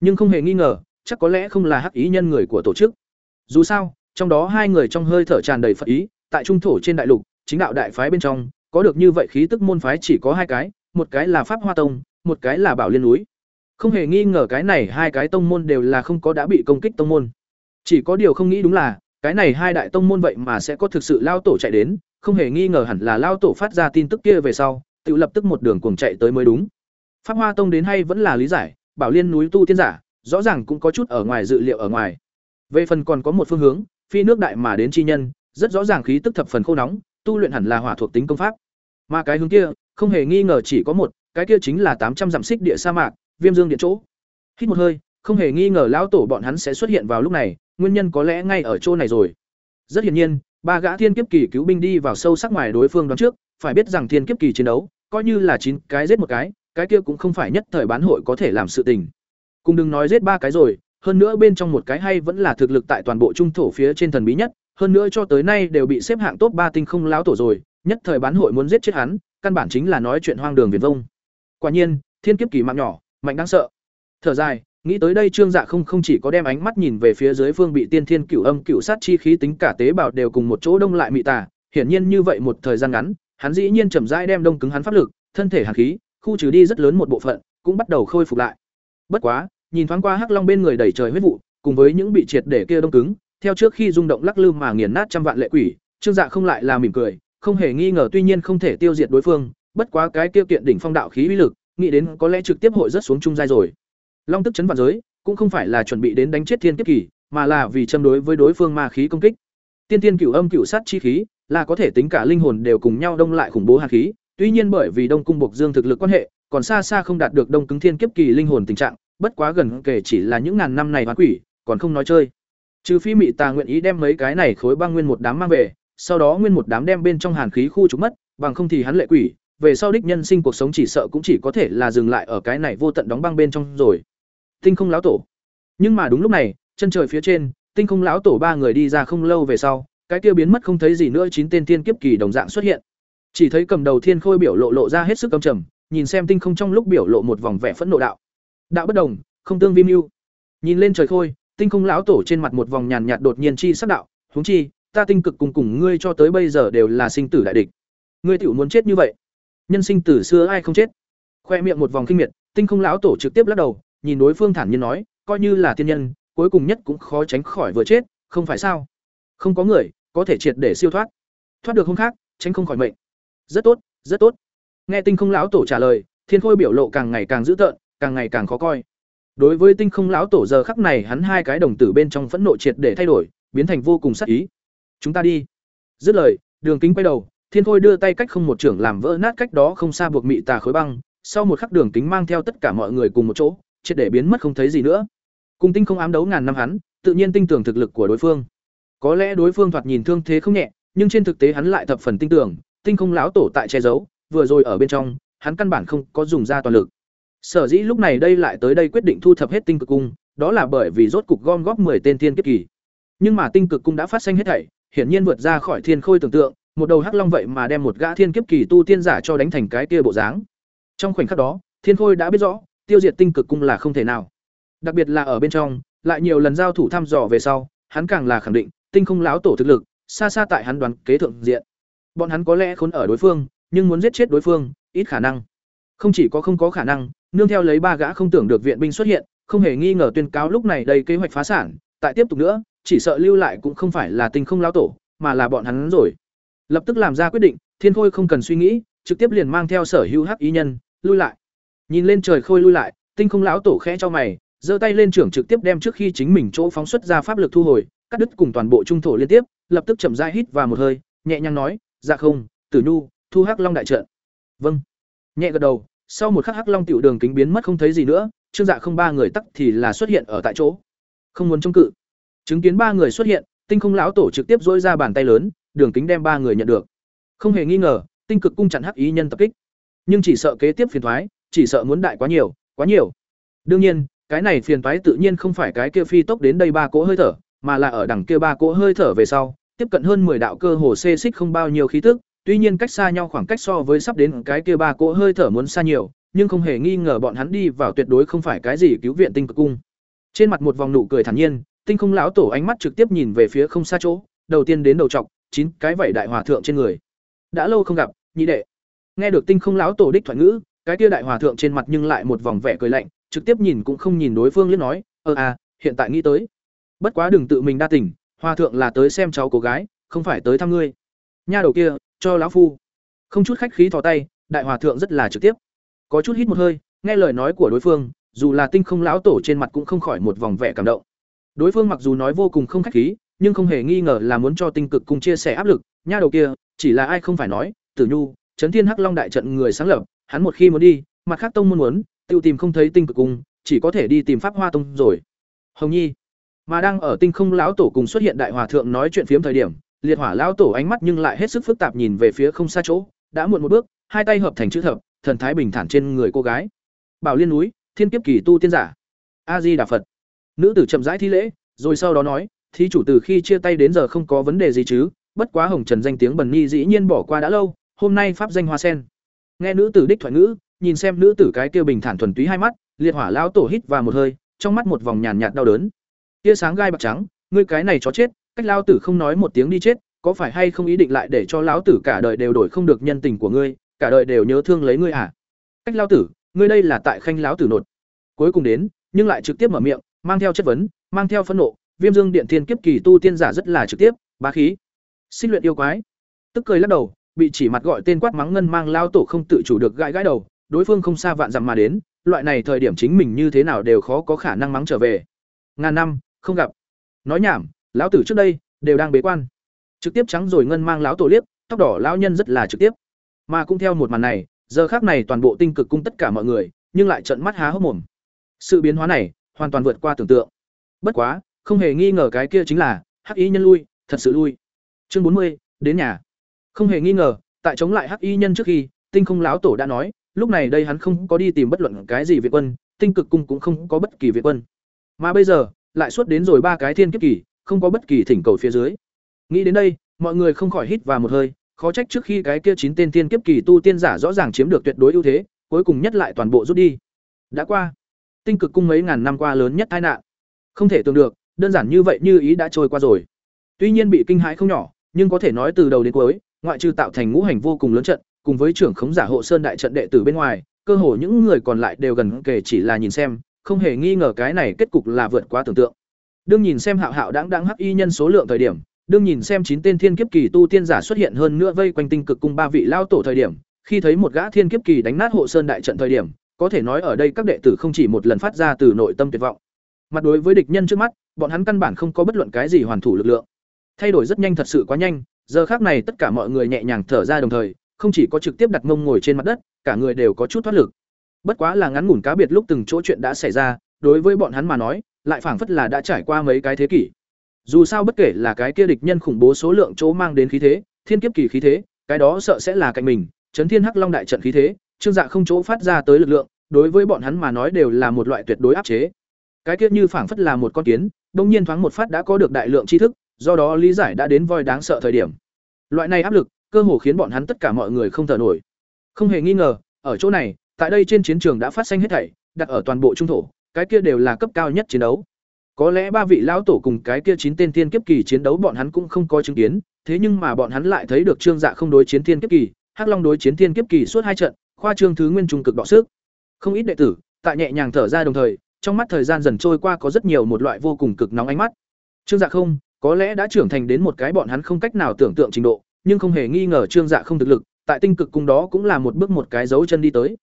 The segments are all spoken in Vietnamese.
nhưng không hề nghi ngờ, chắc có lẽ không là hắc ý nhân người của tổ chức. Dù sao, trong đó hai người trong hơi thở tràn đầy phật ý, tại trung thổ trên đại lục, chính đạo đại phái bên trong, có được như vậy khí tức môn phái chỉ có hai cái, một cái là pháp hoa tông, một cái là bảo liên núi. Không hề nghi ngờ cái này hai cái tông môn đều là không có đã bị công kích tông môn. Chỉ có điều không nghĩ đúng là, cái này hai đại tông môn vậy mà sẽ có thực sự lao tổ chạy đến, không hề nghi ngờ hẳn là lao tổ phát ra tin tức kia về sau, tự lập tức một đường cuồng chạy tới mới đúng. Pháp hoa tông đến hay vẫn là lý giải bảo liên núi tu tiên giả, rõ ràng cũng có chút ở ngoài dự liệu ở ngoài. Về phần còn có một phương hướng, phi nước đại mà đến chi nhân, rất rõ ràng khí tức thập phần khô nóng, tu luyện hẳn là hỏa thuộc tính công pháp. Mà cái hướng kia, không hề nghi ngờ chỉ có một, cái kia chính là tám trăm dặm xích địa sa mạc, viêm dương điện chỗ. Hít một hơi, không hề nghi ngờ lão tổ bọn hắn sẽ xuất hiện vào lúc này, nguyên nhân có lẽ ngay ở chỗ này rồi. Rất hiển nhiên, ba gã thiên kiếp kỳ cứu binh đi vào sâu sắc ngoài đối phương đón trước, phải biết rằng thiên kiếp kỳ chiến đấu, coi như là chín cái giết một cái cái kia cũng không phải nhất thời bán hội có thể làm sự tình. Cùng đừng nói giết ba cái rồi, hơn nữa bên trong một cái hay vẫn là thực lực tại toàn bộ trung thổ phía trên thần bí nhất, hơn nữa cho tới nay đều bị xếp hạng top ba tinh không lão tổ rồi, nhất thời bán hội muốn giết chết hắn, căn bản chính là nói chuyện hoang đường viền vông. Quả nhiên, thiên kiếp kỳ mạng nhỏ, mạnh đáng sợ. Thở dài, nghĩ tới đây trương dạ không không chỉ có đem ánh mắt nhìn về phía dưới phương bị tiên thiên cửu âm cửu sát chi khí tính cả tế bào đều cùng một chỗ đông lại mị tà, hiển nhiên như vậy một thời gian ngắn, hắn dĩ nhiên chậm rãi đem đông cứng hắn pháp lực, thân thể hàn khí khu trừ đi rất lớn một bộ phận, cũng bắt đầu khôi phục lại. Bất quá, nhìn thoáng qua hắc long bên người đầy trời huyết vụ, cùng với những bị triệt để kia đông cứng, theo trước khi rung động lắc lư mà nghiền nát trăm vạn lệ quỷ, trương dạ không lại là mỉm cười, không hề nghi ngờ tuy nhiên không thể tiêu diệt đối phương, bất quá cái tiêu kiện đỉnh phong đạo khí uy lực, nghĩ đến có lẽ trực tiếp hội rất xuống trung giai rồi. Long tức chấn vạn giới, cũng không phải là chuẩn bị đến đánh chết thiên kiếp kỳ, mà là vì châm đối với đối phương ma khí công kích. Tiên tiên cửu âm cửu sát chi khí, là có thể tính cả linh hồn đều cùng nhau đông lại khủng bố hàn khí tuy nhiên bởi vì đông cung bộc dương thực lực quan hệ, còn xa xa không đạt được đông cứng thiên kiếp kỳ linh hồn tình trạng, bất quá gần kể chỉ là những ngàn năm này hoa quỷ, còn không nói chơi. Trừ phi mị tà nguyện ý đem mấy cái này khối băng nguyên một đám mang về, sau đó nguyên một đám đem bên trong hàn khí khu trục mất, bằng không thì hắn lệ quỷ, về sau đích nhân sinh cuộc sống chỉ sợ cũng chỉ có thể là dừng lại ở cái này vô tận đóng băng bên trong rồi. Tinh không lão tổ. Nhưng mà đúng lúc này, chân trời phía trên, tinh không lão tổ ba người đi ra không lâu về sau, cái kia biến mất không thấy gì nữa chín tên thiên kiếp kỳ đồng dạng xuất hiện chỉ thấy cầm đầu thiên khôi biểu lộ lộ ra hết sức âm trầm, nhìn xem tinh không trong lúc biểu lộ một vòng vẻ phẫn nộ đạo. Đạo bất đồng, không tương vi mưu. Nhìn lên trời khôi, tinh không lão tổ trên mặt một vòng nhàn nhạt đột nhiên chi sắc đạo, huống chi, ta tinh cực cùng cùng ngươi cho tới bây giờ đều là sinh tử đại địch. Ngươi tiểu muốn chết như vậy, nhân sinh tử xưa ai không chết? Khoe miệng một vòng kinh miệt, tinh không lão tổ trực tiếp lắc đầu, nhìn đối phương thản nhiên nói, coi như là tiên nhân, cuối cùng nhất cũng khó tránh khỏi vừa chết, không phải sao? Không có người có thể triệt để siêu thoát. Thoát được không khác, tránh không khỏi mệnh rất tốt rất tốt. Nghe tinh không lão tổ trả lời, thiên khôi biểu lộ càng ngày càng dữ tợn, càng ngày càng khó coi. Đối với tinh không lão tổ giờ khắc này, hắn hai cái đồng tử bên trong phẫn nộ triệt để thay đổi, biến thành vô cùng sắc ý. Chúng ta đi. Dứt lời, đường kính quay đầu, thiên khôi đưa tay cách không một trưởng làm vỡ nát cách đó không xa buộc mị tà khối băng. Sau một khắc đường kính mang theo tất cả mọi người cùng một chỗ, triệt để biến mất không thấy gì nữa. Cùng tinh không ám đấu ngàn năm hắn, tự nhiên tin tưởng thực lực của đối phương. Có lẽ đối phương thoạt nhìn thương thế không nhẹ, nhưng trên thực tế hắn lại thập phần tin tưởng tinh không lão tổ tại che giấu, vừa rồi ở bên trong, hắn căn bản không có dùng ra toàn lực. Sở dĩ lúc này đây lại tới đây quyết định thu thập hết tinh cực cung, đó là bởi vì rốt cục gom góp 10 tên thiên kiếp kỳ. Nhưng mà tinh cực cung đã phát sinh hết thảy, hiển nhiên vượt ra khỏi thiên khôi tưởng tượng, một đầu hắc long vậy mà đem một gã thiên kiếp kỳ tu tiên giả cho đánh thành cái kia bộ dáng. Trong khoảnh khắc đó, thiên khôi đã biết rõ, tiêu diệt tinh cực cung là không thể nào. Đặc biệt là ở bên trong, lại nhiều lần giao thủ thăm dò về sau, hắn càng là khẳng định, tinh không láo tổ thực lực, xa xa tại hắn đoán kế thượng diện bọn hắn có lẽ khốn ở đối phương, nhưng muốn giết chết đối phương, ít khả năng. Không chỉ có không có khả năng, nương theo lấy ba gã không tưởng được viện binh xuất hiện, không hề nghi ngờ tuyên cáo lúc này đầy kế hoạch phá sản, tại tiếp tục nữa, chỉ sợ lưu lại cũng không phải là tình không lão tổ, mà là bọn hắn rồi. Lập tức làm ra quyết định, thiên khôi không cần suy nghĩ, trực tiếp liền mang theo sở hữu hắc ý nhân, lui lại. Nhìn lên trời khôi lui lại, tinh không lão tổ khẽ cho mày, giơ tay lên trưởng trực tiếp đem trước khi chính mình chỗ phóng xuất ra pháp lực thu hồi, cắt đứt cùng toàn bộ trung thổ liên tiếp, lập tức chậm rãi hít và một hơi, nhẹ nhàng nói dạ không, tử nhu, thu hắc long đại trận. Vâng. Nhẹ gật đầu, sau một khắc hắc long tiểu đường kính biến mất không thấy gì nữa, trương dạ không ba người tắc thì là xuất hiện ở tại chỗ. Không muốn chống cự. Chứng kiến ba người xuất hiện, tinh không lão tổ trực tiếp dỗi ra bàn tay lớn, đường kính đem ba người nhận được. Không hề nghi ngờ, tinh cực cung chặn hắc ý nhân tập kích. Nhưng chỉ sợ kế tiếp phiền thoái chỉ sợ muốn đại quá nhiều quá nhiều. Đương nhiên, cái này phiền thoái tự nhiên không phải cái kia phi tốc đến đây ba cỗ hơi thở, mà là ở đằng kia ba cỗ hơi thở về sau tiếp cận hơn 10 đạo cơ hồ xê xích không bao nhiêu khí tức, tuy nhiên cách xa nhau khoảng cách so với sắp đến cái kia ba cỗ hơi thở muốn xa nhiều, nhưng không hề nghi ngờ bọn hắn đi vào tuyệt đối không phải cái gì cứu viện tinh cực cung. Trên mặt một vòng nụ cười thản nhiên, tinh không lão tổ ánh mắt trực tiếp nhìn về phía không xa chỗ, đầu tiên đến đầu trọc, chín cái vảy đại hòa thượng trên người. Đã lâu không gặp, nhị đệ. Nghe được tinh không lão tổ đích thoại ngữ, cái kia đại hòa thượng trên mặt nhưng lại một vòng vẻ cười lạnh, trực tiếp nhìn cũng không nhìn đối phương liên nói ơ à hiện tại nghĩ tới. Bất quá đừng tự mình đa tình hòa thượng là tới xem cháu cô gái, không phải tới thăm ngươi. Nha đầu kia, cho lão phu. Không chút khách khí thò tay, đại hòa thượng rất là trực tiếp. Có chút hít một hơi, nghe lời nói của đối phương, dù là tinh không lão tổ trên mặt cũng không khỏi một vòng vẻ cảm động. Đối phương mặc dù nói vô cùng không khách khí, nhưng không hề nghi ngờ là muốn cho tinh cực cùng chia sẻ áp lực. Nha đầu kia, chỉ là ai không phải nói, tử nhu trấn thiên hắc long đại trận người sáng lập, hắn một khi muốn đi, mặt khác tông muốn muốn tự tìm không thấy tinh cực cung chỉ có thể đi tìm pháp hoa tông rồi. Hồng nhi mà đang ở tinh không lão tổ cùng xuất hiện đại hòa thượng nói chuyện phiếm thời điểm, liệt hỏa lão tổ ánh mắt nhưng lại hết sức phức tạp nhìn về phía không xa chỗ, đã muộn một bước, hai tay hợp thành chữ thập, thần thái bình thản trên người cô gái. Bảo liên núi, thiên kiếp kỳ tu tiên giả. A di đà phật nữ tử chậm rãi thi lễ, rồi sau đó nói, thí chủ từ khi chia tay đến giờ không có vấn đề gì chứ, bất quá hồng trần danh tiếng bần nhi dĩ nhiên bỏ qua đã lâu, hôm nay pháp danh hoa sen. Nghe nữ tử đích thoại ngữ, nhìn xem nữ tử cái kia bình thản thuần túy hai mắt, liệt hỏa lão tổ hít vào một hơi, trong mắt một vòng nhàn nhạt đau đớn tia sáng gai bạc trắng, ngươi cái này chó chết, cách lao tử không nói một tiếng đi chết, có phải hay không ý định lại để cho lão tử cả đời đều đổi không được nhân tình của ngươi, cả đời đều nhớ thương lấy ngươi à? Cách lao tử, ngươi đây là tại khanh lão tử nột. Cuối cùng đến, nhưng lại trực tiếp mở miệng, mang theo chất vấn, mang theo phẫn nộ, viêm dương điện thiên kiếp kỳ tu tiên giả rất là trực tiếp, bá khí. Xin luyện yêu quái. Tức cười lắc đầu, bị chỉ mặt gọi tên quát mắng ngân mang lao tổ không tự chủ được gãi gãi đầu, đối phương không xa vạn dặm mà đến, loại này thời điểm chính mình như thế nào đều khó có khả năng mắng trở về. Ngàn năm không gặp. Nói nhảm, lão tử trước đây đều đang bế quan. Trực tiếp trắng rồi ngân mang lão tổ liếc, tóc đỏ lão nhân rất là trực tiếp. Mà cũng theo một màn này, giờ khác này toàn bộ tinh cực cung tất cả mọi người, nhưng lại trận mắt há hốc mồm. Sự biến hóa này hoàn toàn vượt qua tưởng tượng. Bất quá, không hề nghi ngờ cái kia chính là hắc y nhân lui, thật sự lui. Chương bốn mươi, đến nhà. Không hề nghi ngờ, tại chống lại hắc y nhân trước khi, tinh không lão tổ đã nói, lúc này đây hắn không có đi tìm bất luận cái gì việt quân, tinh cực cung cũng không có bất kỳ việt quân. Mà bây giờ lại suốt đến rồi ba cái thiên kiếp kỳ, không có bất kỳ thỉnh cầu phía dưới. Nghĩ đến đây, mọi người không khỏi hít vào một hơi, khó trách trước khi cái kia chín tên thiên kiếp kỳ tu tiên giả rõ ràng chiếm được tuyệt đối ưu thế, cuối cùng nhất lại toàn bộ rút đi. Đã qua, tinh cực cung mấy ngàn năm qua lớn nhất tai nạn. Không thể tưởng được, đơn giản như vậy như ý đã trôi qua rồi. Tuy nhiên bị kinh hãi không nhỏ, nhưng có thể nói từ đầu đến cuối, ngoại trừ tạo thành ngũ hành vô cùng lớn trận, cùng với trưởng khống giả hộ sơn đại trận đệ tử bên ngoài, cơ hồ những người còn lại đều gần kể chỉ là nhìn xem không hề nghi ngờ cái này kết cục là vượt quá tưởng tượng. Đương nhìn xem hạo hạo đãng đãng hắc y nhân số lượng thời điểm, đương nhìn xem chín tên thiên kiếp kỳ tu tiên giả xuất hiện hơn nữa vây quanh tinh cực cung ba vị lao tổ thời điểm, khi thấy một gã thiên kiếp kỳ đánh nát hộ sơn đại trận thời điểm, có thể nói ở đây các đệ tử không chỉ một lần phát ra từ nội tâm tuyệt vọng. Mặt đối với địch nhân trước mắt, bọn hắn căn bản không có bất luận cái gì hoàn thủ lực lượng. Thay đổi rất nhanh thật sự quá nhanh, giờ khác này tất cả mọi người nhẹ nhàng thở ra đồng thời, không chỉ có trực tiếp đặt mông ngồi trên mặt đất, cả người đều có chút thoát lực bất quá là ngắn ngủn cá biệt lúc từng chỗ chuyện đã xảy ra, đối với bọn hắn mà nói, lại phảng phất là đã trải qua mấy cái thế kỷ. Dù sao bất kể là cái kia địch nhân khủng bố số lượng chỗ mang đến khí thế, thiên kiếp kỳ khí thế, cái đó sợ sẽ là cạnh mình, chấn thiên hắc long đại trận khí thế, trương dạ không chỗ phát ra tới lực lượng, đối với bọn hắn mà nói đều là một loại tuyệt đối áp chế. Cái kia như phảng phất là một con kiến, đông nhiên thoáng một phát đã có được đại lượng tri thức, do đó lý giải đã đến voi đáng sợ thời điểm. Loại này áp lực, cơ hồ khiến bọn hắn tất cả mọi người không thở nổi. Không hề nghi ngờ, ở chỗ này tại đây trên chiến trường đã phát sinh hết thảy, đặt ở toàn bộ trung thổ, cái kia đều là cấp cao nhất chiến đấu. Có lẽ ba vị lão tổ cùng cái kia chín tên tiên kiếp kỳ chiến đấu bọn hắn cũng không có chứng kiến, thế nhưng mà bọn hắn lại thấy được trương dạ không đối chiến tiên kiếp kỳ, hắc long đối chiến tiên kiếp kỳ suốt hai trận, khoa trương thứ nguyên trung cực đọ sức. Không ít đệ tử, tại nhẹ nhàng thở ra đồng thời, trong mắt thời gian dần trôi qua có rất nhiều một loại vô cùng cực nóng ánh mắt. Trương dạ không, có lẽ đã trưởng thành đến một cái bọn hắn không cách nào tưởng tượng trình độ, nhưng không hề nghi ngờ trương dạ không thực lực, tại tinh cực cung đó cũng là một bước một cái dấu chân đi tới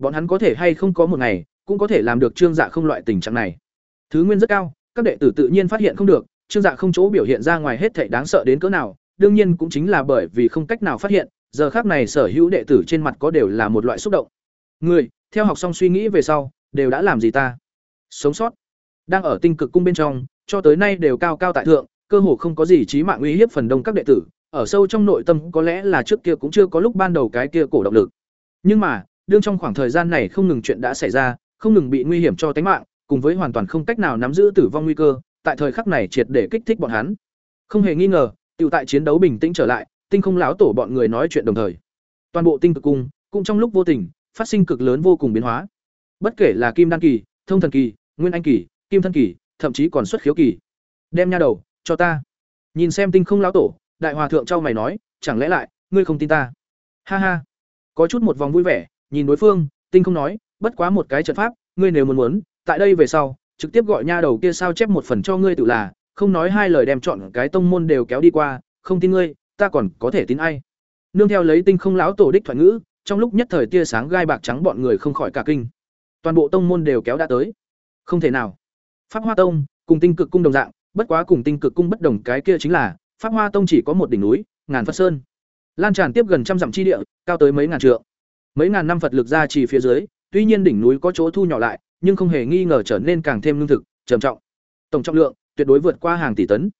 bọn hắn có thể hay không có một ngày, cũng có thể làm được trương dạ không loại tình trạng này. Thứ nguyên rất cao, các đệ tử tự nhiên phát hiện không được, trương dạ không chỗ biểu hiện ra ngoài hết thảy đáng sợ đến cỡ nào, đương nhiên cũng chính là bởi vì không cách nào phát hiện, giờ khác này sở hữu đệ tử trên mặt có đều là một loại xúc động. Người, theo học xong suy nghĩ về sau, đều đã làm gì ta? Sống sót. Đang ở tinh cực cung bên trong, cho tới nay đều cao cao tại thượng, cơ hồ không có gì trí mạng uy hiếp phần đông các đệ tử, ở sâu trong nội tâm có lẽ là trước kia cũng chưa có lúc ban đầu cái kia cổ động lực. Nhưng mà đương trong khoảng thời gian này không ngừng chuyện đã xảy ra, không ngừng bị nguy hiểm cho tính mạng, cùng với hoàn toàn không cách nào nắm giữ tử vong nguy cơ, tại thời khắc này triệt để kích thích bọn hắn. Không hề nghi ngờ, tiểu tại chiến đấu bình tĩnh trở lại, tinh không láo tổ bọn người nói chuyện đồng thời. Toàn bộ tinh cực cung, cũng trong lúc vô tình, phát sinh cực lớn vô cùng biến hóa. Bất kể là kim đan kỳ, thông thần kỳ, nguyên anh kỳ, kim thân kỳ, thậm chí còn xuất khiếu kỳ. Đem nha đầu, cho ta. Nhìn xem tinh không lão tổ, đại hòa thượng trao mày nói, chẳng lẽ lại, ngươi không tin ta? Ha ha. Có chút một vòng vui vẻ nhìn đối phương, tinh không nói, bất quá một cái trận pháp, ngươi nếu muốn muốn, tại đây về sau, trực tiếp gọi nha đầu kia sao chép một phần cho ngươi tự là, không nói hai lời đem chọn cái tông môn đều kéo đi qua, không tin ngươi, ta còn có thể tin ai? Nương theo lấy tinh không lão tổ đích thoại ngữ, trong lúc nhất thời tia sáng gai bạc trắng bọn người không khỏi cả kinh. Toàn bộ tông môn đều kéo đã tới. Không thể nào. Pháp hoa tông, cùng tinh cực cung đồng dạng, bất quá cùng tinh cực cung bất đồng cái kia chính là, pháp hoa tông chỉ có một đỉnh núi, ngàn phật sơn. Lan tràn tiếp gần trăm dặm chi địa, cao tới mấy ngàn trượng mấy ngàn năm phật lực ra chỉ phía dưới, tuy nhiên đỉnh núi có chỗ thu nhỏ lại, nhưng không hề nghi ngờ trở nên càng thêm lương thực, trầm trọng. Tổng trọng lượng tuyệt đối vượt qua hàng tỷ tấn.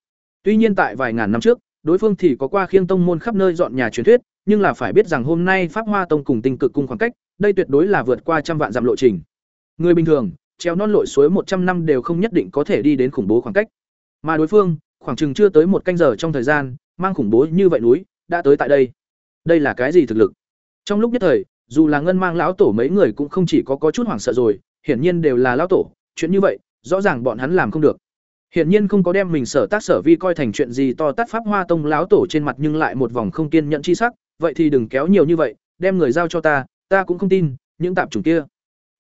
Tuy nhiên tại vài ngàn năm trước, đối phương thì có qua khiêng tông môn khắp nơi dọn nhà truyền thuyết, nhưng là phải biết rằng hôm nay pháp hoa tông cùng tinh cực cung khoảng cách, đây tuyệt đối là vượt qua trăm vạn dặm lộ trình. Người bình thường, treo non lội suối một trăm năm đều không nhất định có thể đi đến khủng bố khoảng cách. Mà đối phương, khoảng chừng chưa tới một canh giờ trong thời gian, mang khủng bố như vậy núi, đã tới tại đây. Đây là cái gì thực lực? Trong lúc nhất thời dù là ngân mang lão tổ mấy người cũng không chỉ có có chút hoảng sợ rồi, hiển nhiên đều là lão tổ, chuyện như vậy, rõ ràng bọn hắn làm không được. Hiển nhiên không có đem mình sở tác sở vi coi thành chuyện gì to tát pháp hoa tông lão tổ trên mặt nhưng lại một vòng không kiên nhẫn chi sắc, vậy thì đừng kéo nhiều như vậy, đem người giao cho ta ta cũng không tin, những tạp chủng kia.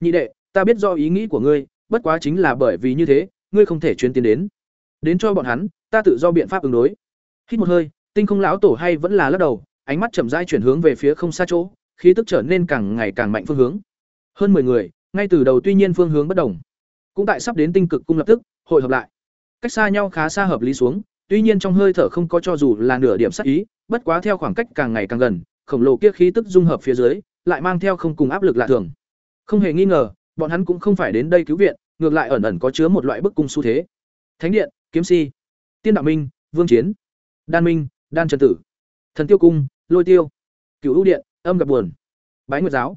Nhị đệ, ta biết do ý nghĩ của ngươi, bất quá chính là bởi vì như thế, ngươi không thể chuyến tiến đến. Đến cho bọn hắn, ta tự do biện pháp ứng đối. Hít một hơi, tinh không lão tổ hay vẫn là lắc đầu, ánh mắt chậm rãi chuyển hướng về phía không xa chỗ khí tức trở nên càng ngày càng mạnh phương hướng. Hơn 10 người, ngay từ đầu tuy nhiên phương hướng bất đồng, cũng tại sắp đến tinh cực cung lập tức, hội hợp lại. Cách xa nhau khá xa hợp lý xuống, tuy nhiên trong hơi thở không có cho dù là nửa điểm sát ý, bất quá theo khoảng cách càng ngày càng gần, khổng lồ kia khí tức dung hợp phía dưới, lại mang theo không cùng áp lực lạ thường. Không hề nghi ngờ, bọn hắn cũng không phải đến đây cứu viện, ngược lại ẩn ẩn có chứa một loại bức cung xu thế. Thánh điện, kiếm si, tiên đạo minh, vương chiến, đan minh, đan trần tử, thần tiêu cung, lôi tiêu, cửu u điện âm gặp buồn. Bái nguyệt giáo.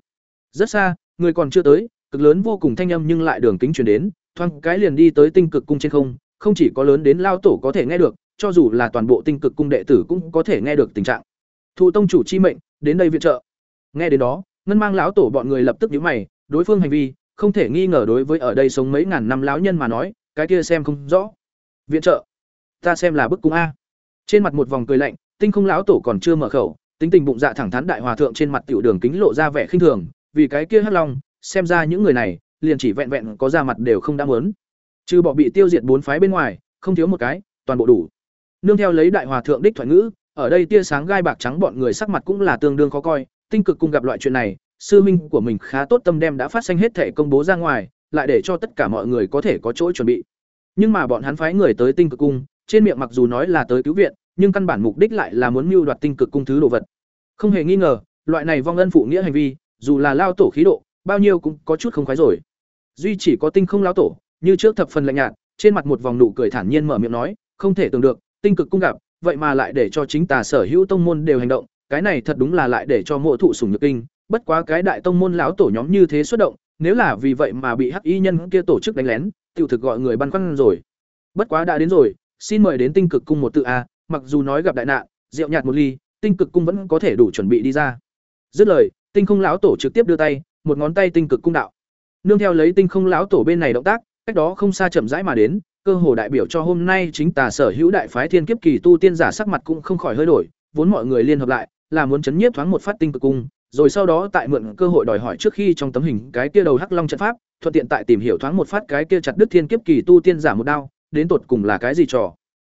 Rất xa, người còn chưa tới, cực lớn vô cùng thanh âm nhưng lại đường kính truyền đến, thoáng cái liền đi tới tinh cực cung trên không không chỉ có lớn đến lao tổ có thể nghe được, cho dù là toàn bộ tinh cực cung đệ tử cũng có thể nghe được tình trạng. Thụ tông chủ chi mệnh, đến đây viện trợ. Nghe đến đó, ngân mang lão tổ bọn người lập tức nhíu mày, đối phương hành vi, không thể nghi ngờ đối với ở đây sống mấy ngàn năm lão nhân mà nói, cái kia xem không rõ. Viện trợ. Ta xem là bức cung a. Trên mặt một vòng cười lạnh, tinh không lão tổ còn chưa mở khẩu tính tình bụng dạ thẳng thắn đại hòa thượng trên mặt tiểu đường kính lộ ra vẻ khinh thường, vì cái kia hắc long, xem ra những người này, liền chỉ vẹn vẹn có ra mặt đều không đáng muốn. Trừ bỏ bị tiêu diệt bốn phái bên ngoài, không thiếu một cái, toàn bộ đủ. Nương theo lấy đại hòa thượng đích thoại ngữ, ở đây tia sáng gai bạc trắng bọn người sắc mặt cũng là tương đương khó coi, tinh cực cung gặp loại chuyện này, sư minh của mình khá tốt tâm đem đã phát sinh hết thể công bố ra ngoài, lại để cho tất cả mọi người có thể có chỗ chuẩn bị. Nhưng mà bọn hắn phái người tới tinh cực cung, trên miệng mặc dù nói là tới cứu viện, nhưng căn bản mục đích lại là muốn mưu đoạt tinh cực cung thứ đồ vật không hề nghi ngờ, loại này vong ân phụ nghĩa hành vi, dù là lao tổ khí độ, bao nhiêu cũng có chút không khoái rồi. Duy chỉ có tinh không lao tổ, như trước thập phần lạnh nhạt, trên mặt một vòng nụ cười thản nhiên mở miệng nói, không thể tưởng được, tinh cực cung gặp, vậy mà lại để cho chính tà sở hữu tông môn đều hành động, cái này thật đúng là lại để cho mộ thụ sủng nhược kinh, bất quá cái đại tông môn lão tổ nhóm như thế xuất động, nếu là vì vậy mà bị hắc y nhân kia tổ chức đánh lén, tiểu thực gọi người băn khoăn rồi. Bất quá đã đến rồi, xin mời đến tinh cực cung một tự a, mặc dù nói gặp đại nạn, rượu nhạt một ly tinh cực cung vẫn có thể đủ chuẩn bị đi ra. Dứt lời, tinh không lão tổ trực tiếp đưa tay, một ngón tay tinh cực cung đạo. Nương theo lấy tinh không lão tổ bên này động tác, cách đó không xa chậm rãi mà đến, cơ hồ đại biểu cho hôm nay chính tà sở hữu đại phái thiên kiếp kỳ tu tiên giả sắc mặt cũng không khỏi hơi đổi, vốn mọi người liên hợp lại, là muốn chấn nhiếp thoáng một phát tinh cực cung, rồi sau đó tại mượn cơ hội đòi hỏi trước khi trong tấm hình cái kia đầu hắc long trận pháp, thuận tiện tại tìm hiểu thoáng một phát cái kia chặt đứt thiên kiếp kỳ tu tiên giả một đao, đến tột cùng là cái gì trò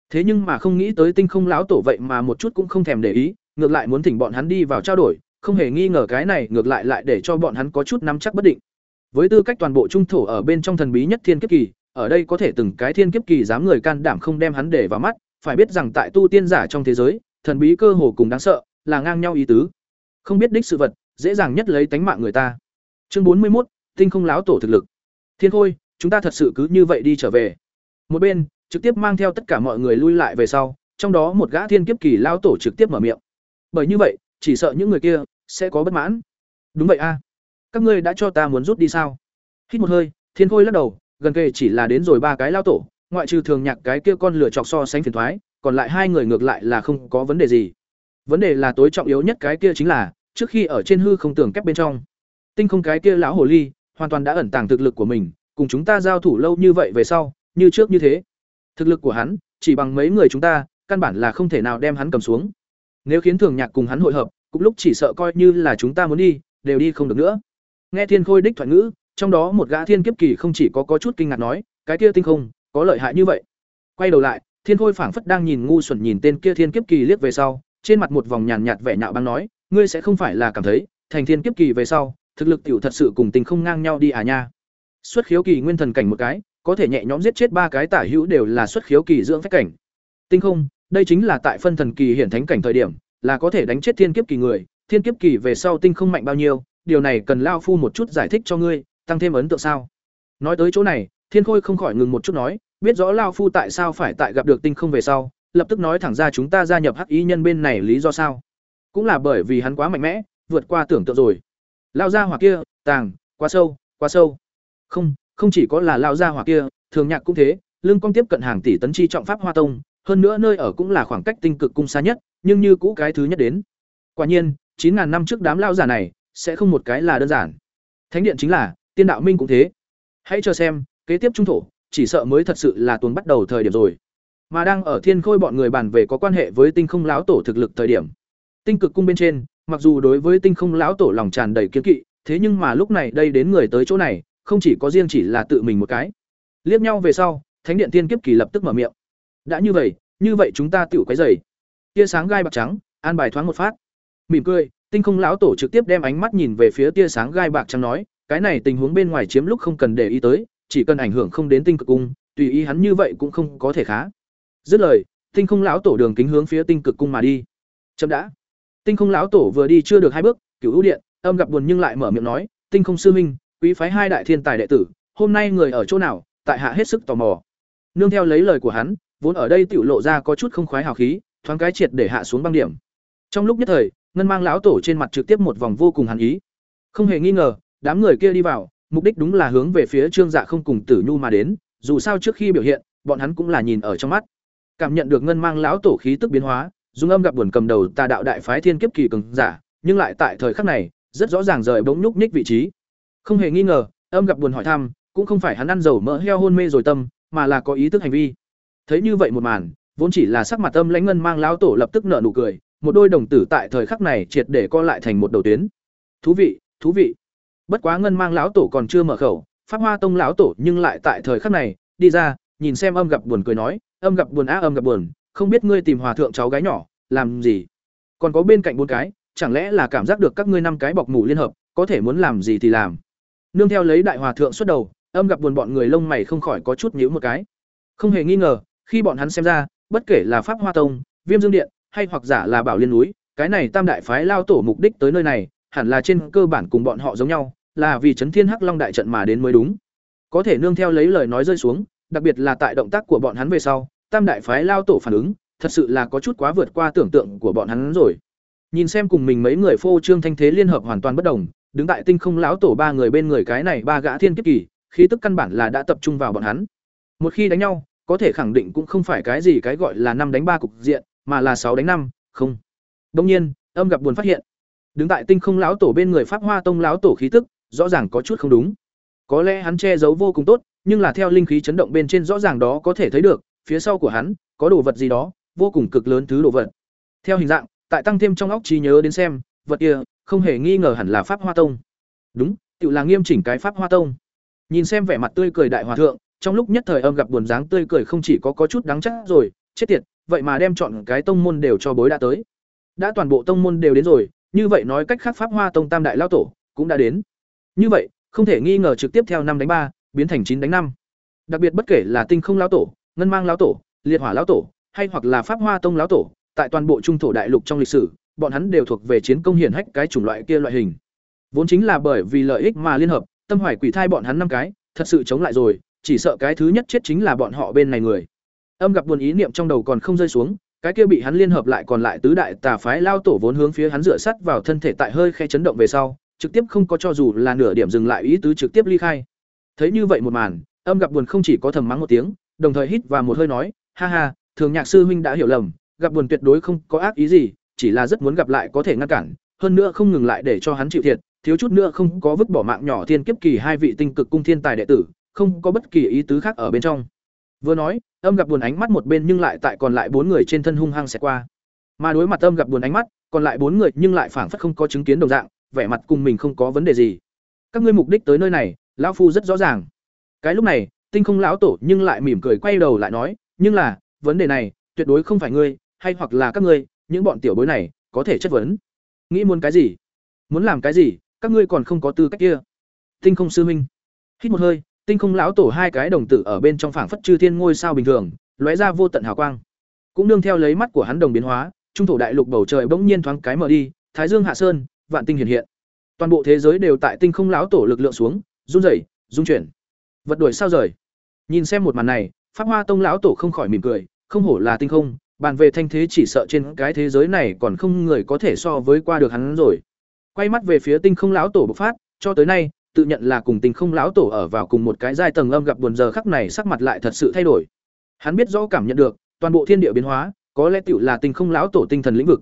thế nhưng mà không nghĩ tới tinh không lão tổ vậy mà một chút cũng không thèm để ý, ngược lại muốn thỉnh bọn hắn đi vào trao đổi, không hề nghi ngờ cái này ngược lại lại để cho bọn hắn có chút nắm chắc bất định. Với tư cách toàn bộ trung thổ ở bên trong thần bí nhất thiên kiếp kỳ, ở đây có thể từng cái thiên kiếp kỳ dám người can đảm không đem hắn để vào mắt, phải biết rằng tại tu tiên giả trong thế giới, thần bí cơ hồ cùng đáng sợ, là ngang nhau ý tứ. Không biết đích sự vật, dễ dàng nhất lấy tánh mạng người ta. Chương bốn mươi một tinh không láo tổ thực lực. Thiên khôi, chúng ta thật sự cứ như vậy đi trở về. Một bên trực tiếp mang theo tất cả mọi người lui lại về sau trong đó một gã thiên kiếp kỳ lao tổ trực tiếp mở miệng. Bởi như vậy chỉ sợ những người kia sẽ có bất mãn. Đúng vậy a. Các ngươi đã cho ta muốn rút đi sao? Hít một hơi thiên khôi lắc đầu gần kề chỉ là đến rồi ba cái lao tổ ngoại trừ thường nhạc cái kia con lửa chọc so sánh phiền thoái còn lại hai người ngược lại là không có vấn đề gì. Vấn đề là tối trọng yếu nhất cái kia chính là trước khi ở trên hư không tưởng kép bên trong tinh không cái kia lão hồ ly hoàn toàn đã ẩn tàng thực lực của mình cùng chúng ta giao thủ lâu như vậy về sau, như trước như thế. Thực lực của hắn, chỉ bằng mấy người chúng ta, căn bản là không thể nào đem hắn cầm xuống. Nếu khiến Thường Nhạc cùng hắn hội hợp, cũng lúc chỉ sợ coi như là chúng ta muốn đi, đều đi không được nữa. Nghe Thiên Khôi đích thoại ngữ, trong đó một gã thiên kiếp kỳ không chỉ có có chút kinh ngạc nói, cái kia tinh không, có lợi hại như vậy. Quay đầu lại, Thiên Khôi phảng phất đang nhìn ngu xuẩn nhìn tên kia thiên kiếp kỳ liếc về sau, trên mặt một vòng nhàn nhạt vẻ nhạo báng nói, ngươi sẽ không phải là cảm thấy, thành thiên kiếp kỳ về sau, thực lực tiểu thật sự cùng tình không ngang nhau đi à nha. Xuất khiếu kỳ nguyên thần cảnh một cái, có thể nhẹ nhõm giết chết ba cái tả hữu đều là xuất khiếu kỳ dưỡng phách cảnh. Tinh không, đây chính là tại phân thần kỳ hiển thánh cảnh thời điểm, là có thể đánh chết thiên kiếp kỳ người, thiên kiếp kỳ về sau tinh không mạnh bao nhiêu, điều này cần lao phu một chút giải thích cho ngươi, tăng thêm ấn tượng sao? Nói tới chỗ này, Thiên Khôi không khỏi ngừng một chút nói, biết rõ lao phu tại sao phải tại gặp được tinh không về sau, lập tức nói thẳng ra chúng ta gia nhập hắc ý nhân bên này lý do sao? Cũng là bởi vì hắn quá mạnh mẽ, vượt qua tưởng tượng rồi. Lao ra hỏa kia, tàng, quá sâu, quá sâu. Không, không chỉ có là lao gia hỏa kia, thường nhạc cũng thế, lương công tiếp cận hàng tỷ tấn chi trọng pháp hoa tông, hơn nữa nơi ở cũng là khoảng cách tinh cực cung xa nhất, nhưng như cũ cái thứ nhất đến. Quả nhiên, chín ngàn năm trước đám lao giả này, sẽ không một cái là đơn giản. Thánh điện chính là, tiên đạo minh cũng thế. Hãy cho xem, kế tiếp trung thổ, chỉ sợ mới thật sự là tuần bắt đầu thời điểm rồi. Mà đang ở Thiên Khôi bọn người bàn về có quan hệ với Tinh Không lão tổ thực lực thời điểm. Tinh cực cung bên trên, mặc dù đối với Tinh Không lão tổ lòng tràn đầy kiêng kỵ, thế nhưng mà lúc này đây đến người tới chỗ này, không chỉ có riêng chỉ là tự mình một cái. Liếc nhau về sau, Thánh điện Tiên kiếp kỳ lập tức mở miệng. Đã như vậy, như vậy chúng ta tiểu cái rầy. Tia sáng gai bạc trắng, an bài thoáng một phát. Mỉm cười, Tinh Không lão tổ trực tiếp đem ánh mắt nhìn về phía tia sáng gai bạc trắng nói, cái này tình huống bên ngoài chiếm lúc không cần để ý tới, chỉ cần ảnh hưởng không đến tinh cực cung, tùy ý hắn như vậy cũng không có thể khá. Dứt lời, Tinh Không lão tổ đường kính hướng phía tinh cực cung mà đi. Chậm đã. Tinh Không lão tổ vừa đi chưa được hai bước, Cửu u điện, âm gặp buồn nhưng lại mở miệng nói, "Tinh Không sư huynh, quý phái hai đại thiên tài đệ tử, hôm nay người ở chỗ nào?" Tại hạ hết sức tò mò. Nương theo lấy lời của hắn, vốn ở đây tiểu lộ ra có chút không khoái hào khí, thoáng cái triệt để hạ xuống băng điểm. Trong lúc nhất thời, ngân mang lão tổ trên mặt trực tiếp một vòng vô cùng hàn ý. Không hề nghi ngờ, đám người kia đi vào, mục đích đúng là hướng về phía Trương Dạ không cùng Tử Nhu mà đến, dù sao trước khi biểu hiện, bọn hắn cũng là nhìn ở trong mắt. Cảm nhận được ngân mang lão tổ khí tức biến hóa, Dung Âm gặp buồn cầm đầu tà đạo đại phái thiên kiếp kỳ cường giả, nhưng lại tại thời khắc này, rất rõ ràng rời bỗng nhúc nhích vị trí. Không hề nghi ngờ, Âm gặp buồn hỏi thăm, cũng không phải hắn ăn dầu mỡ heo hôn mê rồi tâm, mà là có ý thức hành vi. Thấy như vậy một màn, vốn chỉ là sắc mặt âm lãnh ngân mang lão tổ lập tức nở nụ cười, một đôi đồng tử tại thời khắc này triệt để co lại thành một đầu tuyến. Thú vị, thú vị. Bất quá ngân mang lão tổ còn chưa mở khẩu, Pháp Hoa Tông lão tổ nhưng lại tại thời khắc này, đi ra, nhìn xem âm gặp buồn cười nói, âm gặp buồn á âm gặp buồn, không biết ngươi tìm hòa thượng cháu gái nhỏ, làm gì? Còn có bên cạnh bốn cái, chẳng lẽ là cảm giác được các ngươi năm cái bọc ngủ liên hợp, có thể muốn làm gì thì làm. Nương theo lấy đại hòa thượng xuất đầu, âm gặp buồn bọn người lông mày không khỏi có chút nhíu một cái. Không hề nghi ngờ, khi bọn hắn xem ra, bất kể là Pháp Hoa Tông, Viêm Dương Điện, hay hoặc giả là Bảo Liên núi, cái này tam đại phái lao tổ mục đích tới nơi này, hẳn là trên cơ bản cùng bọn họ giống nhau, là vì chấn thiên hắc long đại trận mà đến mới đúng. Có thể nương theo lấy lời nói rơi xuống, đặc biệt là tại động tác của bọn hắn về sau, tam đại phái lao tổ phản ứng, thật sự là có chút quá vượt qua tưởng tượng của bọn hắn rồi. Nhìn xem cùng mình mấy người phô trương thanh thế liên hợp hoàn toàn bất đồng, đứng tại tinh không lão tổ ba người bên người cái này ba gã thiên kiếp kỳ, khí tức căn bản là đã tập trung vào bọn hắn. Một khi đánh nhau, có thể khẳng định cũng không phải cái gì cái gọi là năm đánh ba cục diện, mà là sáu đánh năm, không. đông nhiên, âm gặp buồn phát hiện. Đứng tại tinh không lão tổ bên người Pháp Hoa Tông lão tổ khí tức, rõ ràng có chút không đúng. Có lẽ hắn che giấu vô cùng tốt, nhưng là theo linh khí chấn động bên trên rõ ràng đó có thể thấy được, phía sau của hắn có đồ vật gì đó, vô cùng cực lớn thứ đồ vật. Theo hình dạng, tại tăng thêm trong óc trí nhớ đến xem, vật kia không hề nghi ngờ hẳn là Pháp Hoa Tông. Đúng, tự là nghiêm chỉnh cái Pháp Hoa Tông. Nhìn xem vẻ mặt tươi cười đại hòa thượng, trong lúc nhất thời âm gặp buồn dáng tươi cười không chỉ có có chút đáng chắc rồi, chết tiệt, vậy mà đem chọn cái tông môn đều cho bối đã tới. Đã toàn bộ tông môn đều đến rồi, như vậy nói cách khác Pháp Hoa Tông Tam đại lao tổ cũng đã đến. Như vậy, không thể nghi ngờ trực tiếp theo năm đánh ba, biến thành chín đánh năm. Đặc biệt bất kể là Tinh Không lao tổ, Ngân Mang lao tổ, Liệt Hỏa lao tổ, hay hoặc là Pháp Hoa Tông lao tổ, tại toàn bộ trung thổ đại lục trong lịch sử, bọn hắn đều thuộc về chiến công hiển hách cái chủng loại kia loại hình. Vốn chính là bởi vì lợi ích mà liên hợp, tâm hoài quỷ thai bọn hắn năm cái, thật sự chống lại rồi, chỉ sợ cái thứ nhất chết chính là bọn họ bên này người. Âm gặp buồn ý niệm trong đầu còn không rơi xuống, cái kia bị hắn liên hợp lại còn lại tứ đại tà phái lao tổ vốn hướng phía hắn dựa sắt vào thân thể tại hơi khe chấn động về sau, trực tiếp không có cho dù là nửa điểm dừng lại ý tứ trực tiếp ly khai. Thấy như vậy một màn, âm gặp buồn không chỉ có thầm mắng một tiếng, đồng thời hít và một hơi nói, ha ha, thường nhạc sư huynh đã hiểu lầm, gặp buồn tuyệt đối không có ác ý gì, chỉ là rất muốn gặp lại có thể ngăn cản, hơn nữa không ngừng lại để cho hắn chịu thiệt, thiếu chút nữa không có vứt bỏ mạng nhỏ thiên kiếp kỳ hai vị tinh cực cung thiên tài đệ tử, không có bất kỳ ý tứ khác ở bên trong. Vừa nói, âm gặp buồn ánh mắt một bên nhưng lại tại còn lại bốn người trên thân hung hăng sẽ qua. Mà đối mặt âm gặp buồn ánh mắt, còn lại bốn người nhưng lại phảng phất không có chứng kiến đồng dạng, vẻ mặt cùng mình không có vấn đề gì. Các ngươi mục đích tới nơi này, lão phu rất rõ ràng. Cái lúc này, Tinh Không lão tổ nhưng lại mỉm cười quay đầu lại nói, nhưng là, vấn đề này, tuyệt đối không phải ngươi, hay hoặc là các ngươi, những bọn tiểu bối này, có thể chất vấn. Nghĩ muốn cái gì? Muốn làm cái gì, các ngươi còn không có tư cách kia. Tinh Không sư huynh. Hít một hơi, Tinh Không lão tổ hai cái đồng tử ở bên trong phảng phất chư thiên ngôi sao bình thường, lóe ra vô tận hào quang. Cũng nương theo lấy mắt của hắn đồng biến hóa, trung thổ đại lục bầu trời bỗng nhiên thoáng cái mở đi, thái dương hạ sơn, vạn tinh hiện hiện. Toàn bộ thế giới đều tại Tinh Không lão tổ lực lượng xuống, run rẩy, rung chuyển. Vật đuổi sao rời. Nhìn xem một màn này, Pháp Hoa Tông lão tổ không khỏi mỉm cười, không hổ là tinh không, bàn về thanh thế chỉ sợ trên cái thế giới này còn không người có thể so với qua được hắn rồi. Quay mắt về phía tinh không lão tổ bộc phát, cho tới nay, tự nhận là cùng tinh không lão tổ ở vào cùng một cái giai tầng âm gặp buồn giờ khắc này sắc mặt lại thật sự thay đổi. Hắn biết rõ cảm nhận được, toàn bộ thiên địa biến hóa, có lẽ tiểu là tinh không lão tổ tinh thần lĩnh vực.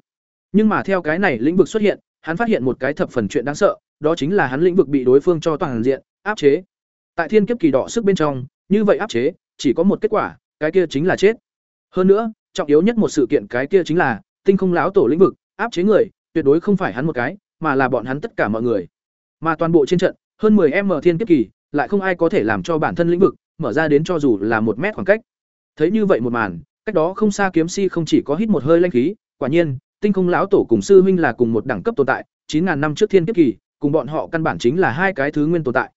Nhưng mà theo cái này lĩnh vực xuất hiện, hắn phát hiện một cái thập phần chuyện đáng sợ, đó chính là hắn lĩnh vực bị đối phương cho toàn diện áp chế. Tại thiên kiếp kỳ đỏ sức bên trong, như vậy áp chế, chỉ có một kết quả, cái kia chính là chết. Hơn nữa, trọng yếu nhất một sự kiện cái kia chính là tinh không lão tổ lĩnh vực áp chế người, tuyệt đối không phải hắn một cái, mà là bọn hắn tất cả mọi người. Mà toàn bộ trên trận, hơn 10m thiên kiếp kỳ, lại không ai có thể làm cho bản thân lĩnh vực mở ra đến cho dù là một mét khoảng cách. Thấy như vậy một màn, cách đó không xa kiếm si không chỉ có hít một hơi lanh khí, quả nhiên, tinh không lão tổ cùng sư huynh là cùng một đẳng cấp tồn tại, 9000 năm trước thiên kiếp kỳ, cùng bọn họ căn bản chính là hai cái thứ nguyên tồn tại.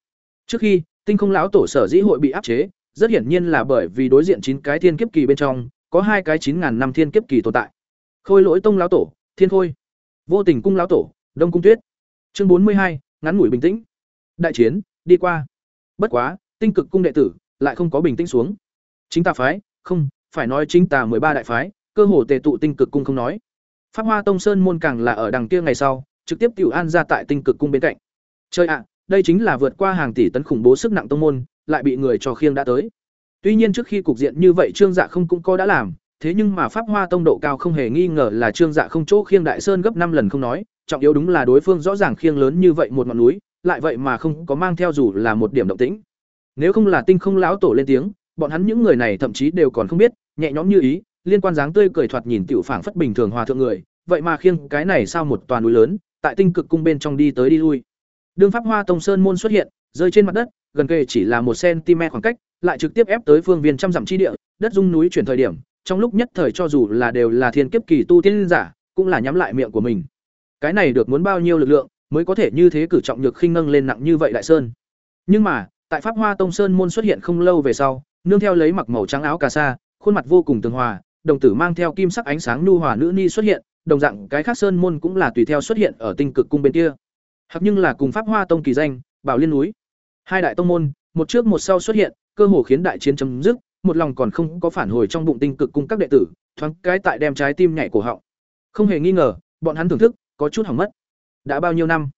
Trước khi, tinh không lão tổ sở dĩ hội bị áp chế, rất hiển nhiên là bởi vì đối diện chín cái thiên kiếp kỳ bên trong, có hai cái chín ngàn năm thiên kiếp kỳ tồn tại. Khôi Lỗi Tông lão tổ, Thiên Khôi, Vô Tình cung lão tổ, Đông cung Tuyết. Chương bốn mươi hai ngắn ngủi bình tĩnh. Đại chiến đi qua. Bất quá, Tinh Cực cung đệ tử lại không có bình tĩnh xuống. Chính tà phái, không, phải nói chính tà ba đại phái, cơ hồ tề tụ Tinh Cực cung không nói. Pháp Hoa Tông Sơn môn càng là ở đằng kia ngày sau, trực tiếp tiểu an ra tại Tinh Cực cung bên cạnh. Chơi ạ, đây chính là vượt qua hàng tỷ tấn khủng bố sức nặng tông môn, lại bị người cho khiêng đã tới. Tuy nhiên trước khi cục diện như vậy Trương Dạ không cũng có đã làm, thế nhưng mà Pháp Hoa tông độ cao không hề nghi ngờ là Trương Dạ không chỗ khiêng Đại Sơn gấp năm lần không nói, trọng yếu đúng là đối phương rõ ràng khiêng lớn như vậy một ngọn núi, lại vậy mà không có mang theo dù là một điểm động tĩnh. Nếu không là Tinh Không lão tổ lên tiếng, bọn hắn những người này thậm chí đều còn không biết, nhẹ nhõm như ý, liên quan dáng tươi cười thoạt nhìn tiểu phảng phất bình thường hòa thượng người, vậy mà khiêng cái này sao một toàn núi lớn, tại Tinh Cực cung bên trong đi tới đi lui. Đường Pháp Hoa tông sơn môn xuất hiện, rơi trên mặt đất, gần kề chỉ là một cm khoảng cách, lại trực tiếp ép tới phương viên trăm dặm chi địa, đất dung núi chuyển thời điểm, trong lúc nhất thời cho dù là đều là thiên kiếp kỳ tu tiên giả, cũng là nhắm lại miệng của mình. Cái này được muốn bao nhiêu lực lượng mới có thể như thế cử trọng nhược khinh nâng lên nặng như vậy đại sơn. Nhưng mà, tại Pháp Hoa Tông Sơn môn xuất hiện không lâu về sau, nương theo lấy mặc màu trắng áo cà sa, khuôn mặt vô cùng tường hòa, đồng tử mang theo kim sắc ánh sáng nhu hòa nữ ni xuất hiện, đồng dạng cái khác sơn môn cũng là tùy theo xuất hiện ở tinh cực cung bên kia. Hoặc nhưng là cùng Pháp Hoa Tông kỳ danh, Bảo Liên núi. Hai đại tông môn, một trước một sau xuất hiện, cơ hồ khiến đại chiến chấm dứt, một lòng còn không có phản hồi trong bụng tinh cực cung các đệ tử, thoáng cái tại đem trái tim nhảy cổ họng. Không hề nghi ngờ, bọn hắn thưởng thức, có chút hỏng mất. Đã bao nhiêu năm?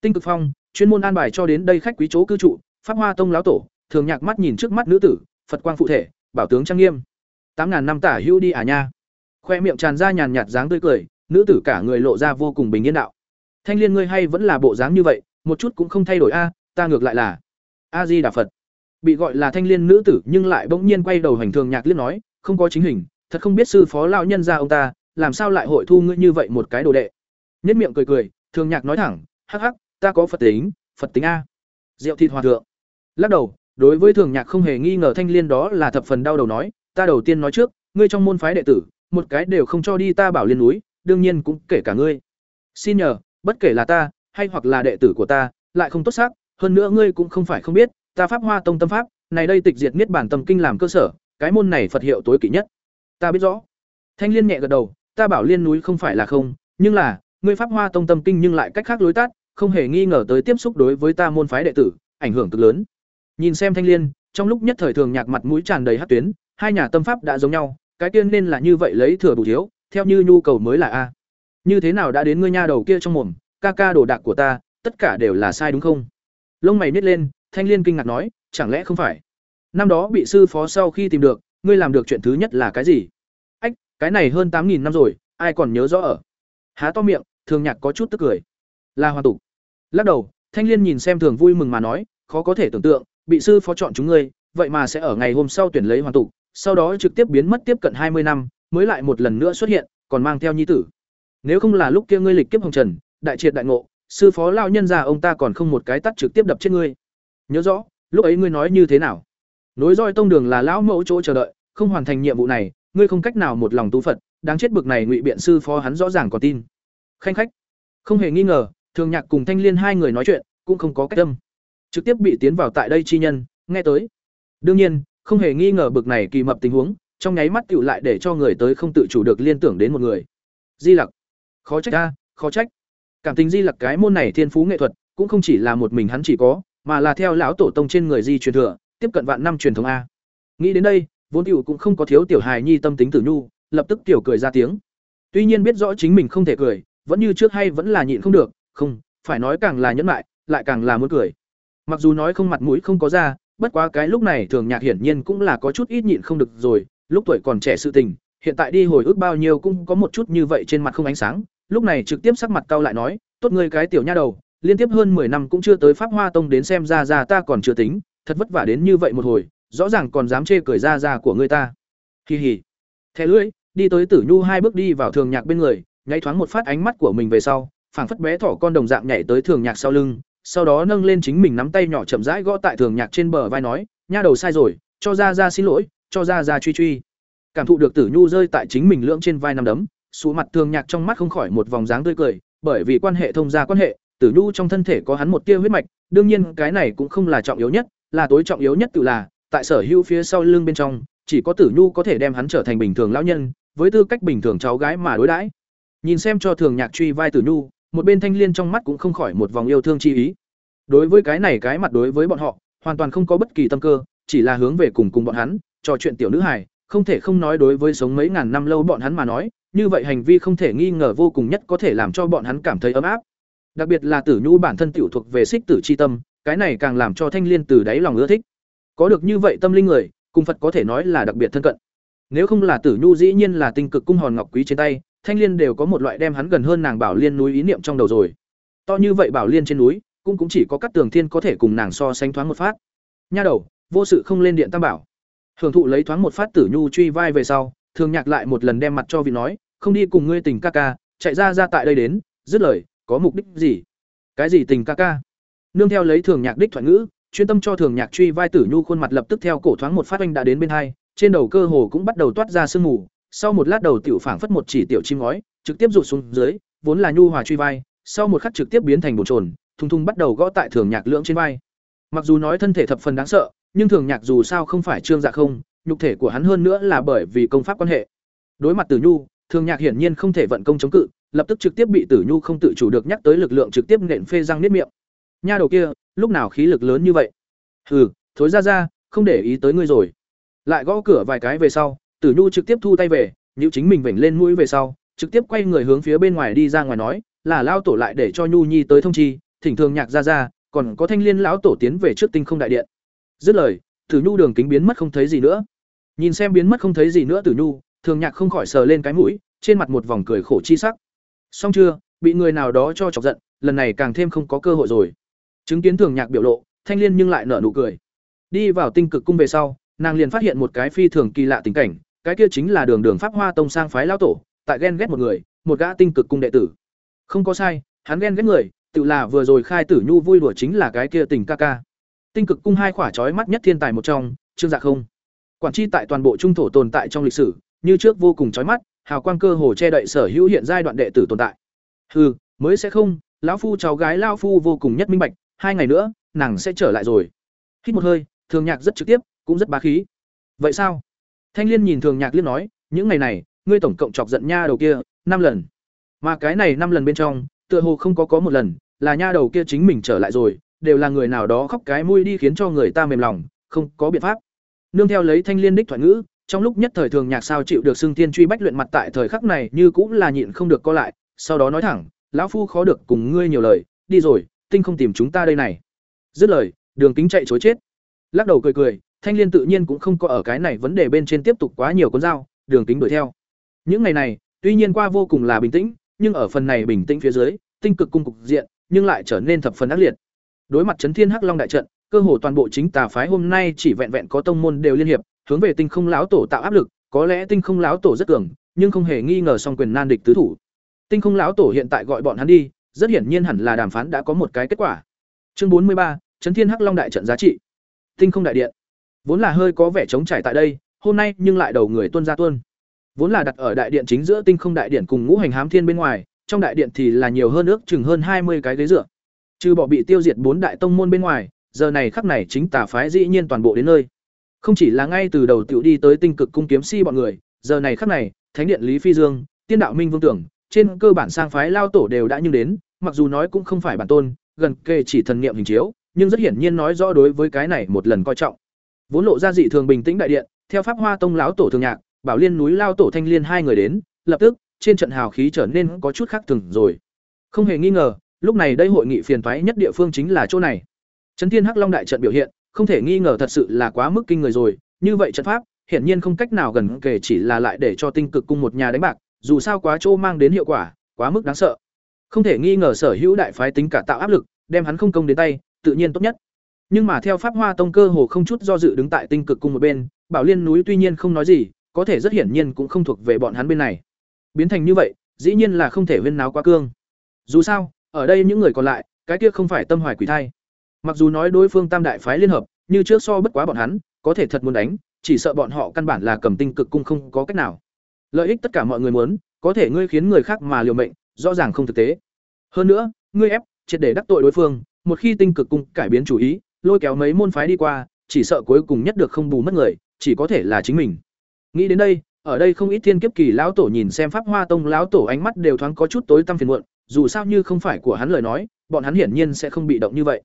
Tinh cực phong, chuyên môn an bài cho đến đây khách quý chỗ cư trụ, Pháp Hoa tông lão tổ, thường nhạc mắt nhìn trước mắt nữ tử, Phật quang phụ thể, bảo tướng trang nghiêm. Tám ngàn năm tả hữu đi à nha. Khoe miệng tràn ra nhàn nhạt dáng tươi cười, nữ tử cả người lộ ra vô cùng bình yên đạo. Thanh Liên ngươi hay vẫn là bộ dáng như vậy, một chút cũng không thay đổi a, ta ngược lại là A Di Đà Phật. Bị gọi là thanh liên nữ tử, nhưng lại bỗng nhiên quay đầu hành thường nhạc liếc nói, không có chính hình, thật không biết sư phó lão nhân ra ông ta, làm sao lại hội thu ngươi như vậy một cái đồ đệ? Nhất miệng cười cười, thường nhạc nói thẳng, hắc hắc, ta có phật tính phật tính a. Diệu thịt hòa thượng. Lắc đầu, đối với thường nhạc không hề nghi ngờ thanh liên đó là thập phần đau đầu nói, ta đầu tiên nói trước, ngươi trong môn phái đệ tử, một cái đều không cho đi ta bảo liên núi, đương nhiên cũng kể cả ngươi. Xin nhờ, bất kể là ta, hay hoặc là đệ tử của ta, lại không tốt xác hơn nữa ngươi cũng không phải không biết, ta pháp hoa tông tâm pháp, này đây tịch diệt niết bản tâm kinh làm cơ sở, cái môn này phật hiệu tối kỵ nhất. Ta biết rõ. Thanh liên nhẹ gật đầu, ta bảo liên núi không phải là không, nhưng là, ngươi pháp hoa tông tâm kinh nhưng lại cách khác lối tắt, không hề nghi ngờ tới tiếp xúc đối với ta môn phái đệ tử, ảnh hưởng cực lớn. Nhìn xem thanh liên, trong lúc nhất thời thường nhạc mặt mũi tràn đầy hắc tuyến, hai nhà tâm pháp đã giống nhau, cái tiên nên là như vậy lấy thừa bù thiếu, theo như nhu cầu mới là a. Như thế nào đã đến ngươi nha đầu kia trong mồm, ca ca đồ đạc của ta, tất cả đều là sai đúng không? Lông mày nhếch lên Thanh Liên kinh ngạc nói, chẳng lẽ không phải? Năm đó bị sư phó sau khi tìm được, ngươi làm được chuyện thứ nhất là cái gì? Ách, cái này hơn tám nghìn năm rồi, ai còn nhớ rõ ở? Há to miệng, Thường Nhạc có chút tức cười. Là hoàn tục. Lắc đầu, Thanh Liên nhìn xem Thường vui mừng mà nói, khó có thể tưởng tượng, bị sư phó chọn chúng ngươi, vậy mà sẽ ở ngày hôm sau tuyển lấy hoàn tục sau đó trực tiếp biến mất tiếp cận hai mươi năm, mới lại một lần nữa xuất hiện, còn mang theo nhi tử. Nếu không là lúc kia ngươi lịch kiếp hồng trần, đại triệt đại ngộ, sư phó lão nhân già ông ta còn không một cái tắt trực tiếp đập chết ngươi. Nhớ rõ, lúc ấy ngươi nói như thế nào? Nối roi tông đường là lão mẫu chỗ chờ đợi, không hoàn thành nhiệm vụ này, ngươi không cách nào một lòng tu Phật, đáng chết bực này ngụy biện sư phó hắn rõ ràng có tin. Khanh khách. Không hề nghi ngờ, Thường Nhạc cùng Thanh Liên hai người nói chuyện, cũng không có cách tâm. Trực tiếp bị tiến vào tại đây chi nhân, nghe tới. Đương nhiên, không hề nghi ngờ bực này kỳ mập tình huống, trong nháy mắt tựu lại để cho người tới không tự chủ được liên tưởng đến một người. Di Lặc. Khó trách a, khó trách. Cảm tình Di Lặc cái môn này thiên phú nghệ thuật, cũng không chỉ là một mình hắn chỉ có, mà là theo lão tổ tông trên người di truyền thừa, tiếp cận vạn năm truyền thống a. Nghĩ đến đây, vốn tiểu cũng không có thiếu tiểu hài nhi tâm tính tử nhu, lập tức tiểu cười ra tiếng. Tuy nhiên biết rõ chính mình không thể cười, vẫn như trước hay vẫn là nhịn không được, không, phải nói càng là nhẫn lại lại càng là muốn cười. Mặc dù nói không mặt mũi không có ra, bất quá cái lúc này thường nhạc hiển nhiên cũng là có chút ít nhịn không được rồi, lúc tuổi còn trẻ sự tình, hiện tại đi hồi ức bao nhiêu cũng có một chút như vậy trên mặt không ánh sáng, lúc này trực tiếp sắc mặt cau lại nói, tốt ngươi cái tiểu nha đầu, liên tiếp hơn 10 năm cũng chưa tới Pháp Hoa Tông đến xem ra ra ta còn chưa tính, thật vất vả đến như vậy một hồi, rõ ràng còn dám chê cười ra ra của ngươi ta. Hi hi. Thẻ lưỡi, đi tới Tử Nhu hai bước đi vào Thường Nhạc bên người, nháy thoáng một phát ánh mắt của mình về sau, phảng phất bé thỏ con đồng dạng nhảy tới Thường Nhạc sau lưng, sau đó nâng lên chính mình nắm tay nhỏ chậm rãi gõ tại Thường Nhạc trên bờ vai nói, nha đầu sai rồi, cho ra ra xin lỗi, cho ra ra truy truy. Cảm thụ được Tử Nhu rơi tại chính mình lưỡng trên vai nắm đấm, xuống mặt Thường Nhạc trong mắt không khỏi một vòng dáng tươi cười, bởi vì quan hệ thông gia quan hệ, Tử Nhu trong thân thể có hắn một tia huyết mạch, đương nhiên cái này cũng không là trọng yếu nhất, là tối trọng yếu nhất tự là, tại sở hữu phía sau lưng bên trong, chỉ có Tử Nhu có thể đem hắn trở thành bình thường lão nhân, với tư cách bình thường cháu gái mà đối đãi. Nhìn xem cho Thường Nhạc truy vai Tử Nhu, một bên Thanh Liên trong mắt cũng không khỏi một vòng yêu thương chi ý. Đối với cái này cái mặt đối với bọn họ, hoàn toàn không có bất kỳ tâm cơ, chỉ là hướng về cùng cùng bọn hắn, trò chuyện tiểu nữ hài, không thể không nói đối với sống mấy ngàn năm lâu bọn hắn mà nói, như vậy hành vi không thể nghi ngờ vô cùng nhất có thể làm cho bọn hắn cảm thấy ấm áp. Đặc biệt là Tử Nhu bản thân tiểu thuộc về xích tử chi tâm, cái này càng làm cho Thanh Liên từ đáy lòng ưa thích. Có được như vậy tâm linh người, cùng Phật có thể nói là đặc biệt thân cận. Nếu không là Tử Nhu dĩ nhiên là tinh cực cung hòn ngọc quý trên tay, Thanh Liên đều có một loại đem hắn gần hơn nàng Bảo Liên núi ý niệm trong đầu rồi. To như vậy Bảo Liên trên núi, cũng cũng chỉ có các tường thiên có thể cùng nàng so sánh thoáng một phát. Nha đầu, vô sự không lên điện tam bảo. Hưởng thụ lấy thoáng một phát Tử Nhu truy vai về sau, Thường Nhạc lại một lần đem mặt cho vị nói, không đi cùng ngươi tình ca ca, chạy ra ra tại đây đến, dứt lời, có mục đích gì? Cái gì tình ca ca? Nương theo lấy Thường Nhạc đích thoại ngữ, chuyên tâm cho Thường Nhạc truy vai Tử Nhu khuôn mặt lập tức theo cổ thoáng một phát anh đã đến bên hai, trên đầu cơ hồ cũng bắt đầu toát ra sương mù, sau một lát đầu tiểu phảng phất một chỉ tiểu chim ngói, trực tiếp rụt xuống dưới, vốn là nhu hòa truy vai, sau một khắc trực tiếp biến thành bột trồn, thùng thùng bắt đầu gõ tại Thường Nhạc lưỡng trên vai. Mặc dù nói thân thể thập phần đáng sợ, nhưng Thường Nhạc dù sao không phải trương dạ không, nhục thể của hắn hơn nữa là bởi vì công pháp quan hệ. Đối mặt Tử Nhu, Thường Nhạc hiển nhiên không thể vận công chống cự, lập tức trực tiếp bị Tử Nhu không tự chủ được nhắc tới lực lượng trực tiếp nện phê răng niết miệng. Nha đầu kia, lúc nào khí lực lớn như vậy? Hừ, thối ra ra, không để ý tới ngươi rồi. Lại gõ cửa vài cái về sau, Tử Nhu trực tiếp thu tay về, nhíu chính mình vểnh lên mũi về sau, trực tiếp quay người hướng phía bên ngoài đi ra ngoài nói, là lao tổ lại để cho Nhu Nhi tới thông chi, thỉnh thường nhạc ra ra, còn có Thanh Liên lão tổ tiến về trước Tinh Không đại điện. Dứt lời, Tử Nhu đường kính biến mất không thấy gì nữa. Nhìn xem biến mất không thấy gì nữa Tử Nhu, Thường Nhạc không khỏi sờ lên cái mũi, trên mặt một vòng cười khổ chi sắc. Xong chưa, bị người nào đó cho chọc giận, lần này càng thêm không có cơ hội rồi. Chứng kiến Thường Nhạc biểu lộ, Thanh Liên nhưng lại nở nụ cười. Đi vào Tinh Cực cung về sau, nàng liền phát hiện một cái phi thường kỳ lạ tình cảnh, cái kia chính là Đường Đường Pháp Hoa Tông sang phái lão tổ, tại ghen ghét một người, một gã Tinh Cực cung đệ tử. Không có sai, hắn ghen ghét người, tự là vừa rồi khai tử nhu vui đùa chính là cái kia tình ca ca. Tinh Cực cung hai khỏa chói mắt nhất thiên tài một trong, Trương Dạ không. Quản tri tại toàn bộ trung thổ tồn tại trong lịch sử, như trước vô cùng chói mắt, hào quang cơ hồ che đậy sở hữu hiện giai đoạn đệ tử tồn tại. Hừ, mới sẽ không, lão phu cháu gái lão phu vô cùng nhất minh bạch, hai ngày nữa, nàng sẽ trở lại rồi. Hít một hơi, Thường Nhạc rất trực tiếp, cũng rất bá khí. Vậy sao? Thanh Liên nhìn Thường Nhạc liên nói, những ngày này, ngươi tổng cộng chọc giận nha đầu kia năm lần. Mà cái này năm lần bên trong, tựa hồ không có có một lần là nha đầu kia chính mình trở lại rồi, đều là người nào đó khóc cái mũi đi khiến cho người ta mềm lòng, không có biện pháp. Nương theo lấy Thanh Liên đích thoại ngữ, trong lúc nhất thời thường nhạc sao chịu được xưng tiên truy bách luyện mặt tại thời khắc này như cũng là nhịn không được co lại, sau đó nói thẳng, lão phu khó được cùng ngươi nhiều lời, đi rồi, tinh không tìm chúng ta đây này. Dứt lời, Đường Kính chạy chối chết. Lắc đầu cười cười, Thanh Liên tự nhiên cũng không có ở cái này vấn đề bên trên tiếp tục quá nhiều con dao, Đường Kính đuổi theo. Những ngày này, tuy nhiên qua vô cùng là bình tĩnh, nhưng ở phần này bình tĩnh phía dưới, tinh cực cung cục diện, nhưng lại trở nên thập phần ác liệt. Đối mặt chấn thiên hắc long đại trận, cơ hồ toàn bộ chính tà phái hôm nay chỉ vẹn vẹn có tông môn đều liên hiệp, hướng về Tinh Không lão tổ tạo áp lực, có lẽ Tinh Không lão tổ rất cường, nhưng không hề nghi ngờ song quyền nan địch tứ thủ. Tinh Không lão tổ hiện tại gọi bọn hắn đi, rất hiển nhiên hẳn là đàm phán đã có một cái kết quả. Chương bốn mươi ba, Chấn Thiên Hắc Long đại trận giá trị. Tinh Không đại điện. Vốn là hơi có vẻ trống trải tại đây, hôm nay nhưng lại đầu người tuân ra tuân. Vốn là đặt ở đại điện chính giữa Tinh Không đại điện cùng Ngũ Hành Hám Thiên bên ngoài, trong đại điện thì là nhiều hơn ước chừng hơn hai mươi cái ghế dựa. Trừ bỏ bị tiêu diệt bốn đại tông môn bên ngoài, giờ này khắc này chính tà phái dĩ nhiên toàn bộ đến nơi. Không chỉ là ngay từ đầu tiểu đi tới tinh cực cung kiếm si bọn người, giờ này khắc này, Thánh điện Lý Phi Dương, Tiên đạo Minh Vương Tưởng, trên cơ bản sang phái lao tổ đều đã nhưng đến, mặc dù nói cũng không phải bản tôn, gần kề chỉ thần niệm hình chiếu, nhưng rất hiển nhiên nói rõ đối với cái này một lần coi trọng. Vốn lộ ra dị thường bình tĩnh đại điện, theo pháp hoa tông lão tổ thường nhạc, bảo liên núi lao tổ thanh liên hai người đến, lập tức trên trận hào khí trở nên có chút khác thường rồi. Không hề nghi ngờ, lúc này đây hội nghị phiền toái nhất địa phương chính là chỗ này. Trấn Thiên Hắc Long đại trận biểu hiện, không thể nghi ngờ thật sự là quá mức kinh người rồi, như vậy trận pháp, hiển nhiên không cách nào gần kể chỉ là lại để cho tinh cực cung một nhà đánh bạc, dù sao quá trô mang đến hiệu quả, quá mức đáng sợ. Không thể nghi ngờ sở hữu đại phái tính cả tạo áp lực, đem hắn không công đến tay, tự nhiên tốt nhất. Nhưng mà theo Pháp Hoa Tông cơ hồ không chút do dự đứng tại tinh cực cung một bên, Bảo Liên núi tuy nhiên không nói gì, có thể rất hiển nhiên cũng không thuộc về bọn hắn bên này. Biến thành như vậy, dĩ nhiên là không thể huyên náo quá cương. Dù sao, ở đây những người còn lại, cái kia không phải tâm hoài quỷ thai. Mặc dù nói đối phương Tam đại phái liên hợp, như trước so bất quá bọn hắn, có thể thật muốn đánh, chỉ sợ bọn họ căn bản là cầm tinh cực cung không có cách nào. Lợi ích tất cả mọi người muốn, có thể ngươi khiến người khác mà liều mệnh, rõ ràng không thực tế. Hơn nữa, ngươi ép, triệt để đắc tội đối phương, một khi tinh cực cung cải biến chủ ý, lôi kéo mấy môn phái đi qua, chỉ sợ cuối cùng nhất được không bù mất người, chỉ có thể là chính mình. Nghĩ đến đây, ở đây không ít thiên kiếp kỳ lão tổ nhìn xem pháp hoa tông lão tổ ánh mắt đều thoáng có chút tối tăm phiền muộn, dù sao như không phải của hắn lời nói, bọn hắn hiển nhiên sẽ không bị động như vậy.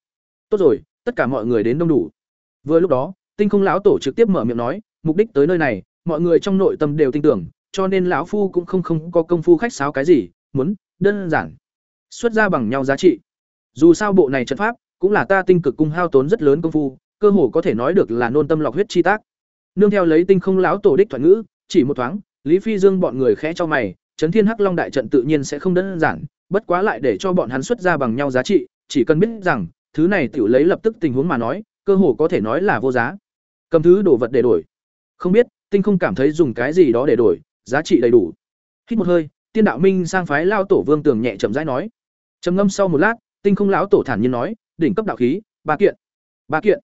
Tốt rồi, tất cả mọi người đến đông đủ. Vừa lúc đó, Tinh Không lão tổ trực tiếp mở miệng nói, mục đích tới nơi này, mọi người trong nội tâm đều tin tưởng, cho nên lão phu cũng không không có công phu khách sáo cái gì, muốn đơn giản xuất ra bằng nhau giá trị. Dù sao bộ này trận pháp cũng là ta tinh cực cung hao tốn rất lớn công phu, cơ hồ có thể nói được là nôn tâm lọc huyết chi tác. Nương theo lấy Tinh Không lão tổ đích thoại ngữ, chỉ một thoáng, Lý Phi Dương bọn người khẽ cho mày, Trấn Thiên Hắc Long đại trận tự nhiên sẽ không đơn giản, bất quá lại để cho bọn hắn xuất ra bằng nhau giá trị, chỉ cần biết rằng, thứ này tiểu lấy lập tức tình huống mà nói, cơ hồ có thể nói là vô giá. Cầm thứ đồ vật để đổi. Không biết, tinh không cảm thấy dùng cái gì đó để đổi, giá trị đầy đủ. Hít một hơi, Tiên đạo minh sang phái lao tổ Vương Tường nhẹ chậm rãi nói. Trầm ngâm sau một lát, Tinh không lão tổ thản nhiên nói, đỉnh cấp đạo khí, ba kiện. Ba kiện.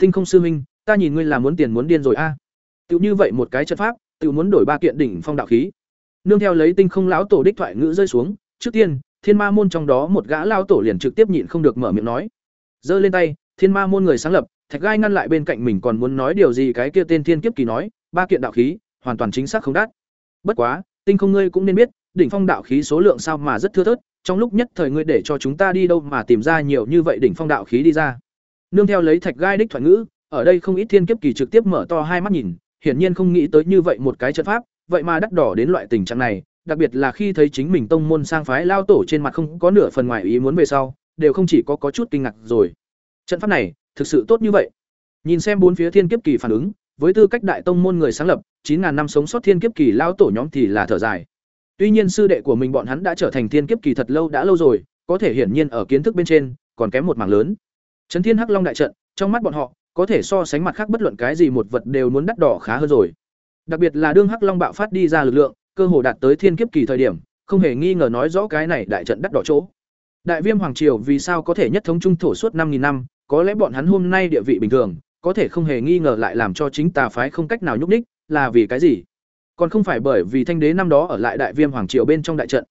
Tinh không sư huynh, ta nhìn ngươi là muốn tiền muốn điên rồi a. À. Tiểu như vậy một cái trận pháp, tiểu muốn đổi ba kiện đỉnh phong đạo khí. Nương theo lấy Tinh không lão tổ đích thoại ngữ rơi xuống, trước tiên, Thiên Ma môn trong đó một gã lao tổ liền trực tiếp nhịn không được mở miệng nói. Giơ lên tay, Thiên Ma môn người sáng lập, Thạch Gai ngăn lại bên cạnh mình còn muốn nói điều gì cái kia tên Thiên Kiếp Kỳ nói, ba kiện đạo khí, hoàn toàn chính xác không đắt. Bất quá, tinh không ngươi cũng nên biết, đỉnh phong đạo khí số lượng sao mà rất thưa thớt, trong lúc nhất thời ngươi để cho chúng ta đi đâu mà tìm ra nhiều như vậy đỉnh phong đạo khí đi ra. Nương theo lấy Thạch Gai đích thoại ngữ, ở đây không ít Thiên Kiếp Kỳ trực tiếp mở to hai mắt nhìn, hiển nhiên không nghĩ tới như vậy một cái trận pháp, vậy mà đắt đỏ đến loại tình trạng này, đặc biệt là khi thấy chính mình tông môn sang phái lao tổ trên mặt không có nửa phần ngoài ý muốn về sau, đều không chỉ có có chút kinh ngạc rồi. Trận pháp này, thực sự tốt như vậy. Nhìn xem bốn phía thiên kiếp kỳ phản ứng, với tư cách đại tông môn người sáng lập, chín ngàn năm sống sót thiên kiếp kỳ lao tổ nhóm thì là thở dài. Tuy nhiên sư đệ của mình bọn hắn đã trở thành thiên kiếp kỳ thật lâu đã lâu rồi, có thể hiển nhiên ở kiến thức bên trên còn kém một mảng lớn. Trấn Thiên Hắc Long đại trận, trong mắt bọn họ, có thể so sánh mặt khác bất luận cái gì một vật đều muốn đắt đỏ khá hơn rồi. Đặc biệt là đương Hắc Long bạo phát đi ra lực lượng, cơ hồ đạt tới thiên kiếp kỳ thời điểm, không hề nghi ngờ nói rõ cái này đại trận đắt đỏ chỗ. Đại Viêm hoàng triều vì sao có thể nhất thống trung thổ suốt năm nghìn năm, có lẽ bọn hắn hôm nay địa vị bình thường, có thể không hề nghi ngờ lại làm cho chính tà phái không cách nào nhúc nhích, là vì cái gì? Còn không phải bởi vì thanh đế năm đó ở lại Đại Viêm hoàng triều bên trong đại trận.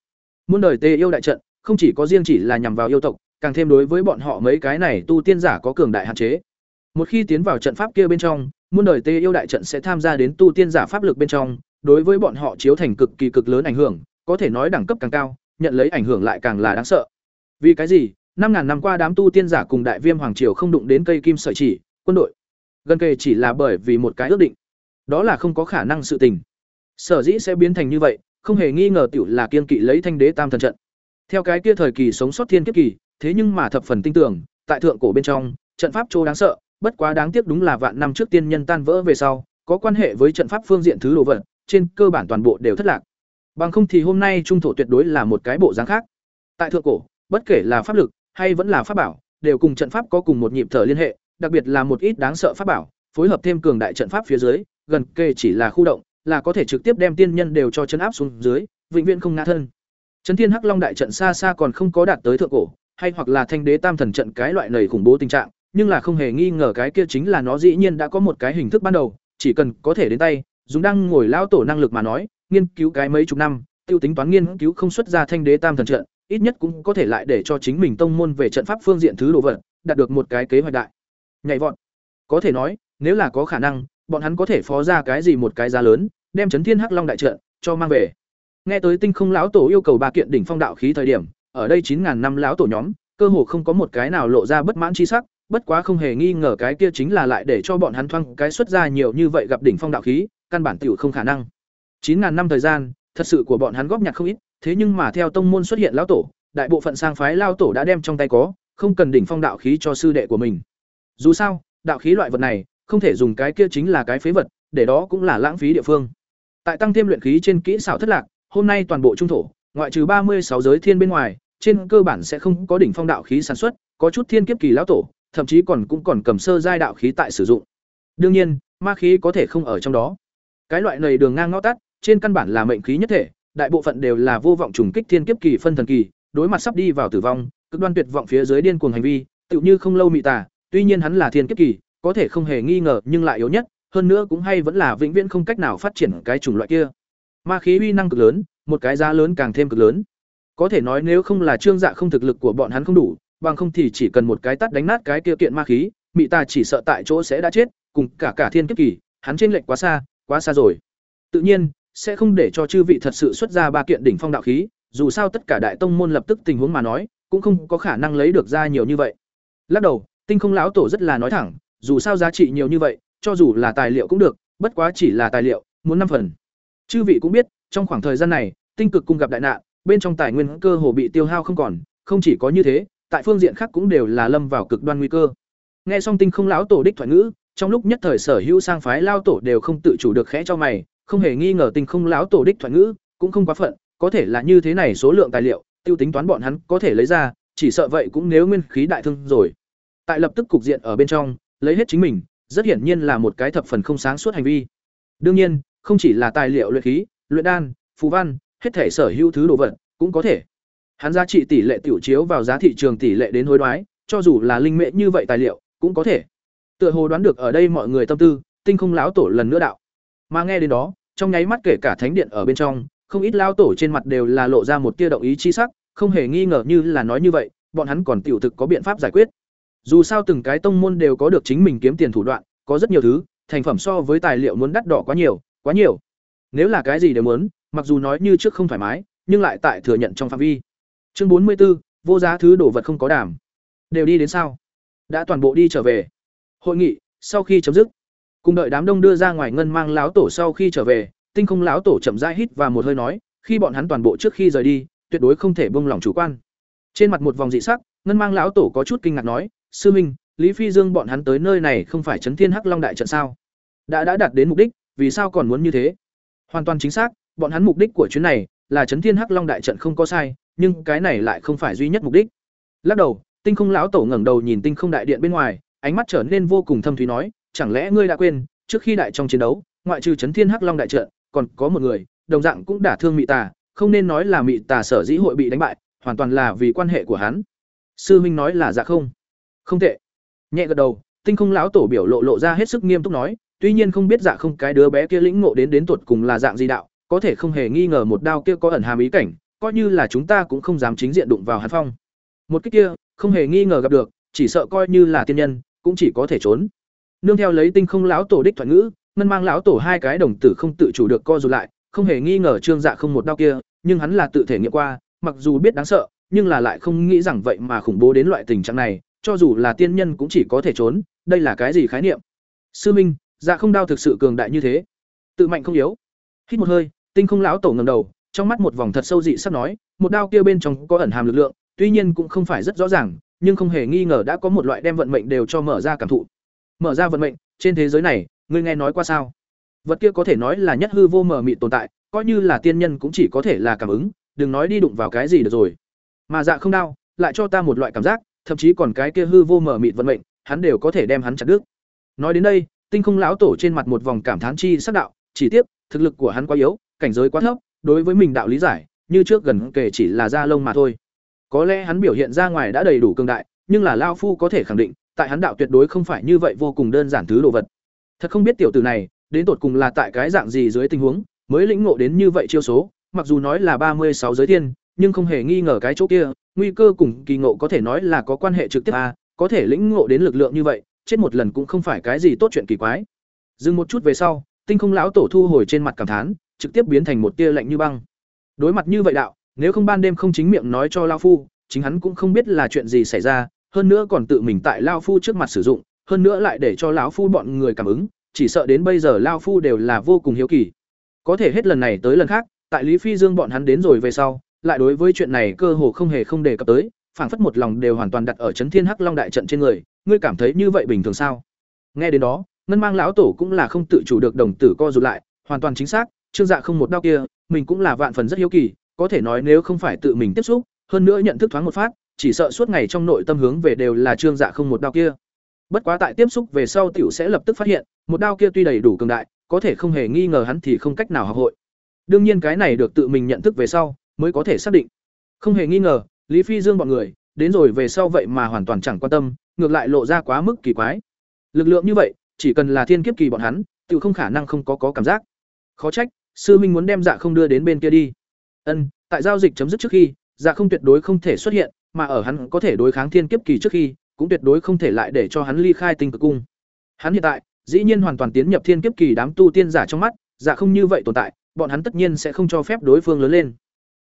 Muôn đời tê yêu đại trận, không chỉ có riêng chỉ là nhằm vào yêu tộc, càng thêm đối với bọn họ mấy cái này tu tiên giả có cường đại hạn chế. Một khi tiến vào trận pháp kia bên trong, muôn đời tê yêu đại trận sẽ tham gia đến tu tiên giả pháp lực bên trong, đối với bọn họ chiếu thành cực kỳ cực lớn ảnh hưởng, có thể nói đẳng cấp càng cao, nhận lấy ảnh hưởng lại càng là đáng sợ. Vì cái gì? Năm ngàn năm qua đám tu tiên giả cùng đại viêm hoàng triều không đụng đến cây kim sợi chỉ, quân đội. Gần kề chỉ là bởi vì một cái ước định. Đó là không có khả năng sự tình. Sở dĩ sẽ biến thành như vậy, không hề nghi ngờ tiểu là kiên kỵ lấy thanh đế tam thần trận. Theo cái kia thời kỳ sống sót thiên kiếp kỳ, thế nhưng mà thập phần tinh tưởng, tại thượng cổ bên trong, trận pháp châu đáng sợ, bất quá đáng tiếc đúng là vạn năm trước tiên nhân tan vỡ về sau, có quan hệ với trận pháp phương diện thứ đồ vật, trên cơ bản toàn bộ đều thất lạc. Bằng không thì hôm nay trung thổ tuyệt đối là một cái bộ dáng khác. Tại thượng cổ, bất kể là pháp lực hay vẫn là pháp bảo, đều cùng trận pháp có cùng một nhịp thở liên hệ, đặc biệt là một ít đáng sợ pháp bảo, phối hợp thêm cường đại trận pháp phía dưới, gần kề chỉ là khu động, là có thể trực tiếp đem tiên nhân đều cho chấn áp xuống dưới, vĩnh viễn không ngã thân. Chấn Thiên Hắc Long đại trận xa xa còn không có đạt tới thượng cổ, hay hoặc là Thanh Đế Tam Thần trận cái loại này khủng bố tình trạng, nhưng là không hề nghi ngờ cái kia chính là nó dĩ nhiên đã có một cái hình thức ban đầu, chỉ cần có thể đến tay, dùng đang ngồi lao tổ năng lực mà nói, nghiên cứu cái mấy chục năm, tiêu tính toán nghiên cứu không xuất ra Thanh Đế Tam Thần trận, ít nhất cũng có thể lại để cho chính mình tông môn về trận pháp phương diện thứ đồ vật, đạt được một cái kế hoạch đại. Nhảy vọt. Có thể nói, nếu là có khả năng, bọn hắn có thể phó ra cái gì một cái giá lớn, đem chấn thiên hắc long đại trận cho mang về. Nghe tới Tinh Không lão tổ yêu cầu ba kiện đỉnh phong đạo khí thời điểm, ở đây chín ngàn năm lão tổ nhóm, cơ hồ không có một cái nào lộ ra bất mãn chi sắc, bất quá không hề nghi ngờ cái kia chính là lại để cho bọn hắn thoang cái xuất ra nhiều như vậy gặp đỉnh phong đạo khí, căn bản tiểu không khả năng. Chín ngàn năm thời gian, thật sự của bọn hắn góp nhặt không ít, thế nhưng mà theo tông môn xuất hiện lão tổ, đại bộ phận sang phái lao tổ đã đem trong tay có, không cần đỉnh phong đạo khí cho sư đệ của mình. Dù sao, đạo khí loại vật này, không thể dùng cái kia chính là cái phế vật, để đó cũng là lãng phí địa phương. Tại tăng thêm luyện khí trên kỹ xảo thất lạc, hôm nay toàn bộ trung thổ, ngoại trừ ba mươi sáu giới thiên bên ngoài, trên cơ bản sẽ không có đỉnh phong đạo khí sản xuất, có chút thiên kiếp kỳ lão tổ, thậm chí còn cũng còn cầm sơ giai đạo khí tại sử dụng. Đương nhiên, ma khí có thể không ở trong đó. Cái loại này đường ngang ngõ tắt, trên căn bản là mệnh khí nhất thể, đại bộ phận đều là vô vọng trùng kích thiên kiếp kỳ phân thần kỳ, đối mặt sắp đi vào tử vong, cực đoan tuyệt vọng phía dưới điên cuồng hành vi, tựu như không lâu mị tà, tuy nhiên hắn là thiên kiếp kỳ, có thể không hề nghi ngờ nhưng lại yếu nhất, hơn nữa cũng hay vẫn là vĩnh viễn không cách nào phát triển cái chủng loại kia. Ma khí uy năng cực lớn, một cái giá lớn càng thêm cực lớn. Có thể nói nếu không là trương dạ không thực lực của bọn hắn không đủ, bằng không thì chỉ cần một cái tát đánh nát cái kia kiện ma khí, mị ta chỉ sợ tại chỗ sẽ đã chết, cùng cả cả thiên kiếp kỳ, hắn trên lệnh quá xa, quá xa rồi. Tự nhiên, sẽ không để cho chư vị thật sự xuất ra ba kiện đỉnh phong đạo khí, dù sao tất cả đại tông môn lập tức tình huống mà nói, cũng không có khả năng lấy được ra nhiều như vậy. Lắc đầu, Tinh Không lão tổ rất là nói thẳng, dù sao giá trị nhiều như vậy, cho dù là tài liệu cũng được, bất quá chỉ là tài liệu, muốn năm phần. Chư vị cũng biết, trong khoảng thời gian này, tinh cực cung gặp đại nạn, bên trong tài nguyên cơ hồ bị tiêu hao không còn, không chỉ có như thế, tại phương diện khác cũng đều là lâm vào cực đoan nguy cơ. Nghe xong Tinh Không lão tổ đích thoại ngữ, trong lúc nhất thời sở hữu sang phái lao tổ đều không tự chủ được khẽ cho mày, không hề nghi ngờ Tinh Không lão tổ đích thoại ngữ, cũng không quá phận, có thể là như thế này số lượng tài liệu, tiêu tính toán bọn hắn có thể lấy ra, chỉ sợ vậy cũng nếu nguyên khí đại thương rồi. Tại lập tức cục diện ở bên trong, lấy hết chính mình, rất hiển nhiên là một cái thập phần không sáng suốt hành vi. Đương nhiên, không chỉ là tài liệu luyện khí, luyện đan, phù văn, hết thể sở hữu thứ đồ vật cũng có thể. Hắn giá trị tỷ lệ tiểu chiếu vào giá thị trường tỷ lệ đến hối đoái, cho dù là linh mệ như vậy tài liệu, cũng có thể. Tựa hồ đoán được ở đây mọi người tâm tư, tinh không lão tổ lần nữa đạo. Mà nghe đến đó, trong nháy mắt kể cả thánh điện ở bên trong, không ít lao tổ trên mặt đều là lộ ra một tia động ý chi sắc, không hề nghi ngờ như là nói như vậy, bọn hắn còn tiểu thực có biện pháp giải quyết. Dù sao từng cái tông môn đều có được chính mình kiếm tiền thủ đoạn, có rất nhiều thứ, thành phẩm so với tài liệu muốn đắt đỏ quá nhiều, quá nhiều. Nếu là cái gì đều muốn, mặc dù nói như trước không thoải mái, nhưng lại tại thừa nhận trong phạm vi. Chương bốn mươi 44, vô giá thứ đồ vật không có đảm. Đều đi đến sao? Đã toàn bộ đi trở về. Hội nghị sau khi chấm dứt, cùng đợi đám đông đưa ra ngoài ngân mang láo tổ sau khi trở về, tinh không láo tổ chậm rãi hít và một hơi nói, khi bọn hắn toàn bộ trước khi rời đi, tuyệt đối không thể buông lỏng chủ quan. Trên mặt một vòng dị sắc, ngân mang lão tổ có chút kinh ngạc nói, sư minh, Lý Phi Dương bọn hắn tới nơi này không phải chấn thiên hắc long đại trận sao? Đã đã đạt đến mục đích, vì sao còn muốn như thế? Hoàn toàn chính xác, bọn hắn mục đích của chuyến này là chấn thiên hắc long đại trận không có sai, nhưng cái này lại không phải duy nhất mục đích. Lắc đầu, Tinh Không lão tổ ngẩng đầu nhìn Tinh Không đại điện bên ngoài, ánh mắt trở nên vô cùng thâm thúy nói, chẳng lẽ ngươi đã quên, trước khi đại trong chiến đấu, ngoại trừ chấn thiên hắc long đại trận, còn có một người, đồng dạng cũng đả thương mị tà, không nên nói là mị tà sở dĩ hội bị đánh bại, hoàn toàn là vì quan hệ của hắn. Sư huynh nói là dạ không? Không tệ. Nhẹ gật đầu, Tinh Không lão tổ biểu lộ lộ ra hết sức nghiêm túc nói, tuy nhiên không biết dạ không cái đứa bé kia lĩnh ngộ đến đến tuột cùng là dạng gì đạo, có thể không hề nghi ngờ một đao kia có ẩn hàm ý cảnh, coi như là chúng ta cũng không dám chính diện đụng vào hắn phong. Một cái kia, không hề nghi ngờ gặp được, chỉ sợ coi như là tiên nhân, cũng chỉ có thể trốn. Nương theo lấy Tinh Không lão tổ đích thuận ngữ, ngân mang lão tổ hai cái đồng tử không tự chủ được co rụt lại, không hề nghi ngờ Trương Dạ không một đao kia, nhưng hắn là tự thể nghiệm qua, mặc dù biết đáng sợ, nhưng là lại không nghĩ rằng vậy mà khủng bố đến loại tình trạng này, cho dù là tiên nhân cũng chỉ có thể trốn, đây là cái gì khái niệm? Sư Minh, Dạ không đao thực sự cường đại như thế, tự mạnh không yếu. Hít một hơi, Tinh Không lão tổ ngẩng đầu, trong mắt một vòng thật sâu dị sắp nói, một đao kia bên trong có ẩn hàm lực lượng, tuy nhiên cũng không phải rất rõ ràng, nhưng không hề nghi ngờ đã có một loại đem vận mệnh đều cho mở ra cảm thụ. Mở ra vận mệnh, trên thế giới này, ngươi nghe nói qua sao? Vật kia có thể nói là nhất hư vô mờ mịt tồn tại, coi như là tiên nhân cũng chỉ có thể là cảm ứng, đừng nói đi đụng vào cái gì được rồi. Mà dạ không đau, lại cho ta một loại cảm giác, thậm chí còn cái kia hư vô mờ mịt vận mệnh, hắn đều có thể đem hắn chặt đứt. Nói đến đây, Tinh Không lão tổ trên mặt một vòng cảm thán chi sắc đạo, chỉ tiếc, thực lực của hắn quá yếu, cảnh giới quá thấp, đối với mình đạo lý giải, như trước gần kể chỉ là da lông mà thôi. Có lẽ hắn biểu hiện ra ngoài đã đầy đủ cường đại, nhưng là lao phu có thể khẳng định, tại hắn đạo tuyệt đối không phải như vậy vô cùng đơn giản thứ đồ vật. Thật không biết tiểu tử này, đến tột cùng là tại cái dạng gì dưới tình huống, mới lĩnh ngộ đến như vậy chiêu số, mặc dù nói là ba mươi sáu giới thiên, nhưng không hề nghi ngờ cái chỗ kia, nguy cơ cùng kỳ ngộ có thể nói là có quan hệ trực tiếp a, có thể lĩnh ngộ đến lực lượng như vậy, chết một lần cũng không phải cái gì tốt chuyện kỳ quái. Dừng một chút về sau, Tinh Không lão tổ thu hồi trên mặt cảm thán, trực tiếp biến thành một tia lạnh như băng. Đối mặt như vậy đạo, nếu không ban đêm không chính miệng nói cho lão phu, chính hắn cũng không biết là chuyện gì xảy ra, hơn nữa còn tự mình tại lão phu trước mặt sử dụng, hơn nữa lại để cho lão phu bọn người cảm ứng, chỉ sợ đến bây giờ lão phu đều là vô cùng hiếu kỳ. Có thể hết lần này tới lần khác, tại Lý Phi Dương bọn hắn đến rồi về sau, lại đối với chuyện này cơ hồ không hề không đề cập tới, phảng phất một lòng đều hoàn toàn đặt ở Chấn Thiên Hắc Long đại trận trên người, ngươi cảm thấy như vậy bình thường sao? Nghe đến đó, ngân mang lão tổ cũng là không tự chủ được đồng tử co rụt lại, hoàn toàn chính xác, Trương Dạ không một đau kia, mình cũng là vạn phần rất hiếu kỳ, có thể nói nếu không phải tự mình tiếp xúc, hơn nữa nhận thức thoáng một phát, chỉ sợ suốt ngày trong nội tâm hướng về đều là Trương Dạ không một đao kia. Bất quá tại tiếp xúc về sau tiểu sẽ lập tức phát hiện, một đao kia tuy đầy đủ cường đại, có thể không hề nghi ngờ hắn thì không cách nào học hội. Đương nhiên cái này được tự mình nhận thức về sau mới có thể xác định. Không hề nghi ngờ, Lý Phi Dương bọn người, đến rồi về sau vậy mà hoàn toàn chẳng quan tâm, ngược lại lộ ra quá mức kỳ quái. Lực lượng như vậy, chỉ cần là thiên kiếp kỳ bọn hắn, tiểu không khả năng không có có cảm giác. Khó trách, sư minh muốn đem Dạ không đưa đến bên kia đi. Ân, tại giao dịch chấm dứt trước khi, Dạ không tuyệt đối không thể xuất hiện, mà ở hắn có thể đối kháng thiên kiếp kỳ trước khi, cũng tuyệt đối không thể lại để cho hắn ly khai tinh cực cung. Hắn hiện tại, dĩ nhiên hoàn toàn tiến nhập thiên kiếp kỳ đám tu tiên giả trong mắt, giả không như vậy tồn tại, bọn hắn tất nhiên sẽ không cho phép đối phương lớn lên.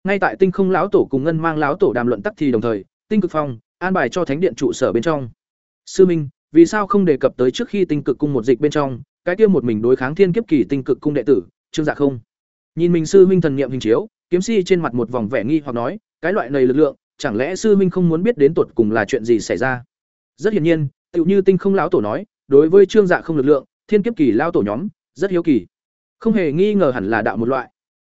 Ngay tại Tinh Không lão tổ cùng Ngân Mang lão tổ đàm luận tắc thì đồng thời, Tinh Cực Phong an bài cho thánh điện trụ sở bên trong. Sư Minh, vì sao không đề cập tới trước khi Tinh Cực cung một dịch bên trong, cái kia một mình đối kháng thiên kiếp kỳ Tinh Cực cung đệ tử, Trương Dạ không? Nhìn mình sư minh thần niệm hình chiếu, kiếm si trên mặt một vòng vẻ nghi hoặc nói, cái loại này lực lượng, chẳng lẽ sư minh không muốn biết đến tột cùng là chuyện gì xảy ra? Rất hiển nhiên, tựu như Tinh Không lão tổ nói, đối với Trương Dạ không lực lượng, thiên kiếp kỳ lao tổ nhóm, rất hiếu kỳ. Không hề nghi ngờ hẳn là đạo một loại.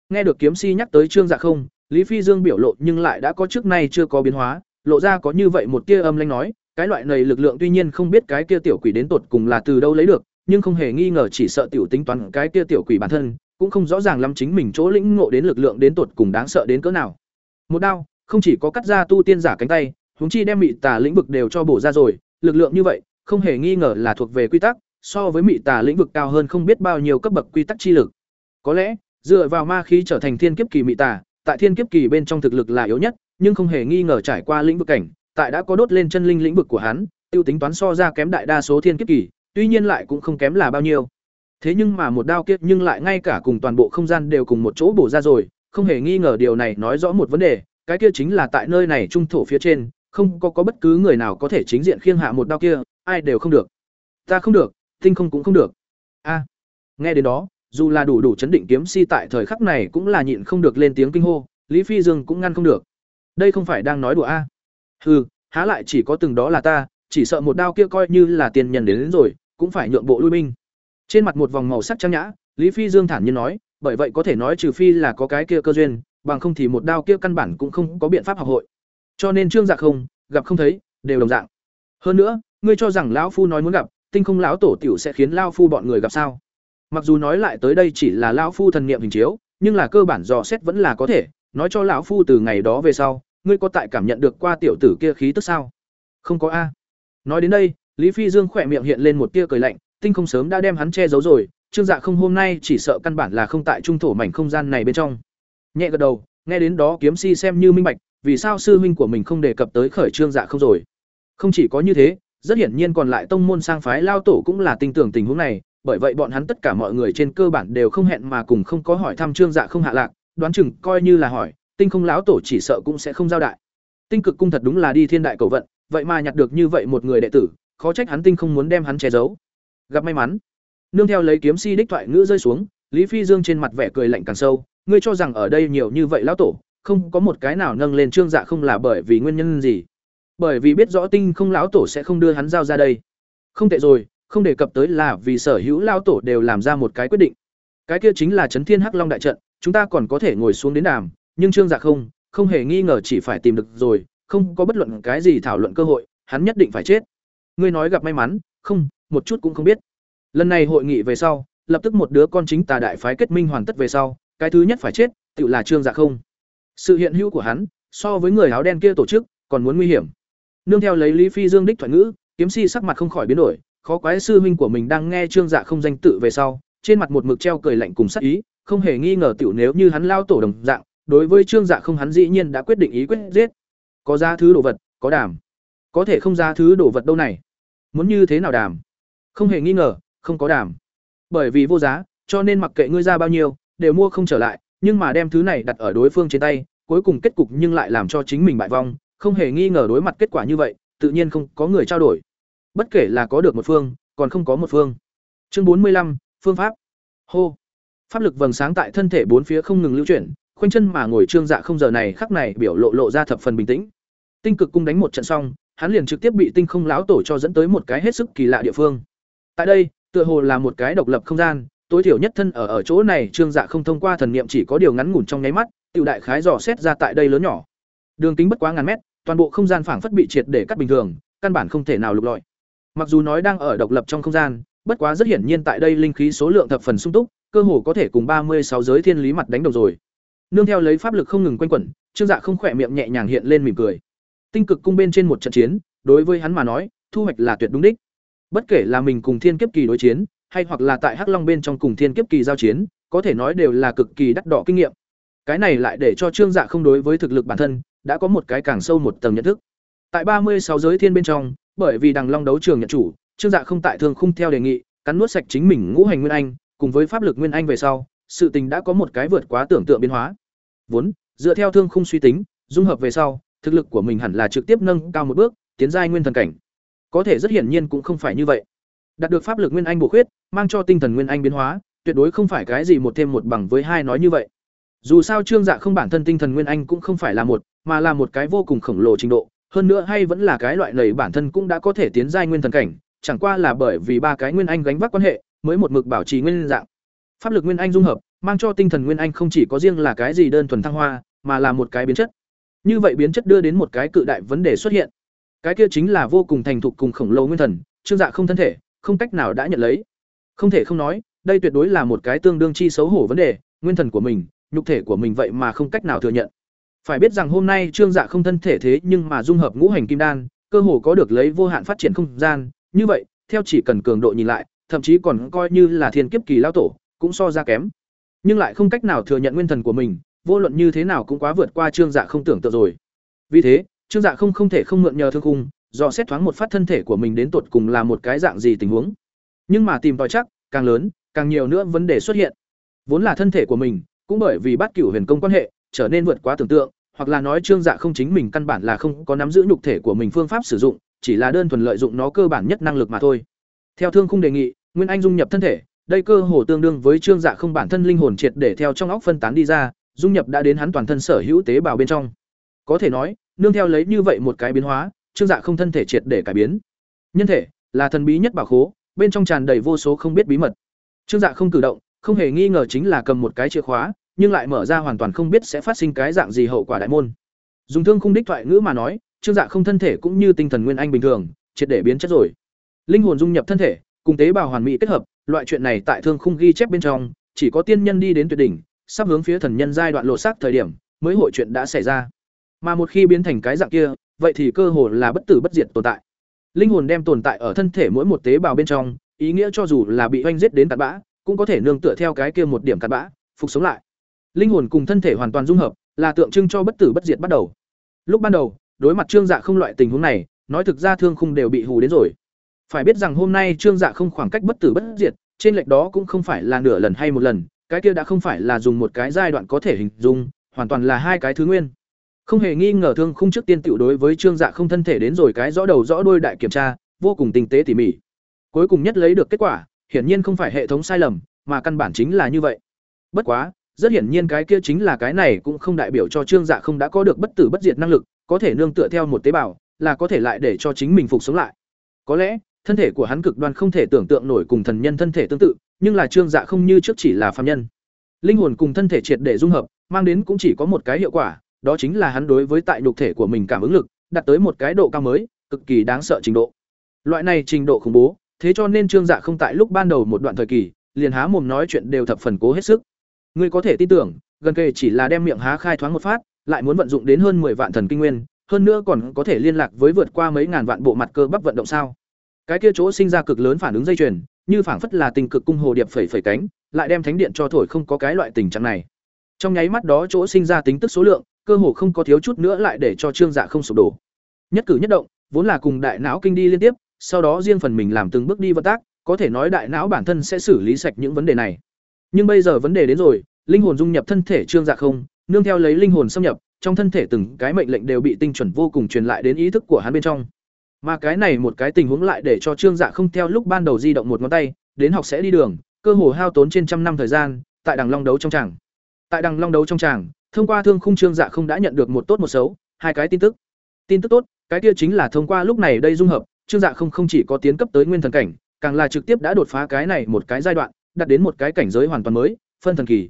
Nghe được kiếm si nhắc tới Trương Dạ không, Lý Phi Dương biểu lộ nhưng lại đã có trước nay chưa có biến hóa, lộ ra có như vậy một tia âm lanh nói, cái loại này lực lượng tuy nhiên không biết cái kia tiểu quỷ đến tột cùng là từ đâu lấy được, nhưng không hề nghi ngờ chỉ sợ tiểu tính toán cái kia tiểu quỷ bản thân, cũng không rõ ràng lắm chính mình chỗ lĩnh ngộ đến lực lượng đến tột cùng đáng sợ đến cỡ nào. Một đao, không chỉ có cắt ra tu tiên giả cánh tay, huống chi đem mị tà lĩnh vực đều cho bổ ra rồi, lực lượng như vậy, không hề nghi ngờ là thuộc về quy tắc, so với mị tà lĩnh vực cao hơn không biết bao nhiêu cấp bậc quy tắc chi lực. Có lẽ, dựa vào ma khí trở thành thiên kiếp kỳ mị tà, tại thiên kiếp kỳ bên trong thực lực là yếu nhất, nhưng không hề nghi ngờ trải qua lĩnh vực cảnh, tại đã có đốt lên chân linh lĩnh vực của hắn, tiêu tính toán so ra kém đại đa số thiên kiếp kỳ, tuy nhiên lại cũng không kém là bao nhiêu. Thế nhưng mà một đao kiếp nhưng lại ngay cả cùng toàn bộ không gian đều cùng một chỗ bổ ra rồi, không hề nghi ngờ điều này nói rõ một vấn đề, cái kia chính là tại nơi này trung thổ phía trên, không có có bất cứ người nào có thể chính diện khiêng hạ một đao kia, ai đều không được. Ta không được, tinh không cũng không được. A. nghe đến đó, dù là đủ đủ chấn định kiếm si tại thời khắc này cũng là nhịn không được lên tiếng kinh hô, Lý Phi Dương cũng ngăn không được. Đây không phải đang nói đùa a. Hừ, há lại chỉ có từng đó là ta, chỉ sợ một đao kia coi như là tiền nhân đến, đến rồi, cũng phải nhượng bộ lui binh. Trên mặt một vòng màu sắc trang nhã, Lý Phi Dương thản nhiên nói, bởi vậy có thể nói trừ phi là có cái kia cơ duyên, bằng không thì một đao kia căn bản cũng không có biện pháp học hội. Cho nên Trương Dạ không, gặp không thấy, đều đồng dạng. Hơn nữa, ngươi cho rằng lão phu nói muốn gặp, tinh không lão tổ tiểu sẽ khiến lão phu bọn người gặp sao? Mặc dù nói lại tới đây chỉ là lão phu thần niệm hình chiếu, nhưng là cơ bản dò xét vẫn là có thể, nói cho lão phu từ ngày đó về sau, ngươi có tại cảm nhận được qua tiểu tử kia khí tức sao? Không có a. Nói đến đây, Lý Phi Dương khỏe miệng hiện lên một tia cười lạnh, tinh không sớm đã đem hắn che giấu rồi, Trương Dạ không hôm nay chỉ sợ căn bản là không tại trung thổ mảnh không gian này bên trong. Nhẹ gật đầu, nghe đến đó kiếm si xem như minh bạch, vì sao sư huynh của mình không đề cập tới khởi Trương Dạ không rồi. Không chỉ có như thế, rất hiển nhiên còn lại tông môn sang phái lao tổ cũng là tin tưởng tình huống này, bởi vậy bọn hắn tất cả mọi người trên cơ bản đều không hẹn mà cùng không có hỏi thăm Trương Dạ không hạ lạc, đoán chừng coi như là hỏi, tinh không lão tổ chỉ sợ cũng sẽ không giao đại. Tinh cực cung thật đúng là đi thiên đại cầu vận, vậy mà nhặt được như vậy một người đệ tử, khó trách hắn tinh không muốn đem hắn che giấu. Gặp may mắn, nương theo lấy kiếm si đích thoại ngữ rơi xuống, Lý Phi Dương trên mặt vẻ cười lạnh càng sâu, ngươi cho rằng ở đây nhiều như vậy lão tổ, không có một cái nào nâng lên Trương Dạ không là bởi vì nguyên nhân gì? Bởi vì biết rõ tinh không lão tổ sẽ không đưa hắn giao ra đây. Không tệ rồi, không đề cập tới là vì sở hữu lão tổ đều làm ra một cái quyết định. Cái kia chính là Chấn Thiên Hắc Long đại trận, chúng ta còn có thể ngồi xuống đến đàm, nhưng Trương Dạ không, không hề nghi ngờ chỉ phải tìm được rồi, không có bất luận cái gì thảo luận cơ hội, hắn nhất định phải chết. ngươi nói gặp may mắn không một chút cũng không biết lần này hội nghị về sau lập tức một đứa con chính tà đại phái kết minh hoàn tất về sau cái thứ nhất phải chết tự là trương dạ không. Sự hiện hữu của hắn, so với người áo đen kia tổ chức, còn muốn nguy hiểm. Nương theo lấy lý phi dương đích thoại ngữ, kiếm si sắc mặt không khỏi biến đổi, khó quái sư huynh của mình đang nghe trương dạ không danh tự về sau, trên mặt một mực treo cười lạnh cùng sắc ý, không hề nghi ngờ tiểu nếu như hắn lao tổ đồng dạng, đối với trương dạ không hắn dĩ nhiên đã quyết định ý quyết giết. Có ra thứ đồ vật, có đàm. Có thể không ra thứ đồ vật đâu này. Muốn như thế nào đàm? Không hề nghi ngờ, không có đàm. Bởi vì vô giá, cho nên mặc kệ ngươi ra bao nhiêu đều mua không trở lại, nhưng mà đem thứ này đặt ở đối phương trên tay, cuối cùng kết cục nhưng lại làm cho chính mình bại vong, không hề nghi ngờ đối mặt kết quả như vậy, tự nhiên không có người trao đổi. Bất kể là có được một phương, còn không có một phương. Chương bốn mươi lăm, phương pháp. Hô. Pháp lực vầng sáng tại thân thể bốn phía không ngừng lưu chuyển, khoanh chân mà ngồi trương dạ không giờ này khắc này biểu lộ lộ ra thập phần bình tĩnh. Tinh cực cung đánh một trận xong, hắn liền trực tiếp bị tinh không láo tổ cho dẫn tới một cái hết sức kỳ lạ địa phương. Tại đây, tựa hồ là một cái độc lập không gian tối thiểu nhất thân ở ở chỗ này, trương dạ không thông qua thần niệm, chỉ có điều ngắn ngủn trong nháy mắt, tiểu đại khái dò xét ra tại đây lớn nhỏ. Đường kính bất quá ngàn mét, toàn bộ không gian phảng phất bị triệt để cắt bình thường, căn bản không thể nào lục lọi. Mặc dù nói đang ở độc lập trong không gian, bất quá rất hiển nhiên tại đây linh khí số lượng thập phần sung túc, cơ hồ có thể cùng ba mươi sáu giới thiên lý mặt đánh đầu rồi. Nương theo lấy pháp lực không ngừng quanh quẩn, trương dạ không khỏe miệng nhẹ nhàng hiện lên mỉm cười. Tinh cực cung bên trên một trận chiến, đối với hắn mà nói, thu hoạch là tuyệt đúng đích. Bất kể là mình cùng thiên kiếp kỳ đối chiến hay hoặc là tại hắc long bên trong cùng thiên kiếp kỳ giao chiến, có thể nói đều là cực kỳ đắt đỏ kinh nghiệm. Cái này lại để cho trương dạ không đối với thực lực bản thân đã có một cái càng sâu một tầng nhận thức. Tại ba mươi sáu giới thiên bên trong, bởi vì đằng long đấu trường nhận chủ, trương dạ không tại thường khung theo đề nghị, cắn nuốt sạch chính mình ngũ hành nguyên anh, cùng với pháp lực nguyên anh về sau, sự tình đã có một cái vượt quá tưởng tượng biến hóa. Vốn, dựa theo thương khung suy tính, dung hợp về sau, thực lực của mình hẳn là trực tiếp nâng cao một bước, tiến giai nguyên thần cảnh. Có thể rất hiển nhiên cũng không phải như vậy đạt được pháp lực nguyên anh bổ khuyết, mang cho tinh thần nguyên anh biến hóa, tuyệt đối không phải cái gì một thêm một bằng với hai nói như vậy. Dù sao trương dạ không bản thân tinh thần nguyên anh cũng không phải là một, mà là một cái vô cùng khổng lồ trình độ, hơn nữa hay vẫn là cái loại lầy bản thân cũng đã có thể tiến giai nguyên thần cảnh, chẳng qua là bởi vì ba cái nguyên anh gánh vác quan hệ, mới một mực bảo trì nguyên dạng. Pháp lực nguyên anh dung hợp, mang cho tinh thần nguyên anh không chỉ có riêng là cái gì đơn thuần thăng hoa, mà là một cái biến chất. Như vậy biến chất đưa đến một cái cự đại vấn đề xuất hiện. Cái kia chính là vô cùng thành thục cùng khổng lồ nguyên thần, trương dạ không thân thể không cách nào đã nhận lấy. Không thể không nói, đây tuyệt đối là một cái tương đương chi xấu hổ vấn đề, nguyên thần của mình, nhục thể của mình vậy mà không cách nào thừa nhận. Phải biết rằng hôm nay trương dạ không thân thể thế nhưng mà dung hợp ngũ hành kim đan, cơ hồ có được lấy vô hạn phát triển không gian, như vậy, theo chỉ cần cường độ nhìn lại, thậm chí còn coi như là thiên kiếp kỳ lao tổ, cũng so ra kém. Nhưng lại không cách nào thừa nhận nguyên thần của mình, vô luận như thế nào cũng quá vượt qua trương dạ không tưởng tượng rồi. Vì thế, trương dạ không không thể không mượn nhờ thương khung dò xét thoáng một phát thân thể của mình đến tột cùng là một cái dạng gì tình huống. Nhưng mà tìm tòi chắc, càng lớn, càng nhiều nữa vấn đề xuất hiện. Vốn là thân thể của mình, cũng bởi vì bắt cửu huyền công quan hệ, trở nên vượt quá tưởng tượng, hoặc là nói trương dạ không chính mình căn bản là không có nắm giữ nhục thể của mình phương pháp sử dụng, chỉ là đơn thuần lợi dụng nó cơ bản nhất năng lực mà thôi. Theo thương khung đề nghị, nguyên anh dung nhập thân thể, đây cơ hồ tương đương với trương dạ không bản thân linh hồn triệt để theo trong óc phân tán đi ra, dung nhập đã đến hắn toàn thân sở hữu tế bào bên trong. Có thể nói, nương theo lấy như vậy một cái biến hóa trương dạ không thân thể triệt để cải biến. Nhân thể là thần bí nhất bảo khố, bên trong tràn đầy vô số không biết bí mật. Trương dạ không cử động, không hề nghi ngờ chính là cầm một cái chìa khóa, nhưng lại mở ra hoàn toàn không biết sẽ phát sinh cái dạng gì hậu quả đại môn. Dùng thương khung đích thoại ngữ mà nói, trương dạ không thân thể cũng như tinh thần nguyên anh bình thường, triệt để biến chất rồi. Linh hồn dung nhập thân thể, cùng tế bào hoàn mỹ kết hợp, loại chuyện này tại thương khung ghi chép bên trong, chỉ có tiên nhân đi đến tuyệt đỉnh, sắp hướng phía thần nhân giai đoạn lộ sắc thời điểm, mới hội chuyện đã xảy ra. Mà một khi biến thành cái dạng kia vậy thì cơ hồ là bất tử bất diệt tồn tại. Linh hồn đem tồn tại ở thân thể mỗi một tế bào bên trong, ý nghĩa cho dù là bị oanh giết đến tàn bã, cũng có thể nương tựa theo cái kia một điểm cặn bã, phục sống lại. Linh hồn cùng thân thể hoàn toàn dung hợp, là tượng trưng cho bất tử bất diệt bắt đầu. Lúc ban đầu, đối mặt trương dạ không loại tình huống này, nói thực ra thương khung đều bị hù đến rồi. Phải biết rằng hôm nay trương dạ không khoảng cách bất tử bất diệt, trên lệch đó cũng không phải là nửa lần hay một lần, cái kia đã không phải là dùng một cái giai đoạn có thể hình dung, hoàn toàn là hai cái thứ nguyên không hề nghi ngờ thương khung trước tiên tiểu đối với trương dạ không thân thể đến rồi cái rõ đầu rõ đuôi đại kiểm tra, vô cùng tinh tế tỉ mỉ. Cuối cùng nhất lấy được kết quả, hiển nhiên không phải hệ thống sai lầm, mà căn bản chính là như vậy. Bất quá, rất hiển nhiên cái kia chính là cái này cũng không đại biểu cho trương dạ không đã có được bất tử bất diệt năng lực, có thể nương tựa theo một tế bào, là có thể lại để cho chính mình phục sống lại. Có lẽ, thân thể của hắn cực đoan không thể tưởng tượng nổi cùng thần nhân thân thể tương tự, nhưng là trương dạ không như trước chỉ là phàm nhân. Linh hồn cùng thân thể triệt để dung hợp, mang đến cũng chỉ có một cái hiệu quả đó chính là hắn đối với tại nhục thể của mình cảm ứng lực đạt tới một cái độ cao mới cực kỳ đáng sợ trình độ Loại này trình độ khủng bố, thế cho nên Trương Dạ không tại lúc ban đầu một đoạn thời kỳ, liền há mồm nói chuyện đều thập phần cố hết sức. Ngươi có thể tin tưởng, gần kề chỉ là đem miệng há khai thoáng một phát, lại muốn vận dụng đến hơn 10 vạn thần kinh nguyên, hơn nữa còn có thể liên lạc với vượt qua mấy ngàn vạn bộ mặt cơ bắp vận động sao? Cái kia chỗ sinh ra cực lớn phản ứng dây chuyền, như phảng phất là tình cực cung hồ điệp phẩy phẩy cánh, lại đem thánh điện cho thổi không có cái loại tình trạng này. Trong nháy mắt đó chỗ sinh ra tính tức số lượng, cơ hồ không có thiếu chút nữa lại để cho Trương Dạ không sụp đổ. Nhất cử nhất động, vốn là cùng đại não kinh đi liên tiếp, sau đó riêng phần mình làm từng bước đi vận tác, có thể nói đại não bản thân sẽ xử lý sạch những vấn đề này. Nhưng bây giờ vấn đề đến rồi, linh hồn dung nhập thân thể Trương Dạ không, nương theo lấy linh hồn xâm nhập, trong thân thể từng cái mệnh lệnh đều bị tinh chuẩn vô cùng truyền lại đến ý thức của hắn bên trong. Mà cái này một cái tình huống lại để cho Trương Dạ không theo lúc ban đầu di động một ngón tay, đến học sẽ đi đường, cơ hồ hao tốn trên trăm năm thời gian, tại đằng long đấu trong tràng. Tại đằng long đấu trong tràng, thông qua thương khung Trương Dạ không đã nhận được một tốt một xấu, hai cái tin tức. Tin tức tốt, cái kia chính là thông qua lúc này đây dung hợp, Trương Dạ không không chỉ có tiến cấp tới nguyên thần cảnh, càng là trực tiếp đã đột phá cái này một cái giai đoạn, đạt đến một cái cảnh giới hoàn toàn mới, phân thần kỳ.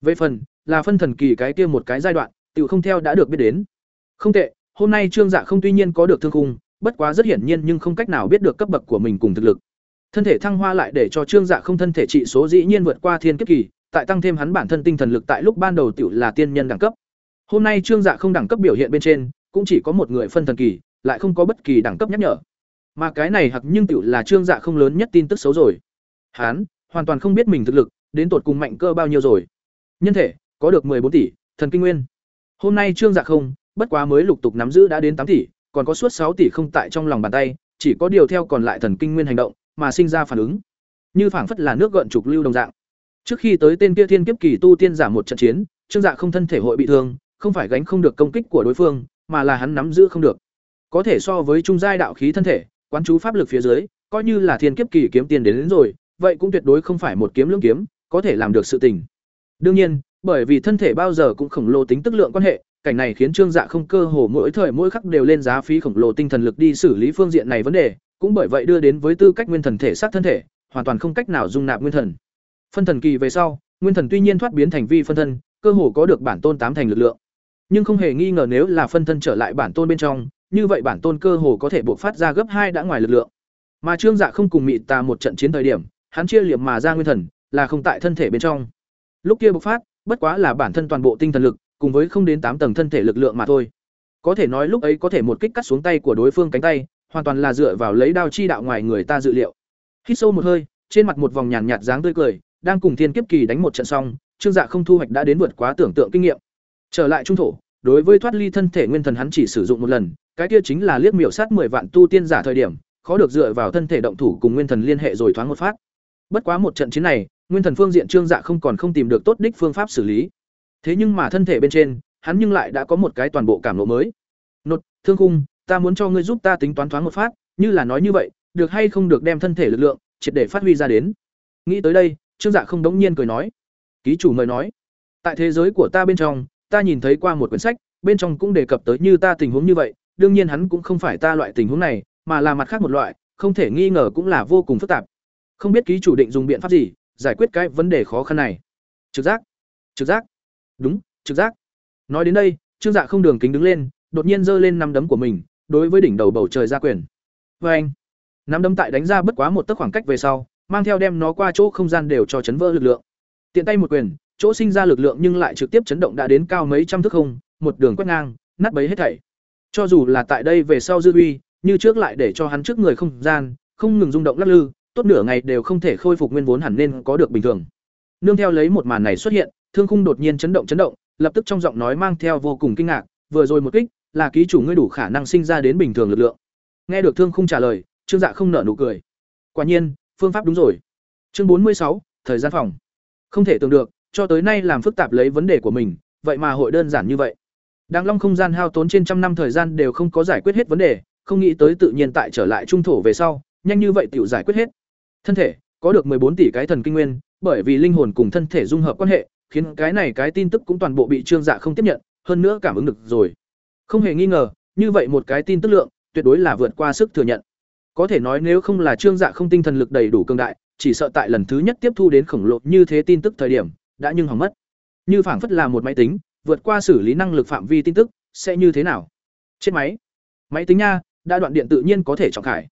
Về phần là phân thần kỳ cái kia một cái giai đoạn, tiểu không theo đã được biết đến. Không tệ, hôm nay Trương Dạ không tuy nhiên có được thương khung, bất quá rất hiển nhiên nhưng không cách nào biết được cấp bậc của mình cùng thực lực. Thân thể thăng hoa lại để cho Trương Dạ không thân thể trị số dĩ nhiên vượt qua thiên kiếp kỳ, tại tăng thêm hắn bản thân tinh thần lực tại lúc ban đầu tiểu là tiên nhân đẳng cấp. Hôm nay Trương Dạ không đẳng cấp biểu hiện bên trên, cũng chỉ có một người phân thần kỳ, lại không có bất kỳ đẳng cấp nhắc nhở. Mà cái này hoặc nhưng tiểu là Trương Dạ không lớn nhất tin tức xấu rồi. Hắn hoàn toàn không biết mình thực lực, đến tột cùng mạnh cơ bao nhiêu rồi. Nhân thể có được bốn tỷ, thần kinh nguyên. Hôm nay Trương Dạ không, bất quá mới lục tục nắm giữ đã đến tám tỷ, còn có suốt sáu tỷ không tại trong lòng bàn tay, chỉ có điều theo còn lại thần kinh nguyên hành động, mà sinh ra phản ứng. Như phảng phất là nước gợn trục lưu đồng dạng. Trước khi tới tên kia thiên kiếp kỳ tu tiên giả một trận chiến, Trương Dạ không thân thể hội bị thương, không phải gánh không được công kích của đối phương, mà là hắn nắm giữ không được. Có thể so với trung giai đạo khí thân thể, quán chú pháp lực phía dưới, coi như là thiên kiếp kỳ kiếm tiền đến, đến rồi, vậy cũng tuyệt đối không phải một kiếm lưỡng kiếm, có thể làm được sự tình. Đương nhiên, bởi vì thân thể bao giờ cũng khổng lồ tính tức lượng quan hệ, cảnh này khiến Trương Dạ không cơ hồ mỗi thời mỗi khắc đều lên giá phí khổng lồ tinh thần lực đi xử lý phương diện này vấn đề, cũng bởi vậy đưa đến với tư cách nguyên thần thể xác thân thể, hoàn toàn không cách nào dung nạp nguyên thần. Phân thần kỳ về sau, nguyên thần tuy nhiên thoát biến thành vi phân thân, cơ hồ có được bản tôn tám thành lực lượng. Nhưng không hề nghi ngờ nếu là phân thân trở lại bản tôn bên trong, như vậy bản tôn cơ hồ có thể buộc phát ra gấp hai đã ngoài lực lượng. Mà Trương Dạ không cùng mị tà một trận chiến thời điểm, hắn chia liệm mà ra nguyên thần, là không tại thân thể bên trong. Lúc kia bộc phát, bất quá là bản thân toàn bộ tinh thần lực, cùng với không đến tám tầng thân thể lực lượng mà thôi. Có thể nói lúc ấy có thể một kích cắt xuống tay của đối phương cánh tay, hoàn toàn là dựa vào lấy đao chi đạo ngoài người ta dự liệu. Hít sâu một hơi, trên mặt một vòng nhàn nhạt dáng tươi cười, đang cùng Thiên Kiếp Kỳ đánh một trận xong, Trương Dạ không thu hoạch đã đến vượt quá tưởng tượng kinh nghiệm. Trở lại trung thổ, đối với thoát ly thân thể nguyên thần hắn chỉ sử dụng một lần, cái kia chính là liếc miểu sát 10 vạn tu tiên giả thời điểm, khó được dựa vào thân thể động thủ cùng nguyên thần liên hệ rồi thoáng một phát. Bất quá một trận chiến này, nguyên thần phương diện Trương Dạ không còn không tìm được tốt đích phương pháp xử lý. Thế nhưng mà thân thể bên trên, hắn nhưng lại đã có một cái toàn bộ cảm ngộ mới. Nột, Thương Khung, ta muốn cho ngươi giúp ta tính toán thoáng một phát, như là nói như vậy, được hay không được đem thân thể lực lượng triệt để phát huy ra đến. Nghĩ tới đây, Trương Dạ không đống nhiên cười nói: "Ký chủ mời nói, tại thế giới của ta bên trong, ta nhìn thấy qua một quyển sách, bên trong cũng đề cập tới như ta tình huống như vậy, đương nhiên hắn cũng không phải ta loại tình huống này, mà là mặt khác một loại, không thể nghi ngờ cũng là vô cùng phức tạp. Không biết ký chủ định dùng biện pháp gì giải quyết cái vấn đề khó khăn này." Trực giác, trực giác. Đúng, trực giác. Nói đến đây, Trương Dạ không đường kính đứng lên, đột nhiên giơ lên năm đấm của mình, đối với đỉnh đầu bầu trời ra quyền. vê anh, năm đấm tại đánh ra bất quá một tấc khoảng cách về sau, mang theo đem nó qua chỗ không gian đều cho chấn vỡ lực lượng. Tiện tay một quyền, chỗ sinh ra lực lượng nhưng lại trực tiếp chấn động đã đến cao mấy trăm thước không, một đường quét ngang, nát bấy hết thảy. Cho dù là tại đây về sau dư uy, như trước lại để cho hắn trước người không gian, không ngừng rung động lắc lư, tốt nửa ngày đều không thể khôi phục nguyên vốn hẳn nên có được bình thường. Nương theo lấy một màn này xuất hiện, Thương khung đột nhiên chấn động chấn động, lập tức trong giọng nói mang theo vô cùng kinh ngạc, vừa rồi một kích, là ký chủ ngươi đủ khả năng sinh ra đến bình thường lực lượng. Nghe được Thương khung trả lời, Trương Dạ không nở nụ cười. Quả nhiên, phương pháp đúng rồi. Chương bốn mươi sáu, thời gian phòng. Không thể tưởng được, cho tới nay làm phức tạp lấy vấn đề của mình, vậy mà hội đơn giản như vậy. Đàng Long không gian hao tốn trên trăm năm thời gian đều không có giải quyết hết vấn đề, không nghĩ tới tự nhiên tại trở lại trung thổ về sau, nhanh như vậy tiểu giải quyết hết. Thân thể có được bốn tỷ cái thần kinh nguyên, bởi vì linh hồn cùng thân thể dung hợp quan hệ, khiến cái này cái tin tức cũng toàn bộ bị Trương Dạ không tiếp nhận, hơn nữa cảm ứng được rồi. Không hề nghi ngờ, như vậy một cái tin tức lượng, tuyệt đối là vượt qua sức thừa nhận. Có thể nói nếu không là Trương Dạ không tinh thần lực đầy đủ cường đại, chỉ sợ tại lần thứ nhất tiếp thu đến khổng lồ như thế tin tức thời điểm, đã nhưng hỏng mất. Như phảng phất là một máy tính, vượt qua xử lý năng lực phạm vi tin tức, sẽ như thế nào? Chết máy. Máy tính nha, đã đoạn điện tự nhiên có thể trọng khải.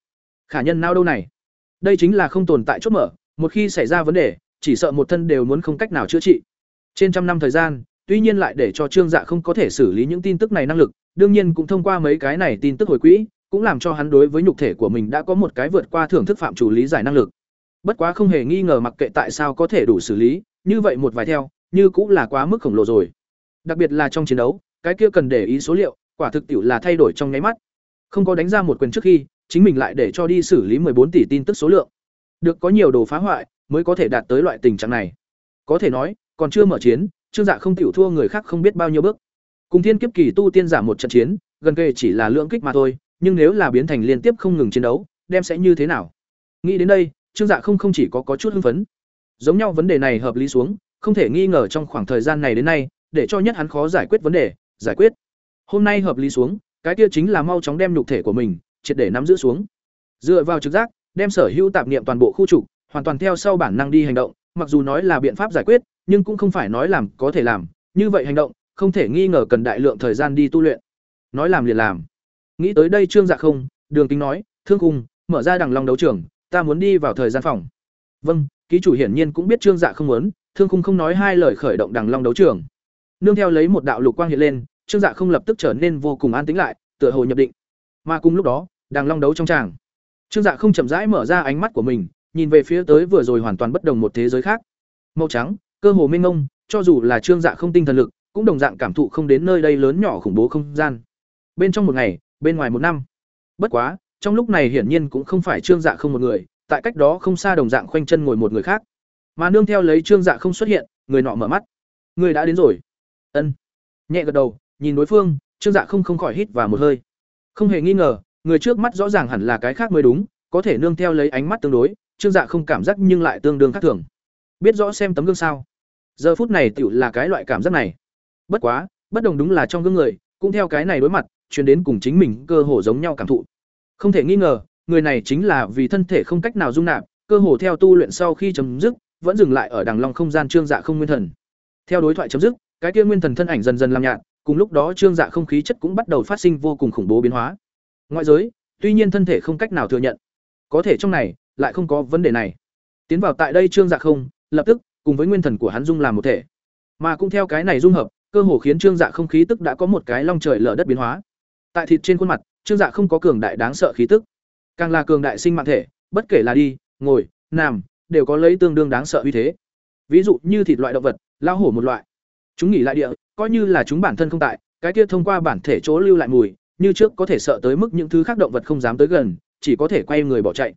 khả nhân nào đâu này đây chính là không tồn tại chốt mở một khi xảy ra vấn đề chỉ sợ một thân đều muốn không cách nào chữa trị trên trăm năm thời gian tuy nhiên lại để cho trương dạ không có thể xử lý những tin tức này năng lực đương nhiên cũng thông qua mấy cái này tin tức hồi quỹ cũng làm cho hắn đối với nhục thể của mình đã có một cái vượt qua thưởng thức phạm chủ lý giải năng lực. Bất quá không hề nghi ngờ mặc kệ tại sao có thể đủ xử lý, như vậy một vài theo, như cũng là quá mức khổng lồ rồi. Đặc biệt là trong chiến đấu, cái kia cần để ý số liệu, quả thực tiệu là thay đổi trong nháy mắt. Không có đánh ra một quyền trước khi, chính mình lại để cho đi xử lý 14 tỷ tin tức số lượng. Được có nhiều đồ phá hoại, mới có thể đạt tới loại tình trạng này. Có thể nói, còn chưa mở chiến, trương dạ không tiểu thua người khác không biết bao nhiêu bước. Cùng thiên kiếp kỳ tu tiên giảm một trận chiến, gần kề chỉ là lượng kích mà thôi nhưng nếu là biến thành liên tiếp không ngừng chiến đấu, đem sẽ như thế nào? Nghĩ đến đây, trương dạ không không chỉ có có chút hưng phấn. Giống nhau vấn đề này hợp lý xuống, không thể nghi ngờ trong khoảng thời gian này đến nay, để cho nhất hắn khó giải quyết vấn đề, giải quyết. Hôm nay hợp lý xuống, cái kia chính là mau chóng đem nhục thể của mình, triệt để nắm giữ xuống. Dựa vào trực giác, đem sở hữu tạp niệm toàn bộ khu trục, hoàn toàn theo sau bản năng đi hành động, mặc dù nói là biện pháp giải quyết, nhưng cũng không phải nói làm có thể làm. Như vậy hành động, không thể nghi ngờ cần đại lượng thời gian đi tu luyện. Nói làm liền làm nghĩ tới đây trương dạ không, đường kính nói, thương cung, mở ra đằng long đấu trường, ta muốn đi vào thời gian phòng. Vâng ký chủ hiển nhiên cũng biết trương dạ không muốn, thương cung không nói hai lời khởi động đằng long đấu trường. Nương theo lấy một đạo lục quang hiện lên, trương dạ không lập tức trở nên vô cùng an tĩnh lại, tựa hồ nhập định. Mà cùng lúc đó, đằng long đấu trong tràng. Trương dạ không chậm rãi mở ra ánh mắt của mình, nhìn về phía tới vừa rồi hoàn toàn bất đồng một thế giới khác. Màu trắng, cơ hồ minh ngông cho dù là trương dạ không tinh thần lực, cũng đồng dạng cảm thụ không đến nơi đây lớn nhỏ khủng bố không gian. Bên trong một ngày bên ngoài một năm. Bất quá, trong lúc này hiển nhiên cũng không phải trương dạ không một người, tại cách đó không xa đồng dạng khoanh chân ngồi một người khác. Mà nương theo lấy trương dạ không xuất hiện, người nọ mở mắt. Người đã đến rồi. Ân. Nhẹ gật đầu, nhìn đối phương, trương dạ không không khỏi hít vào một hơi. Không hề nghi ngờ, người trước mắt rõ ràng hẳn là cái khác mới đúng, có thể nương theo lấy ánh mắt tương đối, trương dạ không cảm giác nhưng lại tương đương khác thường. Biết rõ xem tấm gương sao. Giờ phút này tựu là cái loại cảm giác này. Bất quá, bất đồng đúng là trong gương người, cũng theo cái này đối mặt chuyển đến cùng chính mình cơ hồ giống nhau cảm thụ. Không thể nghi ngờ, người này chính là vì thân thể không cách nào dung nạp, cơ hồ theo tu luyện sau khi chấm dứt, vẫn dừng lại ở đằng long không gian trương dạ không nguyên thần. Theo đối thoại chấm dứt, cái kia nguyên thần thân ảnh dần dần làm nhạt, cùng lúc đó trương dạ không khí chất cũng bắt đầu phát sinh vô cùng khủng bố biến hóa. Ngoại giới, tuy nhiên thân thể không cách nào thừa nhận, có thể trong này lại không có vấn đề này. Tiến vào tại đây trương dạ không, lập tức, cùng với nguyên thần của hắn dung làm một thể. Mà cũng theo cái này dung hợp, cơ hồ khiến trương dạ không khí tức đã có một cái long trời lở đất biến hóa tại thịt trên khuôn mặt, trương dạ không có cường đại đáng sợ khí tức. Càng là cường đại sinh mạng thể, bất kể là đi, ngồi, nằm, đều có lấy tương đương đáng sợ uy thế. Ví dụ như thịt loại động vật lao hổ một loại. Chúng nghỉ lại địa, coi như là chúng bản thân không tại, cái kia thông qua bản thể chỗ lưu lại mùi, như trước có thể sợ tới mức những thứ khác động vật không dám tới gần, chỉ có thể quay người bỏ chạy.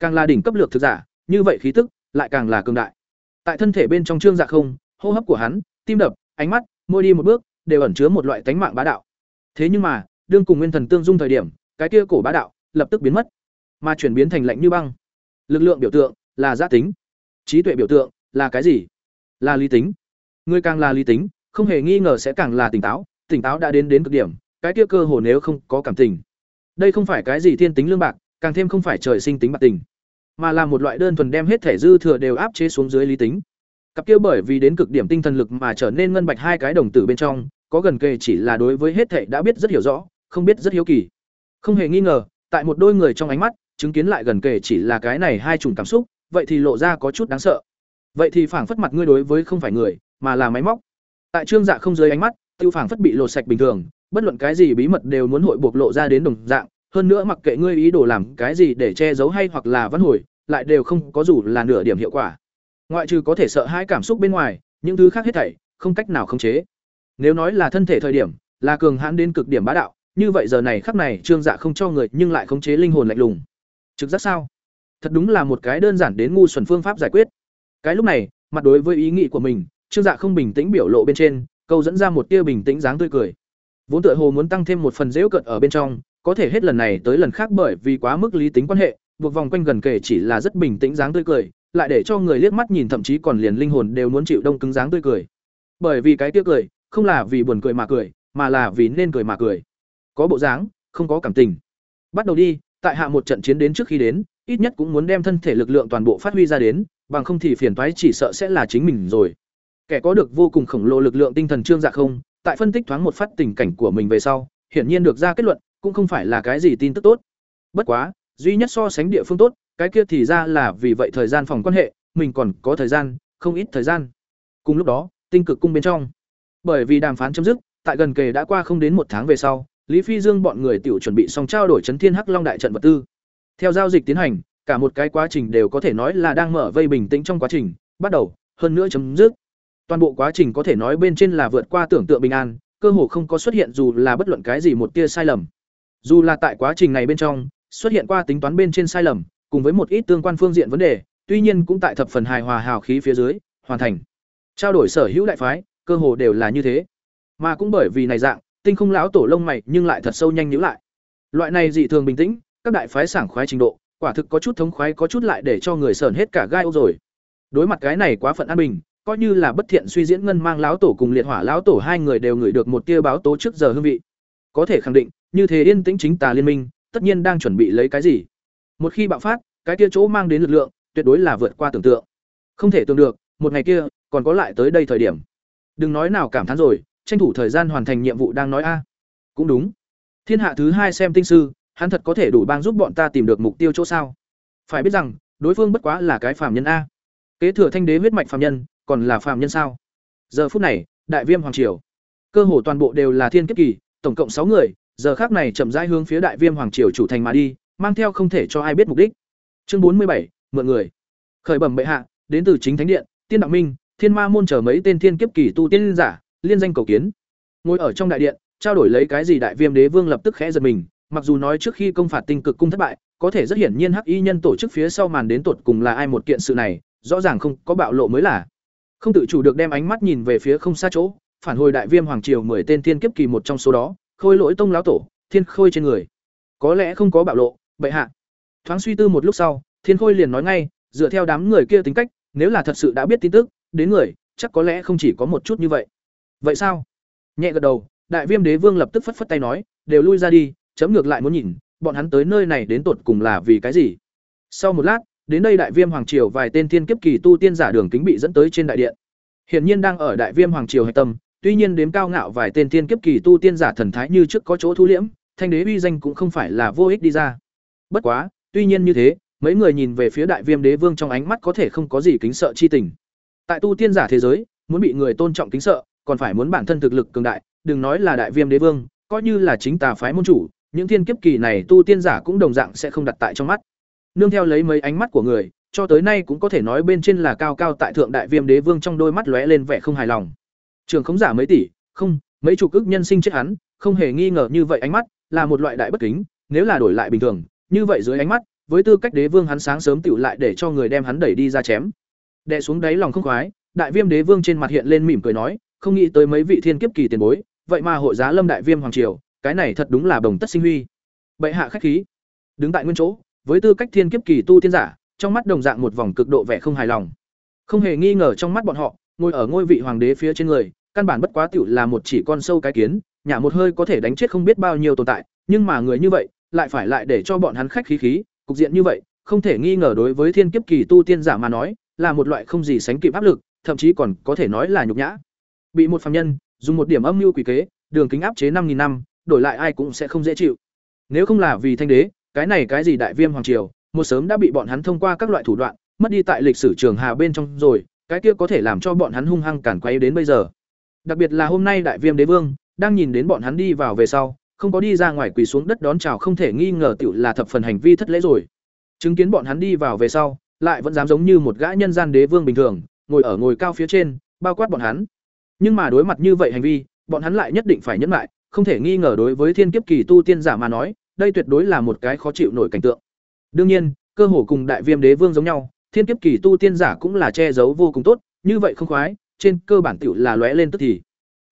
Càng là đỉnh cấp lược thực giả, như vậy khí tức, lại càng là cường đại. Tại thân thể bên trong trương dạ không, hô hấp của hắn, tim đập, ánh mắt, môi đi một bước, đều ẩn chứa một loại tánh mạng bá đạo. Thế nhưng mà đương cùng nguyên thần tương dung thời điểm, cái kia cổ bá đạo lập tức biến mất, mà chuyển biến thành lạnh như băng. Lực lượng biểu tượng là giác tính, trí tuệ biểu tượng là cái gì? Là lý tính. Người càng là lý tính, không hề nghi ngờ sẽ càng là tỉnh táo tỉnh táo đã đến đến cực điểm, cái kia cơ hồ nếu không có cảm tình. Đây không phải cái gì thiên tính lương bạc, càng thêm không phải trời sinh tính bạc tình, mà là một loại đơn thuần đem hết thể dư thừa đều áp chế xuống dưới lý tính. Cặp kia bởi vì đến cực điểm tinh thần lực mà trở nên ngân bạch hai cái đồng tử bên trong, có gần kề chỉ là đối với hết thể đã biết rất hiểu rõ không biết rất hiếu kỳ. Không hề nghi ngờ, tại một đôi người trong ánh mắt, chứng kiến lại gần kề chỉ là cái này hai chủng cảm xúc, vậy thì lộ ra có chút đáng sợ. Vậy thì phảng phất mặt ngươi đối với không phải người, mà là máy móc. Tại trương dạ không dưới ánh mắt, tiêu phảng phất bị lột sạch bình thường, bất luận cái gì bí mật đều muốn hội buộc lộ ra đến đồng dạng, hơn nữa mặc kệ ngươi ý đồ làm cái gì để che giấu hay hoặc là văn hồi, lại đều không có dù là nửa điểm hiệu quả. Ngoại trừ có thể sợ hãi cảm xúc bên ngoài, những thứ khác hết thảy, không cách nào khống chế. Nếu nói là thân thể thời điểm, là cường hãn đến cực điểm bá đạo như vậy giờ này khắc này trương dạ không cho người nhưng lại khống chế linh hồn lạnh lùng. Trực giác sao? Thật đúng là một cái đơn giản đến ngu xuẩn phương pháp giải quyết. Cái lúc này, mặt đối với ý nghĩ của mình, trương dạ không bình tĩnh biểu lộ bên trên, câu dẫn ra một tia bình tĩnh dáng tươi cười. Vốn tựa hồ muốn tăng thêm một phần dễu cợt ở bên trong, có thể hết lần này tới lần khác bởi vì quá mức lý tính quan hệ, buộc vòng quanh gần kể chỉ là rất bình tĩnh dáng tươi cười, lại để cho người liếc mắt nhìn thậm chí còn liền linh hồn đều muốn chịu đông cứng dáng tươi cười. Bởi vì cái tia cười, không là vì buồn cười mà cười, mà là vì nên cười mà cười có bộ dáng, không có cảm tình. Bắt đầu đi, tại hạ một trận chiến đến trước khi đến, ít nhất cũng muốn đem thân thể lực lượng toàn bộ phát huy ra đến, bằng không thì phiền toái chỉ sợ sẽ là chính mình rồi. Kẻ có được vô cùng khổng lồ lực lượng tinh thần trương dạ không, tại phân tích thoáng một phát tình cảnh của mình về sau, hiển nhiên được ra kết luận, cũng không phải là cái gì tin tức tốt. Bất quá, duy nhất so sánh địa phương tốt, cái kia thì ra là vì vậy thời gian phòng quan hệ, mình còn có thời gian, không ít thời gian. Cùng lúc đó, tinh cực cung bên trong. Bởi vì đàm phán chấm dứt, tại gần kề đã qua không đến một tháng về sau lý phi dương bọn người tiểu chuẩn bị xong trao đổi chấn thiên hắc long đại trận vật tư. Theo giao dịch tiến hành, cả một cái quá trình đều có thể nói là đang mở vây bình tĩnh trong quá trình, bắt đầu, hơn nữa chấm dứt. Toàn bộ quá trình có thể nói bên trên là vượt qua tưởng tượng bình an, cơ hồ không có xuất hiện dù là bất luận cái gì một tia sai lầm. Dù là tại quá trình này bên trong, xuất hiện qua tính toán bên trên sai lầm, cùng với một ít tương quan phương diện vấn đề, tuy nhiên cũng tại thập phần hài hòa hào khí phía dưới, hoàn thành. Trao đổi sở hữu đại phái, cơ hồ đều là như thế. Mà cũng bởi vì này dạng tinh không lão tổ lông mày nhưng lại thật sâu nhanh nhíu lại. Loại này dị thường bình tĩnh, các đại phái sảng khoái trình độ, quả thực có chút thống khoái có chút lại để cho người sờn hết cả gai âu rồi. Đối mặt cái này quá phận an bình, coi như là bất thiện suy diễn ngân mang lão tổ cùng liệt hỏa lão tổ hai người đều ngửi được một tia báo tố trước giờ hương vị. Có thể khẳng định, như thế yên tĩnh chính tà liên minh, tất nhiên đang chuẩn bị lấy cái gì. Một khi bạo phát, cái kia chỗ mang đến lực lượng, tuyệt đối là vượt qua tưởng tượng. Không thể tưởng được, một ngày kia, còn có lại tới đây thời điểm. Đừng nói nào cảm thán rồi tranh thủ thời gian hoàn thành nhiệm vụ đang nói a. Cũng đúng. Thiên hạ thứ hai xem tinh sư, hắn thật có thể đủ bang giúp bọn ta tìm được mục tiêu chỗ sao? Phải biết rằng, đối phương bất quá là cái phàm nhân a. Kế thừa thanh đế huyết mạch phàm nhân, còn là phàm nhân sao? Giờ phút này, đại viêm hoàng triều. Cơ hồ toàn bộ đều là thiên kiếp kỳ, tổng cộng sáu người, giờ khác này chậm rãi hướng phía đại viêm hoàng triều chủ thành mà đi, mang theo không thể cho ai biết mục đích. Chương bốn mươi bảy, mượn người. Khởi bẩm bệ hạ, đến từ chính thánh điện, tiên đạo minh, thiên ma môn chờ mấy tên thiên kiếp kỳ tu tiên giả liên danh cầu kiến. Ngồi ở trong đại điện, trao đổi lấy cái gì đại viêm đế vương lập tức khẽ giật mình, mặc dù nói trước khi công phạt tinh cực cung thất bại, có thể rất hiển nhiên hắc y nhân tổ chức phía sau màn đến tột cùng là ai một kiện sự này, rõ ràng không có bạo lộ mới là. Không tự chủ được đem ánh mắt nhìn về phía không xa chỗ, phản hồi đại viêm hoàng triều mười tên thiên kiếp kỳ một trong số đó, khôi lỗi tông lão tổ, thiên khôi trên người. Có lẽ không có bạo lộ, bệ hạ. Thoáng suy tư một lúc sau, thiên khôi liền nói ngay, dựa theo đám người kia tính cách, nếu là thật sự đã biết tin tức, đến người, chắc có lẽ không chỉ có một chút như vậy vậy sao? Nhẹ gật đầu, đại viêm đế vương lập tức phất phất tay nói, đều lui ra đi, chấm ngược lại muốn nhìn, bọn hắn tới nơi này đến tột cùng là vì cái gì? Sau một lát, đến đây đại viêm hoàng triều vài tên thiên kiếp kỳ tu tiên giả đường kính bị dẫn tới trên đại điện. Hiển nhiên đang ở đại viêm hoàng triều hạch tâm, tuy nhiên đếm cao ngạo vài tên thiên kiếp kỳ tu tiên giả thần thái như trước có chỗ thu liễm, thanh đế uy danh cũng không phải là vô ích đi ra. Bất quá, tuy nhiên như thế, mấy người nhìn về phía đại viêm đế vương trong ánh mắt có thể không có gì kính sợ chi tình. Tại tu tiên giả thế giới, muốn bị người tôn trọng kính sợ còn phải muốn bản thân thực lực cường đại, đừng nói là đại viêm đế vương, coi như là chính tà phái môn chủ, những thiên kiếp kỳ này tu tiên giả cũng đồng dạng sẽ không đặt tại trong mắt. Nương theo lấy mấy ánh mắt của người, cho tới nay cũng có thể nói bên trên là cao cao tại thượng đại viêm đế vương trong đôi mắt lóe lên vẻ không hài lòng. Trường không giả mấy tỷ, không, mấy chục ức nhân sinh chết hắn, không hề nghi ngờ như vậy ánh mắt là một loại đại bất kính, nếu là đổi lại bình thường, như vậy dưới ánh mắt, với tư cách đế vương hắn sáng sớm tựu lại để cho người đem hắn đẩy đi ra chém. Đè xuống đáy lòng không khoái, đại viêm đế vương trên mặt hiện lên mỉm cười nói không nghĩ tới mấy vị thiên kiếp kỳ tiền bối, vậy mà hội giá lâm đại viêm hoàng triều, cái này thật đúng là đồng tất sinh huy. Bệ hạ khách khí. Đứng tại nguyên chỗ, với tư cách thiên kiếp kỳ tu tiên giả, trong mắt đồng dạng một vòng cực độ vẻ không hài lòng. Không hề nghi ngờ trong mắt bọn họ, ngồi ở ngôi vị hoàng đế phía trên người, căn bản bất quá tiểu là một chỉ con sâu cái kiến, nhả một hơi có thể đánh chết không biết bao nhiêu tồn tại, nhưng mà người như vậy, lại phải lại để cho bọn hắn khách khí khí, cục diện như vậy, không thể nghi ngờ đối với thiên kiếp kỳ tu tiên giả mà nói, là một loại không gì sánh kịp áp lực, thậm chí còn có thể nói là nhục nhã bị một phàm nhân, dùng một điểm âm mưu quỷ kế, đường kính áp chế năm nghìn năm, đổi lại ai cũng sẽ không dễ chịu. Nếu không là vì thanh đế, cái này cái gì đại viêm hoàng triều, một sớm đã bị bọn hắn thông qua các loại thủ đoạn, mất đi tại lịch sử trường hà bên trong rồi, cái kia có thể làm cho bọn hắn hung hăng cản quay đến bây giờ. Đặc biệt là hôm nay đại viêm đế vương, đang nhìn đến bọn hắn đi vào về sau, không có đi ra ngoài quỳ xuống đất đón chào không thể nghi ngờ tiểu là thập phần hành vi thất lễ rồi. Chứng kiến bọn hắn đi vào về sau, lại vẫn dám giống như một gã nhân gian đế vương bình thường, ngồi ở ngồi cao phía trên, bao quát bọn hắn nhưng mà đối mặt như vậy hành vi, bọn hắn lại nhất định phải nhẫn lại, không thể nghi ngờ đối với thiên kiếp kỳ tu tiên giả mà nói, đây tuyệt đối là một cái khó chịu nổi cảnh tượng. Đương nhiên, cơ hồ cùng đại viêm đế vương giống nhau, thiên kiếp kỳ tu tiên giả cũng là che giấu vô cùng tốt, như vậy không khoái, trên cơ bản tiểu là lóe lên tức thì.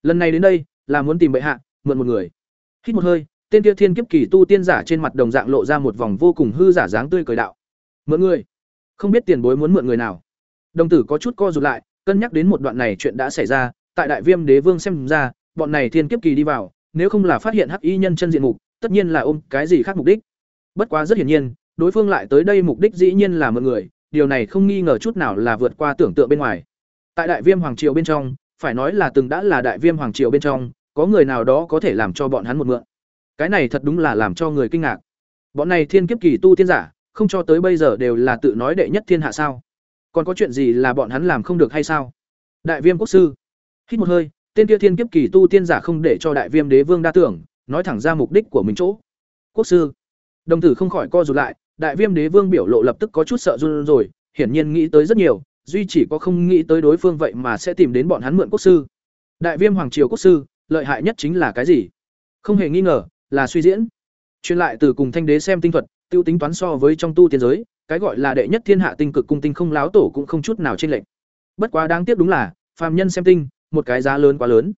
Lần này đến đây, là muốn tìm bệ hạ, mượn một người. Hít một hơi, tên kia thiên kiếp kỳ tu tiên giả trên mặt đồng dạng lộ ra một vòng vô cùng hư giả dáng tươi cười đạo. Mượn người. Không biết tiền bối muốn mượn người nào. Đồng tử có chút co rụt lại, cân nhắc đến một đoạn này chuyện đã xảy ra tại đại viêm đế vương xem ra bọn này thiên kiếp kỳ đi vào nếu không là phát hiện hắc y nhân chân diện mục tất nhiên là ôm cái gì khác mục đích bất quá rất hiển nhiên đối phương lại tới đây mục đích dĩ nhiên là mọi người điều này không nghi ngờ chút nào là vượt qua tưởng tượng bên ngoài tại đại viêm hoàng triều bên trong phải nói là từng đã là đại viêm hoàng triều bên trong có người nào đó có thể làm cho bọn hắn một mượn cái này thật đúng là làm cho người kinh ngạc Bọn này thiên kiếp kỳ tu tiên giả, không cho tới bây giờ đều là tự nói đệ nhất thiên hạ sao? Còn có chuyện gì là bọn hắn làm không được hay sao? Đại Viêm quốc sư, hít một hơi, tên kia thiên kiếp kỳ tu tiên giả không để cho Đại Viêm đế vương đa tưởng, nói thẳng ra mục đích của mình chỗ. Quốc sư, đồng tử không khỏi co rụt lại, Đại Viêm đế vương biểu lộ lập tức có chút sợ run rồi, hiển nhiên nghĩ tới rất nhiều, duy chỉ có không nghĩ tới đối phương vậy mà sẽ tìm đến bọn hắn mượn quốc sư. Đại Viêm hoàng triều quốc sư, lợi hại nhất chính là cái gì? Không hề nghi ngờ, là suy diễn. Truyền lại từ cùng thanh đế xem tinh thuật, tiêu tính toán so với trong tu tiên giới, cái gọi là đệ nhất thiên hạ tinh cực cung tinh không láo tổ cũng không chút nào chênh lệch. Bất quá đáng tiếc đúng là, phàm nhân xem tinh, một cái giá lớn quá lớn.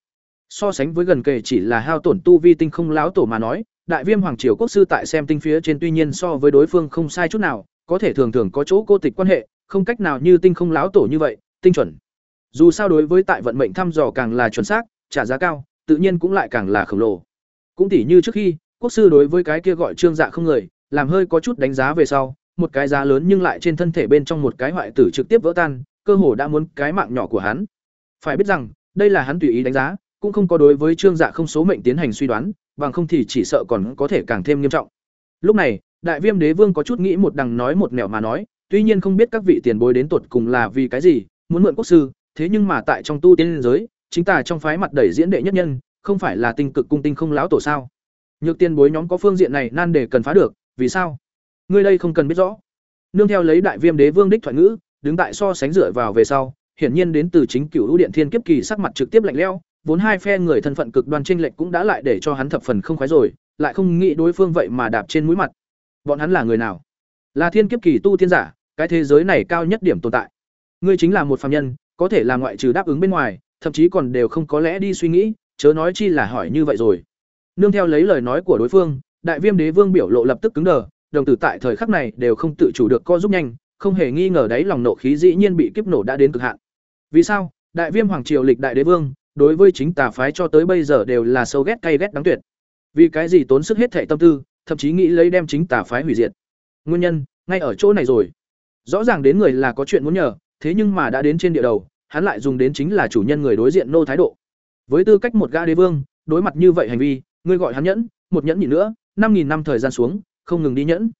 So sánh với gần kề chỉ là hao tổn tu vi tinh không láo tổ mà nói, đại viêm hoàng triều quốc sư tại xem tinh phía trên tuy nhiên so với đối phương không sai chút nào, có thể thường thường có chỗ cô tịch quan hệ, không cách nào như tinh không láo tổ như vậy, tinh chuẩn. Dù sao đối với tại vận mệnh thăm dò càng là chuẩn xác, trả giá cao, tự nhiên cũng lại càng là khổng lồ. Cũng tỉ như trước khi, quốc sư đối với cái kia gọi trương dạ không người, làm hơi có chút đánh giá về sau, một cái giá lớn nhưng lại trên thân thể bên trong một cái hoại tử trực tiếp vỡ tan, cơ hồ đã muốn cái mạng nhỏ của hắn. Phải biết rằng, đây là hắn tùy ý đánh giá, cũng không có đối với trương dạ không số mệnh tiến hành suy đoán, bằng không thì chỉ sợ còn có thể càng thêm nghiêm trọng. Lúc này, Đại Viêm Đế Vương có chút nghĩ một đằng nói một nẻo mà nói, tuy nhiên không biết các vị tiền bối đến tột cùng là vì cái gì, muốn mượn quốc sư, thế nhưng mà tại trong tu tiên giới, chính tà trong phái mặt đẩy diễn đệ nhất nhân, không phải là tinh cực cung tinh không lão tổ sao? Nhược tiền bối nhóm có phương diện này nan để cần phá được, vì sao? Ngươi đây không cần biết rõ. Nương theo lấy đại viêm đế vương đích thoại ngữ, đứng tại so sánh dựa vào về sau, hiển nhiên đến từ chính cửu điện thiên kiếp kỳ sắc mặt trực tiếp lạnh lẽo, vốn hai phe người thân phận cực đoan chênh lệch cũng đã lại để cho hắn thập phần không khoái rồi, lại không nghĩ đối phương vậy mà đạp trên mũi mặt. Bọn hắn là người nào? Là thiên kiếp kỳ tu tiên giả, cái thế giới này cao nhất điểm tồn tại. Ngươi chính là một phàm nhân, có thể là ngoại trừ đáp ứng bên ngoài, thậm chí còn đều không có lẽ đi suy nghĩ, chớ nói chi là hỏi như vậy rồi. Nương theo lấy lời nói của đối phương, Đại Viêm Đế Vương biểu lộ lập tức cứng đờ, đồng tử tại thời khắc này đều không tự chủ được co giúp nhanh, không hề nghi ngờ đấy lòng nộ khí dĩ nhiên bị kiếp nổ đã đến cực hạn. Vì sao? Đại Viêm Hoàng triều lịch đại đế vương, đối với chính tà phái cho tới bây giờ đều là sâu ghét cay ghét đáng tuyệt. Vì cái gì tốn sức hết thảy tâm tư, thậm chí nghĩ lấy đem chính tà phái hủy diệt. Nguyên nhân, ngay ở chỗ này rồi. Rõ ràng đến người là có chuyện muốn nhờ, thế nhưng mà đã đến trên địa đầu, hắn lại dùng đến chính là chủ nhân người đối diện nô thái độ. Với tư cách một gã đế vương, đối mặt như vậy hành vi, ngươi gọi hắn nhẫn, một nhẫn nhịn nữa, năm nghìn năm thời gian xuống, không ngừng đi nhẫn.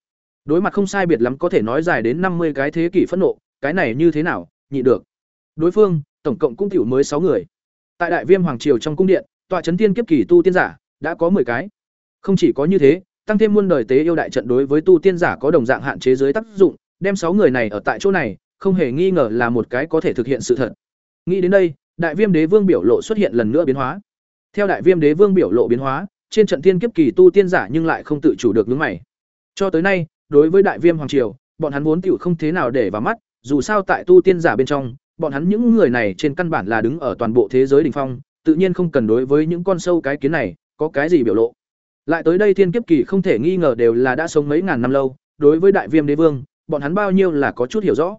Đối mặt không sai biệt lắm có thể nói dài đến năm mươi cái thế kỷ phẫn nộ, cái này như thế nào, nhịn được. Đối phương, tổng cộng cũng tiểu mới sáu người. Tại Đại Viêm hoàng triều trong cung điện, tọa trấn tiên kiếp kỳ tu tiên giả đã có 10 cái. Không chỉ có như thế, tăng thêm muôn đời tế yêu đại trận đối với tu tiên giả có đồng dạng hạn chế dưới tác dụng, đem sáu người này ở tại chỗ này, không hề nghi ngờ là một cái có thể thực hiện sự thật. Nghĩ đến đây, Đại Viêm Đế Vương biểu lộ xuất hiện lần nữa biến hóa. Theo Đại Viêm Đế Vương biểu lộ biến hóa, trên trận tiên kiếp kỳ tu tiên giả nhưng lại không tự chủ được nhướng mày. Cho tới nay, đối với Đại Viêm hoàng triều, bọn hắn vốn tiểu không thế nào để vào mắt, dù sao tại tu tiên giả bên trong, bọn hắn những người này trên căn bản là đứng ở toàn bộ thế giới đỉnh phong, tự nhiên không cần đối với những con sâu cái kiến này có cái gì biểu lộ. Lại tới đây thiên kiếp kỳ không thể nghi ngờ đều là đã sống mấy ngàn năm lâu, đối với Đại Viêm Đế Vương, bọn hắn bao nhiêu là có chút hiểu rõ.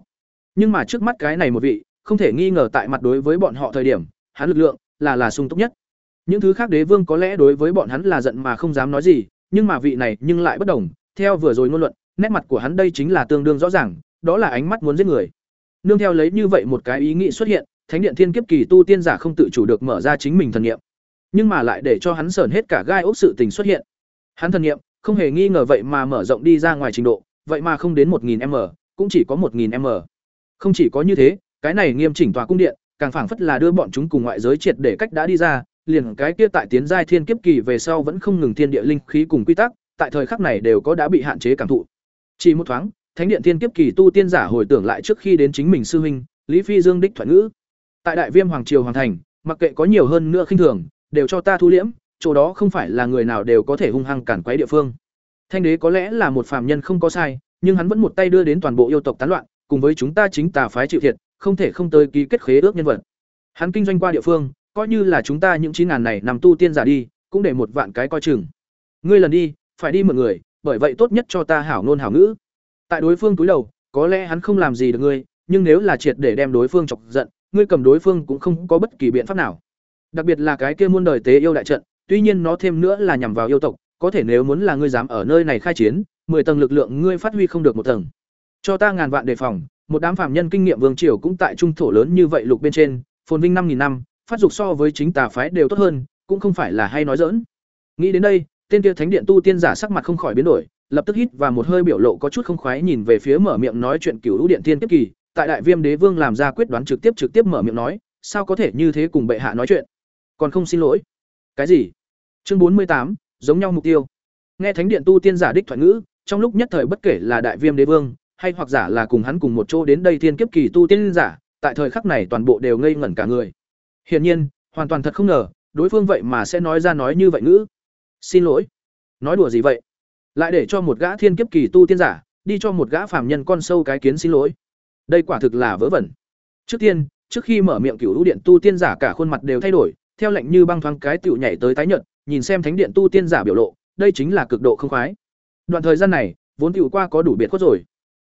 Nhưng mà trước mắt cái này một vị, không thể nghi ngờ tại mặt đối với bọn họ thời điểm, hắn lực lượng là là sung túc nhất. Những thứ khác đế vương có lẽ đối với bọn hắn là giận mà không dám nói gì, nhưng mà vị này nhưng lại bất đồng, theo vừa rồi ngôn luận, nét mặt của hắn đây chính là tương đương rõ ràng, đó là ánh mắt muốn giết người. Nương theo lấy như vậy một cái ý nghĩ xuất hiện, Thánh điện Thiên Kiếp Kỳ tu tiên giả không tự chủ được mở ra chính mình thần niệm, nhưng mà lại để cho hắn sởn hết cả gai ốc sự tình xuất hiện. Hắn thần niệm không hề nghi ngờ vậy mà mở rộng đi ra ngoài trình độ, vậy mà không đến 1000m, cũng chỉ có 1000m. Không chỉ có như thế, cái này nghiêm chỉnh tòa cung điện, càng phảng phất là đưa bọn chúng cùng ngoại giới triệt để cách đã đi ra, liền cái kia tại tiến giai thiên kiếp kỳ về sau vẫn không ngừng thiên địa linh khí cùng quy tắc, tại thời khắc này đều có đã bị hạn chế cảm thụ. Chỉ một thoáng, thánh điện tiên kiếp kỳ tu tiên giả hồi tưởng lại trước khi đến chính mình sư huynh, Lý Phi Dương đích thoại ngữ. Tại Đại Viêm hoàng triều hoàng thành, mặc kệ có nhiều hơn nữa khinh thường, đều cho ta thu liễm, chỗ đó không phải là người nào đều có thể hung hăng cản quấy địa phương. Thanh đế có lẽ là một phàm nhân không có sai, nhưng hắn vẫn một tay đưa đến toàn bộ yêu tộc tán loạn, cùng với chúng ta chính tà phái chịu thiệt, không thể không tới ký kết khế ước nhân vật. Hắn kinh doanh qua địa phương, coi như là chúng ta những chín ngàn này nằm tu tiên giả đi, cũng để một vạn cái coi chừng. Ngươi lần đi, phải đi một người, bởi vậy tốt nhất cho ta hảo ngôn hảo ngữ. Tại đối phương túi đầu, có lẽ hắn không làm gì được ngươi, nhưng nếu là triệt để đem đối phương chọc giận, ngươi cầm đối phương cũng không có bất kỳ biện pháp nào. Đặc biệt là cái kia muôn đời tế yêu đại trận, tuy nhiên nó thêm nữa là nhằm vào yêu tộc, có thể nếu muốn là ngươi dám ở nơi này khai chiến, mười tầng lực lượng ngươi phát huy không được một tầng. Cho ta ngàn vạn đề phòng, một đám phạm nhân kinh nghiệm vương triều cũng tại trung thổ lớn như vậy lục bên trên, phồn vinh năm nghìn năm, phát dục so với chính tà phái đều tốt hơn, cũng không phải là hay nói dỡn. Nghĩ đến đây, tên kia thánh điện tu tiên giả sắc mặt không khỏi biến đổi, lập tức hít và một hơi biểu lộ có chút không khoái nhìn về phía mở miệng nói chuyện cửu lũ điện thiên kiếp kỳ, tại đại viêm đế vương làm ra quyết đoán trực tiếp trực tiếp mở miệng nói, sao có thể như thế cùng bệ hạ nói chuyện? Còn không xin lỗi. Cái gì? Chương bốn mươi tám, giống nhau mục tiêu. Nghe thánh điện tu tiên giả đích thoại ngữ, trong lúc nhất thời bất kể là đại viêm đế vương, hay hoặc giả là cùng hắn cùng một chỗ đến đây thiên kiếp kỳ tu tiên giả, tại thời khắc này toàn bộ đều ngây ngẩn cả người. Hiển nhiên, hoàn toàn thật không ngờ, đối phương vậy mà sẽ nói ra nói như vậy ngữ. Xin lỗi. Nói đùa gì vậy? Lại để cho một gã thiên kiếp kỳ tu tiên giả, đi cho một gã phàm nhân con sâu cái kiến xin lỗi. Đây quả thực là vớ vẩn. Trước tiên, trước khi mở miệng cửu lũ điện tu tiên giả cả khuôn mặt đều thay đổi, theo lệnh như băng thoáng cái tựu nhảy tới tái nhợt, nhìn xem thánh điện tu tiên giả biểu lộ, đây chính là cực độ không khoái. Đoạn thời gian này, vốn tựu qua có đủ biệt khuất rồi.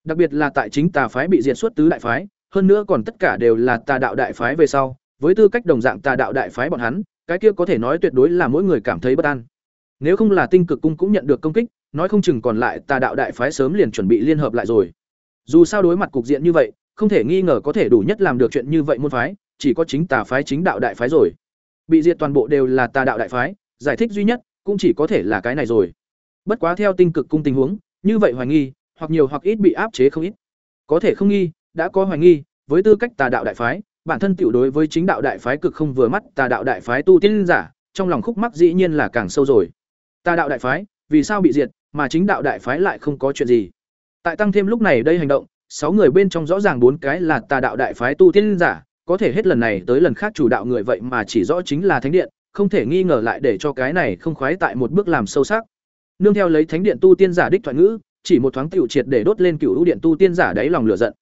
Đặc biệt là tại chính tà phái bị diệt xuất tứ đại phái, hơn nữa còn tất cả đều là tà đạo đại phái về sau, với tư cách đồng dạng tà đạo đại phái bọn hắn, cái kia có thể nói tuyệt đối là mỗi người cảm thấy bất an. Nếu không là tinh cực cung cũng nhận được công kích nói không chừng còn lại tà đạo đại phái sớm liền chuẩn bị liên hợp lại rồi. Dù sao đối mặt cục diện như vậy, không thể nghi ngờ có thể đủ nhất làm được chuyện như vậy môn phái, chỉ có chính tà phái chính đạo đại phái rồi. Bị diệt toàn bộ đều là tà đạo đại phái, giải thích duy nhất cũng chỉ có thể là cái này rồi. Bất quá theo tinh cực cung tình huống, như vậy hoài nghi, hoặc nhiều hoặc ít bị áp chế không ít. Có thể không nghi, đã có hoài nghi, với tư cách tà đạo đại phái, bản thân tiểu đối với chính đạo đại phái cực không vừa mắt, tà đạo đại phái tu tiên giả, trong lòng khúc mắc dĩ nhiên là càng sâu rồi. Tà đạo đại phái, vì sao bị diệt? Mà chính đạo đại phái lại không có chuyện gì. Tại tăng thêm lúc này đây hành động, sáu người bên trong rõ ràng bốn cái là tà đạo đại phái tu tiên giả, có thể hết lần này tới lần khác chủ đạo người vậy mà chỉ rõ chính là thánh điện, không thể nghi ngờ lại để cho cái này không khoái tại một bước làm sâu sắc. Nương theo lấy thánh điện tu tiên giả đích thoại ngữ, chỉ một thoáng tiểu triệt để đốt lên cựu ưu điện tu tiên giả đáy lòng lửa giận.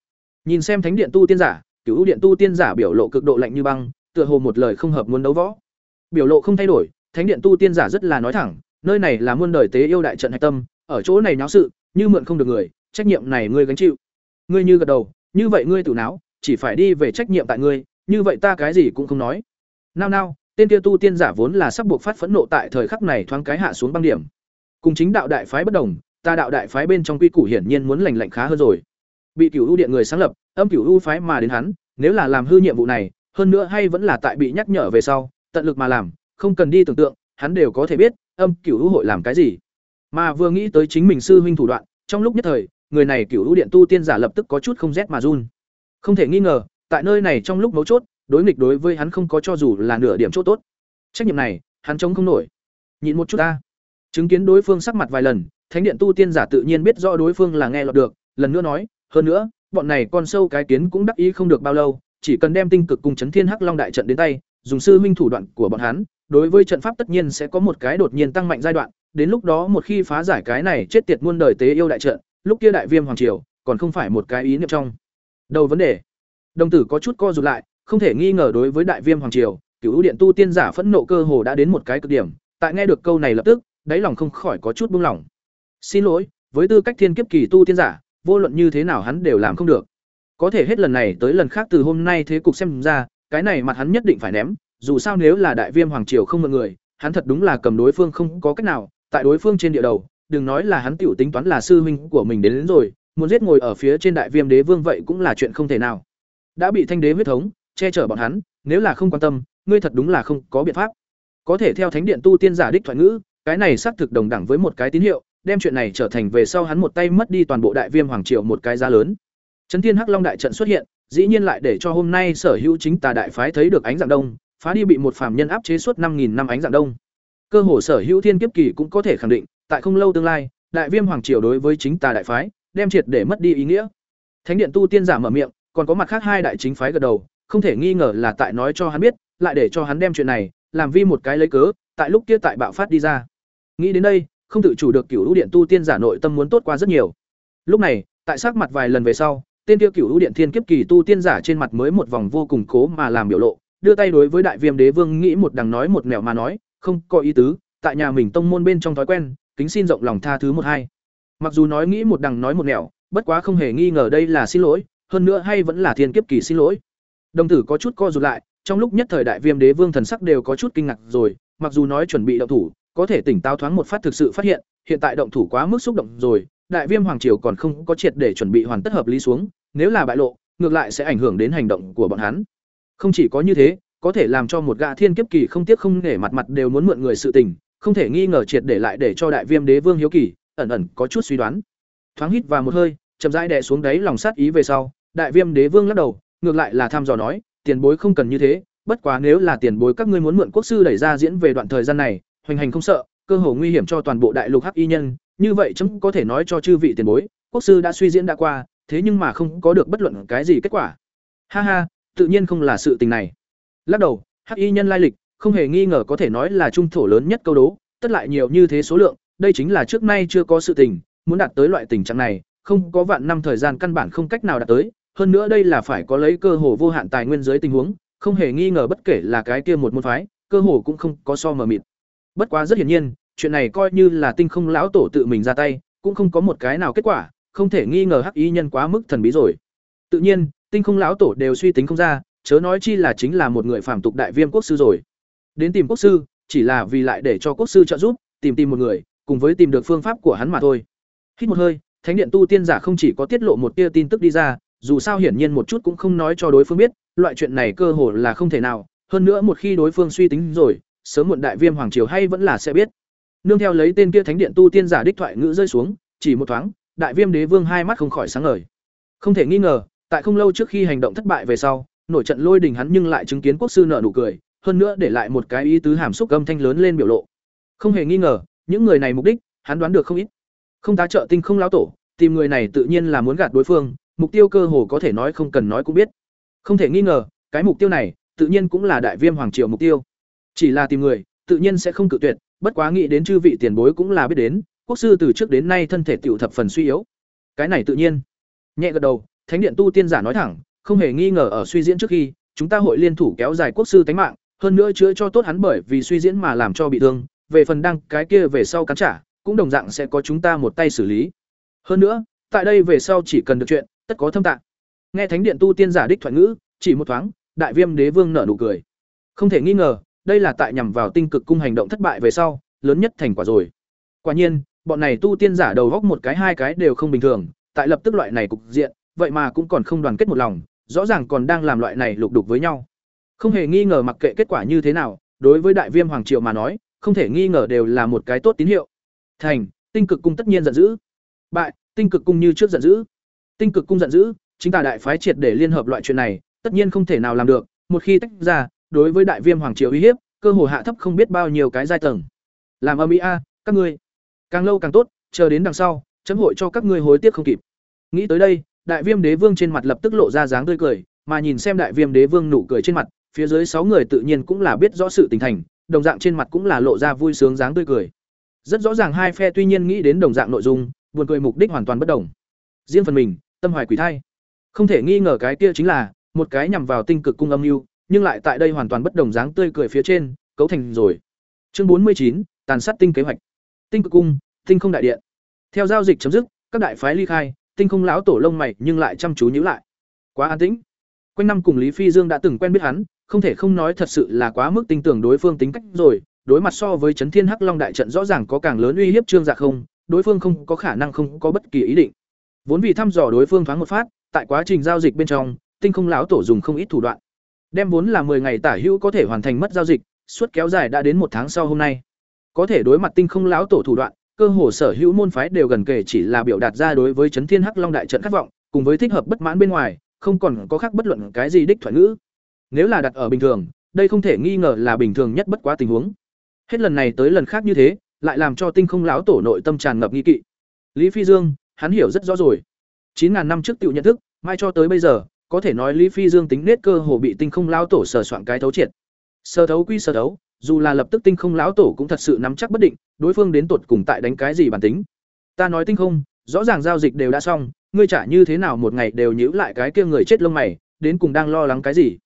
Nhìn xem thánh điện tu tiên giả cựu ưu điện tu tiên giả biểu lộ cực độ lạnh như băng, tựa hồ một lời không hợp muốn đấu võ. Biểu lộ không thay đổi, thánh điện tu tiên giả rất là nói thẳng nơi này là muôn đời tế yêu đại trận hạch tâm, ở chỗ này náo sự, như mượn không được người, trách nhiệm này ngươi gánh chịu. Ngươi như gật đầu, như vậy ngươi tự náo, chỉ phải đi về trách nhiệm tại ngươi, như vậy ta cái gì cũng không nói. Nao nao, tên kia tu tiên giả vốn là sắp buộc phát phẫn nộ tại thời khắc này thoáng cái hạ xuống băng điểm. Cùng chính đạo đại phái bất đồng, ta đạo đại phái bên trong quy củ hiển nhiên muốn lành lạnh khá hơn rồi. Bị cửu ưu điện người sáng lập, âm cửu ưu phái mà đến hắn, nếu là làm hư nhiệm vụ này, hơn nữa hay vẫn là tại bị nhắc nhở về sau, tận lực mà làm, không cần đi tưởng tượng, hắn đều có thể biết âm cửu hữu hội làm cái gì? Mà vừa nghĩ tới chính mình sư huynh thủ đoạn, trong lúc nhất thời, người này cửu hữu điện tu tiên giả lập tức có chút không rét mà run. Không thể nghi ngờ, tại nơi này trong lúc mấu chốt, đối nghịch đối với hắn không có cho dù là nửa điểm chỗ tốt. Trách nhiệm này, hắn chống không nổi. Nhịn một chút ta. Chứng kiến đối phương sắc mặt vài lần, thánh điện tu tiên giả tự nhiên biết rõ đối phương là nghe lọt được, lần nữa nói, hơn nữa, bọn này con sâu cái kiến cũng đắc ý không được bao lâu, chỉ cần đem tinh cực cùng chấn thiên hắc long đại trận đến tay, dùng sư huynh thủ đoạn của bọn hắn đối với trận pháp tất nhiên sẽ có một cái đột nhiên tăng mạnh giai đoạn, đến lúc đó một khi phá giải cái này chết tiệt muôn đời tế yêu đại trận, lúc kia đại viêm hoàng triều, còn không phải một cái ý niệm trong. Đầu vấn đề. Đồng tử có chút co rụt lại, không thể nghi ngờ đối với đại viêm hoàng triều cựu điện tu tiên giả phẫn nộ cơ hồ đã đến một cái cực điểm, tại nghe được câu này lập tức, đáy lòng không khỏi có chút buông lỏng. Xin lỗi, với tư cách thiên kiếp kỳ tu tiên giả, vô luận như thế nào hắn đều làm không được. Có thể hết lần này tới lần khác từ hôm nay thế cục xem ra, cái này mặt hắn nhất định phải ném dù sao nếu là đại viêm hoàng triều không mượn người hắn thật đúng là cầm đối phương không có cách nào tại đối phương trên địa đầu đừng nói là hắn tiểu tính toán là sư huynh của mình đến, đến rồi muốn giết ngồi ở phía trên đại viêm đế vương vậy cũng là chuyện không thể nào. Đã bị thanh đế huyết thống che chở bọn hắn nếu là không quan tâm ngươi thật đúng là không có biện pháp. Có thể theo thánh điện tu tiên giả đích thoại ngữ cái này xác thực đồng đẳng với một cái tín hiệu đem chuyện này trở thành về sau hắn một tay mất đi toàn bộ đại viêm hoàng triều một cái giá lớn. Trấn thiên hắc long đại trận xuất hiện dĩ nhiên lại để cho hôm nay sở hữu chính tà đại phái thấy được ánh dạng đông phá đi bị một phàm nhân áp chế suốt năm nghìn năm ánh dạng đông. Cơ hồ sở hữu thiên kiếp kỳ cũng có thể khẳng định, tại không lâu tương lai, đại viêm hoàng triều đối với chính tà đại phái, đem triệt để mất đi ý nghĩa. Thánh điện tu tiên giả mở miệng, còn có mặt khác hai đại chính phái gật đầu, không thể nghi ngờ là tại nói cho hắn biết, lại để cho hắn đem chuyện này, làm vi một cái lấy cớ, tại lúc kia tại bạo phát đi ra. Nghĩ đến đây, không tự chủ được cửu lũ điện tu tiên giả nội tâm muốn tốt qua rất nhiều. Lúc này, tại sắc mặt vài lần về sau, tên tiêu cửu lũ điện thiên kiếp kỳ tu tiên giả trên mặt mới một vòng vô cùng cố mà làm biểu lộ đưa tay đối với đại viêm đế vương nghĩ một đằng nói một nẻo mà nói, không có ý tứ, tại nhà mình tông môn bên trong thói quen, kính xin rộng lòng tha thứ một hai. Mặc dù nói nghĩ một đằng nói một nẻo bất quá không hề nghi ngờ đây là xin lỗi, hơn nữa hay vẫn là thiên kiếp kỳ xin lỗi. Đồng tử có chút co rụt lại, trong lúc nhất thời đại viêm đế vương thần sắc đều có chút kinh ngạc rồi, mặc dù nói chuẩn bị động thủ, có thể tỉnh táo thoáng một phát thực sự phát hiện hiện tại động thủ quá mức xúc động rồi, đại viêm hoàng triều còn không có triệt để chuẩn bị hoàn tất hợp lý xuống, nếu là bại lộ, ngược lại sẽ ảnh hưởng đến hành động của bọn hắn không chỉ có như thế có thể làm cho một gã thiên kiếp kỳ không tiếc không nể mặt mặt đều muốn mượn người sự tình không thể nghi ngờ triệt để lại để cho đại viêm đế vương hiếu kỳ ẩn ẩn có chút suy đoán. Thoáng hít vào một hơi, chậm rãi đè xuống đáy lòng sát ý về sau, Đại Viêm Đế Vương lắc đầu, ngược lại là thăm dò nói, tiền bối không cần như thế, bất quá nếu là tiền bối các ngươi muốn mượn quốc sư đẩy ra diễn về đoạn thời gian này, hoành hành không sợ, cơ hồ nguy hiểm cho toàn bộ đại lục hắc y nhân, như vậy chấm có thể nói cho chư vị tiền bối, quốc sư đã suy diễn đã qua, thế nhưng mà không có được bất luận cái gì kết quả. Ha ha, tự nhiên không là sự tình này. Lắc đầu, hắc y nhân lai lịch, không hề nghi ngờ có thể nói là trung thổ lớn nhất câu đố, tất lại nhiều như thế số lượng, đây chính là trước nay chưa có sự tình, muốn đạt tới loại tình trạng này, không có vạn năm thời gian căn bản không cách nào đạt tới, hơn nữa đây là phải có lấy cơ hồ vô hạn tài nguyên dưới tình huống, không hề nghi ngờ bất kể là cái kia một môn phái, cơ hồ cũng không có so mờ mịt. Bất quá rất hiển nhiên, chuyện này coi như là Tinh Không lão tổ tự mình ra tay, cũng không có một cái nào kết quả, không thể nghi ngờ Hắc Y nhân quá mức thần bí rồi. Tự nhiên, Tinh Không lão tổ đều suy tính không ra, chớ nói chi là chính là một người phản tục đại viêm quốc sư rồi. Đến tìm quốc sư, chỉ là vì lại để cho quốc sư trợ giúp, tìm tìm một người, cùng với tìm được phương pháp của hắn mà thôi. Hít một hơi, Thánh điện tu tiên giả không chỉ có tiết lộ một tia tin tức đi ra, dù sao hiển nhiên một chút cũng không nói cho đối phương biết, loại chuyện này cơ hồ là không thể nào, hơn nữa một khi đối phương suy tính rồi, sớm muộn đại viêm hoàng triều hay vẫn là sẽ biết. Nương theo lấy tên kia thánh điện tu tiên giả đích thoại ngữ rơi xuống, chỉ một thoáng, đại viêm đế vương hai mắt không khỏi sáng ngời. Không thể nghi ngờ, tại không lâu trước khi hành động thất bại về sau, nổi trận lôi đình hắn nhưng lại chứng kiến quốc sư nợ nụ cười, hơn nữa để lại một cái ý tứ hàm xúc âm thanh lớn lên biểu lộ. Không hề nghi ngờ, những người này mục đích, hắn đoán được không ít. Không tá trợ tinh không lão tổ, tìm người này tự nhiên là muốn gạt đối phương, mục tiêu cơ hồ có thể nói không cần nói cũng biết. Không thể nghi ngờ, cái mục tiêu này, tự nhiên cũng là đại viêm hoàng triều mục tiêu. Chỉ là tìm người, tự nhiên sẽ không cự tuyệt, bất quá nghĩ đến chư vị tiền bối cũng là biết đến, quốc sư từ trước đến nay thân thể tiểu thập phần suy yếu. Cái này tự nhiên. Nhẹ gật đầu, Thánh điện tu tiên giả nói thẳng, không hề nghi ngờ ở suy diễn trước khi, chúng ta hội liên thủ kéo dài quốc sư tánh mạng, hơn nữa chữa cho tốt hắn bởi vì suy diễn mà làm cho bị thương, về phần đăng cái kia về sau cắn trả, cũng đồng dạng sẽ có chúng ta một tay xử lý. Hơn nữa, tại đây về sau chỉ cần được chuyện, tất có thâm tạng. Nghe Thánh điện tu tiên giả đích thoại ngữ, chỉ một thoáng, Đại Viêm Đế Vương nở nụ cười. Không thể nghi ngờ, đây là tại nhằm vào tinh cực cung hành động thất bại về sau, lớn nhất thành quả rồi. Quả nhiên, bọn này tu tiên giả đầu góc một cái hai cái đều không bình thường, tại lập tức loại này cục diện, vậy mà cũng còn không đoàn kết một lòng, rõ ràng còn đang làm loại này lục đục với nhau. Không hề nghi ngờ mặc kệ kết quả như thế nào, đối với Đại Viêm Hoàng triều mà nói, không thể nghi ngờ đều là một cái tốt tín hiệu. Thành, tinh cực cung tất nhiên giận dữ. Bại, tinh cực cung như trước giận dữ. Tinh cực cung giận dữ, chính ta đại phái triệt để liên hợp loại chuyện này, tất nhiên không thể nào làm được, một khi tách ra, đối với đại viêm hoàng triều uy hiếp, cơ hồ hạ thấp không biết bao nhiêu cái giai tầng. Làm âm ý a, các ngươi, càng lâu càng tốt, chờ đến đằng sau, chấm hội cho các ngươi hối tiếc không kịp. Nghĩ tới đây, đại viêm đế vương trên mặt lập tức lộ ra dáng tươi cười, mà nhìn xem đại viêm đế vương nụ cười trên mặt, phía dưới sáu người tự nhiên cũng là biết rõ sự tình thành, đồng dạng trên mặt cũng là lộ ra vui sướng dáng tươi cười. Rất rõ ràng hai phe tuy nhiên nghĩ đến đồng dạng nội dung, buồn cười mục đích hoàn toàn bất đồng. Riêng phần mình, tâm hoài quỷ thai. Không thể nghi ngờ cái kia chính là một cái nhằm vào tinh cực cung âm mưu, nhưng lại tại đây hoàn toàn bất đồng dáng tươi cười phía trên, cấu thành rồi. Chương bốn mươi chín tàn sát tinh kế hoạch. Tinh cực cung, tinh không đại điện. Theo giao dịch chấm dứt, các đại phái ly khai, tinh không lão tổ lông mày nhưng lại chăm chú nhíu lại. Quá an tĩnh. Quanh năm cùng Lý Phi Dương đã từng quen biết hắn, không thể không nói thật sự là quá mức tin tưởng đối phương tính cách rồi, đối mặt so với Chấn Thiên Hắc Long đại trận rõ ràng có càng lớn uy hiếp Trương Dạ không, đối phương không có khả năng không có bất kỳ ý định. Vốn vì thăm dò đối phương thoáng một phát, tại quá trình giao dịch bên trong, Tinh Không lão tổ dùng không ít thủ đoạn. Đem vốn là 10 ngày tả hữu có thể hoàn thành mất giao dịch, suốt kéo dài đã đến một tháng sau hôm nay. Có thể đối mặt Tinh Không lão tổ thủ đoạn, cơ hồ sở hữu môn phái đều gần kể chỉ là biểu đạt ra đối với Chấn Thiên Hắc Long đại trận khát vọng, cùng với thích hợp bất mãn bên ngoài, không còn có khác bất luận cái gì đích thoại ngữ. Nếu là đặt ở bình thường, đây không thể nghi ngờ là bình thường nhất bất quá tình huống. Hết lần này tới lần khác như thế, lại làm cho Tinh Không lão tổ nội tâm tràn ngập nghi kỵ. Lý Phi Dương, hắn hiểu rất rõ rồi. 9000 năm trước tự nhận thức, mai cho tới bây giờ, có thể nói Lý Phi Dương tính nết cơ hồ bị Tinh Không lão tổ sờ soạn cái thấu triệt. Sơ thấu quy sơ thấu, dù là lập tức Tinh Không lão tổ cũng thật sự nắm chắc bất định, đối phương đến tột cùng tại đánh cái gì bản tính. Ta nói Tinh Không, rõ ràng giao dịch đều đã xong, ngươi trả như thế nào một ngày đều nhữ lại cái kia người chết lông mày, đến cùng đang lo lắng cái gì?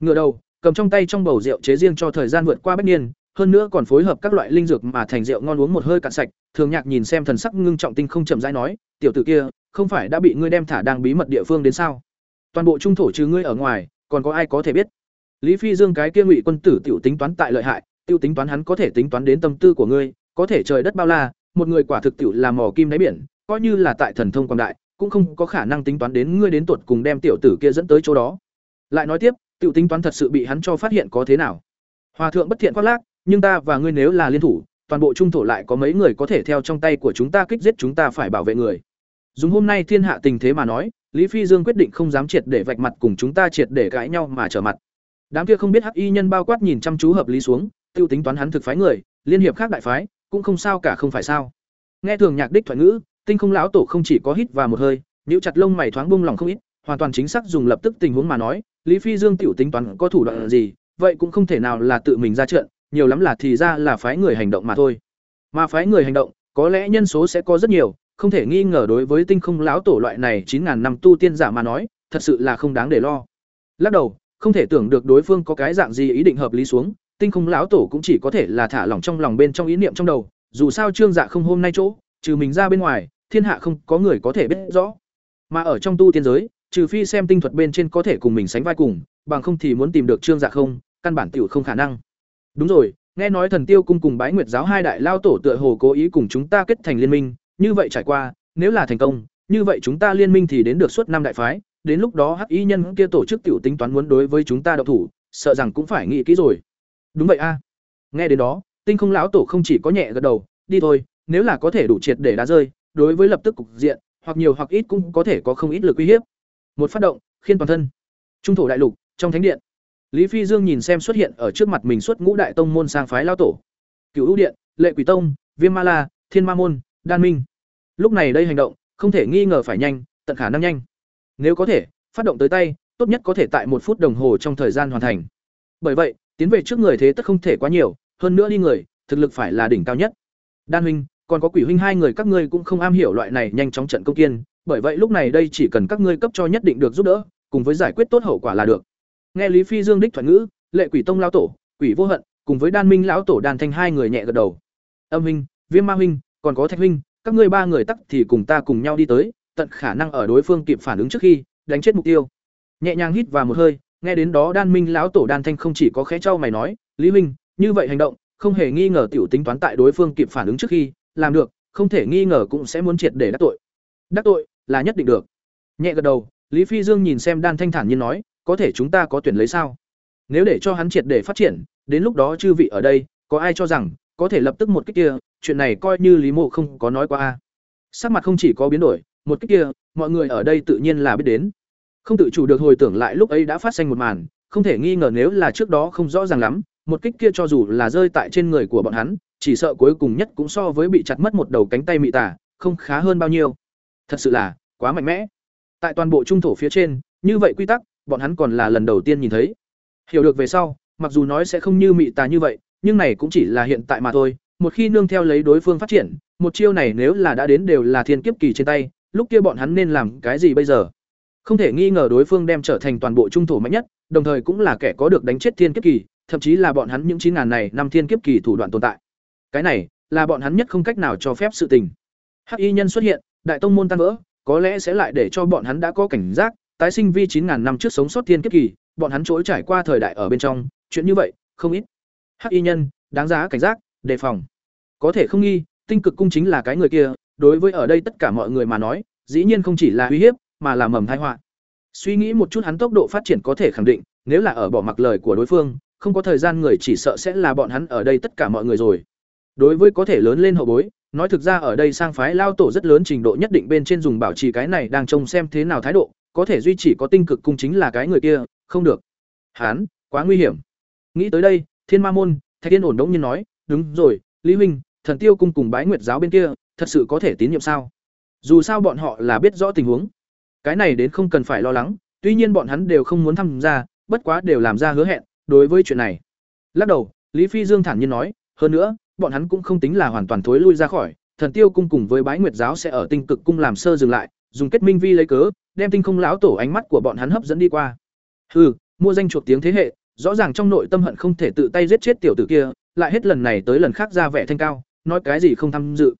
Ngựa đầu, cầm trong tay trong bầu rượu chế riêng cho thời gian vượt qua bách niên, hơn nữa còn phối hợp các loại linh dược mà thành rượu ngon uống một hơi cạn sạch, Thường Nhạc nhìn xem thần sắc ngưng trọng tinh không chậm rãi nói, "Tiểu tử kia, không phải đã bị ngươi đem thả đang bí mật địa phương đến sao? Toàn bộ trung thổ trừ ngươi ở ngoài, còn có ai có thể biết?" Lý Phi Dương cái kia ngụy quân tử tiểu tính toán tại lợi hại, tiểu tính toán hắn có thể tính toán đến tâm tư của ngươi, có thể trời đất bao la, một người quả thực tiểu là mò kim đáy biển, coi như là tại thần thông quang đại, cũng không có khả năng tính toán đến ngươi đến tuột cùng đem tiểu tử kia dẫn tới chỗ đó. Lại nói tiếp, tiểu tính toán thật sự bị hắn cho phát hiện có thế nào? Hòa thượng bất thiện khoác lác, nhưng ta và ngươi nếu là liên thủ, toàn bộ trung thổ lại có mấy người có thể theo trong tay của chúng ta kích giết chúng ta phải bảo vệ người. Dùng hôm nay thiên hạ tình thế mà nói, Lý Phi Dương quyết định không dám triệt để vạch mặt cùng chúng ta triệt để cãi nhau mà trở mặt. Đám kia không biết hắc y nhân bao quát nhìn chăm chú hợp lý xuống, tiêu tính toán hắn thực phái người, liên hiệp khác đại phái, cũng không sao cả không phải sao. Nghe thường nhạc đích thoại ngữ, tinh không lão tổ không chỉ có hít và một hơi, nữ chặt lông mày thoáng bung lòng không ít, hoàn toàn chính xác dùng lập tức tình huống mà nói, Lý Phi Dương tiểu tính toán có thủ đoạn gì, vậy cũng không thể nào là tự mình ra trận, nhiều lắm là thì ra là phái người hành động mà thôi. Mà phái người hành động, có lẽ nhân số sẽ có rất nhiều, không thể nghi ngờ đối với tinh không lão tổ loại này chín ngàn năm tu tiên giả mà nói, thật sự là không đáng để lo. Lắc đầu, không thể tưởng được đối phương có cái dạng gì ý định hợp lý xuống, tinh không lão tổ cũng chỉ có thể là thả lỏng trong lòng bên trong ý niệm trong đầu, dù sao Trương Dạ không hôm nay chỗ, trừ mình ra bên ngoài, thiên hạ không có người có thể biết rõ. Mà ở trong tu tiên giới, trừ phi xem tinh thuật bên trên có thể cùng mình sánh vai cùng, bằng không thì muốn tìm được Trương Dạ không, căn bản tiểu không khả năng. Đúng rồi, nghe nói Thần Tiêu cung cùng Bái Nguyệt giáo hai đại lao tổ tựa hồ cố ý cùng chúng ta kết thành liên minh, như vậy trải qua, nếu là thành công, như vậy chúng ta liên minh thì đến được suốt năm đại phái, đến lúc đó Hắc Y nhân kia tổ chức tiểu tính toán muốn đối với chúng ta độc thủ, sợ rằng cũng phải nghĩ kỹ rồi. Đúng vậy a. Nghe đến đó, Tinh Không lão tổ không chỉ có nhẹ gật đầu, đi thôi, nếu là có thể đủ triệt để đá rơi, đối với lập tức cục diện, hoặc nhiều hoặc ít cũng có thể có không ít lực uy hiếp. Một phát động, khiên toàn thân. Trung thổ đại lục, trong thánh điện. Lý Phi Dương nhìn xem xuất hiện ở trước mặt mình xuất ngũ đại tông môn sang phái lao tổ. cựu ưu điện, Lệ Quỷ tông, Viêm Ma La, Thiên Ma môn, Đan Minh. Lúc này đây hành động, không thể nghi ngờ phải nhanh, tận khả năng nhanh. Nếu có thể, phát động tới tay, tốt nhất có thể tại một phút đồng hồ trong thời gian hoàn thành. Bởi vậy, tiến về trước người thế tất không thể quá nhiều, hơn nữa đi người, thực lực phải là đỉnh cao nhất. Đan huynh, còn có Quỷ huynh hai người các ngươi cũng không am hiểu loại này nhanh chóng trận công kiên, bởi vậy lúc này đây chỉ cần các ngươi cấp cho nhất định được giúp đỡ, cùng với giải quyết tốt hậu quả là được. Nghe Lý Phi Dương đích thuận ngữ, Lệ Quỷ Tông lão tổ, Quỷ Vô Hận, cùng với Đan Minh lão tổ Đan Thanh hai người nhẹ gật đầu. Âm huynh, Viêm Ma huynh, còn có Thạch huynh, các ngươi ba người tắc thì cùng ta cùng nhau đi tới, tận khả năng ở đối phương kịp phản ứng trước khi đánh chết mục tiêu. Nhẹ nhàng hít vào một hơi, nghe đến đó Đan Minh lão tổ Đan Thanh không chỉ có khẽ trao mày nói, "Lý minh như vậy hành động, không hề nghi ngờ tiểu tính toán tại đối phương kịp phản ứng trước khi, làm được, không thể nghi ngờ cũng sẽ muốn triệt để đắc tội." Đắc tội là nhất định được. Nhẹ gật đầu, Lý Phi Dương nhìn xem Đan Thanh thản nhiên nói, "Có thể chúng ta có tuyển lấy sao? Nếu để cho hắn triệt để phát triển, đến lúc đó chư vị ở đây, có ai cho rằng có thể lập tức một cái kia, chuyện này coi như Lý Mộ không có nói qua a." Sắc mặt không chỉ có biến đổi, một cách kia, mọi người ở đây tự nhiên là biết đến. Không tự chủ được hồi tưởng lại lúc ấy đã phát sinh một màn, không thể nghi ngờ nếu là trước đó không rõ ràng lắm, một kích kia cho dù là rơi tại trên người của bọn hắn, chỉ sợ cuối cùng nhất cũng so với bị chặt mất một đầu cánh tay mị tả, không khá hơn bao nhiêu. Thật sự là quá mạnh mẽ. Tại toàn bộ trung thổ phía trên, như vậy quy tắc, bọn hắn còn là lần đầu tiên nhìn thấy. Hiểu được về sau, mặc dù nói sẽ không như mị tà như vậy, nhưng này cũng chỉ là hiện tại mà thôi, một khi nương theo lấy đối phương phát triển, một chiêu này nếu là đã đến đều là thiên kiếp kỳ trên tay, lúc kia bọn hắn nên làm cái gì bây giờ? Không thể nghi ngờ đối phương đem trở thành toàn bộ trung thổ mạnh nhất, đồng thời cũng là kẻ có được đánh chết thiên kiếp kỳ, thậm chí là bọn hắn những chín ngàn này năm thiên kiếp kỳ thủ đoạn tồn tại. Cái này là bọn hắn nhất không cách nào cho phép sự tình. Hắc y nhân xuất hiện, đại tông môn tan vỡ, có lẽ sẽ lại để cho bọn hắn đã có cảnh giác, tái sinh vi chín ngàn năm trước sống sót thiên kiếp kỳ, bọn hắn trỗi trải qua thời đại ở bên trong, chuyện như vậy, không ít. Hắc y nhân, đáng giá cảnh giác, đề phòng. Có thể không nghi, tinh cực cung chính là cái người kia, đối với ở đây tất cả mọi người mà nói, dĩ nhiên không chỉ là uy hiếp, mà là mầm tai họa. Suy nghĩ một chút hắn tốc độ phát triển có thể khẳng định, nếu là ở bỏ mặc lời của đối phương, không có thời gian người chỉ sợ sẽ là bọn hắn ở đây tất cả mọi người rồi. Đối với có thể lớn lên hậu bối, nói thực ra ở đây sang phái lao tổ rất lớn trình độ nhất định bên trên dùng bảo trì cái này đang trông xem thế nào thái độ, có thể duy trì có tinh cực cung chính là cái người kia, không được. Hán, quá nguy hiểm. Nghĩ tới đây, Thiên Ma môn, Thạch Tiên ổn đống nhiên nói, đúng rồi, Lý huynh, Thần Tiêu cung cùng Bái Nguyệt giáo bên kia, thật sự có thể tín nhiệm sao? Dù sao bọn họ là biết rõ tình huống. Cái này đến không cần phải lo lắng, tuy nhiên bọn hắn đều không muốn tham gia, bất quá đều làm ra hứa hẹn đối với chuyện này. Lắc đầu, Lý Phi Dương thản nhiên nói, hơn nữa, bọn hắn cũng không tính là hoàn toàn thối lui ra khỏi, Thần Tiêu cung cùng với Bái Nguyệt giáo sẽ ở Tinh Cực cung làm sơ dừng lại, dùng kết minh vi lấy cớ, đem Tinh Không lão tổ ánh mắt của bọn hắn hấp dẫn đi qua. Hừ, mua danh chuột tiếng thế hệ, rõ ràng trong nội tâm hận không thể tự tay giết chết tiểu tử kia, lại hết lần này tới lần khác ra vẻ thanh cao, nói cái gì không tham dự.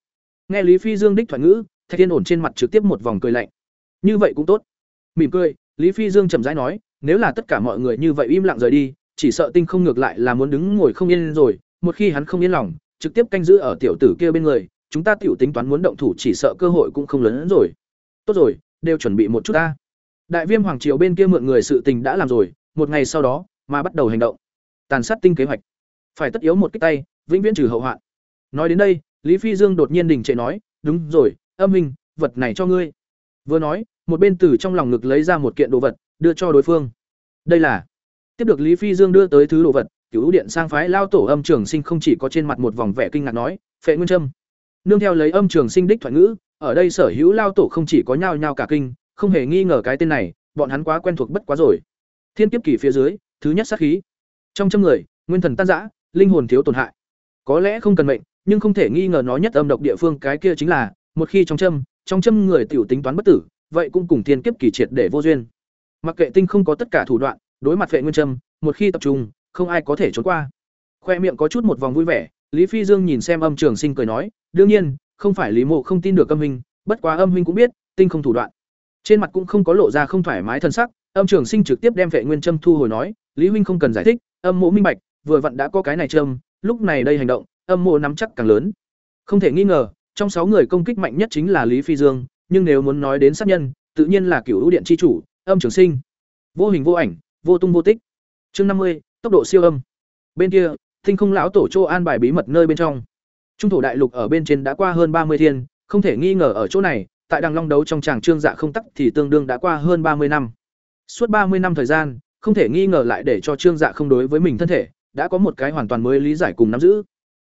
Nghe Lý Phi Dương đích thoại ngữ, Thạch Thiên ổn trên mặt trực tiếp một vòng cười lạnh. Như vậy cũng tốt. Mỉm cười, Lý Phi Dương chậm rãi nói, nếu là tất cả mọi người như vậy im lặng rời đi, chỉ sợ tinh không ngược lại là muốn đứng ngồi không yên rồi, một khi hắn không yên lòng, trực tiếp canh giữ ở tiểu tử kia bên người, chúng ta tiểu tính toán muốn động thủ chỉ sợ cơ hội cũng không lớn hơn rồi. Tốt rồi, đều chuẩn bị một chút ta. Đại Viêm hoàng triều bên kia mượn người sự tình đã làm rồi, một ngày sau đó, mà bắt đầu hành động. Tàn sát tinh kế hoạch. Phải tất yếu một cái tay, vĩnh viễn trừ hậu hoạn. nói đến đây lý phi dương đột nhiên đình trệ nói, đúng rồi, âm minh vật này cho ngươi. Vừa nói, một bên từ trong lòng ngực lấy ra một kiện đồ vật, đưa cho đối phương. Đây là, tiếp được lý phi dương đưa tới thứ đồ vật, cửu điện sang phái lao tổ âm trường sinh không chỉ có trên mặt một vòng vẻ kinh ngạc nói, phệ nguyên trâm, nương theo lấy âm trường sinh đích thoại ngữ, ở đây sở hữu lao tổ không chỉ có nhao nhao cả kinh, không hề nghi ngờ cái tên này, bọn hắn quá quen thuộc bất quá rồi. Thiên kiếp kỳ phía dưới, thứ nhất sát khí. Trong châm người, nguyên thần tan rã, linh hồn thiếu tổn hại. Có lẽ không cần mệnh nhưng không thể nghi ngờ nó nhất âm độc địa phương cái kia chính là, một khi trong châm trong châm người tiểu tính toán bất tử, vậy cũng cùng thiên kiếp kỳ triệt để vô duyên. Mặc kệ tinh không có tất cả thủ đoạn, đối mặt vệ nguyên châm, một khi tập trung, không ai có thể trốn qua. Khoe miệng có chút một vòng vui vẻ, lý phi dương nhìn xem âm trường sinh cười nói, đương nhiên, không phải lý mộ không tin được âm huynh, bất quá âm huynh cũng biết, tinh không thủ đoạn. Trên mặt cũng không có lộ ra không thoải mái thân sắc, âm trường sinh trực tiếp đem vệ nguyên châm thu hồi nói, lý huynh không cần giải thích, âm mộ minh bạch, vừa vặn đã có cái này châm, lúc này đây hành động âm mộ nắm chắc càng lớn. Không thể nghi ngờ, trong sáu người công kích mạnh nhất chính là lý phi dương, nhưng nếu muốn nói đến sát nhân, tự nhiên là cửu Vũ điện chi chủ, âm trường sinh. Vô hình vô ảnh, vô tung vô tích. Chương năm mươi, tốc độ siêu âm. Bên kia tinh không lão tổ châu an bài bí mật nơi bên trong. Trung thổ đại lục ở bên trên đã qua hơn ba mươi thiên, không thể nghi ngờ ở chỗ này, tại đằng long đấu trong tràng trương dạ không tắc thì tương đương đã qua hơn ba mươi năm. Suốt ba mươi năm thời gian, không thể nghi ngờ lại để cho trương dạ không đối với mình thân thể, đã có một cái hoàn toàn mới lý giải cùng nắm giữ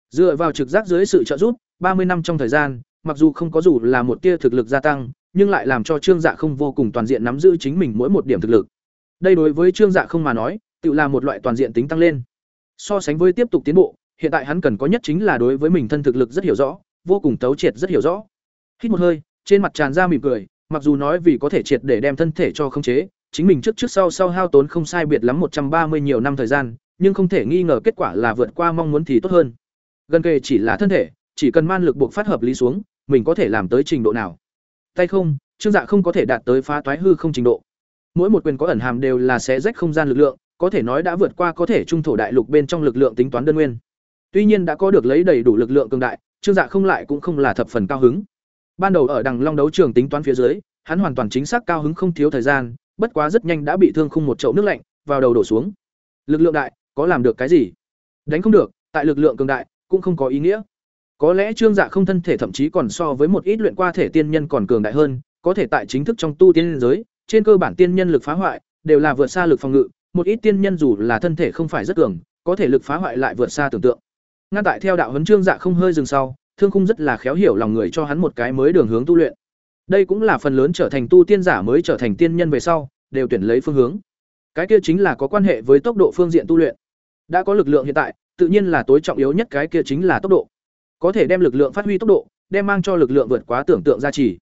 dựa vào trực giác dưới sự trợ giúp, ba mươi năm trong thời gian, mặc dù không có dù là một tia thực lực gia tăng, nhưng lại làm cho trương dạ không vô cùng toàn diện nắm giữ chính mình mỗi một điểm thực lực. Đây đối với trương dạ không mà nói, tự là một loại toàn diện tính tăng lên. So sánh với tiếp tục tiến bộ, hiện tại hắn cần có nhất chính là đối với mình thân thực lực rất hiểu rõ, vô cùng tấu triệt rất hiểu rõ. Hít một hơi, trên mặt tràn ra mỉm cười, mặc dù nói vì có thể triệt để đem thân thể cho khống chế, chính mình trước trước sau sau hao tốn không sai biệt lắm một trăm ba mươi nhiều năm thời gian, nhưng không thể nghi ngờ kết quả là vượt qua mong muốn thì tốt hơn gần kề chỉ là thân thể, chỉ cần man lực buộc phát hợp lý xuống, mình có thể làm tới trình độ nào. Tay không, trương dạ không có thể đạt tới phá toái hư không trình độ. Mỗi một quyền có ẩn hàm đều là xé rách không gian lực lượng, có thể nói đã vượt qua có thể trung thổ đại lục bên trong lực lượng tính toán đơn nguyên. Tuy nhiên đã có được lấy đầy đủ lực lượng cường đại, trương dạ không lại cũng không là thập phần cao hứng. Ban đầu ở đằng long đấu trường tính toán phía dưới, hắn hoàn toàn chính xác cao hứng không thiếu thời gian, bất quá rất nhanh đã bị thương khung một chậu nước lạnh, vào đầu đổ xuống. Lực lượng đại, có làm được cái gì? Đánh không được, tại lực lượng cường đại cũng không có ý nghĩa. Có lẽ trương dạ không thân thể thậm chí còn so với một ít luyện qua thể tiên nhân còn cường đại hơn, có thể tại chính thức trong tu tiên giới, trên cơ bản tiên nhân lực phá hoại đều là vượt xa lực phòng ngự, một ít tiên nhân dù là thân thể không phải rất cường, có thể lực phá hoại lại vượt xa tưởng tượng. Ngay tại theo đạo huấn trương dạ không hơi dừng sau, thương khung rất là khéo hiểu lòng người cho hắn một cái mới đường hướng tu luyện. Đây cũng là phần lớn trở thành tu tiên giả mới trở thành tiên nhân về sau, đều tuyển lấy phương hướng. Cái kia chính là có quan hệ với tốc độ phương diện tu luyện. Đã có lực lượng hiện tại tự nhiên là tối trọng yếu nhất cái kia chính là tốc độ. Có thể đem lực lượng phát huy tốc độ, đem mang cho lực lượng vượt quá tưởng tượng gia trì.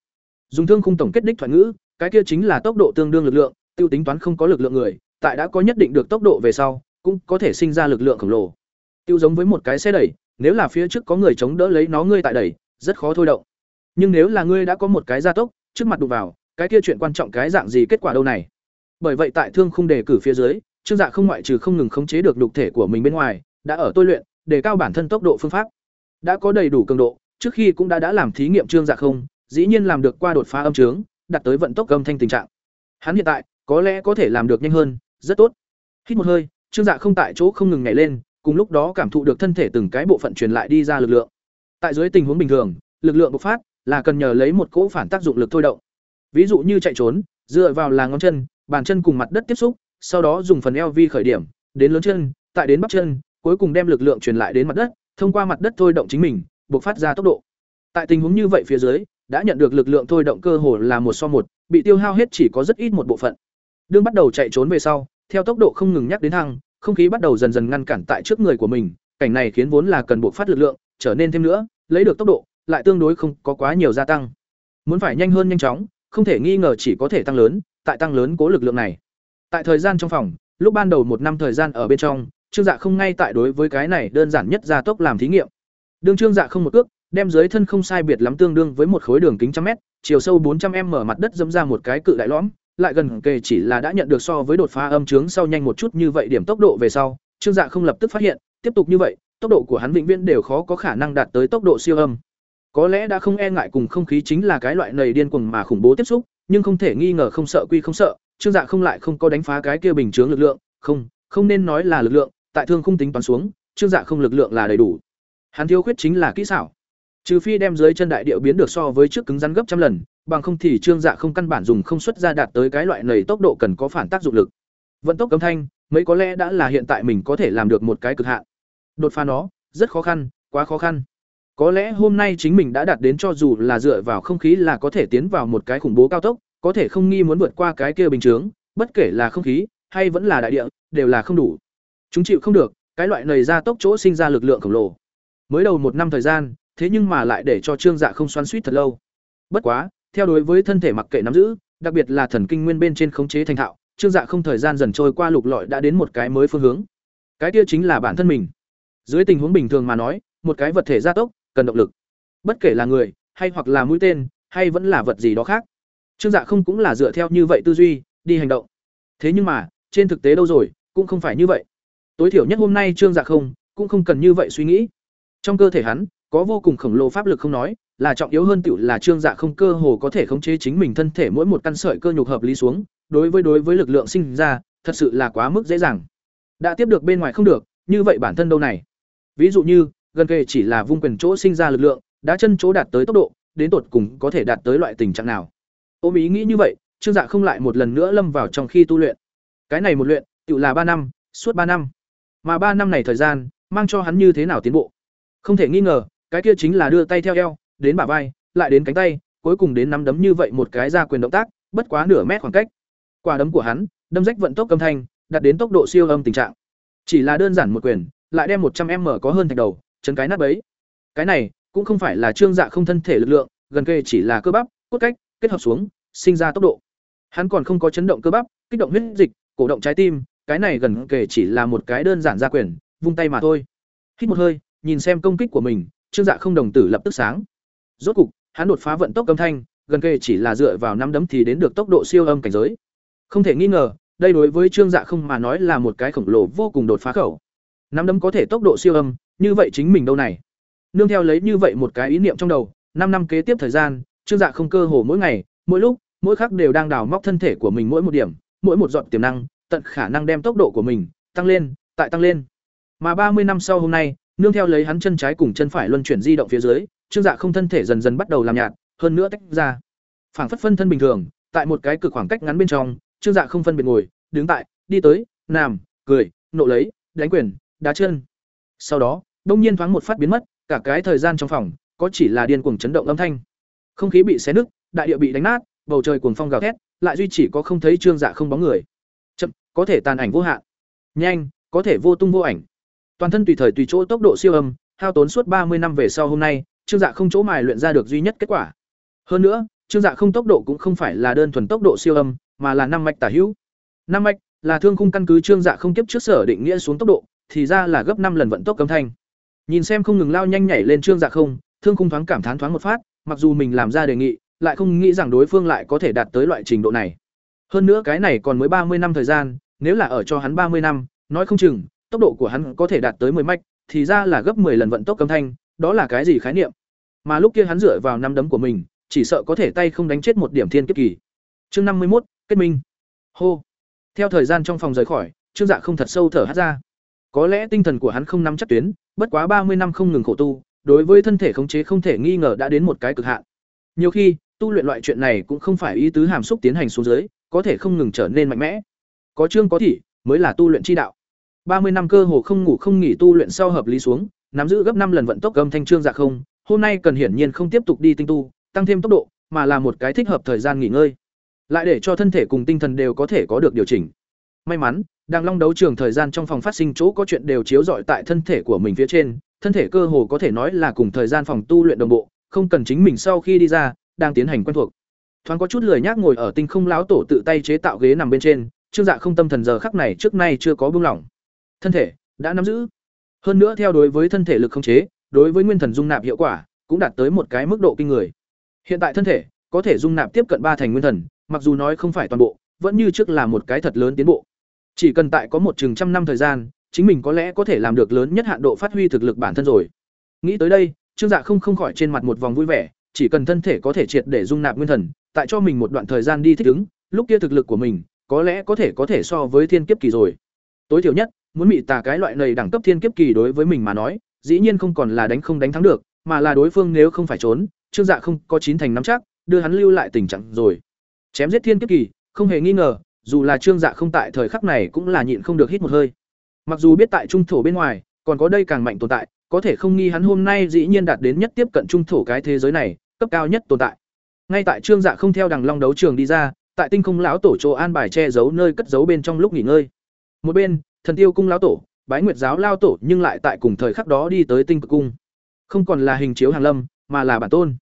Dùng thương khung tổng kết đích thoại ngữ, cái kia chính là tốc độ tương đương lực lượng, tiêu tính toán không có lực lượng người, tại đã có nhất định được tốc độ về sau, cũng có thể sinh ra lực lượng khổng lồ. Tiêu giống với một cái xe đẩy, nếu là phía trước có người chống đỡ lấy nó ngươi tại đẩy, rất khó thôi động. Nhưng nếu là ngươi đã có một cái gia tốc, trước mặt đụng vào, cái kia chuyện quan trọng cái dạng gì kết quả đâu này? Bởi vậy tại thương khung đề cử phía dưới, trương dạ không ngoại trừ không ngừng khống chế được đục thể của mình bên ngoài đã ở tôi luyện để cao bản thân tốc độ phương pháp. Đã có đầy đủ cường độ, trước khi cũng đã đã làm thí nghiệm trương dạ không, dĩ nhiên làm được qua đột phá âm trướng, đạt tới vận tốc âm thanh tình trạng. Hắn hiện tại, có lẽ có thể làm được nhanh hơn, rất tốt. Hít một hơi, trương dạ không tại chỗ không ngừng nhảy lên, cùng lúc đó cảm thụ được thân thể từng cái bộ phận truyền lại đi ra lực lượng. Tại dưới tình huống bình thường, lực lượng bộc phát là cần nhờ lấy một cỗ phản tác dụng lực thôi động. Ví dụ như chạy trốn, dựa vào là ngón chân, bàn chân cùng mặt đất tiếp xúc, sau đó dùng phần eo vi khởi điểm, đến lớn chân, tại đến bắp chân cuối cùng đem lực lượng truyền lại đến mặt đất, thông qua mặt đất thôi động chính mình bộc phát ra tốc độ. Tại tình huống như vậy phía dưới, đã nhận được lực lượng thôi động cơ hồ là một so một, bị tiêu hao hết chỉ có rất ít một bộ phận. Đương bắt đầu chạy trốn về sau, theo tốc độ không ngừng nhắc đến thăng, không khí bắt đầu dần dần ngăn cản tại trước người của mình, cảnh này khiến vốn là cần buộc phát lực lượng, trở nên thêm nữa, lấy được tốc độ, lại tương đối không có quá nhiều gia tăng. Muốn phải nhanh hơn nhanh chóng, không thể nghi ngờ chỉ có thể tăng lớn, tại tăng lớn cố lực lượng này. Tại thời gian trong phòng, lúc ban đầu một năm thời gian ở bên trong trương dạ không ngay tại đối với cái này đơn giản nhất gia tốc làm thí nghiệm. Đương trương dạ không một cước, đem dưới thân không sai biệt lắm tương đương với một khối đường kính trăm mét, chiều sâu bốn trăm m mở mặt đất dẫm ra một cái cự đại lõm, lại gần kề chỉ là đã nhận được so với đột phá âm trướng sau nhanh một chút như vậy điểm tốc độ về sau, trương dạ không lập tức phát hiện, tiếp tục như vậy, tốc độ của hắn vĩnh viễn đều khó có khả năng đạt tới tốc độ siêu âm. Có lẽ đã không e ngại cùng không khí chính là cái loại nầy điên cuồng mà khủng bố tiếp xúc, nhưng không thể nghi ngờ không sợ quy không sợ, trương dạ không lại không có đánh phá cái kia bình chướng lực lượng, không không nên nói là lực lượng tại thương không tính toán xuống trương dạ không lực lượng là đầy đủ Hắn thiếu khuyết chính là kỹ xảo. Trừ phi đem dưới chân đại điệu biến được so với trước cứng rắn gấp trăm lần, bằng không thì Trương Dạ không căn bản dùng không xuất ra đạt tới cái loại nầy tốc độ cần có phản tác dụng lực. Vận tốc âm thanh, mấy có lẽ đã là hiện tại mình có thể làm được một cái cực hạn. Đột phá nó, rất khó khăn, quá khó khăn. Có lẽ hôm nay chính mình đã đạt đến cho dù là dựa vào không khí là có thể tiến vào một cái khủng bố cao tốc, có thể không nghi muốn vượt qua cái kia bình chướng, bất kể là không khí hay vẫn là đại địa, đều là không đủ. Chúng chịu không được, cái loại nầy ra tốc chỗ sinh ra lực lượng khổng lồ. Mới đầu một năm thời gian, thế nhưng mà lại để cho Trương Dạ không xoắn suýt thật lâu. Bất quá, theo đối với thân thể mặc kệ nắm giữ, đặc biệt là thần kinh nguyên bên trên khống chế thành thạo, Trương Dạ không thời gian dần trôi qua lục lọi đã đến một cái mới phương hướng. Cái kia chính là bản thân mình. Dưới tình huống bình thường mà nói, một cái vật thể gia tốc cần động lực. Bất kể là người, hay hoặc là mũi tên, hay vẫn là vật gì đó khác. Trương Dạ không cũng là dựa theo như vậy tư duy, đi hành động. Thế nhưng mà, trên thực tế đâu rồi, cũng không phải như vậy. Tối thiểu nhất hôm nay Trương Dạ không, cũng không cần như vậy suy nghĩ. Trong cơ thể hắn, có vô cùng khổng lồ pháp lực không nói, là trọng yếu hơn tiểu là Trương Dạ không cơ hồ có thể khống chế chính mình thân thể mỗi một căn sợi cơ nhục hợp lý xuống, đối với đối với lực lượng sinh ra, thật sự là quá mức dễ dàng. Đã tiếp được bên ngoài không được, như vậy bản thân đâu này? Ví dụ như, gần kề chỉ là vung quyền chỗ sinh ra lực lượng, đã chân chỗ đạt tới tốc độ, đến tột cùng có thể đạt tới loại tình trạng nào. Ôm ý nghĩ như vậy, Trương Dạ không lại một lần nữa lâm vào trong khi tu luyện. Cái này một luyện, tự là ba năm, suốt ba năm. Mà ba năm này thời gian, mang cho hắn như thế nào tiến bộ? Không thể nghi ngờ, cái kia chính là đưa tay theo eo, đến bả vai, lại đến cánh tay, cuối cùng đến nắm đấm như vậy một cái ra quyền động tác, bất quá nửa mét khoảng cách. Quả đấm của hắn, đâm rách vận tốc âm thanh, đạt đến tốc độ siêu âm tình trạng. Chỉ là đơn giản một quyền, lại đem một trăm m có hơn thành đầu, chấn cái nát bấy. Cái này cũng không phải là trương dạ không thân thể lực lượng, gần kề chỉ là cơ bắp, cốt cách, kết hợp xuống, sinh ra tốc độ. Hắn còn không có chấn động cơ bắp, kích động huyết dịch, cổ động trái tim, cái này gần kề chỉ là một cái đơn giản ra quyền, vung tay mà thôi. Hít một hơi, nhìn xem công kích của mình, Trương Dạ không đồng tử lập tức sáng. Rốt cục, hắn đột phá vận tốc âm thanh, gần kề chỉ là dựa vào năm đấm thì đến được tốc độ siêu âm cảnh giới. Không thể nghi ngờ, đây đối với Trương Dạ không mà nói là một cái khổng lồ vô cùng đột phá khẩu. Năm đấm có thể tốc độ siêu âm, như vậy chính mình đâu này? Nương theo lấy như vậy một cái ý niệm trong đầu, năm năm kế tiếp thời gian, Trương Dạ không cơ hồ mỗi ngày, mỗi lúc, mỗi khắc đều đang đào móc thân thể của mình mỗi một điểm, mỗi một giọt tiềm năng, tận khả năng đem tốc độ của mình tăng lên, tại tăng lên. Mà ba mươi năm sau hôm nay, nương theo lấy hắn chân trái cùng chân phải luân chuyển di động phía dưới, Trương Dạ không thân thể dần dần bắt đầu làm nhạt, hơn nữa tách ra. Phảng phất phân thân bình thường, tại một cái cực khoảng cách ngắn bên trong, Trương Dạ không phân biệt ngồi, đứng tại, đi tới, nằm, cười, nộ lấy, đánh quyền, đá chân. Sau đó, đông nhiên thoáng một phát biến mất, cả cái thời gian trong phòng, có chỉ là điên cuồng chấn động âm thanh. Không khí bị xé nứt, đại địa bị đánh nát, bầu trời cuồng phong gào thét, lại duy chỉ có không thấy Trương Dạ không bóng người. Có thể tàn ảnh vô hạn. Nhanh, có thể vô tung vô ảnh. Toàn thân tùy thời tùy chỗ tốc độ siêu âm, hao tốn suốt ba mươi năm về sau hôm nay, Trương Dạ không chỗ mài luyện ra được duy nhất kết quả. Hơn nữa, Trương Dạ không tốc độ cũng không phải là đơn thuần tốc độ siêu âm, mà là năm mạch tả hữu. Năm mạch là thương khung căn cứ Trương Dạ không kiếp trước sở định nghĩa xuống tốc độ, thì ra là gấp năm lần vận tốc cấm thanh. Nhìn xem không ngừng lao nhanh nhảy lên Trương Dạ không, thương khung thoáng cảm thán thoáng một phát, mặc dù mình làm ra đề nghị, lại không nghĩ rằng đối phương lại có thể đạt tới loại trình độ này. Hơn nữa cái này còn mới ba mươi năm thời gian, nếu là ở cho hắn ba mươi năm, nói không chừng, tốc độ của hắn có thể đạt tới 10 mạch, thì ra là gấp 10 lần vận tốc âm thanh, đó là cái gì khái niệm? Mà lúc kia hắn dựa vào năm đấm của mình, chỉ sợ có thể tay không đánh chết một điểm thiên kiếp kỳ. Chương năm mươi một kết minh. Hô. Theo thời gian trong phòng rời khỏi, Trương Dạ không thật sâu thở hắt ra. Có lẽ tinh thần của hắn không nắm chắc tuyến, bất quá ba mươi năm không ngừng khổ tu, đối với thân thể khống chế không thể nghi ngờ đã đến một cái cực hạn. Nhiều khi, tu luyện loại chuyện này cũng không phải ý tứ hàm xúc tiến hành xuống dưới, có thể không ngừng trở nên mạnh mẽ. Có chương có thị, mới là tu luyện chi đạo. ba mươi năm cơ hồ không ngủ không nghỉ tu luyện sau hợp lý xuống, nắm giữ gấp năm lần vận tốc gầm thanh trương dạ không, hôm nay cần hiển nhiên không tiếp tục đi tinh tu, tăng thêm tốc độ, mà là một cái thích hợp thời gian nghỉ ngơi. Lại để cho thân thể cùng tinh thần đều có thể có được điều chỉnh. May mắn, đang long đấu trường thời gian trong phòng phát sinh chỗ có chuyện đều chiếu rọi tại thân thể của mình phía trên, thân thể cơ hồ có thể nói là cùng thời gian phòng tu luyện đồng bộ, không cần chính mình sau khi đi ra, đang tiến hành quen thuộc. Thoáng có chút lười nhác ngồi ở tinh không lão tổ tự tay chế tạo ghế nằm bên trên, Trương Dạ không tâm thần giờ khắc này trước nay chưa có buông lỏng. Thân thể đã nắm giữ. Hơn nữa theo đối với thân thể lực không chế, đối với nguyên thần dung nạp hiệu quả cũng đạt tới một cái mức độ kinh người. Hiện tại thân thể có thể dung nạp tiếp cận ba thành nguyên thần, mặc dù nói không phải toàn bộ, vẫn như trước là một cái thật lớn tiến bộ. Chỉ cần tại có một chừng trăm năm thời gian, chính mình có lẽ có thể làm được lớn nhất hạn độ phát huy thực lực bản thân rồi. Nghĩ tới đây, Trương Dạ không không khỏi trên mặt một vòng vui vẻ, chỉ cần thân thể có thể triệt để dung nạp nguyên thần, tại cho mình một đoạn thời gian đi thích ứng, lúc kia thực lực của mình có lẽ có thể có thể so với thiên kiếp kỳ rồi. Tối thiểu nhất, muốn mị tà cái loại này đẳng cấp thiên kiếp kỳ đối với mình mà nói, dĩ nhiên không còn là đánh không đánh thắng được, mà là đối phương nếu không phải trốn, Trương Dạ không có chín thành nắm chắc, đưa hắn lưu lại tình trạng rồi. Chém giết thiên kiếp kỳ, không hề nghi ngờ, dù là Trương Dạ không tại thời khắc này cũng là nhịn không được hít một hơi. Mặc dù biết tại trung thổ bên ngoài, còn có đây càng mạnh tồn tại, có thể không nghi hắn hôm nay dĩ nhiên đạt đến nhất tiếp cận trung thổ cái thế giới này, cấp cao nhất tồn tại. Ngay tại Trương Dạ không theo đằng long đấu trường đi ra, tại tinh không lão tổ chỗ an bài che giấu nơi cất giấu bên trong lúc nghỉ ngơi. Một bên, thần tiêu cung lão tổ, bái nguyệt giáo lao tổ nhưng lại tại cùng thời khắc đó đi tới tinh cực cung. Không còn là hình chiếu hàng lâm, mà là bản tôn.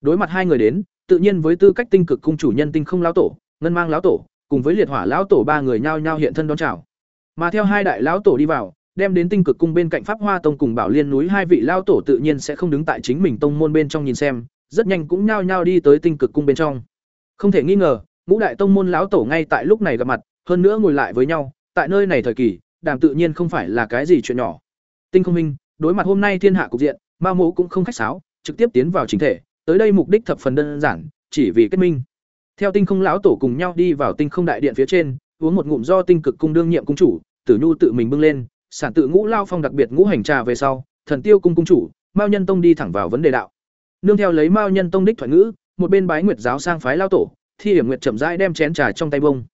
Đối mặt hai người đến, tự nhiên với tư cách tinh cực cung chủ nhân tinh không lão tổ, ngân mang lão tổ, cùng với liệt hỏa lão tổ ba người nhao nhao hiện thân đón chào. Mà theo hai đại lão tổ đi vào, đem đến tinh cực cung bên cạnh pháp hoa tông cùng bảo liên núi hai vị lão tổ tự nhiên sẽ không đứng tại chính mình tông môn bên trong nhìn xem, rất nhanh cũng nhao nhao đi tới tinh cực cung bên trong. Không thể nghi ngờ, ngũ đại tông môn lão tổ ngay tại lúc này gặp mặt, hơn nữa ngồi lại với nhau, tại nơi này thời kỳ, đàm tự nhiên không phải là cái gì chuyện nhỏ. Tinh không minh, đối mặt hôm nay thiên hạ cục diện, Ma Mộ cũng không khách sáo, trực tiếp tiến vào chính thể, tới đây mục đích thập phần đơn giản, chỉ vì kết minh. Theo Tinh Không lão tổ cùng nhau đi vào Tinh Không đại điện phía trên, uống một ngụm do Tinh Cực cung đương nhiệm cung chủ, Tử Nhu tự mình bưng lên, sản tự ngũ lao phong đặc biệt ngũ hành trà về sau, Thần Tiêu cung cung chủ, Mao Nhân Tông đi thẳng vào vấn đề đạo. Nương theo lấy Mao Nhân Tông đích thoại ngữ, một bên bái nguyệt giáo sang phái lao tổ, Thi Hiểm Nguyệt chậm rãi đem chén trà trong tay bông.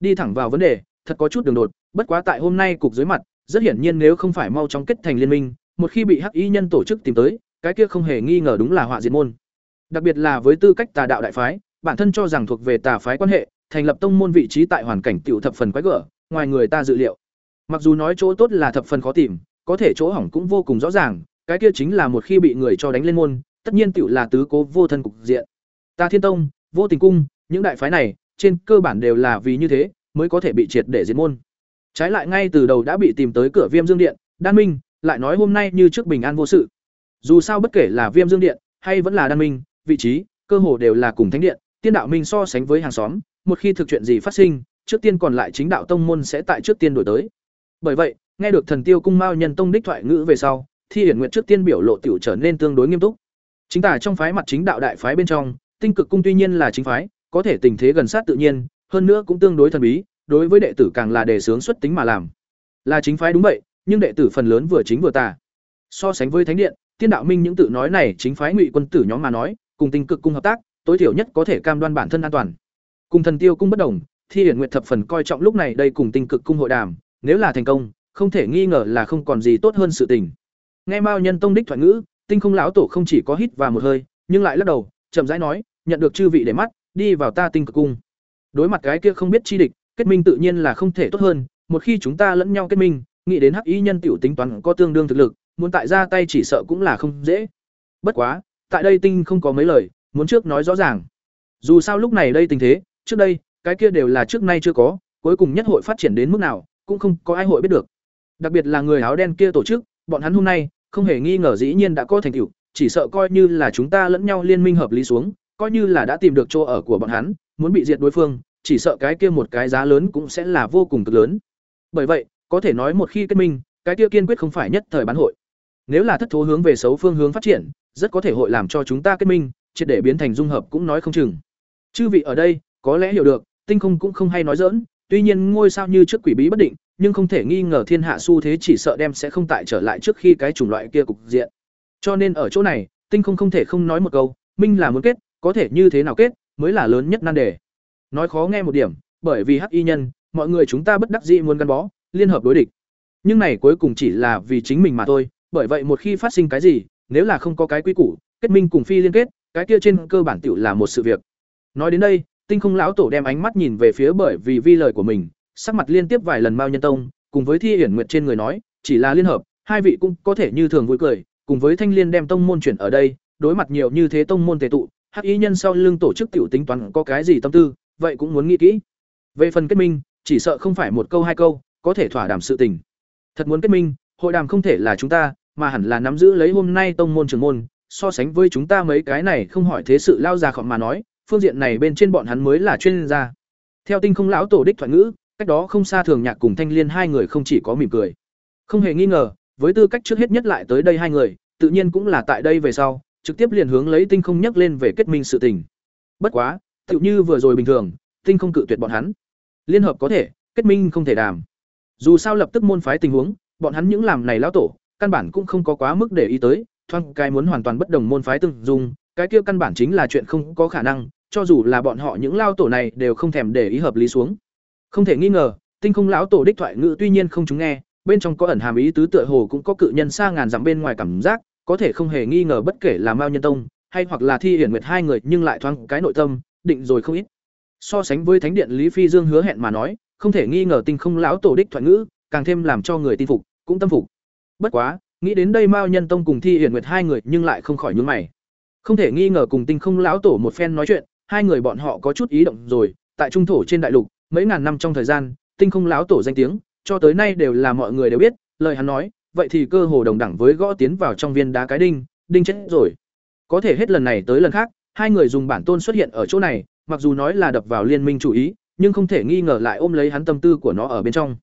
Đi thẳng vào vấn đề, thật có chút đường đột, bất quá tại hôm nay cục dưới mặt, rất hiển nhiên nếu không phải mau chóng kết thành liên minh, một khi bị Hắc Y nhân tổ chức tìm tới, cái kia không hề nghi ngờ đúng là họa diệt môn. Đặc biệt là với tư cách tà đạo đại phái, bản thân cho rằng thuộc về tà phái quan hệ, thành lập tông môn vị trí tại hoàn cảnh tiểu thập phần quái gở, ngoài người ta dự liệu. Mặc dù nói chỗ tốt là thập phần khó tìm, có thể chỗ hỏng cũng vô cùng rõ ràng, cái kia chính là một khi bị người cho đánh lên môn, tất nhiên tiểu là tứ cố vô thân cục diện. Ta Thiên Tông, Vô Tình Cung, những đại phái này, trên cơ bản đều là vì như thế, mới có thể bị triệt để diệt môn. Trái lại ngay từ đầu đã bị tìm tới cửa Viêm Dương Điện, Đan Minh, lại nói hôm nay như trước bình an vô sự. Dù sao bất kể là Viêm Dương Điện hay vẫn là Đan Minh, vị trí, cơ hồ đều là cùng thánh điện, tiên đạo minh so sánh với hàng xóm, một khi thực chuyện gì phát sinh, trước tiên còn lại chính đạo tông môn sẽ tại trước tiên đổi tới. Bởi vậy, nghe được Thần Tiêu cung Mao Nhân tông đích thoại ngữ về sau, Thi Hiển Nguyệt trước tiên biểu lộ tiểu trở nên tương đối nghiêm túc. Chính tả trong phái mặt chính đạo đại phái bên trong, Tinh Cực cung tuy nhiên là chính phái, có thể tình thế gần sát tự nhiên, hơn nữa cũng tương đối thần bí, đối với đệ tử càng là đề sướng xuất tính mà làm. Là chính phái đúng vậy, nhưng đệ tử phần lớn vừa chính vừa tà. So sánh với thánh điện, tiên đạo minh những tự nói này chính phái ngụy quân tử nhóm mà nói, cùng Tinh Cực cung hợp tác, tối thiểu nhất có thể cam đoan bản thân an toàn. Cùng thần tiêu cung bất đồng, Thi Hiển Nguyệt thập phần coi trọng lúc này đây cùng Tinh Cực cung hội đàm, nếu là thành công, không thể nghi ngờ là không còn gì tốt hơn sự tình. Nghe Mao Nhân Tông đích thoại ngữ, Tinh Không lão tổ không chỉ có hít vào một hơi, nhưng lại lắc đầu, chậm rãi nói, nhận được chư vị để mắt, đi vào ta Tinh Cực cung. Đối mặt cái kia không biết chi địch, kết minh tự nhiên là không thể tốt hơn, một khi chúng ta lẫn nhau kết minh, nghĩ đến hắc ý nhân tiểu tính toán có tương đương thực lực, muốn tại ra tay chỉ sợ cũng là không dễ. Bất quá, tại đây Tinh không có mấy lời, muốn trước nói rõ ràng. Dù sao lúc này đây tình thế, trước đây, cái kia đều là trước nay chưa có, cuối cùng nhất hội phát triển đến mức nào, cũng không có ai hội biết được. Đặc biệt là người áo đen kia tổ chức, bọn hắn hôm nay, không hề nghi ngờ dĩ nhiên đã có thành tựu, chỉ sợ coi như là chúng ta lẫn nhau liên minh hợp lý xuống, coi như là đã tìm được chỗ ở của bọn hắn, muốn bị diệt đối phương, chỉ sợ cái kia một cái giá lớn cũng sẽ là vô cùng cực lớn. Bởi vậy, có thể nói một khi kết minh, cái kia kiên quyết không phải nhất thời bán hội. Nếu là thất thố hướng về xấu phương hướng phát triển, rất có thể hội làm cho chúng ta kết minh, triệt để biến thành dung hợp cũng nói không chừng. Chư vị ở đây, có lẽ hiểu được, tinh không cũng không hay nói giỡn, tuy nhiên ngôi sao như trước quỷ bí bất định, nhưng không thể nghi ngờ thiên hạ xu thế chỉ sợ đem sẽ không tại trở lại trước khi cái chủng loại kia cục diện. Cho nên ở chỗ này, tinh không không thể không nói một câu, minh là muốn kết, có thể như thế nào kết, mới là lớn nhất nan đề. Nói khó nghe một điểm, bởi vì hắc y nhân, mọi người chúng ta bất đắc dĩ muốn gắn bó, liên hợp đối địch. Nhưng này cuối cùng chỉ là vì chính mình mà thôi, bởi vậy một khi phát sinh cái gì, nếu là không có cái quy củ, kết minh cùng phi liên kết, cái kia trên cơ bản tiểu là một sự việc. Nói đến đây, Tinh Không lão tổ đem ánh mắt nhìn về phía bởi vì vi lời của mình, sắc mặt liên tiếp vài lần Mao Nhân Tông, cùng với Thi Hiển Nguyệt trên người nói, chỉ là liên hợp, hai vị cũng có thể như thường vui cười, cùng với Thanh Liên đem tông môn chuyển ở đây, đối mặt nhiều như thế tông môn tề tụ, hắc ý nhân sau lưng tổ chức tiểu tính toán có cái gì tâm tư, vậy cũng muốn nghĩ kỹ. Về phần kết minh, chỉ sợ không phải một câu hai câu, có thể thỏa đàm sự tình. Thật muốn kết minh, hội đàm không thể là chúng ta, mà hẳn là nắm giữ lấy hôm nay tông môn trưởng môn, so sánh với chúng ta mấy cái này không hỏi thế sự lao ra khỏi mà nói, phương diện này bên trên bọn hắn mới là chuyên gia. Theo tinh không lão tổ đích thoại ngữ, cách đó không xa thường nhạc cùng thanh liên hai người không chỉ có mỉm cười. Không hề nghi ngờ, với tư cách trước hết nhất lại tới đây hai người, tự nhiên cũng là tại đây về sau, trực tiếp liền hướng lấy tinh không nhắc lên về kết minh sự tình. Bất quá, tựu như vừa rồi bình thường, tinh không cự tuyệt bọn hắn. Liên hợp có thể, kết minh không thể đàm. Dù sao lập tức môn phái tình huống, bọn hắn những làm này lão tổ, căn bản cũng không có quá mức để ý tới, thoáng cái muốn hoàn toàn bất đồng môn phái từng dùng, cái kia căn bản chính là chuyện không có khả năng, cho dù là bọn họ những lao tổ này đều không thèm để ý hợp lý xuống. Không thể nghi ngờ, tinh không lão tổ đích thoại ngữ tuy nhiên không chúng nghe, bên trong có ẩn hàm ý tứ tựa hồ cũng có cự nhân xa ngàn dặm bên ngoài cảm giác, có thể không hề nghi ngờ bất kể là Mao Nhân Tông hay hoặc là Thi Hiển Nguyệt hai người, nhưng lại thoáng cái nội tâm, định rồi không ít. So sánh với Thánh điện Lý Phi Dương hứa hẹn mà nói, không thể nghi ngờ tinh không lão tổ đích thoại ngữ, càng thêm làm cho người tin phục, cũng tâm phục. Bất quá, nghĩ đến đây Mao Nhân Tông cùng Thi Hiển Nguyệt hai người, nhưng lại không khỏi nhướng mày. Không thể nghi ngờ cùng tinh không lão tổ một phen nói chuyện, hai người bọn họ có chút ý động rồi, tại trung thổ trên đại lục, mấy ngàn năm trong thời gian, tinh không lão tổ danh tiếng, cho tới nay đều là mọi người đều biết, lời hắn nói, vậy thì cơ hồ đồng đẳng với gõ tiến vào trong viên đá cái đinh, đinh chết rồi. Có thể hết lần này tới lần khác, hai người dùng bản tôn xuất hiện ở chỗ này, mặc dù nói là đập vào liên minh chủ ý, nhưng không thể nghi ngờ lại ôm lấy hắn tâm tư của nó ở bên trong.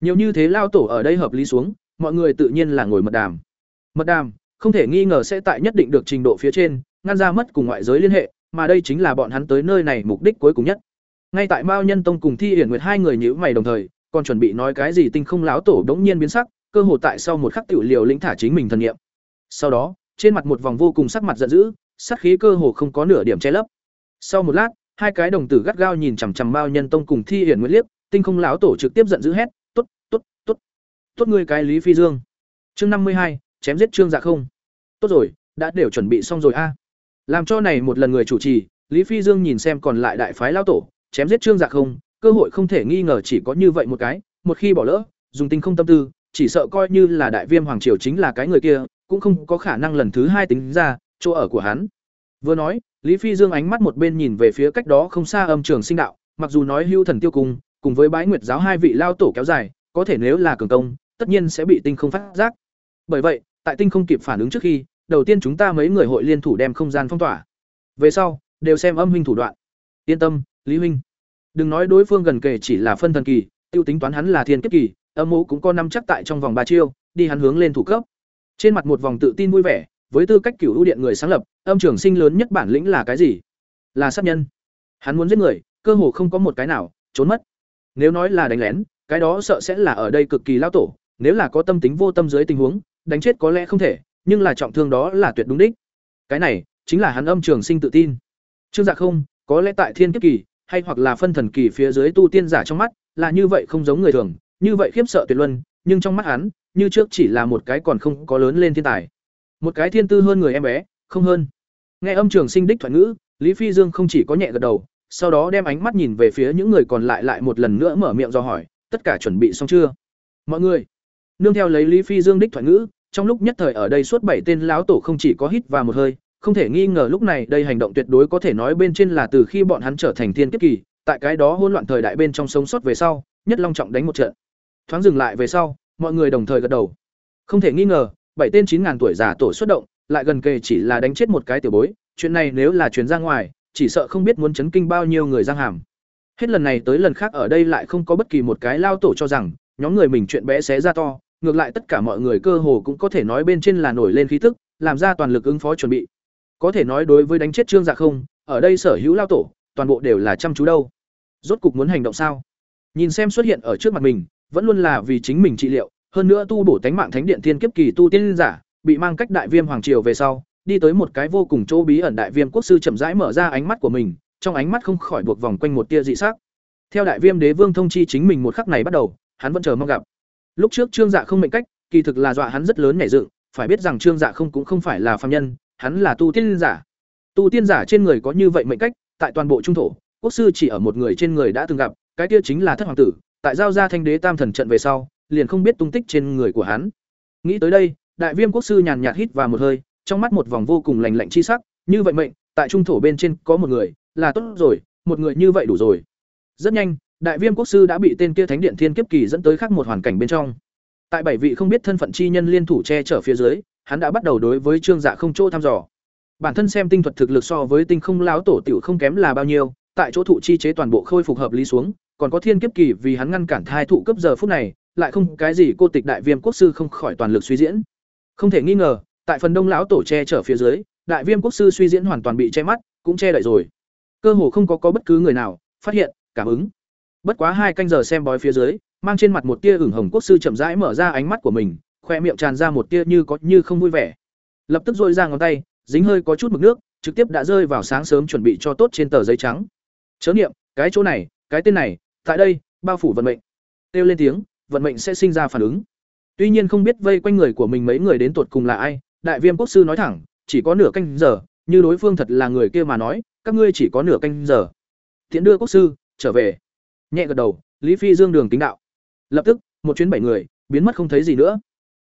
Nhiều như thế lao tổ ở đây hợp lý xuống, mọi người tự nhiên là ngồi mật đàm. Mật đàm, không thể nghi ngờ sẽ tại nhất định được trình độ phía trên, ngăn ra mất cùng ngoại giới liên hệ, mà đây chính là bọn hắn tới nơi này mục đích cuối cùng nhất. Ngay tại Mao Nhân Tông cùng Thi Hiển Nguyệt hai người nhíu mày đồng thời, còn chuẩn bị nói cái gì tinh không lão tổ đống nhiên biến sắc, cơ hồ tại sau một khắc tiểu liều lĩnh thả chính mình thần nghiệm. Sau đó, trên mặt một vòng vô cùng sắc mặt giận dữ, sát khí cơ hồ không có nửa điểm che lấp. Sau một lát, hai cái đồng tử gắt gao nhìn chằm chằm Mao Nhân Tông cùng Thi Hiển Nguyệt liếc, tinh không lão tổ trực tiếp giận dữ hét, "Tốt, tốt, tốt. Tốt ngươi cái Lý Phi Dương." Chương năm mươi hai chém giết Trương Dạ không. "Tốt rồi, đã đều chuẩn bị xong rồi a." Làm cho này một lần người chủ trì, Lý Phi Dương nhìn xem còn lại đại phái lão tổ, chém giết Trương Dạ không, cơ hội không thể nghi ngờ chỉ có như vậy một cái, một khi bỏ lỡ, dùng tinh không tâm tư, chỉ sợ coi như là đại viêm hoàng triều chính là cái người kia, cũng không có khả năng lần thứ hai tính ra chỗ ở của hắn. Vừa nói, Lý Phi Dương ánh mắt một bên nhìn về phía cách đó không xa âm trường sinh đạo, mặc dù nói hưu thần tiêu cung, cùng với bái nguyệt giáo hai vị lao tổ kéo dài, có thể nếu là cường công, tất nhiên sẽ bị tinh không phát giác. Bởi vậy, tại tinh không kịp phản ứng trước khi, đầu tiên chúng ta mấy người hội liên thủ đem không gian phong tỏa. Về sau, đều xem âm huynh thủ đoạn. Yên tâm, Lý huynh. Đừng nói đối phương gần kề chỉ là phân thần kỳ, tiêu tính toán hắn là thiên kiếp kỳ, âm mộ cũng có năm chắc tại trong vòng ba chiêu, đi hắn hướng lên thủ cấp. Trên mặt một vòng tự tin vui vẻ, với tư cách cửu ưu điện người sáng lập, âm trưởng sinh lớn nhất bản lĩnh là cái gì? Là sát nhân. Hắn muốn giết người, cơ hồ không có một cái nào trốn mất. Nếu nói là đánh lén, cái đó sợ sẽ là ở đây cực kỳ lao tổ, nếu là có tâm tính vô tâm dưới tình huống, đánh chết có lẽ không thể, nhưng là trọng thương đó là tuyệt đúng đích. Cái này chính là hắn âm trường sinh tự tin. Trương Dạ không, có lẽ tại thiên kiếp kỳ hay hoặc là phân thần kỳ phía dưới tu tiên giả trong mắt, là như vậy không giống người thường, như vậy khiếp sợ tuyệt luân, nhưng trong mắt hắn, như trước chỉ là một cái còn không có lớn lên thiên tài. Một cái thiên tư hơn người em bé, không hơn. Nghe âm trường sinh đích thoại ngữ, Lý Phi Dương không chỉ có nhẹ gật đầu, sau đó đem ánh mắt nhìn về phía những người còn lại lại một lần nữa mở miệng do hỏi, tất cả chuẩn bị xong chưa? Mọi người. Nương theo lấy Lý Phi Dương đích thoại ngữ, trong lúc nhất thời ở đây suốt bảy tên lão tổ không chỉ có hít vào một hơi, không thể nghi ngờ lúc này đây hành động tuyệt đối có thể nói bên trên là từ khi bọn hắn trở thành thiên kiếp kỳ, tại cái đó hỗn loạn thời đại bên trong sống sót về sau, nhất long trọng đánh một trận. Thoáng dừng lại về sau, mọi người đồng thời gật đầu. Không thể nghi ngờ, bảy tên chín ngàn tuổi giả tổ xuất động, lại gần kề chỉ là đánh chết một cái tiểu bối, chuyện này nếu là truyền ra ngoài, chỉ sợ không biết muốn chấn kinh bao nhiêu người giang hàm. Hết lần này tới lần khác ở đây lại không có bất kỳ một cái lao tổ cho rằng, nhóm người mình chuyện bé xé ra to, ngược lại tất cả mọi người cơ hồ cũng có thể nói bên trên là nổi lên khí tức, làm ra toàn lực ứng phó chuẩn bị. Có thể nói đối với đánh chết Trương Dạ không, ở đây sở hữu lao tổ, toàn bộ đều là chăm chú đâu. Rốt cục muốn hành động sao? Nhìn xem xuất hiện ở trước mặt mình, vẫn luôn là vì chính mình trị liệu, hơn nữa tu bổ tánh mạng thánh điện thiên kiếp kỳ tu tiên giả, bị mang cách đại viêm hoàng triều về sau, đi tới một cái vô cùng chỗ bí ẩn đại viêm quốc sư chậm rãi mở ra ánh mắt của mình, trong ánh mắt không khỏi buộc vòng quanh một tia dị sắc. Theo đại viêm đế vương thông chi chính mình một khắc này bắt đầu, hắn vẫn chờ mong gặp. Lúc trước Trương Dạ không mệnh cách, kỳ thực là dọa hắn rất lớn nhảy dựng, phải biết rằng Trương Dạ không cũng không phải là phàm nhân, hắn là tu tiên giả. Tu tiên giả trên người có như vậy mệnh cách, tại toàn bộ trung thổ, quốc sư chỉ ở một người trên người đã từng gặp, cái kia chính là thất hoàng tử, tại giao ra thanh đế tam thần trận về sau, liền không biết tung tích trên người của hắn. Nghĩ tới đây, đại viêm quốc sư nhàn nhạt hít vào một hơi, trong mắt một vòng vô cùng lạnh lạnh chi sắc, như vậy mệnh, tại trung thổ bên trên có một người, là tốt rồi, một người như vậy đủ rồi. Rất nhanh, đại viêm quốc sư đã bị tên kia thánh điện thiên kiếp kỳ dẫn tới khác một hoàn cảnh bên trong. Tại bảy vị không biết thân phận chi nhân liên thủ che chở phía dưới, hắn đã bắt đầu đối với Trương Dạ không chỗ thăm dò. Bản thân xem tinh thuật thực lực so với tinh không láo tổ tiểu không kém là bao nhiêu, tại chỗ thụ chi chế toàn bộ khôi phục hợp lý xuống, còn có thiên kiếp kỳ vì hắn ngăn cản thai thụ cấp giờ phút này, lại không cái gì cô tịch đại viêm quốc sư không khỏi toàn lực suy diễn. Không thể nghi ngờ, tại phần đông lão tổ che chở phía dưới, đại viêm quốc sư suy diễn hoàn toàn bị che mắt, cũng che đậy rồi. Cơ hồ không có có bất cứ người nào phát hiện, cảm ứng. Bất quá hai canh giờ xem bói phía dưới, mang trên mặt một tia ửng hồng quốc sư chậm rãi mở ra ánh mắt của mình, khoe miệng tràn ra một tia như có như không vui vẻ lập tức dội ra ngón tay dính hơi có chút mực nước trực tiếp đã rơi vào sáng sớm chuẩn bị cho tốt trên tờ giấy trắng chớ niệm cái chỗ này cái tên này tại đây, bao phủ vận mệnh. Kêu lên tiếng, vận mệnh sẽ sinh ra phản ứng. Tuy nhiên không biết vây quanh người của mình mấy người đến tột cùng là ai, đại viêm quốc sư nói thẳng, chỉ có nửa canh giờ, như đối phương thật là người kia mà nói, các ngươi chỉ có nửa canh giờ. Tiễn đưa quốc sư, trở về. Nhẹ gật đầu, lý phi dương đường kính đạo. Lập tức, một chuyến bảy người, biến mất không thấy gì nữa.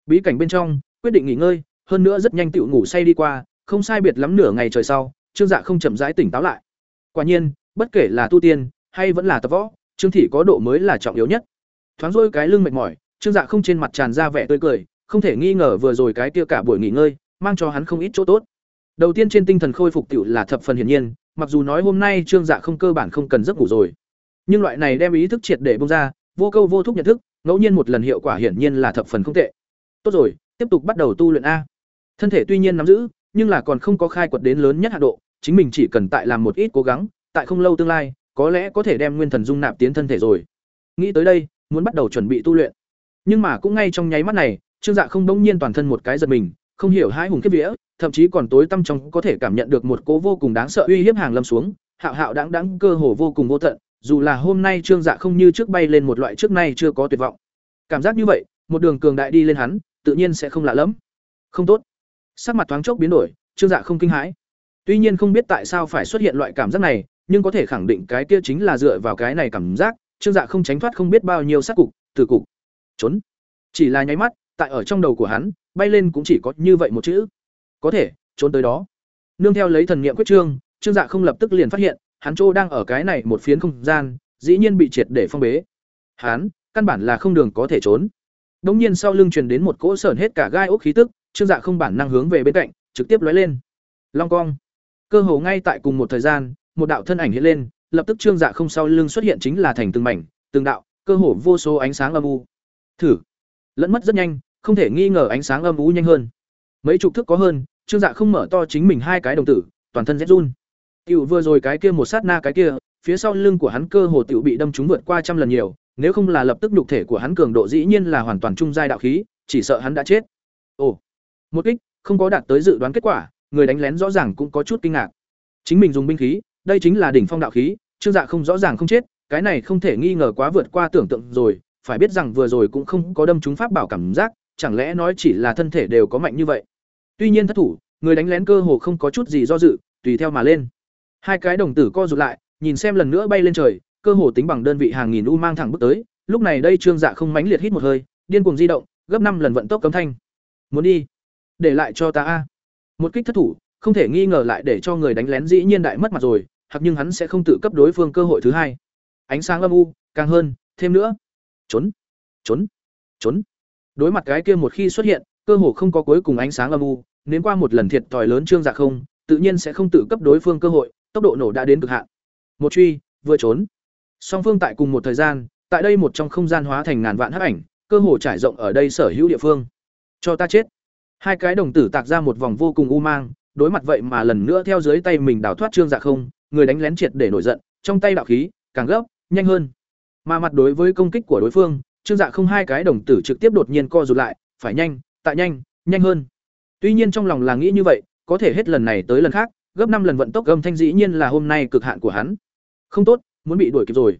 Bí cảnh bên trong, quyết định nghỉ ngơi, hơn nữa rất nhanh tựu ngủ say đi qua, không sai biệt lắm nửa ngày trời sau, trương dạ không chậm rãi tỉnh táo lại. Quả nhiên, bất kể là tu tiên, hay vẫn là tập võ trương thị có độ mới là trọng yếu nhất. Thoáng rôi cái lưng mệt mỏi, trương dạ không trên mặt tràn ra vẻ tươi cười, không thể nghi ngờ vừa rồi cái kia cả buổi nghỉ ngơi, mang cho hắn không ít chỗ tốt. Đầu tiên trên tinh thần khôi phục tiểu là thập phần hiển nhiên, mặc dù nói hôm nay trương dạ không cơ bản không cần giấc ngủ rồi, nhưng loại này đem ý thức triệt để bông ra, vô câu vô thúc nhận thức, ngẫu nhiên một lần hiệu quả hiển nhiên là thập phần không tệ. Tốt rồi, tiếp tục bắt đầu tu luyện a. Thân thể tuy nhiên nắm giữ, nhưng là còn không có khai quật đến lớn nhất hạ độ, chính mình chỉ cần tại làm một ít cố gắng, tại không lâu tương lai có lẽ có thể đem nguyên thần dung nạp tiến thân thể rồi. Nghĩ tới đây, muốn bắt đầu chuẩn bị tu luyện. Nhưng mà cũng ngay trong nháy mắt này, trương dạ không đông nhiên toàn thân một cái giật mình, không hiểu hai hùng kiếp vía, thậm chí còn tối tâm trong có thể cảm nhận được một cố vô cùng đáng sợ uy hiếp hàng lâm xuống, hạo hạo đáng đáng cơ hồ vô cùng vô tận, dù là hôm nay trương dạ không như trước bay lên một loại trước nay chưa có tuyệt vọng. Cảm giác như vậy, một đường cường đại đi lên hắn, tự nhiên sẽ không lạ lẫm. Không tốt. Sắc mặt thoáng chốc biến đổi, trương dạ không kinh hãi. Tuy nhiên không biết tại sao phải xuất hiện loại cảm giác này nhưng có thể khẳng định cái kia chính là dựa vào cái này cảm giác, trương dạ không tránh thoát không biết bao nhiêu sát cục từ cục. Trốn. Chỉ là nháy mắt, tại ở trong đầu của hắn, bay lên cũng chỉ có như vậy một chữ. Có thể, trốn tới đó. Nương theo lấy thần nghiệm quyết trương trương dạ không lập tức liền phát hiện, hắn chỗ đang ở cái này một phiến không gian, dĩ nhiên bị triệt để phong bế. Hắn, căn bản là không đường có thể trốn. Đống nhiên sau lưng truyền đến một cỗ sởn hết cả gai ốc khí tức, trương dạ không bản năng hướng về bên cạnh, trực tiếp lóe lên. Long cong cơ hồ ngay tại cùng một thời gian một đạo thân ảnh hiện lên, lập tức trương dạ không sau lưng xuất hiện chính là thành từng mảnh, từng đạo, cơ hồ vô số ánh sáng âm u. Thử. Lẫn mất rất nhanh, không thể nghi ngờ ánh sáng âm u nhanh hơn. Mấy chục thước có hơn, trương dạ không mở to chính mình hai cái đồng tử, toàn thân rét run. Tiểu vừa rồi cái kia một sát na cái kia, phía sau lưng của hắn cơ hồ tiểu bị đâm trúng vượt qua trăm lần nhiều, nếu không là lập tức nhục thể của hắn cường độ dĩ nhiên là hoàn toàn trung giai đạo khí, chỉ sợ hắn đã chết. Ồ. Một kích, không có đạt tới dự đoán kết quả, người đánh lén rõ ràng cũng có chút kinh ngạc. Chính mình dùng binh khí đây chính là đỉnh phong đạo khí, trương dạ không rõ ràng không chết, cái này không thể nghi ngờ quá vượt qua tưởng tượng rồi, phải biết rằng vừa rồi cũng không có đâm trúng pháp bảo cảm giác, chẳng lẽ nói chỉ là thân thể đều có mạnh như vậy? Tuy nhiên thất thủ, người đánh lén cơ hồ không có chút gì do dự, tùy theo mà lên. Hai cái đồng tử co rụt lại, nhìn xem lần nữa bay lên trời, cơ hồ tính bằng đơn vị hàng nghìn u mang thẳng bước tới, lúc này đây trương dạ không mãnh liệt hít một hơi, điên cuồng di động, gấp năm lần vận tốc cấm thanh. Muốn đi, để lại cho ta a. Một kích thất thủ, không thể nghi ngờ lại để cho người đánh lén dĩ nhiên đại mất mặt rồi hoặc nhưng hắn sẽ không tự cấp đối phương cơ hội thứ hai. Ánh sáng âm u, càng hơn, thêm nữa. Trốn trốn trốn. Đối mặt cái kia một khi xuất hiện, cơ hồ không có cuối cùng ánh sáng âm u nếu qua một lần thiệt thòi lớn trương dạ không, tự nhiên sẽ không tự cấp đối phương cơ hội, tốc độ nổ đã đến cực hạn. Một truy, vừa trốn. Song phương tại cùng một thời gian, tại đây một trong không gian hóa thành ngàn vạn hắc ảnh, cơ hồ trải rộng ở đây sở hữu địa phương. Cho ta chết. Hai cái đồng tử tạc ra một vòng vô cùng u mang, đối mặt vậy mà lần nữa theo dưới tay mình đào thoát trương dạ không người đánh lén triệt để nổi giận, trong tay đạo khí càng gấp, nhanh hơn. Mà mặt đối với công kích của đối phương, trương dạ không hai cái đồng tử trực tiếp đột nhiên co rụt lại, phải nhanh tại nhanh nhanh hơn. Tuy nhiên trong lòng là nghĩ như vậy, có thể hết lần này tới lần khác, gấp năm lần vận tốc gầm thanh dĩ nhiên là hôm nay cực hạn của hắn. Không tốt, muốn bị đuổi kịp rồi.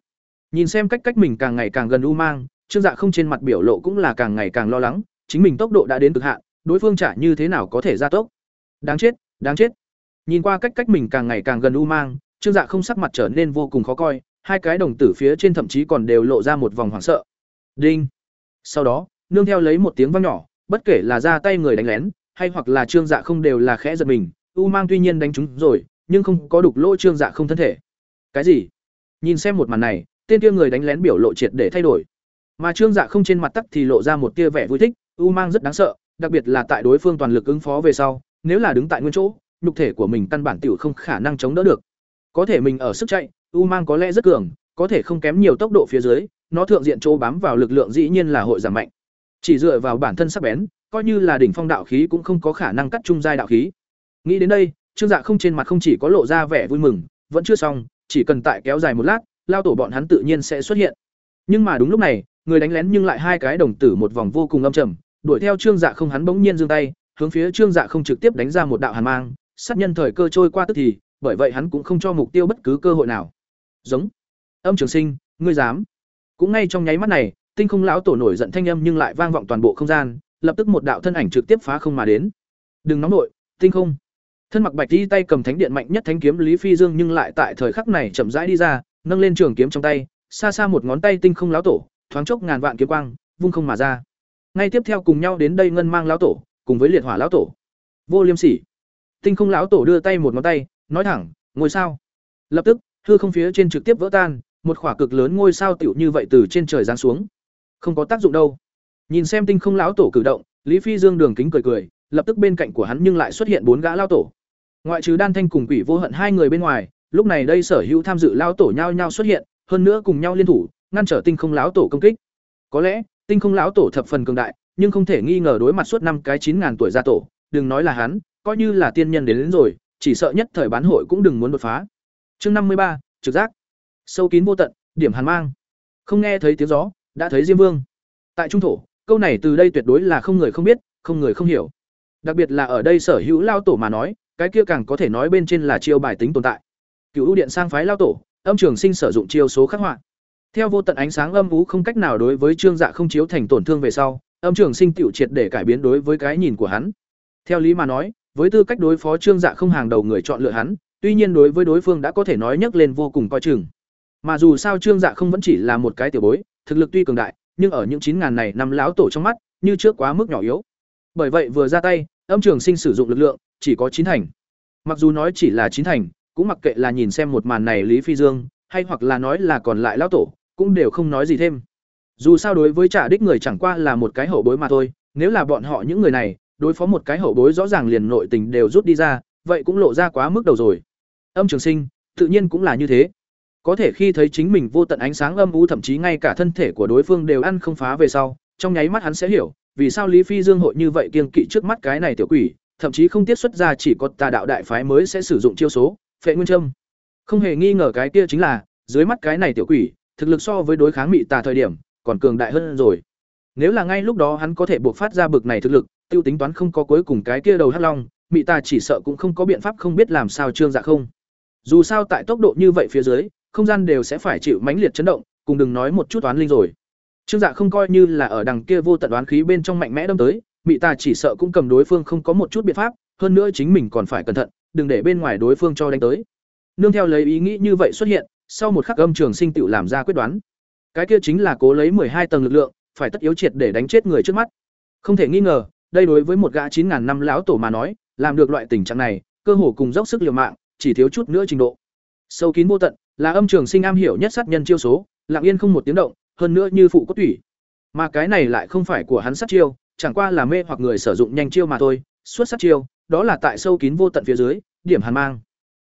Nhìn xem cách cách mình càng ngày càng gần u mang, trương dạ không trên mặt biểu lộ cũng là càng ngày càng lo lắng, chính mình tốc độ đã đến cực hạn, đối phương trả như thế nào có thể gia tốc. Đáng chết đáng chết nhìn qua cách cách mình càng ngày càng gần u mang, trương dạ không sắc mặt trở nên vô cùng khó coi, hai cái đồng tử phía trên thậm chí còn đều lộ ra một vòng hoảng sợ. Đinh. Sau đó, nương theo lấy một tiếng vang nhỏ, bất kể là ra tay người đánh lén, hay hoặc là trương dạ không đều là khẽ giật mình, u mang tuy nhiên đánh chúng rồi, nhưng không có đục lỗ trương dạ không thân thể. Cái gì? Nhìn xem một màn này, tên kia người đánh lén biểu lộ triệt để thay đổi. Mà trương dạ không trên mặt tắc thì lộ ra một tia vẻ vui thích, u mang rất đáng sợ, đặc biệt là tại đối phương toàn lực ứng phó về sau, nếu là đứng tại nguyên chỗ nhục thể của mình căn bản tiểu không khả năng chống đỡ được. Có thể mình ở sức chạy u mang có lẽ rất cường có thể không kém nhiều tốc độ phía dưới nó thượng diện chỗ bám vào lực lượng dĩ nhiên là hội giảm mạnh. Chỉ dựa vào bản thân sắc bén coi như là đỉnh phong đạo khí cũng không có khả năng cắt trung giai đạo khí. Nghĩ đến đây trương dạ không trên mặt không chỉ có lộ ra vẻ vui mừng vẫn chưa xong chỉ cần tại kéo dài một lát lao tổ bọn hắn tự nhiên sẽ xuất hiện. Nhưng mà đúng lúc này người đánh lén nhưng lại hai cái đồng tử một vòng vô cùng âm trầm đuổi theo Trương Dạ không hắn bỗng nhiên giương tay, hướng phía Trương Dạ không trực tiếp đánh ra một đạo hàn mang, sát nhân thời cơ trôi qua tức thì, bởi vậy hắn cũng không cho mục tiêu bất cứ cơ hội nào. Giống. Âm Trường Sinh, ngươi dám? Cũng ngay trong nháy mắt này, Tinh Không lão tổ nổi giận thanh âm nhưng lại vang vọng toàn bộ không gian, lập tức một đạo thân ảnh trực tiếp phá không mà đến. Đừng nóng nội, Tinh Không. Thân mặc bạch y tay cầm thánh điện mạnh nhất thánh kiếm Lý Phi Dương nhưng lại tại thời khắc này chậm rãi đi ra, nâng lên trường kiếm trong tay, xa xa một ngón tay Tinh Không lão tổ, thoáng chốc ngàn vạn kiếm quang, vung không mà ra. Ngay tiếp theo cùng nhau đến đây ngân mang lão tổ, cùng với liệt hỏa lão tổ. Vô Liêm Sỉ. Tinh Không lão tổ đưa tay một ngón tay, nói thẳng, ngôi sao. Lập tức, hư không phía trên trực tiếp vỡ tan, một khỏa cực lớn ngôi sao tiểu như vậy từ trên trời giáng xuống. Không có tác dụng đâu. Nhìn xem Tinh Không lão tổ cử động, Lý Phi Dương đường kính cười cười, lập tức bên cạnh của hắn nhưng lại xuất hiện bốn gã lão tổ. Ngoại trừ Đan Thanh cùng Quỷ Vô Hận hai người bên ngoài, lúc này đây sở hữu tham dự lão tổ nhau nhau xuất hiện, hơn nữa cùng nhau liên thủ, ngăn trở Tinh Không lão tổ công kích. Có lẽ, Tinh Không lão tổ thập phần cường đại, nhưng không thể nghi ngờ đối mặt suốt năm cái chín ngàn tuổi gia tổ, đừng nói là hắn, coi như là tiên nhân đến, đến rồi, chỉ sợ nhất thời bán hội cũng đừng muốn đột phá. Chương năm mươi ba, trực giác. Sâu kín vô tận, điểm hàn mang. Không nghe thấy tiếng gió, đã thấy Diêm Vương. Tại trung thổ, câu này từ đây tuyệt đối là không người không biết, không người không hiểu. Đặc biệt là ở đây sở hữu lao tổ mà nói, cái kia càng có thể nói bên trên là chiêu bài tính tồn tại. Cửu ưu điện sang phái lao tổ, âm trường sinh sử dụng chiêu số khắc họa. Theo vô tận ánh sáng âm ú không cách nào đối với trương dạ không chiếu thành tổn thương về sau, âm trường sinh tiểu triệt để cải biến đối với cái nhìn của hắn. Theo lý mà nói, với tư cách đối phó trương dạ không hàng đầu người chọn lựa hắn, tuy nhiên đối với đối phương đã có thể nói nhắc lên vô cùng coi chừng. Mà dù sao trương dạ không vẫn chỉ là một cái tiểu bối, thực lực tuy cường đại, nhưng ở những chín ngàn này năm lão tổ trong mắt, như trước quá mức nhỏ yếu. Bởi vậy vừa ra tay, âm trường sinh sử dụng lực lượng, chỉ có chín thành. Mặc dù nói chỉ là chín thành, cũng mặc kệ là nhìn xem một màn này Lý Phi Dương, hay hoặc là nói là còn lại lão tổ, cũng đều không nói gì thêm. Dù sao đối với trả đích người chẳng qua là một cái hậu bối mà thôi, nếu là bọn họ những người này, đối phó một cái hậu bối rõ ràng liền nội tình đều rút đi ra, vậy cũng lộ ra quá mức đầu rồi. Âm Trường Sinh, tự nhiên cũng là như thế. Có thể khi thấy chính mình vô tận ánh sáng âm u thậm chí ngay cả thân thể của đối phương đều ăn không phá về sau, trong nháy mắt hắn sẽ hiểu, vì sao Lý Phi Dương hội như vậy kiêng kỵ trước mắt cái này tiểu quỷ, thậm chí không tiết xuất ra chỉ có tà đạo đại phái mới sẽ sử dụng chiêu số, phệ nguyên trâm. Không hề nghi ngờ cái kia chính là, dưới mắt cái này tiểu quỷ, thực lực so với đối kháng mị tà thời điểm, còn cường đại hơn rồi. Nếu là ngay lúc đó hắn có thể buộc phát ra bực này thực lực, tiêu tính toán không có cuối cùng cái kia đầu hắc long, mị ta chỉ sợ cũng không có biện pháp không biết làm sao trương dạ không. Dù sao tại tốc độ như vậy phía dưới, không gian đều sẽ phải chịu mãnh liệt chấn động, cùng đừng nói một chút toán linh rồi. Trương Dạ không coi như là ở đằng kia vô tận đoán khí bên trong mạnh mẽ đâm tới, mị ta chỉ sợ cũng cầm đối phương không có một chút biện pháp, hơn nữa chính mình còn phải cẩn thận, đừng để bên ngoài đối phương cho đánh tới. Nương theo lấy ý nghĩ như vậy xuất hiện, sau một khắc âm trường sinh tựu làm ra quyết đoán. Cái kia chính là cố lấy hai tầng lực lượng, phải tất yếu triệt để đánh chết người trước mắt. Không thể nghi ngờ, đây đối với một gã chín ngàn năm lão tổ mà nói, làm được loại tình trạng này, cơ hồ cùng dốc sức liều mạng, chỉ thiếu chút nữa trình độ. Sâu kín vô tận, là âm trường sinh am hiểu nhất sát nhân chiêu số, lặng yên không một tiếng động, hơn nữa như phụ cốt tủy. Mà cái này lại không phải của hắn sát chiêu, chẳng qua là mê hoặc người sử dụng nhanh chiêu mà thôi, suốt sát chiêu, đó là tại sâu kín vô tận phía dưới, điểm hàn mang.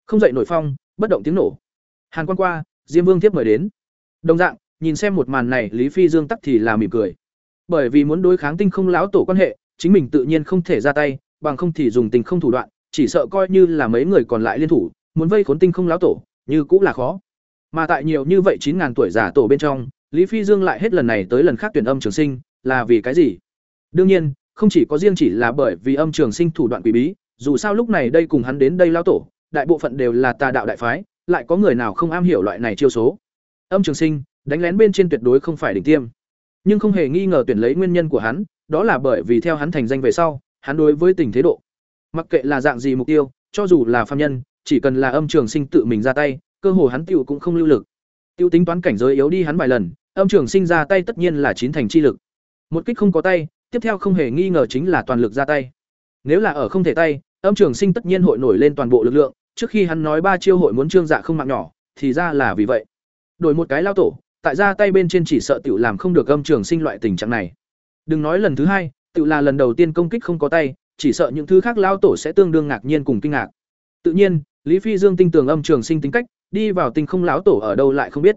Không dậy nổi phong, bất động tiếng nổ. Hàn quan qua, Diêm Vương tiếp mời đến. Đồng dạng, nhìn xem một màn này, Lý Phi Dương tắc thì là mỉm cười. Bởi vì muốn đối kháng tinh không lão tổ quan hệ, chính mình tự nhiên không thể ra tay, bằng không thì dùng tình không thủ đoạn, chỉ sợ coi như là mấy người còn lại liên thủ, muốn vây khốn tinh không lão tổ, như cũng là khó. Mà tại nhiều như vậy chín ngàn tuổi giả tổ bên trong, Lý Phi Dương lại hết lần này tới lần khác tuyển âm trường sinh, là vì cái gì? Đương nhiên, không chỉ có riêng chỉ là bởi vì âm trường sinh thủ đoạn quỷ bí, dù sao lúc này đây cùng hắn đến đây lao tổ, đại bộ phận đều là tà đạo đại phái, lại có người nào không am hiểu loại này chiêu số. Âm trường sinh, đánh lén bên trên tuyệt đối không phải đỉnh tiêm. Nhưng không hề nghi ngờ tuyển lấy nguyên nhân của hắn, đó là bởi vì theo hắn thành danh về sau, hắn đối với tình thế độ. Mặc kệ là dạng gì mục tiêu, cho dù là phàm nhân, chỉ cần là âm trường sinh tự mình ra tay, cơ hồ hắn tiểu cũng không lưu lực. Tiêu tính toán cảnh giới yếu đi hắn vài lần, âm trường sinh ra tay tất nhiên là chín thành chi lực. Một kích không có tay, tiếp theo không hề nghi ngờ chính là toàn lực ra tay. Nếu là ở không thể tay, âm trường sinh tất nhiên hội nổi lên toàn bộ lực lượng, trước khi hắn nói ba chiêu hội muốn trương dạ không mạng nhỏ, thì ra là vì vậy. Đổi một cái lao tổ, tại ra tay bên trên chỉ sợ tiểu làm không được âm trường sinh loại tình trạng này. Đừng nói lần thứ hai, tự là lần đầu tiên công kích không có tay, chỉ sợ những thứ khác lao tổ sẽ tương đương ngạc nhiên cùng kinh ngạc. Tự nhiên, Lý Phi Dương tinh tường âm trường sinh tính cách, đi vào tinh không lão tổ ở đâu lại không biết.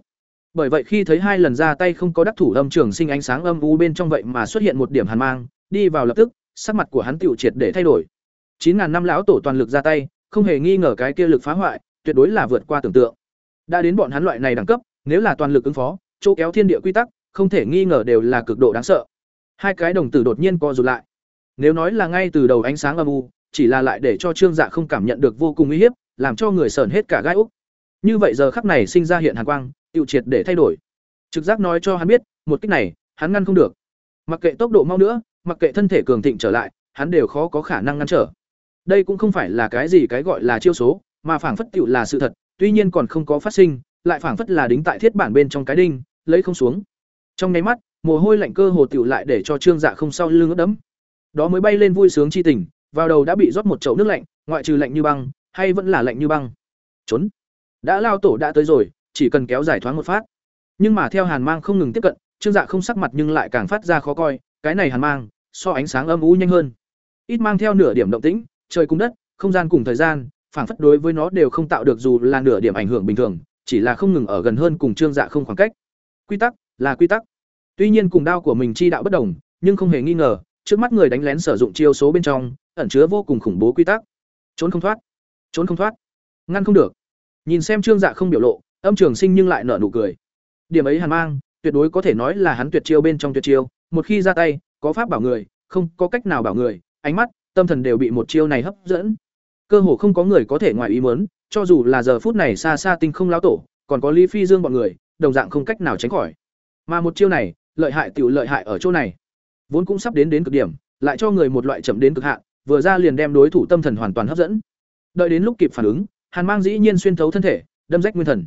Bởi vậy khi thấy hai lần ra tay không có đắc thủ âm trường sinh ánh sáng âm u bên trong vậy mà xuất hiện một điểm hàn mang, đi vào lập tức, sắc mặt của hắn tiểu triệt để thay đổi. Chín ngàn năm lão tổ toàn lực ra tay, không hề nghi ngờ cái kia lực phá hoại, tuyệt đối là vượt qua tưởng tượng. Đã đến bọn hắn loại này đẳng cấp, nếu là toàn lực ứng phó, chỗ kéo thiên địa quy tắc, không thể nghi ngờ đều là cực độ đáng sợ hai cái đồng tử đột nhiên co rụt lại. Nếu nói là ngay từ đầu ánh sáng âm u, chỉ là lại để cho trương dạ không cảm nhận được vô cùng uy hiếp, làm cho người sởn hết cả gai úc. Như vậy giờ khắc này sinh ra hiện hàn quang, tiêu triệt để thay đổi. Trực giác nói cho hắn biết, một cách này, hắn ngăn không được. Mặc kệ tốc độ mau nữa, mặc kệ thân thể cường thịnh trở lại, hắn đều khó có khả năng ngăn trở. Đây cũng không phải là cái gì cái gọi là chiêu số, mà phảng phất tựu là sự thật, tuy nhiên còn không có phát sinh, lại phảng phất là đính tại thiết bản bên trong cái đinh, lấy không xuống. Trong nháy mắt mồ hôi lạnh cơ hồ tiểu lại để cho trương dạ không sau lưng ướt đẫm. Đó mới bay lên vui sướng chi tình, vào đầu đã bị rót một chậu nước lạnh, ngoại trừ lạnh như băng, hay vẫn là lạnh như băng. Trốn. Đã lao tổ đã tới rồi, chỉ cần kéo giải thoáng một phát. Nhưng mà theo hàn mang không ngừng tiếp cận, trương dạ không sắc mặt nhưng lại càng phát ra khó coi, cái này hàn mang, so ánh sáng âm u nhanh hơn. Ít mang theo nửa điểm động tĩnh, trời cùng đất, không gian cùng thời gian phản phất đối với nó đều không tạo được dù là nửa điểm ảnh hưởng bình thường, chỉ là không ngừng ở gần hơn cùng trương dạ không khoảng cách. Quy tắc là quy tắc tuy nhiên cùng đao của mình chi đạo bất đồng, nhưng không hề nghi ngờ, trước mắt người đánh lén sử dụng chiêu số bên trong, ẩn chứa vô cùng khủng bố quy tắc. Trốn không thoát. Trốn không thoát. Ngăn không được. Nhìn xem trương dạ không biểu lộ, âm trường sinh nhưng lại nở nụ cười. Điểm ấy hàn mang, tuyệt đối có thể nói là hắn tuyệt chiêu bên trong tuyệt chiêu. Một khi ra tay, có pháp bảo người, không có cách nào bảo người, ánh mắt, tâm thần đều bị một chiêu này hấp dẫn. Cơ hồ không có người có thể ngoài ý muốn, cho dù là giờ phút này xa xa tinh không lão tổ, còn có lý phi dương bọn người, đồng dạng không cách nào tránh khỏi. Mà một chiêu này lợi hại tiểu lợi hại ở chỗ này. Vốn cũng sắp đến đến cực điểm, lại cho người một loại chậm đến cực hạn, vừa ra liền đem đối thủ tâm thần hoàn toàn hấp dẫn. Đợi đến lúc kịp phản ứng, hàn mang dĩ nhiên xuyên thấu thân thể, đâm rách nguyên thần.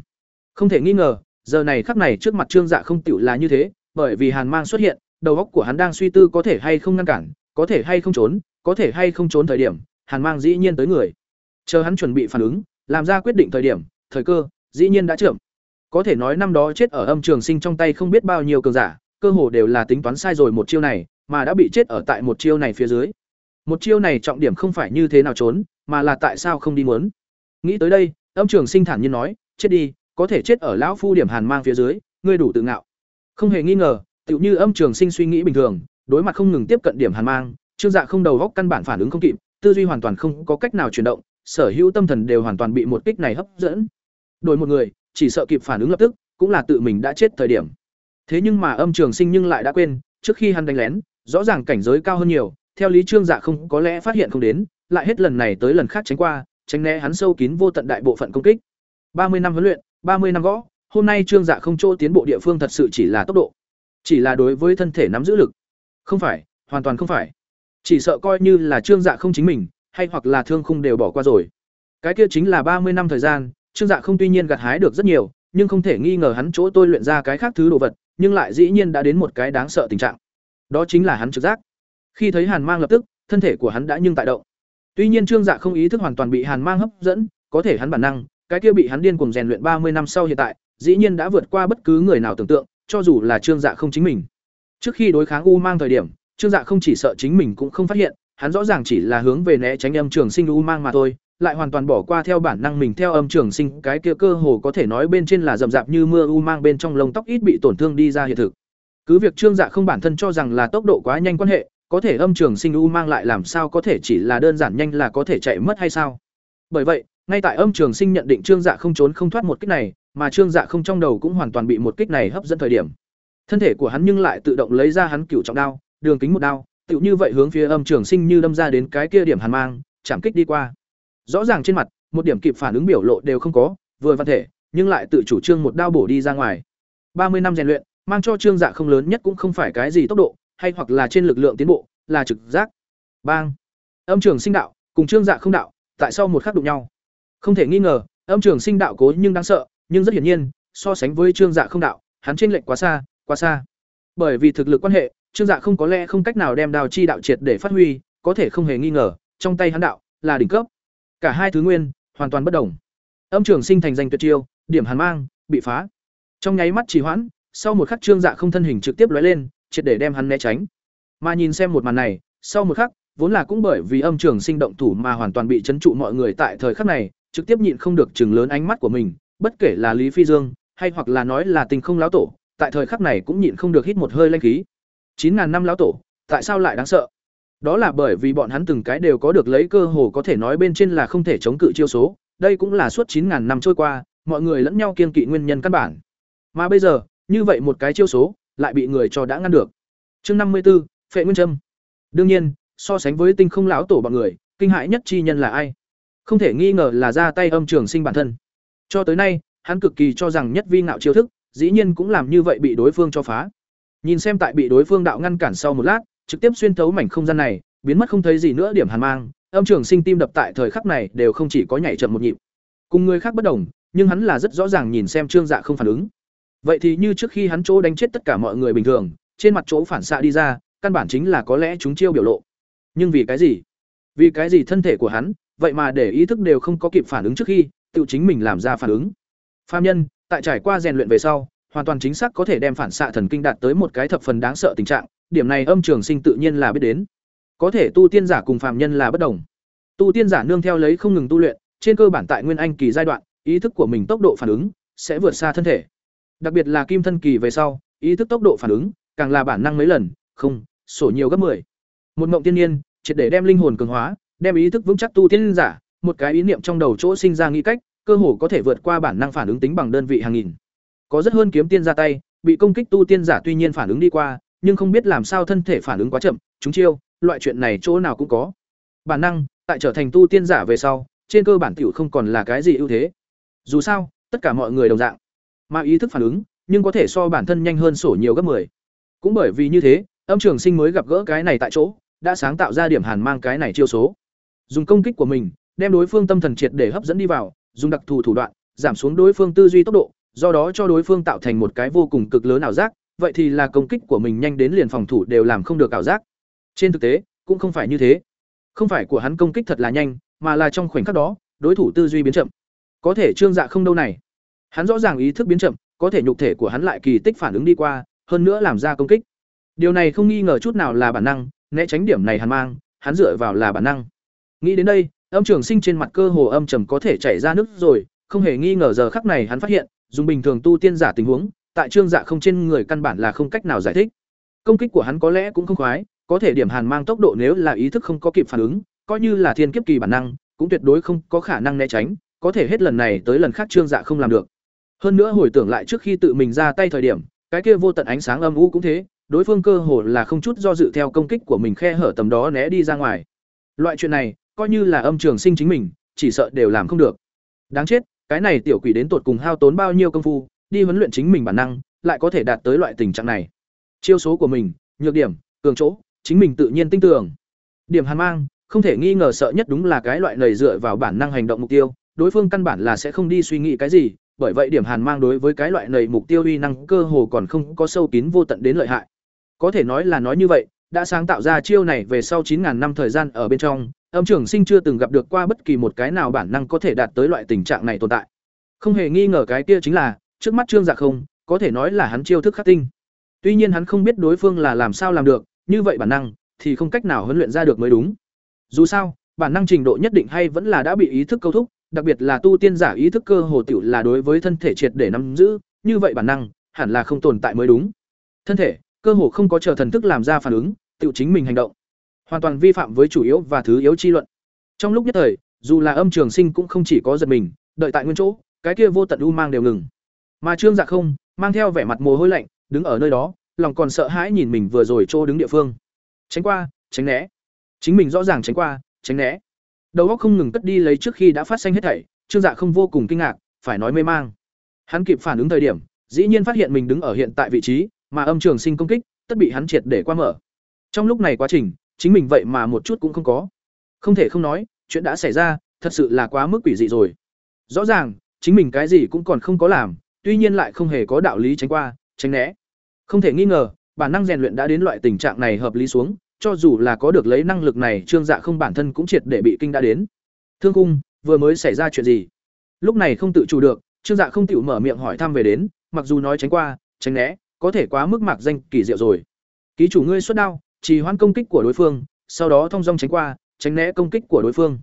Không thể nghi ngờ, giờ này khắc này trước mặt trương dạ không tiểu là như thế, bởi vì hàn mang xuất hiện, đầu óc của hắn đang suy tư có thể hay không ngăn cản, có thể hay không trốn, có thể hay không trốn thời điểm, hàn mang dĩ nhiên tới người. Chờ hắn chuẩn bị phản ứng, làm ra quyết định thời điểm, thời cơ dĩ nhiên đã chậm. Có thể nói năm đó chết ở âm trường sinh trong tay không biết bao nhiêu cường giả cơ hồ đều là tính toán sai rồi một chiêu này, mà đã bị chết ở tại một chiêu này phía dưới. Một chiêu này trọng điểm không phải như thế nào trốn, mà là tại sao không đi muốn. Nghĩ tới đây, âm trường sinh thản nhiên nói, chết đi, có thể chết ở lão phu điểm hàn mang phía dưới, ngươi đủ tự ngạo. Không hề nghi ngờ, tựu như âm trường sinh suy nghĩ bình thường, đối mặt không ngừng tiếp cận điểm hàn mang, trương dạ không đầu góc căn bản phản ứng không kịp, tư duy hoàn toàn không có cách nào chuyển động, sở hữu tâm thần đều hoàn toàn bị một kích này hấp dẫn. Đổi một người, chỉ sợ kịp phản ứng lập tức, cũng là tự mình đã chết thời điểm thế nhưng mà âm trường sinh nhưng lại đã quên, trước khi hắn đánh lén, rõ ràng cảnh giới cao hơn nhiều, theo lý trương dạ không có lẽ phát hiện không đến, lại hết lần này tới lần khác tránh qua, tránh né hắn sâu kín vô tận đại bộ phận công kích. Ba mươi năm huấn luyện, ba mươi năm gõ, hôm nay trương dạ không chỗ tiến bộ địa phương thật sự chỉ là tốc độ, chỉ là đối với thân thể nắm giữ lực. Không phải, hoàn toàn không phải. Chỉ sợ coi như là trương dạ không chính mình, hay hoặc là thương khung đều bỏ qua rồi. Cái kia chính là ba mươi năm thời gian, trương dạ không tuy nhiên gặt hái được rất nhiều, nhưng không thể nghi ngờ hắn chỗ tôi luyện ra cái khác thứ đồ vật nhưng lại dĩ nhiên đã đến một cái đáng sợ tình trạng. Đó chính là hắn trực giác. Khi thấy hàn mang lập tức, thân thể của hắn đã nhưng tại động. Tuy nhiên trương dạ không ý thức hoàn toàn bị hàn mang hấp dẫn, có thể hắn bản năng, cái kia bị hắn điên cuồng rèn luyện ba mươi năm sau hiện tại, dĩ nhiên đã vượt qua bất cứ người nào tưởng tượng, cho dù là trương dạ không chính mình. Trước khi đối kháng u mang thời điểm, trương dạ không chỉ sợ chính mình cũng không phát hiện, hắn rõ ràng chỉ là hướng về né tránh âm trường sinh u mang mà thôi lại hoàn toàn bỏ qua theo bản năng mình theo âm trường sinh. Cái kia cơ hồ có thể nói bên trên là rậm rạp như mưa u mang, bên trong lông tóc ít bị tổn thương đi ra hiện thực. Cứ việc trương dạ không bản thân cho rằng là tốc độ quá nhanh quan hệ, có thể âm trường sinh u mang lại làm sao có thể chỉ là đơn giản nhanh là có thể chạy mất hay sao? Bởi vậy, ngay tại âm trường sinh nhận định trương dạ không trốn không thoát một kích này, mà trương dạ không trong đầu cũng hoàn toàn bị một kích này hấp dẫn thời điểm. Thân thể của hắn nhưng lại tự động lấy ra hắn cửu trọng đao, đường kính một đao, tựu như vậy hướng phía âm trường sinh như đâm ra đến cái kia điểm hàn mang, chạm kích đi qua rõ ràng trên mặt, một điểm kịp phản ứng biểu lộ đều không có, vừa văn thể, nhưng lại tự chủ trương một đao bổ đi ra ngoài. Ba mươi năm rèn luyện, mang cho trương dạ không lớn nhất cũng không phải cái gì tốc độ, hay hoặc là trên lực lượng tiến bộ, là trực giác. Bang! Âm trường sinh đạo, cùng trương dạ không đạo, tại sao một khắc đụng nhau? Không thể nghi ngờ, âm trường sinh đạo cố nhưng đáng sợ, nhưng rất hiển nhiên, so sánh với trương dạ không đạo, hắn trên lệnh quá xa quá xa. Bởi vì thực lực quan hệ, trương dạ không có lẽ không cách nào đem đào chi đạo triệt để phát huy, có thể không hề nghi ngờ, trong tay hắn đạo là đỉnh cấp cả hai thứ nguyên, hoàn toàn bất đồng. Âm trường sinh thành danh tuyệt chiêu, điểm hàn mang, bị phá. Trong nháy mắt trì hoãn, sau một khắc trương dạ không thân hình trực tiếp lóe lên, triệt để đem hắn né tránh. Mà nhìn xem một màn này, sau một khắc, vốn là cũng bởi vì âm trường sinh động thủ mà hoàn toàn bị chấn trụ mọi người tại thời khắc này, trực tiếp nhịn không được chừng lớn ánh mắt của mình, bất kể là lý phi dương, hay hoặc là nói là tình không lão tổ, tại thời khắc này cũng nhịn không được hít một hơi lanh khí. Chín ngàn năm lão tổ, tại sao lại đáng sợ? Đó là bởi vì bọn hắn từng cái đều có được lấy cơ hồ có thể nói bên trên là không thể chống cự chiêu số đây cũng là suốt chín ngàn năm trôi qua mọi người lẫn nhau kiên kỵ nguyên nhân căn bản. Mà bây giờ như vậy một cái chiêu số lại bị người cho đã ngăn được. Chương năm mươi 54, phệ nguyên Trâm. đương nhiên so sánh với tinh không lão tổ bọn người kinh hại nhất chi nhân là ai? Không thể nghi ngờ là ra tay âm trường sinh bản thân. Cho tới nay hắn cực kỳ cho rằng nhất vi ngạo chiêu thức dĩ nhiên cũng làm như vậy bị đối phương cho phá. Nhìn xem tại bị đối phương đạo ngăn cản sau một lát trực tiếp xuyên thấu mảnh không gian này, biến mất không thấy gì nữa điểm hàn mang, âm trường sinh tim đập tại thời khắc này đều không chỉ có nhảy chậm một nhịp. Cùng người khác bất đồng, nhưng hắn là rất rõ ràng nhìn xem trương dạ không phản ứng. Vậy thì như trước khi hắn chỗ đánh chết tất cả mọi người bình thường, trên mặt chỗ phản xạ đi ra, căn bản chính là có lẽ chúng chiêu biểu lộ. Nhưng vì cái gì? Vì cái gì thân thể của hắn, vậy mà để ý thức đều không có kịp phản ứng trước khi, tự chính mình làm ra phản ứng? Phạm nhân, tại trải qua rèn luyện về sau, hoàn toàn chính xác có thể đem phản xạ thần kinh đạt tới một cái thập phần đáng sợ tình trạng điểm này âm trường sinh tự nhiên là biết đến. Có thể tu tiên giả cùng phạm nhân là bất đồng. Tu tiên giả nương theo lấy không ngừng tu luyện, trên cơ bản tại nguyên anh kỳ giai đoạn, ý thức của mình tốc độ phản ứng sẽ vượt xa thân thể. Đặc biệt là kim thân kỳ về sau, ý thức tốc độ phản ứng càng là bản năng mấy lần, không, sổ nhiều gấp 10. một mộng tiên nhiên triệt để đem linh hồn cường hóa, đem ý thức vững chắc tu tiên giả, một cái ý niệm trong đầu chỗ sinh ra nghĩ cách, cơ hồ có thể vượt qua bản năng phản ứng tính bằng đơn vị hàng nghìn. Có rất hơn kiếm tiên ra tay, bị công kích tu tiên giả tuy nhiên phản ứng đi qua nhưng không biết làm sao thân thể phản ứng quá chậm, chúng chiêu, loại chuyện này chỗ nào cũng có. Bản năng, tại trở thành tu tiên giả về sau, trên cơ bản tiểu không còn là cái gì ưu thế. Dù sao, tất cả mọi người đồng dạng. Mà ý thức phản ứng, nhưng có thể so bản thân nhanh hơn sổ nhiều gấp 10. cũng bởi vì như thế, âm trường sinh mới gặp gỡ cái này tại chỗ, đã sáng tạo ra điểm hàn mang cái này chiêu số. Dùng công kích của mình, đem đối phương tâm thần triệt để hấp dẫn đi vào, dùng đặc thù thủ đoạn, giảm xuống đối phương tư duy tốc độ, do đó cho đối phương tạo thành một cái vô cùng cực lớn ảo giác vậy thì là công kích của mình nhanh đến liền phòng thủ đều làm không được ảo giác. Trên thực tế, cũng không phải như thế. Không phải của hắn công kích thật là nhanh, mà là trong khoảnh khắc đó, đối thủ tư duy biến chậm. Có thể trương dạ không đâu này. Hắn rõ ràng ý thức biến chậm, có thể nhục thể của hắn lại kỳ tích phản ứng đi qua, hơn nữa làm ra công kích. Điều này không nghi ngờ chút nào là bản năng, né tránh điểm này hắn mang, hắn dựa vào là bản năng. Nghĩ đến đây, âm trường sinh trên mặt cơ hồ âm trầm có thể chảy ra nước rồi, không hề nghi ngờ giờ khắc này hắn phát hiện, dùng bình thường tu tiên giả tình huống tại trương dạ không trên người căn bản là không cách nào giải thích. Công kích của hắn có lẽ cũng không khoái, có thể điểm hàn mang tốc độ nếu là ý thức không có kịp phản ứng, coi như là thiên kiếp kỳ bản năng, cũng tuyệt đối không có khả năng né tránh, có thể hết lần này tới lần khác trương dạ không làm được. Hơn nữa hồi tưởng lại trước khi tự mình ra tay thời điểm, cái kia vô tận ánh sáng âm u cũng thế, đối phương cơ hồ là không chút do dự theo công kích của mình khe hở tầm đó né đi ra ngoài. Loại chuyện này, coi như là âm trường sinh chính mình, chỉ sợ đều làm không được. Đáng chết, cái này tiểu quỷ đến tột cùng hao tốn bao nhiêu công phu đi huấn luyện chính mình bản năng, lại có thể đạt tới loại tình trạng này. Chiêu số của mình, nhược điểm, cường chỗ, chính mình tự nhiên tin tưởng. Điểm hàn mang, không thể nghi ngờ sợ nhất đúng là cái loại lầy dựa vào bản năng hành động mục tiêu, đối phương căn bản là sẽ không đi suy nghĩ cái gì, bởi vậy điểm hàn mang đối với cái loại lầy mục tiêu uy năng cơ hồ còn không có sâu kín vô tận đến lợi hại. Có thể nói là nói như vậy, đã sáng tạo ra chiêu này về sau chín ngàn năm thời gian ở bên trong, âm trưởng sinh chưa từng gặp được qua bất kỳ một cái nào bản năng có thể đạt tới loại tình trạng này tồn tại. Không hề nghi ngờ cái kia chính là trước mắt trương dạ không, có thể nói là hắn chiêu thức khắc tinh. Tuy nhiên hắn không biết đối phương là làm sao làm được, như vậy bản năng thì không cách nào huấn luyện ra được mới đúng. Dù sao, bản năng trình độ nhất định hay vẫn là đã bị ý thức câu thúc, đặc biệt là tu tiên giả ý thức cơ hồ tiểu là đối với thân thể triệt để nắm giữ, như vậy bản năng hẳn là không tồn tại mới đúng. Thân thể, cơ hồ không có chờ thần thức làm ra phản ứng, tự chính mình hành động. Hoàn toàn vi phạm với chủ yếu và thứ yếu chi luận. Trong lúc nhất thời, dù là âm trường sinh cũng không chỉ có giật mình, đợi tại nguyên chỗ, cái kia vô tận u mang đều ngừng mà trương dạ không mang theo vẻ mặt mồ hôi lạnh, đứng ở nơi đó, lòng còn sợ hãi nhìn mình vừa rồi trô đứng địa phương. Tránh qua, tránh né. Chính mình rõ ràng tránh qua, tránh né. Đầu óc không ngừng cất đi lấy trước khi đã phát sinh hết thảy, trương dạ không vô cùng kinh ngạc, phải nói mê mang. Hắn kịp phản ứng thời điểm, dĩ nhiên phát hiện mình đứng ở hiện tại vị trí, mà âm trường sinh công kích, tất bị hắn triệt để qua mở. Trong lúc này quá trình, chính mình vậy mà một chút cũng không có. Không thể không nói, chuyện đã xảy ra, thật sự là quá mức quỷ dị rồi. Rõ ràng, chính mình cái gì cũng còn không có làm tuy nhiên lại không hề có đạo lý tránh qua, tránh né. Không thể nghi ngờ, bản năng rèn luyện đã đến loại tình trạng này hợp lý xuống, cho dù là có được lấy năng lực này, trương dạ không bản thân cũng triệt để bị kinh đã đến. Thương cung, vừa mới xảy ra chuyện gì? Lúc này không tự chủ được, trương dạ không tiểu mở miệng hỏi thăm về đến, mặc dù nói tránh qua, tránh né, có thể quá mức mạc danh, kỳ diệu rồi. Ký chủ ngươi xuất đao, trì hoãn công kích của đối phương, sau đó thông dong tránh qua, tránh né công kích của đối phương.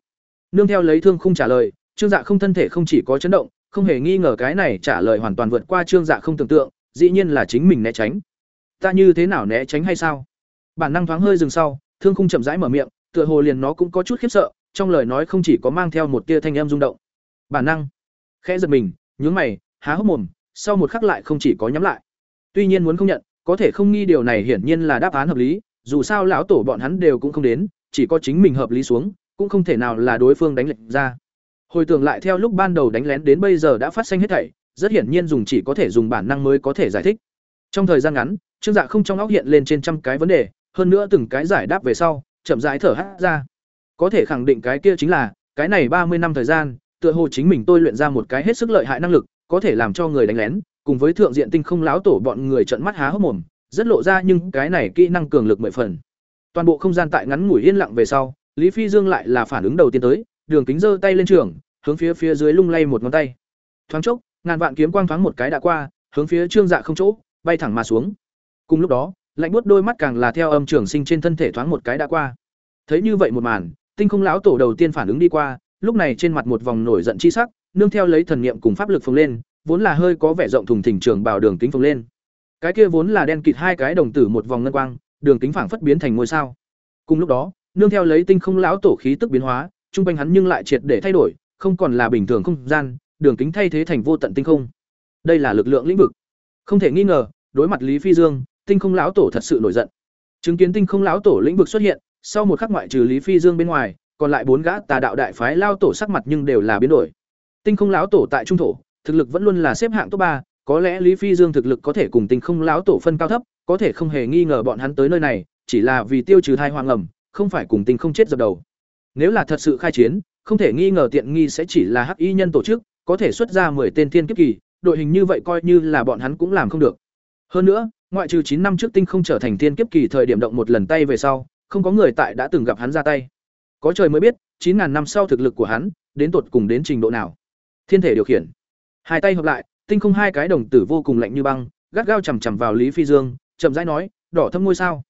Nương theo lấy thương khung trả lời, trương dạ không thân thể không chỉ có chấn động không hề nghi ngờ cái này trả lời hoàn toàn vượt qua trương dạ không tưởng tượng dĩ nhiên là chính mình né tránh. Ta như thế nào né tránh hay sao? Bản năng thoáng hơi dừng sau thương khung chậm rãi mở miệng tựa hồ liền nó cũng có chút khiếp sợ trong lời nói không chỉ có mang theo một tia thanh âm rung động. Bản năng. Khẽ giật mình nhướng mày há hốc mồm sau một khắc lại không chỉ có nhắm lại. Tuy nhiên muốn không nhận có thể không nghi điều này hiển nhiên là đáp án hợp lý dù sao lão tổ bọn hắn đều cũng không đến, chỉ có chính mình hợp lý xuống, cũng không thể nào là đối phương đánh lệch ra. Hồi tưởng lại theo lúc ban đầu đánh lén đến bây giờ đã phát sinh hết thảy, rất hiển nhiên dùng chỉ có thể dùng bản năng mới có thể giải thích. Trong thời gian ngắn, Trương Dạ không trong óc hiện lên trên trăm cái vấn đề, hơn nữa từng cái giải đáp về sau, chậm rãi thở hắt ra. Có thể khẳng định cái kia chính là, cái này ba mươi năm thời gian, tựa hồ chính mình tôi luyện ra một cái hết sức lợi hại năng lực, có thể làm cho người đánh lén, cùng với thượng diện tinh không láo tổ bọn người trợn mắt há hốc mồm, rất lộ ra nhưng cái này kỹ năng cường lực mười phần. Toàn bộ không gian tại ngắn ngủi yên lặng về sau, Lý Phi Dương lại là phản ứng đầu tiên tới, Đường Kính giơ tay lên trường, hướng phía phía dưới lung lay một ngón tay. Thoáng chốc, ngàn vạn kiếm quang thoáng một cái đã qua, hướng phía Trương Dạ không chỗ, bay thẳng mà xuống. Cùng lúc đó, lạnh buốt đôi mắt càng là theo âm trường sinh trên thân thể thoáng một cái đã qua. Thấy như vậy một màn, Tinh Không lão tổ đầu tiên phản ứng đi qua, lúc này trên mặt một vòng nổi giận chi sắc, nương theo lấy thần niệm cùng pháp lực phồng lên, vốn là hơi có vẻ rộng thùng thình trường bảo đường kính phồng lên. Cái kia vốn là đen kịt hai cái đồng tử một vòng ngân quang, đường kính phảng phất biến thành ngôi sao. Cùng lúc đó, nương theo lấy tinh không lão tổ khí tức biến hóa, trung quanh hắn nhưng lại triệt để thay đổi, không còn là bình thường không gian, đường kính thay thế thành vô tận tinh không. Đây là lực lượng lĩnh vực. Không thể nghi ngờ, đối mặt Lý Phi Dương, tinh không lão tổ thật sự nổi giận. Chứng kiến tinh không lão tổ lĩnh vực xuất hiện, sau một khắc ngoại trừ Lý Phi Dương bên ngoài, còn lại bốn gã tà đạo đại phái lao tổ sắc mặt nhưng đều là biến đổi. Tinh không lão tổ tại trung thổ, thực lực vẫn luôn là xếp hạng top ba, có lẽ Lý Phi Dương thực lực có thể cùng Tinh không lão tổ phân cao thấp, có thể không hề nghi ngờ bọn hắn tới nơi này, chỉ là vì tiêu trừ thai hoang ẩm, không phải cùng Tinh không chết dập đầu. Nếu là thật sự khai chiến, không thể nghi ngờ tiện nghi sẽ chỉ là hắc y nhân tổ chức, có thể xuất ra 10 tên thiên kiếp kỳ, đội hình như vậy coi như là bọn hắn cũng làm không được. Hơn nữa, ngoại trừ chín năm trước Tinh không trở thành thiên kiếp kỳ thời điểm động một lần tay về sau, không có người tại đã từng gặp hắn ra tay. Có trời mới biết, chín ngàn năm sau thực lực của hắn, đến tột cùng đến trình độ nào. Thiên thể điều khiển. Hai tay hợp lại, tinh không hai cái đồng tử vô cùng lạnh như băng, gắt gao chầm chằm vào Lý Phi Dương, chậm rãi nói, "Đỏ thâm ngôi sao."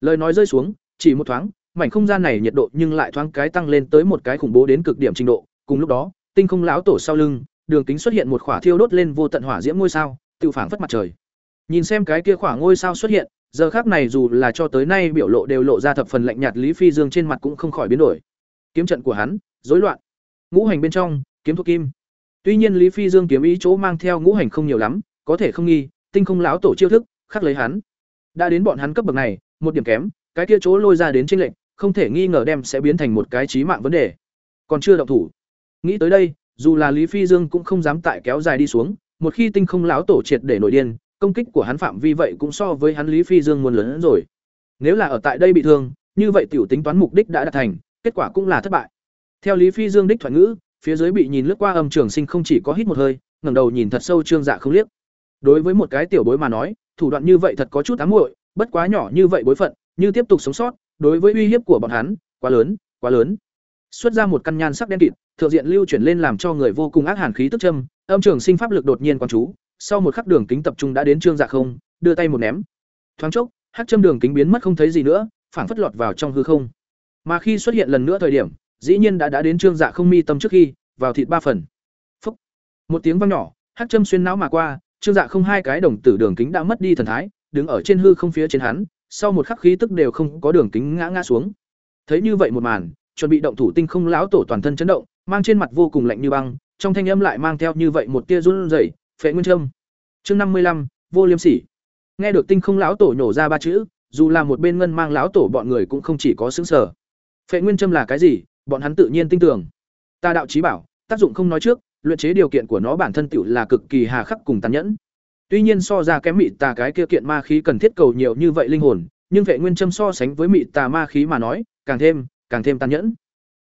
Lời nói rơi xuống, chỉ một thoáng, mảnh không gian này nhiệt độ nhưng lại thoáng cái tăng lên tới một cái khủng bố đến cực điểm trình độ, cùng lúc đó, tinh không lão tổ sau lưng, đường kính xuất hiện một khỏa thiêu đốt lên vô tận hỏa diễm ngôi sao, tự phảng phất mặt trời. Nhìn xem cái kia khỏa ngôi sao xuất hiện, giờ khác này dù là cho tới nay biểu lộ đều lộ ra thập phần lạnh nhạt Lý Phi Dương trên mặt cũng không khỏi biến đổi. Kiếm trận của hắn, rối loạn. Ngũ hành bên trong, kiếm thuộc kim. Tuy nhiên Lý Phi Dương kiếm ý chỗ mang theo ngũ hành không nhiều lắm, có thể không nghi, tinh không lão tổ chiêu thức, khắc lấy hắn. Đã đến bọn hắn cấp bậc này, một điểm kém, cái kia chỗ lôi ra đến trên lệnh, không thể nghi ngờ đem sẽ biến thành một cái chí mạng vấn đề. Còn chưa động thủ. Nghĩ tới đây, dù là Lý Phi Dương cũng không dám tại kéo dài đi xuống, một khi tinh không lão tổ triệt để nổi điên, công kích của hắn phạm vi vậy cũng so với hắn Lý Phi Dương muốn lớn hơn rồi. Nếu là ở tại đây bị thương, như vậy tiểu tính toán mục đích đã đạt thành, kết quả cũng là thất bại. Theo Lý Phi Dương đích thoại ngữ, phía dưới bị nhìn lướt qua âm trường sinh không chỉ có hít một hơi, ngẩng đầu nhìn thật sâu Trương Dạ không liếc. Đối với một cái tiểu bối mà nói, thủ đoạn như vậy thật có chút ám muội, bất quá nhỏ như vậy bối phận, như tiếp tục sống sót, đối với uy hiếp của bọn hắn, quá lớn, quá lớn. Xuất ra một căn nhan sắc đen kịt, thượng diện lưu chuyển lên làm cho người vô cùng ác hàn khí tức châm, âm trường sinh pháp lực đột nhiên quan chú, sau một khắc đường kính tập trung đã đến trương dạ không đưa tay một ném thoáng chốc hát châm đường kính biến mất không thấy gì nữa phảng phất lọt vào trong hư không mà khi xuất hiện lần nữa thời điểm dĩ nhiên đã đã đến trương dạ không mi tâm trước khi vào thịt ba phần Phúc. một tiếng vang nhỏ hát châm xuyên não mà qua trương dạ không hai cái đồng tử đường kính đã mất đi thần thái đứng ở trên hư không phía trên hắn sau một khắc khí tức đều không có đường kính ngã ngã xuống. Thấy như vậy một màn, chuẩn bị động thủ tinh không lão tổ toàn thân chấn động, mang trên mặt vô cùng lạnh như băng, trong thanh âm lại mang theo như vậy một tia run rẩy, phệ nguyên trâm. Chương năm mươi lăm, vô liêm sỉ. Nghe được tinh không lão tổ nhổ ra ba chữ, dù là một bên ngân mang lão tổ bọn người cũng không chỉ có xứng sở phệ nguyên trâm là cái gì, bọn hắn tự nhiên tin tưởng. Ta đạo trí bảo, tác dụng không nói trước, luyện chế điều kiện của nó bản thân tựu là cực kỳ hà khắc cùng tàn nhẫn tuy nhiên so ra kém mị tà cái kia kiện ma khí cần thiết cầu nhiều như vậy linh hồn nhưng vệ nguyên trâm so sánh với mị tà ma khí mà nói càng thêm càng thêm tàn nhẫn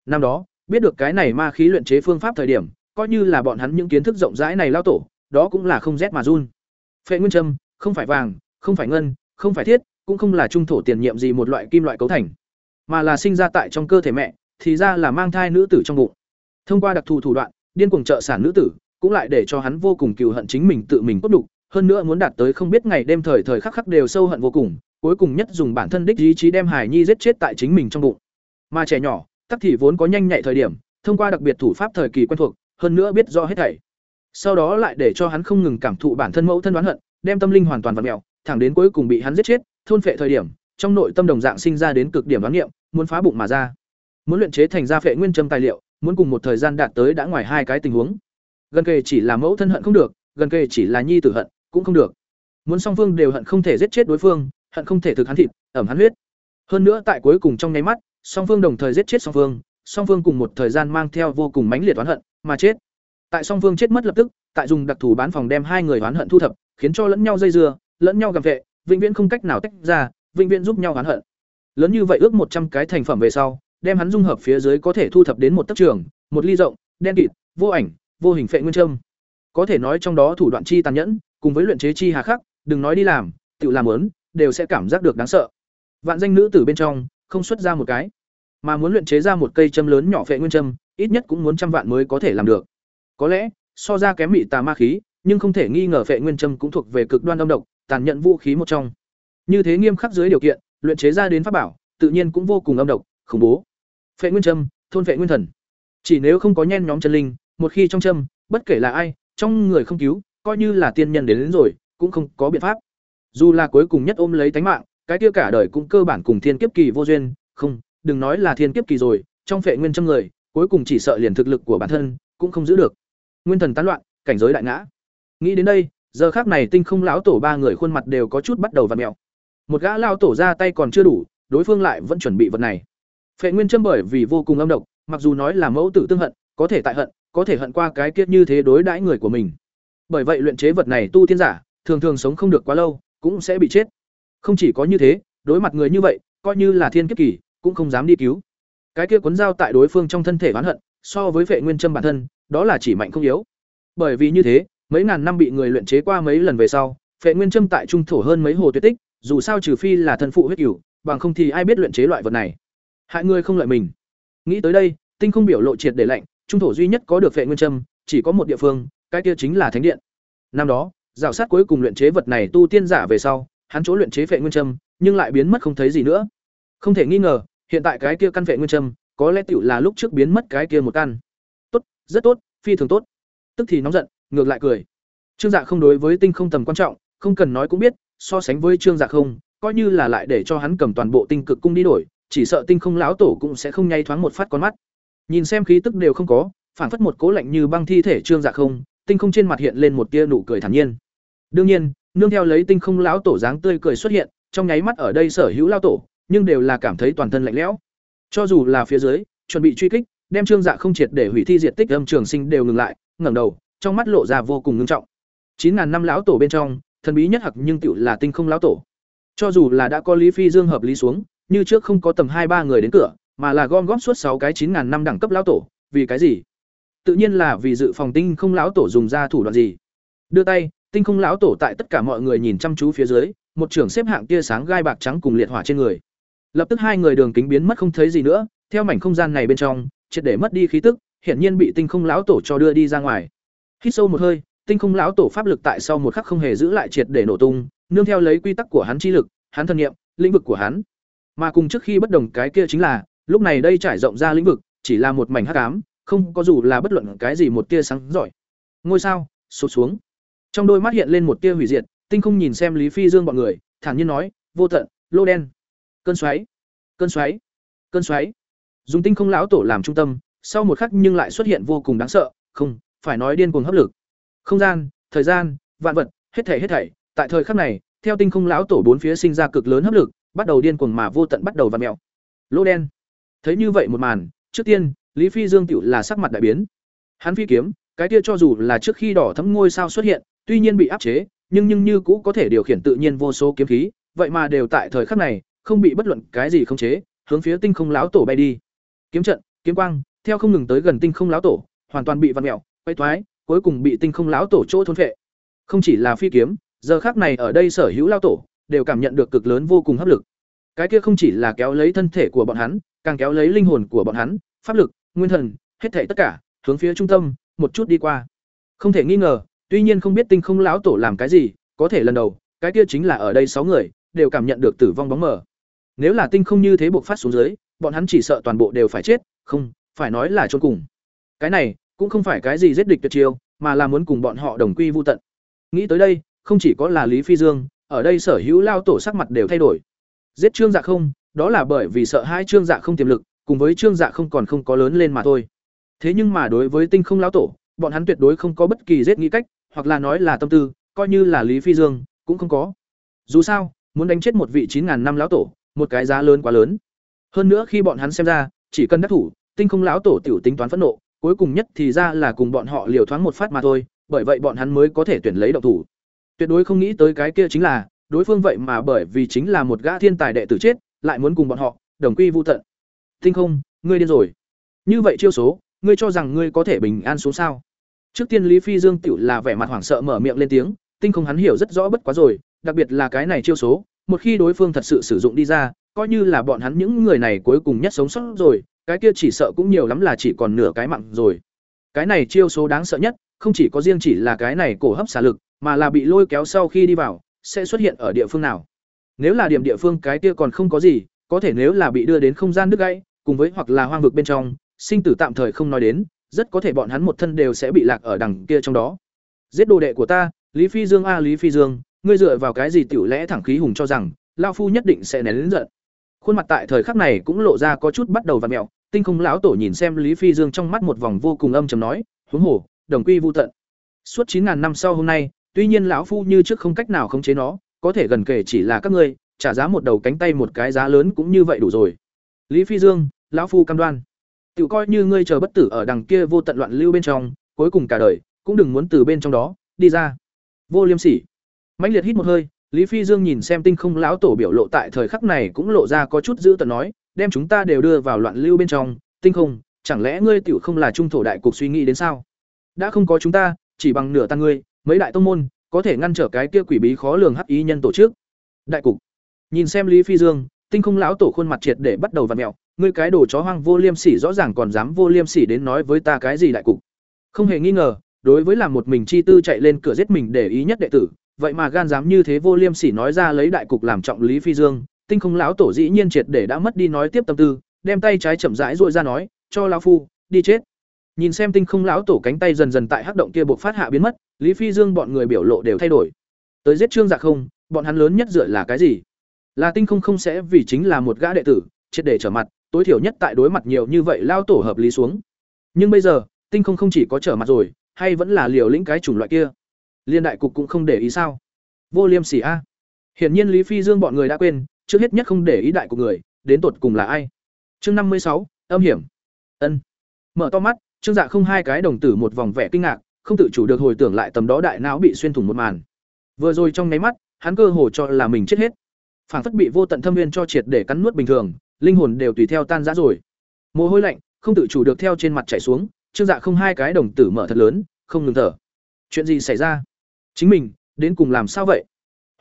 năm đó biết được cái này ma khí luyện chế phương pháp thời điểm coi như là bọn hắn những kiến thức rộng rãi này lao tổ đó cũng là không rét mà run. Phệ nguyên châm, không phải vàng, không phải ngân, không phải thiết, cũng không là trung thổ tiền nhiệm gì một loại kim loại cấu thành, mà là sinh ra tại trong cơ thể mẹ, thì ra là mang thai nữ tử trong bụng. Thông qua đặc thù thủ đoạn, điên cuồng trợ sản nữ tử, cũng lại để cho hắn vô cùng cừu hận chính mình tự mình cốt đủ, hơn nữa muốn đạt tới không biết ngày đêm thời thời khắc khắc đều sâu hận vô cùng, cuối cùng nhất dùng bản thân đích ý chí đem Hải Nhi giết chết tại chính mình trong bụng. Mà trẻ nhỏ, tắc thì vốn có nhanh nhạy thời điểm, thông qua đặc biệt thủ pháp thời kỳ quen thuộc, hơn nữa biết rõ hết thảy. Sau đó lại để cho hắn không ngừng cảm thụ bản thân mẫu thân đoán hận đem tâm linh hoàn toàn vặt mẹo thẳng đến cuối cùng bị hắn giết chết thôn phệ thời điểm trong nội tâm đồng dạng sinh ra đến cực điểm đoán niệm muốn phá bụng mà ra. Muốn luyện chế thành ra phệ nguyên châm tài liệu muốn cùng một thời gian đạt tới đã ngoài hai cái tình huống. Gần kề chỉ là mẫu thân hận không được gần kề chỉ là nhi tử hận cũng không được muốn song phương đều hận không thể giết chết đối phương hận không thể thực hắn thịt ẩm hắn huyết Hơn nữa tại cuối cùng trong nháy mắt, song phương đồng thời giết chết song phương, song phương cùng một thời gian mang theo vô cùng mãnh liệt oán hận, mà chết. Tại song phương chết mất lập tức, tại dùng đặc thù bán phòng đem hai người oán hận thu thập, khiến cho lẫn nhau dây dưa, lẫn nhau gầm vệ, vĩnh viễn không cách nào tách ra, vĩnh viễn giúp nhau oán hận. Lớn như vậy ước một trăm cái thành phẩm về sau, đem hắn dung hợp phía dưới có thể thu thập đến một tấc trường, một ly rộng, đen kịt, vô ảnh, vô hình phệ nguyên châm. Có thể nói trong đó thủ đoạn chi tàn nhẫn, cùng với luyện chế chi hà khắc, đừng nói đi làm, tự làm muốn, đều sẽ cảm giác được đáng sợ. Vạn danh nữ tử bên trong, không xuất ra một cái, mà muốn luyện chế ra một cây châm lớn nhỏ phệ nguyên châm, ít nhất cũng muốn trăm vạn mới có thể làm được. Có lẽ, so ra kém mị tà ma khí, nhưng không thể nghi ngờ phệ nguyên châm cũng thuộc về cực đoan âm độc, tàn nhẫn vũ khí một trong. Như thế nghiêm khắc dưới điều kiện, luyện chế ra đến pháp bảo, tự nhiên cũng vô cùng âm độc, khủng bố. Phệ nguyên châm, thôn phệ nguyên thần. Chỉ nếu không có nhen nhóm chân linh, một khi trong châm, bất kể là ai, trong người không cứu, coi như là tiên nhân đến, đến rồi, cũng không có biện pháp. Dù là cuối cùng nhất ôm lấy tánh mạng, cái kia cả đời cũng cơ bản cùng thiên kiếp kỳ vô duyên, không, đừng nói là thiên kiếp kỳ rồi, trong phệ nguyên châm người, cuối cùng chỉ sợ liền thực lực của bản thân cũng không giữ được. Nguyên thần tán loạn, cảnh giới đại ngã. Nghĩ đến đây, giờ khác này tinh không lão tổ ba người khuôn mặt đều có chút bắt đầu vặn mẹo Một gã lao tổ ra tay còn chưa đủ, đối phương lại vẫn chuẩn bị vật này. Phệ nguyên châm bởi vì vô cùng âm độc, mặc dù nói là mẫu tử tương hận, có thể tại hận, có thể hận qua cái kiếp như thế đối đãi người của mình. Bởi vậy luyện chế vật này tu tiên giả, thường thường sống không được quá lâu, cũng sẽ bị chết. Không chỉ có như thế, đối mặt người như vậy, coi như là thiên kiếp kỳ, cũng không dám đi cứu. Cái kia cuốn dao tại đối phương trong thân thể oán hận, so với Phệ Nguyên Châm bản thân, đó là chỉ mạnh không yếu. Bởi vì như thế, mấy ngàn năm bị người luyện chế qua mấy lần về sau, Phệ Nguyên Châm tại trung thổ hơn mấy hồ tuyệt tích, dù sao trừ phi là thân phụ huyết cửu, bằng không thì ai biết luyện chế loại vật này. Hại người không lợi mình. Nghĩ tới đây, Tinh không biểu lộ triệt để lạnh, trung thổ duy nhất có được Phệ Nguyên Châm, chỉ có một địa phương, cái kia chính là Thánh điện. Năm đó, rào sát cuối cùng luyện chế vật này tu tiên giả về sau, hắn chỗ luyện chế Phệ Nguyên Châm, nhưng lại biến mất không thấy gì nữa. Không thể nghi ngờ, hiện tại cái kia căn Phệ Nguyên Châm, có lẽ tiểu là lúc trước biến mất cái kia một căn. Tốt, rất tốt, phi thường tốt. Tức thì nóng giận, ngược lại cười. Trương Dạ không đối với tinh không tầm quan trọng, không cần nói cũng biết, so sánh với Trương Dạ không, coi như là lại để cho hắn cầm toàn bộ tinh cực cung đi đổi, chỉ sợ tinh không lão tổ cũng sẽ không nhay thoáng một phát con mắt. Nhìn xem khí tức đều không có, phản phất một cố lạnh như băng thi thể Trương Dạ không, tinh không trên mặt hiện lên một tia nụ cười thản nhiên. Đương nhiên, nương theo lấy tinh không lão tổ dáng tươi cười xuất hiện, trong nháy mắt ở đây sở hữu lão tổ, nhưng đều là cảm thấy toàn thân lạnh lẽo. Cho dù là phía dưới, chuẩn bị truy kích, đem Trương Dạ không triệt để hủy thi diệt tích âm trường sinh đều ngừng lại, ngẩng đầu, trong mắt lộ ra vô cùng ngưng trọng. Chín ngàn năm lão tổ bên trong, thần bí nhất hặc nhưng tiểu là tinh không lão tổ. Cho dù là đã có Lý Phi Dương hợp lý xuống, như trước không có tầm hai ba người đến cửa, mà là gom góp suốt sáu cái chín ngàn năm đẳng cấp lão tổ, vì cái gì? Tự nhiên là vì dự phòng tinh không lão tổ dùng ra thủ đoạn gì. Đưa tay, tinh không lão tổ tại tất cả mọi người nhìn chăm chú phía dưới, một trưởng xếp hạng tia sáng gai bạc trắng cùng liệt hỏa trên người. Lập tức hai người đường kính biến mất không thấy gì nữa, theo mảnh không gian này bên trong, triệt để mất đi khí tức, hiển nhiên bị tinh không lão tổ cho đưa đi ra ngoài. Hít sâu một hơi, tinh không lão tổ pháp lực tại sau một khắc không hề giữ lại triệt để nổ tung, nương theo lấy quy tắc của hắn chi lực, hắn thân nghiệm, lĩnh vực của hắn. Mà cùng trước khi bất đồng cái kia chính là, lúc này đây trải rộng ra lĩnh vực, chỉ là một mảnh hắc ám, không có dù là bất luận cái gì một tia sáng giỏi. Ngôi sao, sụp xuống. Trong đôi mắt hiện lên một tia hủy diệt, tinh không nhìn xem Lý Phi Dương bọn người, thản nhiên nói, vô tận, lô đen, cơn xoáy, cơn xoáy, cơn xoáy. Dùng tinh không lão tổ làm trung tâm, sau một khắc nhưng lại xuất hiện vô cùng đáng sợ, không, phải nói điên cuồng hấp lực. Không gian, thời gian, vạn vật, hết thảy hết thảy, tại thời khắc này, theo tinh không lão tổ bốn phía sinh ra cực lớn hấp lực, bắt đầu điên cuồng mà vô tận bắt đầu vặn mèo. Lô đen. Thấy như vậy một màn, trước tiên, Lý Phi Dương tiểu là sắc mặt đại biến. Hắn phi kiếm, cái kia cho dù là trước khi đỏ thẫm ngôi sao xuất hiện, tuy nhiên bị áp chế, nhưng nhưng như cũ có thể điều khiển tự nhiên vô số kiếm khí, vậy mà đều tại thời khắc này, không bị bất luận cái gì khống chế, hướng phía tinh không lão tổ bay đi. Kiếm trận, kiếm quang, theo không ngừng tới gần tinh không lão tổ, hoàn toàn bị vặn mèo, quay thoái, cuối cùng bị tinh không lão tổ chỗ thôn phệ. Không chỉ là phi kiếm, giờ khắc này ở đây sở hữu lão tổ đều cảm nhận được cực lớn vô cùng hấp lực. Cái kia không chỉ là kéo lấy thân thể của bọn hắn, càng kéo lấy linh hồn của bọn hắn, pháp lực, nguyên thần, hết thảy tất cả, hướng phía trung tâm, một chút đi qua. Không thể nghi ngờ, tuy nhiên không biết tinh không lão tổ làm cái gì, có thể lần đầu, cái kia chính là ở đây sáu người đều cảm nhận được tử vong bóng mờ. Nếu là tinh không như thế buộc phát xuống dưới, bọn hắn chỉ sợ toàn bộ đều phải chết, không, phải nói là chôn cùng. Cái này cũng không phải cái gì giết địch tuyệt chiêu, mà là muốn cùng bọn họ đồng quy vu tận. Nghĩ tới đây, không chỉ có là Lý Phi Dương, ở đây sở hữu lao tổ sắc mặt đều thay đổi. Giết Trương Dạ không, đó là bởi vì sợ hai Trương Dạ không tiềm lực, cùng với Trương Dạ không còn không có lớn lên mà thôi. Thế nhưng mà đối với Tinh Không lão tổ, bọn hắn tuyệt đối không có bất kỳ giết nghĩ cách, hoặc là nói là tâm tư, coi như là Lý Phi Dương, cũng không có. Dù sao, muốn đánh chết một vị chín ngàn năm lão tổ, một cái giá lớn quá lớn. Hơn nữa khi bọn hắn xem ra, chỉ cần đắc thủ, tinh không lão tổ tiểu tính toán phẫn nộ, cuối cùng nhất thì ra là cùng bọn họ liều thoáng một phát mà thôi, bởi vậy bọn hắn mới có thể tuyển lấy động thủ. Tuyệt đối không nghĩ tới cái kia chính là, đối phương vậy mà bởi vì chính là một gã thiên tài đệ tử chết, lại muốn cùng bọn họ đồng quy vu tận. Tinh không, ngươi điên rồi. Như vậy chiêu số, ngươi cho rằng ngươi có thể bình an xuống sao? Trước tiên Lý Phi Dương tựu là vẻ mặt hoảng sợ mở miệng lên tiếng, tinh không hắn hiểu rất rõ bất quá rồi, đặc biệt là cái này chiêu số, một khi đối phương thật sự sử dụng đi ra, coi như là bọn hắn những người này cuối cùng nhất sống sót rồi, cái kia chỉ sợ cũng nhiều lắm là chỉ còn nửa cái mạng rồi. Cái này chiêu số đáng sợ nhất, không chỉ có riêng chỉ là cái này cổ hấp xả lực, mà là bị lôi kéo sau khi đi vào, sẽ xuất hiện ở địa phương nào. Nếu là điểm địa phương cái kia còn không có gì, có thể nếu là bị đưa đến không gian đứt gãy, cùng với hoặc là hoang vực bên trong, sinh tử tạm thời không nói đến, rất có thể bọn hắn một thân đều sẽ bị lạc ở đằng kia trong đó. Giết đồ đệ của ta, Lý Phi Dương a Lý Phi Dương, ngươi dựa vào cái gì tiểu lẽ thẳng khí hùng cho rằng, lão phu nhất định sẽ nén lớn giận. Khuôn mặt tại thời khắc này cũng lộ ra có chút bắt đầu vặn mèo, Tinh Không lão tổ nhìn xem Lý Phi Dương trong mắt một vòng vô cùng âm trầm nói, huống hồ, đồng quy vu tận. Suốt chín ngàn năm sau hôm nay, tuy nhiên lão phu như trước không cách nào khống chế nó, có thể gần kể chỉ là các ngươi, trả giá một đầu cánh tay một cái giá lớn cũng như vậy đủ rồi. Lý Phi Dương, lão phu cam đoan. Tiểu coi như ngươi chờ bất tử ở đằng kia vô tận loạn lưu bên trong, cuối cùng cả đời cũng đừng muốn từ bên trong đó đi ra. Vô Liêm Sỉ. Mãnh liệt hít một hơi, Lý Phi Dương nhìn xem Tinh Không lão tổ biểu lộ tại thời khắc này cũng lộ ra có chút giữ tợn nói, đem chúng ta đều đưa vào loạn lưu bên trong, Tinh Không, chẳng lẽ ngươi tiểu không là trung thổ đại cục suy nghĩ đến sao? Đã không có chúng ta, chỉ bằng nửa tan ngươi, mấy đại tông môn có thể ngăn trở cái kia quỷ bí khó lường hắc ý nhân tổ chức. Đại cục. Nhìn xem Lý Phi Dương, Tinh Không lão tổ khuôn mặt triệt để bắt đầu vặn mèo, ngươi cái đồ chó hoang vô liêm sỉ rõ ràng còn dám vô liêm sỉ đến nói với ta cái gì đại cục. Không hề nghi ngờ, đối với làm một mình chi tư chạy lên cửa giết mình để ý nhất đệ tử, vậy mà gan dám như thế vô liêm sỉ nói ra lấy đại cục làm trọng Lý Phi Dương, Tinh Không lão tổ dĩ nhiên triệt để đã mất đi nói tiếp tâm tư, đem tay trái chậm rãi duỗi ra nói, cho lão phu, đi chết. Nhìn xem Tinh Không lão tổ cánh tay dần dần tại hắc động kia buộc phát hạ biến mất, Lý Phi Dương bọn người biểu lộ đều thay đổi. Tới giết Trương Dạ không, bọn hắn lớn nhất dựa là cái gì? Là Tinh Không không sẽ vì chính là một gã đệ tử, triệt để trở mặt, tối thiểu nhất tại đối mặt nhiều như vậy lao tổ hợp lý xuống. Nhưng bây giờ, Tinh Không không chỉ có trở mặt rồi, hay vẫn là liều lĩnh cái chủng loại kia. Liên đại cục cũng không để ý sao? Vô Liêm Sỉ a. Hiển nhiên Lý Phi Dương bọn người đã quên, trước hết nhất không để ý đại của người, đến tột cùng là ai. Chương năm mươi sáu, âm hiểm. Ân. Mở to mắt, Trương Dạ không hai cái đồng tử một vòng vẻ kinh ngạc, không tự chủ được hồi tưởng lại tầm đó đại não bị xuyên thủng một màn. Vừa rồi trong nháy mắt, hắn cơ hồ cho là mình chết hết. Phản phất bị vô tận thâm nguyên cho triệt để cắn nuốt bình thường, linh hồn đều tùy theo tan rã rồi. Mồ hôi lạnh không tự chủ được theo trên mặt chảy xuống, Trương Dạ không hai cái đồng tử mở thật lớn, không ngừng thở. Chuyện gì xảy ra? Chính mình, đến cùng làm sao vậy?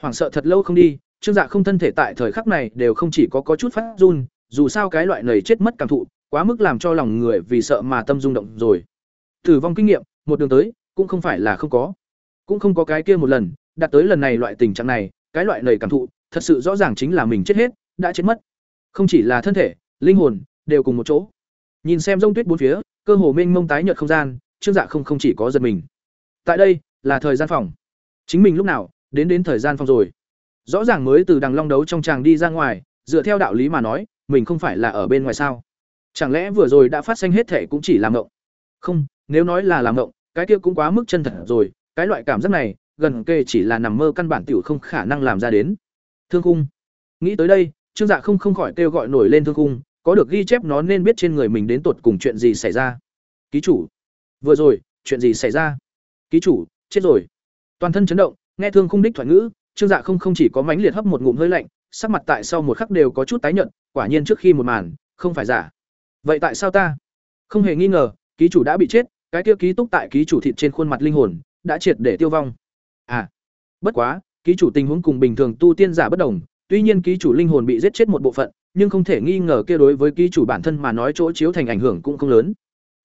Hoảng sợ thật lâu không đi, Trương Dạ không thân thể tại thời khắc này đều không chỉ có có chút phát run, dù sao cái loại này chết mất cảm thụ, quá mức làm cho lòng người vì sợ mà tâm rung động rồi. Tử vong kinh nghiệm, một đường tới, cũng không phải là không có. Cũng không có cái kia một lần, đạt tới lần này loại tình trạng này, cái loại này cảm thụ, thật sự rõ ràng chính là mình chết hết, đã chết mất. Không chỉ là thân thể, linh hồn đều cùng một chỗ. Nhìn xem rông tuyết bốn phía, cơ hồ mênh mông tái nhợt không gian, Trương Dạ không không chỉ có giật mình. Tại đây, là thời gian phòng. Chính mình lúc nào đến đến thời gian phòng rồi? Rõ ràng mới từ đằng long đấu trong tràng đi ra ngoài, dựa theo đạo lý mà nói, mình không phải là ở bên ngoài sao? Chẳng lẽ vừa rồi đã phát sinh hết thể cũng chỉ là ngộng? Không, nếu nói là làm ngộng, cái kia cũng quá mức chân thật rồi, cái loại cảm giác này, gần kề chỉ là nằm mơ căn bản tiểu không khả năng làm ra đến. Thương khung. Nghĩ tới đây, Trương Dạ không không khỏi kêu gọi nổi lên thương khung, có được ghi chép nó nên biết trên người mình đến tột cùng chuyện gì xảy ra. Ký chủ. Vừa rồi, chuyện gì xảy ra? Ký chủ, chết rồi. Toàn thân chấn động, nghe thương khung đích thoại ngữ, Trương Dạ không không chỉ có mánh liệt hấp một ngụm hơi lạnh, sắc mặt tại sau một khắc đều có chút tái nhợt, quả nhiên trước khi một màn, không phải giả. Vậy tại sao ta? Không hề nghi ngờ, ký chủ đã bị chết, cái kia ký túc tại ký chủ thịt trên khuôn mặt linh hồn, đã triệt để tiêu vong. À, bất quá, ký chủ tình huống cùng bình thường tu tiên giả bất đồng, tuy nhiên ký chủ linh hồn bị giết chết một bộ phận, nhưng không thể nghi ngờ kia đối với ký chủ bản thân mà nói chỗ chiếu thành ảnh hưởng cũng không lớn.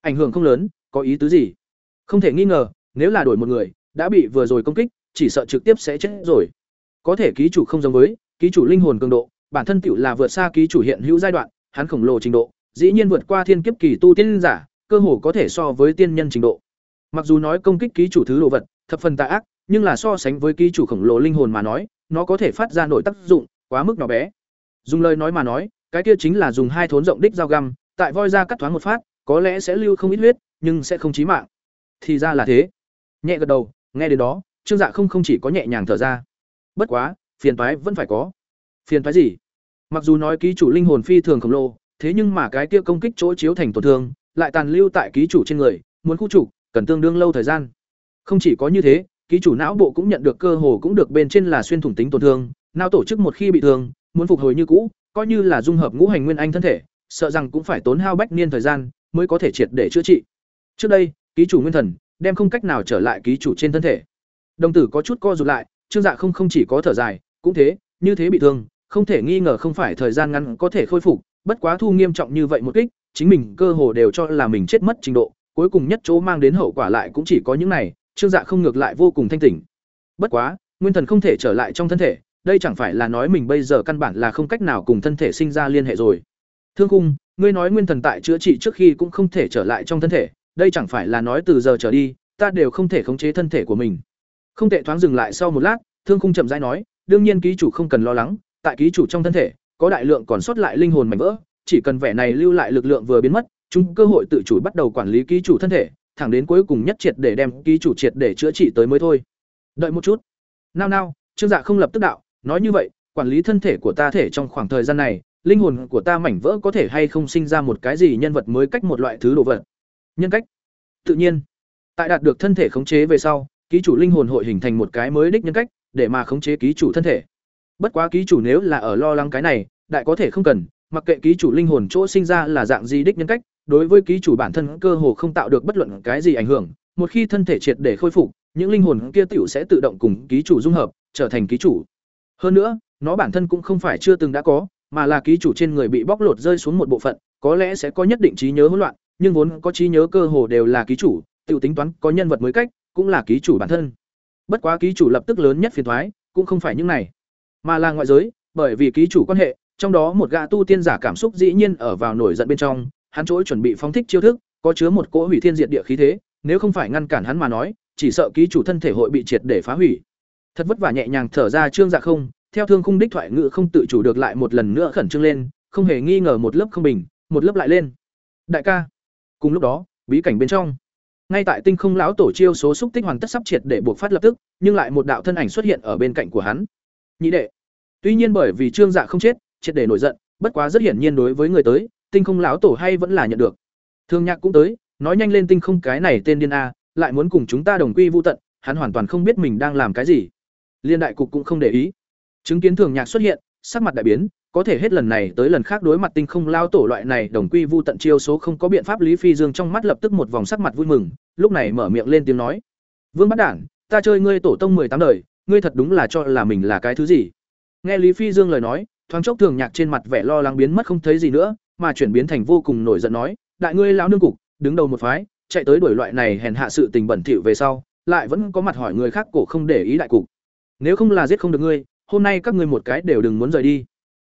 Ảnh hưởng không lớn, có ý tứ gì? Không thể nghi ngờ, nếu là đổi một người, đã bị vừa rồi công kích, chỉ sợ trực tiếp sẽ chết rồi. Có thể ký chủ không giống với, ký chủ linh hồn cường độ, bản thân tiểu là vượt xa ký chủ hiện hữu giai đoạn, hắn khổng lồ trình độ, dĩ nhiên vượt qua thiên kiếp kỳ tu tiên giả, cơ hồ có thể so với tiên nhân trình độ. Mặc dù nói công kích ký chủ thứ đồ vật, thập phần tà ác, nhưng là so sánh với ký chủ khổng lồ linh hồn mà nói, nó có thể phát ra nội tác dụng, quá mức nhỏ bé. Dùng lời nói mà nói, cái kia chính là dùng hai thốn rộng đích dao găm, tại voi ra cắt thoáng một phát, có lẽ sẽ lưu không ít huyết, nhưng sẽ không chí mạng. Thì ra là thế. Nhẹ gật đầu, nghe đến đó, Trương Dạ không không chỉ có nhẹ nhàng thở ra. Bất quá, phiền toái vẫn phải có. Phiền toái gì? Mặc dù nói ký chủ linh hồn phi thường khổng lồ, thế nhưng mà cái kia công kích chỗ chiếu thành tổn thương, lại tàn lưu tại ký chủ trên người, muốn khu chủ, cần tương đương lâu thời gian. Không chỉ có như thế, ký chủ não bộ cũng nhận được cơ hồ cũng được bên trên là xuyên thủng tính tổn thương, não tổ chức một khi bị thương, muốn phục hồi như cũ, coi như là dung hợp ngũ hành nguyên anh thân thể, sợ rằng cũng phải tốn hao bách niên thời gian mới có thể triệt để chữa trị. Trước đây, ký chủ nguyên thần đem không cách nào trở lại ký chủ trên thân thể. Đồng tử có chút co rụt lại, Trương Dạ không không chỉ có thở dài, cũng thế, như thế bị thương, không thể nghi ngờ không phải thời gian ngắn có thể khôi phục, bất quá thu nghiêm trọng như vậy một kích, chính mình cơ hồ đều cho là mình chết mất trình độ, cuối cùng nhất chỗ mang đến hậu quả lại cũng chỉ có những này, Trương Dạ không ngược lại vô cùng thanh tỉnh. Bất quá, nguyên thần không thể trở lại trong thân thể, đây chẳng phải là nói mình bây giờ căn bản là không cách nào cùng thân thể sinh ra liên hệ rồi. Thương Cung, ngươi nói nguyên thần tại chữa trị trước khi cũng không thể trở lại trong thân thể, đây chẳng phải là nói từ giờ trở đi, ta đều không thể khống chế thân thể của mình. Không tệ thoáng dừng lại sau một lát, Thương Cung chậm rãi nói, đương nhiên ký chủ không cần lo lắng, tại ký chủ trong thân thể có đại lượng còn sót lại linh hồn mảnh vỡ, chỉ cần vẻ này lưu lại lực lượng vừa biến mất, chúng cơ hội tự chủ bắt đầu quản lý ký chủ thân thể, thẳng đến cuối cùng nhất triệt để đem ký chủ triệt để chữa trị tới mới thôi. Đợi một chút. Nao nao, Trương Dạ không lập tức đạo, nói như vậy, quản lý thân thể của ta thể trong khoảng thời gian này, linh hồn của ta mảnh vỡ có thể hay không sinh ra một cái gì nhân vật mới cách một loại thứ đồ vật. Nhân cách. Tự nhiên, tại đạt được thân thể khống chế về sau, ký chủ linh hồn hội hình thành một cái mới đích nhân cách, để mà khống chế ký chủ thân thể. Bất quá ký chủ nếu là ở lo lắng cái này, đại có thể không cần, mặc kệ ký chủ linh hồn chỗ sinh ra là dạng gì đích nhân cách, đối với ký chủ bản thân cơ hồ không tạo được bất luận cái gì ảnh hưởng, một khi thân thể triệt để khôi phục, những linh hồn kia tiểu sẽ tự động cùng ký chủ dung hợp, trở thành ký chủ. Hơn nữa, nó bản thân cũng không phải chưa từng đã có, mà là ký chủ trên người bị bóc lột rơi xuống một bộ phận, có lẽ sẽ có nhất định trí nhớ hỗn loạn, nhưng vốn có trí nhớ cơ hồ đều là ký chủ, tiểu tính toán có nhân vật mới cách, cũng là ký chủ bản thân. Bất quá ký chủ lập tức lớn nhất phiền thoái, cũng không phải những này, mà là ngoại giới, bởi vì ký chủ quan hệ, trong đó một gã tu tiên giả cảm xúc dĩ nhiên ở vào nổi giận bên trong, hắn chỗ chuẩn bị phóng thích chiêu thức, có chứa một cỗ hủy thiên diệt địa khí thế, nếu không phải ngăn cản hắn mà nói, chỉ sợ ký chủ thân thể hội bị triệt để phá hủy. Thật vất vả nhẹ nhàng thở ra Trương Dạ không, theo thương khung đích thoại ngữ không tự chủ được lại một lần nữa khẩn trương lên, không hề nghi ngờ một lớp không bình, một lớp lại lên. Đại ca. Cùng lúc đó, bí cảnh bên trong, ngay tại tinh không lão tổ chiêu số xúc tích hoàn tất sắp triệt để buộc phát lập tức, nhưng lại một đạo thân ảnh xuất hiện ở bên cạnh của hắn. Nhị đệ. Tuy nhiên bởi vì Trương Dạ không chết, triệt để nổi giận, bất quá rất hiển nhiên đối với người tới, tinh không lão tổ hay vẫn là nhận được. Thương Nhạc cũng tới, nói nhanh lên tinh không cái này tên điên a, lại muốn cùng chúng ta đồng quy vu tận, hắn hoàn toàn không biết mình đang làm cái gì. Liên đại cục cũng không để ý. Chứng kiến Thường Nhạc xuất hiện, sắc mặt đại biến, có thể hết lần này tới lần khác đối mặt tinh không lao tổ loại này đồng quy vu tận chiêu số không có biện pháp Lý Phi Dương trong mắt lập tức một vòng sắc mặt vui mừng, lúc này mở miệng lên tiếng nói: "Vương bất Đản, ta chơi ngươi tổ tông tám đời, ngươi thật đúng là cho là mình là cái thứ gì?" Nghe Lý Phi Dương lời nói, thoáng chốc Thường Nhạc trên mặt vẻ lo lắng biến mất không thấy gì nữa, mà chuyển biến thành vô cùng nổi giận nói: "Đại ngươi lão nương cục, đứng đầu một phái, chạy tới đuổi loại này hèn hạ sự tình bẩn thỉu về sau, lại vẫn có mặt hỏi người khác cổ không để ý đại cục. Nếu không là giết không được ngươi, hôm nay các ngươi một cái đều đừng muốn rời đi."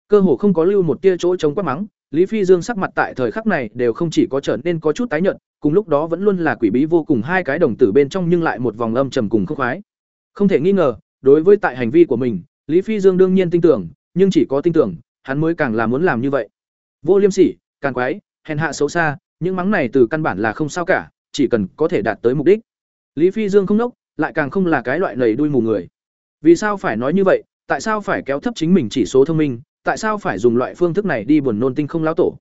Cơ hồ không có lưu một tia chỗ chống quát mắng, Lý Phi Dương sắc mặt tại thời khắc này đều không chỉ có trở nên có chút tái nhợt, cùng lúc đó vẫn luôn là quỷ bí vô cùng hai cái đồng tử bên trong nhưng lại một vòng âm trầm cùng khốc khoái. Không thể nghi ngờ, đối với tại hành vi của mình, Lý Phi Dương đương nhiên tin tưởng, nhưng chỉ có tin tưởng, hắn mới càng là muốn làm như vậy. Vô liêm sỉ, càn quái, hèn hạ xấu xa, những mắng này từ căn bản là không sao cả, chỉ cần có thể đạt tới mục đích. Lý Phi Dương không nốc, lại càng không là cái loại lầy đuôi mù người. Vì sao phải nói như vậy? Tại sao phải kéo thấp chính mình chỉ số thông minh? Tại sao phải dùng loại phương thức này đi buồn nôn tinh không lão tổ?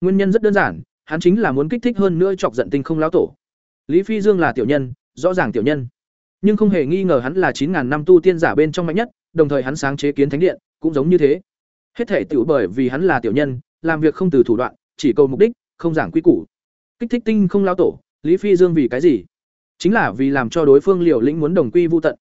Nguyên nhân rất đơn giản, hắn chính là muốn kích thích hơn nữa chọc giận tinh không lão tổ. Lý Phi Dương là tiểu nhân, rõ ràng tiểu nhân, nhưng không hề nghi ngờ hắn là chín ngàn năm tu tiên giả bên trong mạnh nhất, đồng thời hắn sáng chế kiến thánh điện, cũng giống như thế. Hết thể tiểu bởi vì hắn là tiểu nhân, làm việc không từ thủ đoạn, chỉ cầu mục đích, không giảng quy củ. Kích thích tinh không lão tổ, Lý Phi Dương vì cái gì? Chính là vì làm cho đối phương liều lĩnh muốn đồng quy vu tận.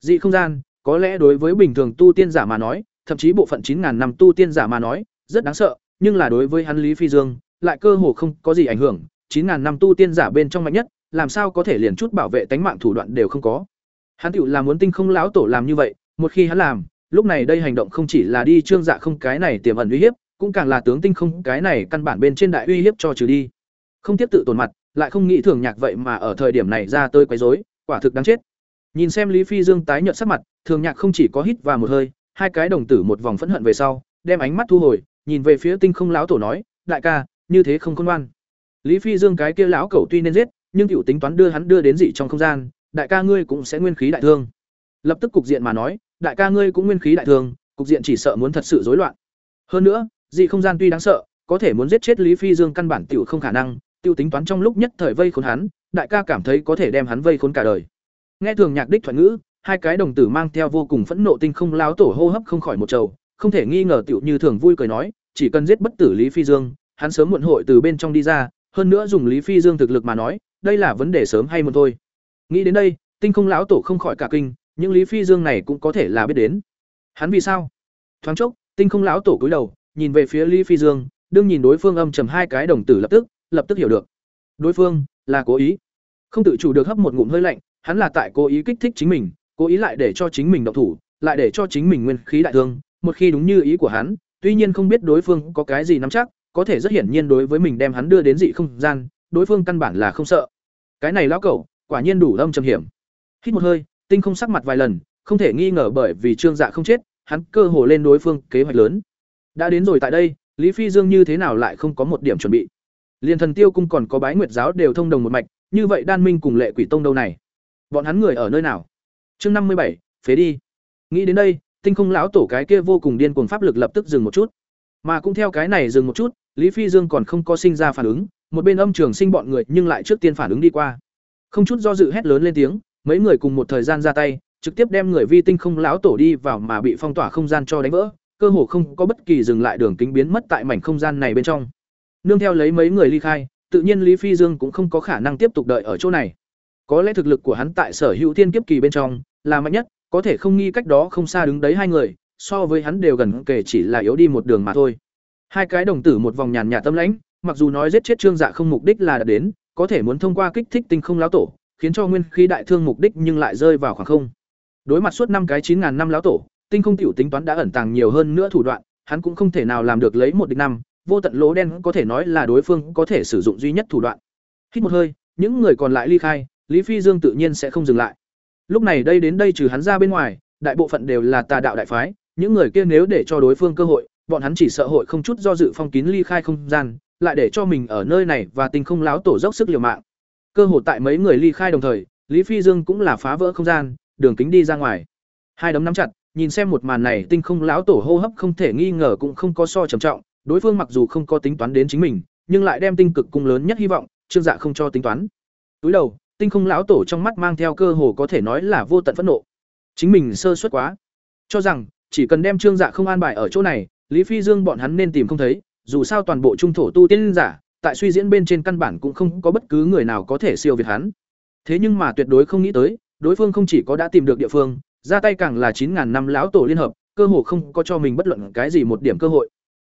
Dị không gian, có lẽ đối với bình thường tu tiên giả mà nói, thậm chí bộ phận chín ngàn năm tu tiên giả mà nói, rất đáng sợ, nhưng là đối với hắn Lý Phi Dương, lại cơ hồ không có gì ảnh hưởng, chín ngàn năm tu tiên giả bên trong mạnh nhất, làm sao có thể liền chút bảo vệ tánh mạng thủ đoạn đều không có. Hắn tựu là muốn tinh không lão tổ làm như vậy, một khi hắn làm, lúc này đây hành động không chỉ là đi trương dạ không cái này tiềm ẩn uy hiếp, cũng càng là tướng tinh không cái này căn bản bên trên đại uy hiếp cho trừ đi. Không tiếp tự tổn mặt, lại không nghĩ thường nhạc vậy mà ở thời điểm này ra tơi quấy rối, quả thực đáng chết. Nhìn xem Lý Phi Dương tái nhợt sắc mặt, thường nhạc không chỉ có hít vào một hơi, hai cái đồng tử một vòng phẫn hận về sau, đem ánh mắt thu hồi, nhìn về phía tinh không lão tổ nói, đại ca, như thế không khôn ngoan. Lý Phi Dương cái kia lão cẩu tuy nên giết, nhưng tiểu tính toán đưa hắn đưa đến dị trong không gian, đại ca ngươi cũng sẽ nguyên khí đại thương. Lập tức cục diện mà nói, đại ca ngươi cũng nguyên khí đại thương, cục diện chỉ sợ muốn thật sự rối loạn. hơn nữa dị không gian tuy đáng sợ, có thể muốn giết chết lý phi dương căn bản tiểu không khả năng tiêu tính toán trong lúc nhất thời vây khốn hắn, đại ca cảm thấy có thể đem hắn vây khốn cả đời. Nghe thường nhạc đích thoại ngữ, hai cái đồng tử mang theo vô cùng phẫn nộ tinh không láo tổ hô hấp không khỏi một trầu, không thể nghi ngờ tiểu như thường vui cười nói, chỉ cần giết bất tử lý phi dương, hắn sớm muộn hội từ bên trong đi ra, hơn nữa dùng lý phi dương thực lực mà nói, đây là vấn đề sớm hay muộn thôi. Nghĩ đến đây, tinh không lão tổ không khỏi cả kinh, những lý phi dương này cũng có thể là biết đến. Hắn vì sao? Thoáng chốc, tinh không lão tổ cúi đầu nhìn về phía lý phi dương, đương nhìn đối phương âm trầm hai cái đồng tử lập tức lập tức hiểu được. Đối phương, là cố ý. Không tự chủ được hấp một ngụm hơi lạnh, hắn là tại cố ý kích thích chính mình, cố ý lại để cho chính mình động thủ, lại để cho chính mình nguyên khí đại thương. Một khi đúng như ý của hắn, tuy nhiên không biết đối phương có cái gì nắm chắc, có thể rất hiển nhiên đối với mình đem hắn đưa đến dị không gian, đối phương căn bản là không sợ. Cái này lão cẩu, quả nhiên đủ âm trầm hiểm. Hít một hơi, tinh không sắc mặt vài lần, không thể nghi ngờ bởi vì trương dạ không chết, hắn cơ hồ lên đối phương kế hoạch lớn đã đến rồi tại đây, lý phi dương như thế nào lại không có một điểm chuẩn bị? Liền thần tiêu cung còn có bái nguyệt giáo đều thông đồng một mạch, như vậy đan minh cùng lệ quỷ tông đâu này? Bọn hắn người ở nơi nào? Chương năm mươi bảy, phế đi. Nghĩ đến đây, tinh không lão tổ cái kia vô cùng điên cuồng pháp lực lập tức dừng một chút. Mà cũng theo cái này dừng một chút, lý phi dương còn không có sinh ra phản ứng, một bên âm trường sinh bọn người nhưng lại trước tiên phản ứng đi qua. Không chút do dự hét lớn lên tiếng, mấy người cùng một thời gian ra tay, trực tiếp đem người vi tinh không lão tổ đi vào mà bị phong tỏa không gian cho đánh vỡ cơ hồ không có bất kỳ dừng lại đường kính biến mất tại mảnh không gian này bên trong. Nương theo lấy mấy người ly khai, tự nhiên lý phi dương cũng không có khả năng tiếp tục đợi ở chỗ này. Có lẽ thực lực của hắn tại sở hữu thiên kiếp kỳ bên trong là mạnh nhất, có thể không nghi cách đó không xa đứng đấy hai người, so với hắn đều gần kể chỉ là yếu đi một đường mà thôi. Hai cái đồng tử một vòng nhàn nhạt tâm lãnh, mặc dù nói giết chết trương dạ không mục đích là đạt đến, có thể muốn thông qua kích thích tinh không lão tổ, khiến cho nguyên khí đại thương mục đích nhưng lại rơi vào khoảng không. Đối mặt suốt năm cái chín ngàn năm lão tổ tinh không tiểu tính toán đã ẩn tàng nhiều hơn nữa thủ đoạn, hắn cũng không thể nào làm được lấy một địch năm, vô tận lỗ đen có thể nói là đối phương có thể sử dụng duy nhất thủ đoạn. Hít một hơi, những người còn lại ly khai, lý phi dương tự nhiên sẽ không dừng lại. Lúc này đây đến đây trừ hắn ra bên ngoài, đại bộ phận đều là tà đạo đại phái, những người kia nếu để cho đối phương cơ hội, bọn hắn chỉ sợ hội không chút do dự phong kín ly khai không gian, lại để cho mình ở nơi này và tinh không láo tổ dốc sức liều mạng. Cơ hội tại mấy người ly khai đồng thời, lý phi dương cũng là phá vỡ không gian, đường kính đi ra ngoài. Hai đấm nắm chặt nhìn xem một màn này, tinh không lão tổ hô hấp không thể nghi ngờ cũng không có so trầm trọng, đối phương mặc dù không có tính toán đến chính mình, nhưng lại đem tinh cực cung lớn nhất hy vọng, trương dạ không cho tính toán. Túi đầu, tinh không lão tổ trong mắt mang theo cơ hồ có thể nói là vô tận phẫn nộ. Chính mình sơ suất quá. Cho rằng, chỉ cần đem trương dạ không an bài ở chỗ này, lý phi dương bọn hắn nên tìm không thấy, dù sao toàn bộ trung thổ tu tiên giả, tại suy diễn bên trên căn bản cũng không có bất cứ người nào có thể siêu việt hắn. Thế nhưng mà tuyệt đối không nghĩ tới, đối phương không chỉ có đã tìm được địa phương ra tay càng là chín ngàn năm lão tổ liên hợp, cơ hồ không có cho mình bất luận cái gì một điểm cơ hội.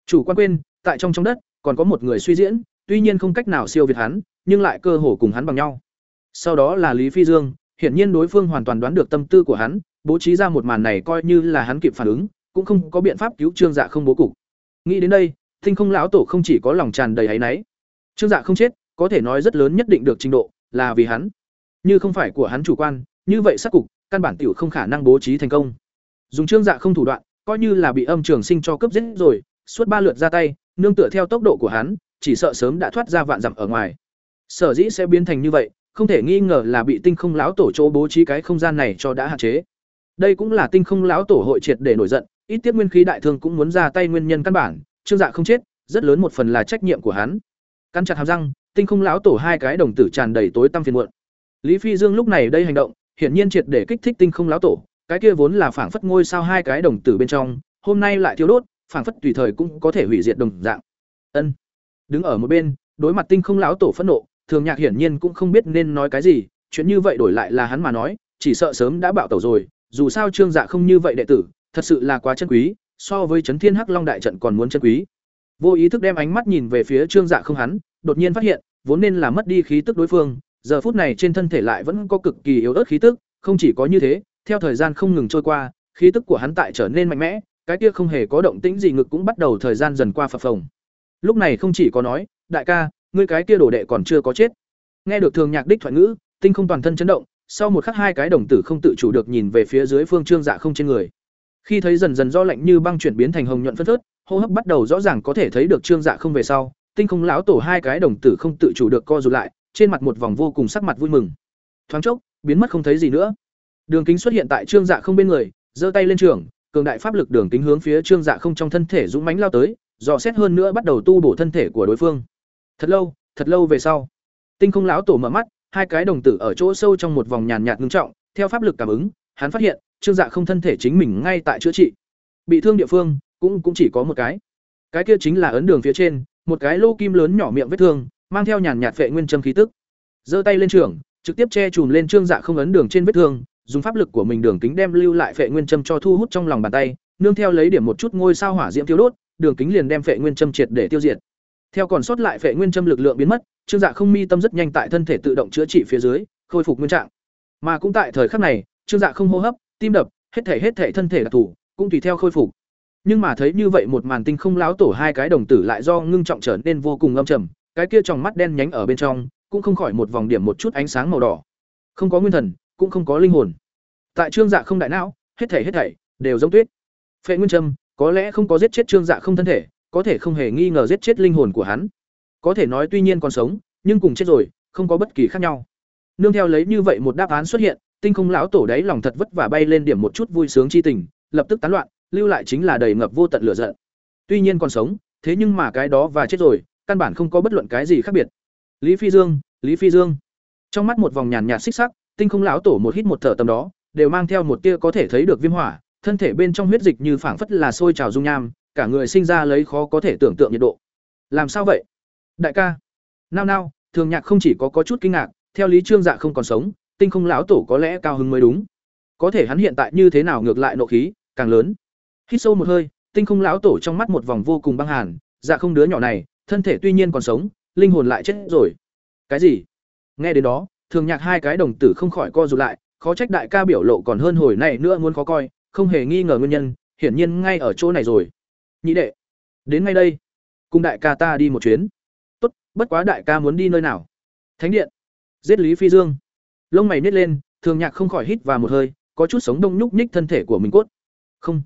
Chủ quan quên, tại trong trong đất, còn có một người suy diễn, tuy nhiên không cách nào siêu việt hắn, nhưng lại cơ hồ cùng hắn bằng nhau. Sau đó là lý phi dương, hiển nhiên đối phương hoàn toàn đoán được tâm tư của hắn, bố trí ra một màn này coi như là hắn kịp phản ứng, cũng không có biện pháp cứu trương dạ không bố cục. Nghĩ đến đây, thinh không lão tổ không chỉ có lòng tràn đầy áy náy. Trương dạ không chết, có thể nói rất lớn nhất định được trình độ, là vì hắn. Như không phải của hắn chủ quan, như vậy sắc cục căn bản tiểu không khả năng bố trí thành công. Dùng trương dạ không thủ đoạn, coi như là bị âm trường sinh cho cướp giết rồi, suốt ba lượt ra tay, nương tựa theo tốc độ của hắn, chỉ sợ sớm đã thoát ra vạn dặm ở ngoài. Sở dĩ sẽ biến thành như vậy, không thể nghi ngờ là bị tinh không lão tổ chỗ bố trí cái không gian này cho đã hạn chế. Đây cũng là tinh không lão tổ hội triệt để nổi giận, ít tiết nguyên khí đại thương cũng muốn ra tay nguyên nhân căn bản, trương dạ không chết, rất lớn một phần là trách nhiệm của hắn. Căn chặt hàm răng, tinh không lão tổ hai cái đồng tử tràn đầy tối tăm phiền muộn. Lý phi dương lúc này đây hành động hiển nhiên triệt để kích thích tinh không lão tổ, cái kia vốn là phảng phất ngôi sao hai cái đồng tử bên trong, hôm nay lại thiếu đốt, phảng phất tùy thời cũng có thể hủy diệt đồng dạng. Ân. Đứng ở một bên, đối mặt tinh không lão tổ phẫn nộ, thường nhạc hiển nhiên cũng không biết nên nói cái gì, chuyện như vậy đổi lại là hắn mà nói, chỉ sợ sớm đã bạo tẩu rồi, dù sao trương dạ không như vậy đệ tử, thật sự là quá chân quý, so với chấn thiên hắc long đại trận còn muốn chân quý. Vô ý thức đem ánh mắt nhìn về phía trương dạ không hắn, đột nhiên phát hiện, vốn nên là mất đi khí tức đối phương giờ phút này trên thân thể lại vẫn có cực kỳ yếu ớt khí tức, không chỉ có như thế, theo thời gian không ngừng trôi qua, khí tức của hắn tại trở nên mạnh mẽ, cái kia không hề có động tĩnh gì ngực cũng bắt đầu thời gian dần qua phập phồng. Lúc này không chỉ có nói, đại ca, ngươi cái kia đồ đệ còn chưa có chết. Nghe được thường nhạc đích thoại ngữ, tinh không toàn thân chấn động, sau một khắc hai cái đồng tử không tự chủ được nhìn về phía dưới phương trương dạ không trên người. Khi thấy dần dần do lạnh như băng chuyển biến thành hồng nhuận phân phớt, hô hấp bắt đầu rõ ràng có thể thấy được trương dạ không về sau, tinh không lão tổ hai cái đồng tử không tự chủ được co rụt lại trên mặt một vòng vô cùng sắc mặt vui mừng thoáng chốc biến mất không thấy gì nữa đường kính xuất hiện tại trương dạ không bên người giơ tay lên trường cường đại pháp lực đường kính hướng phía Trương Dạ không trong thân thể dũng mánh lao tới, dò xét hơn nữa bắt đầu tu bổ thân thể của đối phương. Thật lâu, thật lâu về sau, Tinh Không lão tổ mở mắt, hai cái đồng tử ở chỗ sâu trong một vòng nhàn nhạt ngưng trọng, theo pháp lực cảm ứng, hắn phát hiện, Trương Dạ không thân thể chính mình ngay tại chữa trị. Bị thương địa phương, cũng cũng chỉ có một cái. Cái kia chính là ấn đường phía trên, một cái lô kim lớn nhỏ miệng vết thương, mang theo nhàn nhạt phệ nguyên châm khí tức. Giơ tay lên trường, trực tiếp che chùm lên Trương Dạ không ấn đường trên vết thương, dùng pháp lực của mình đường kính đem lưu lại phệ nguyên châm cho thu hút trong lòng bàn tay, nương theo lấy điểm một chút ngôi sao hỏa diễm tiêu đốt, đường kính liền đem phệ nguyên châm triệt để tiêu diệt. Theo còn sót lại phệ nguyên châm lực lượng biến mất, Trương Dạ không mi tâm rất nhanh tại thân thể tự động chữa trị phía dưới, khôi phục nguyên trạng. Mà cũng tại thời khắc này, Trương Dạ không hô hấp, tim đập, hết thể hết thể thân thể đặc thủ, cũng tùy theo khôi phục. Nhưng mà thấy như vậy một màn tinh không láo tổ hai cái đồng tử lại do ngưng trọng trở nên vô cùng âm trầm, cái kia trong mắt đen nhánh ở bên trong, cũng không khỏi một vòng điểm một chút ánh sáng màu đỏ. Không có nguyên thần, cũng không có linh hồn. Tại Trương Dạ không đại não, hết thể hết thảy đều giống tuyết. Phệ Nguyên Trâm có lẽ không có giết chết Trương Dạ không thân thể, có thể không hề nghi ngờ giết chết linh hồn của hắn. Có thể nói tuy nhiên còn sống, nhưng cùng chết rồi, không có bất kỳ khác nhau. Nương theo lấy như vậy một đáp án xuất hiện, tinh không lão tổ đấy lòng thật vất vả bay lên điểm một chút vui sướng chi tình, lập tức tán loạn, lưu lại chính là đầy ngập vô tận lửa giận. Tuy nhiên còn sống, thế nhưng mà cái đó và chết rồi, căn bản không có bất luận cái gì khác biệt. Lý Phi Dương, Lý Phi Dương. Trong mắt một vòng nhàn nhạt xích sắc, tinh không lão tổ một hít một thở tầm đó, đều mang theo một tia có thể thấy được viêm hỏa, thân thể bên trong huyết dịch như phảng phất là sôi trào dung nham, cả người sinh ra lấy khó có thể tưởng tượng nhiệt độ. Làm sao vậy? Đại ca. Nao nao, Thường Nhạc không chỉ có có chút kinh ngạc, theo lý Trương Dạ không còn sống, tinh không lão tổ có lẽ cao hứng mới đúng. Có thể hắn hiện tại như thế nào ngược lại nộ khí càng lớn. Hít sâu một hơi, tinh không lão tổ trong mắt một vòng vô cùng băng hàn, dạ không đứa nhỏ này, thân thể tuy nhiên còn sống, linh hồn lại chết rồi. Cái gì? Nghe đến đó, Thường Nhạc hai cái đồng tử không khỏi co rụt lại, khó trách đại ca biểu lộ còn hơn hồi này nữa muốn khó coi, không hề nghi ngờ nguyên nhân, hiển nhiên ngay ở chỗ này rồi. Nhị đệ, đến ngay đây, cùng đại ca ta đi một chuyến. Tốt, bất quá đại ca muốn đi nơi nào? Thánh điện. Giết Lý Phi Dương. Lông mày nít lên, Thường Nhạc không khỏi hít vào một hơi, có chút sống đông nhúc nhích thân thể của mình cốt. Không.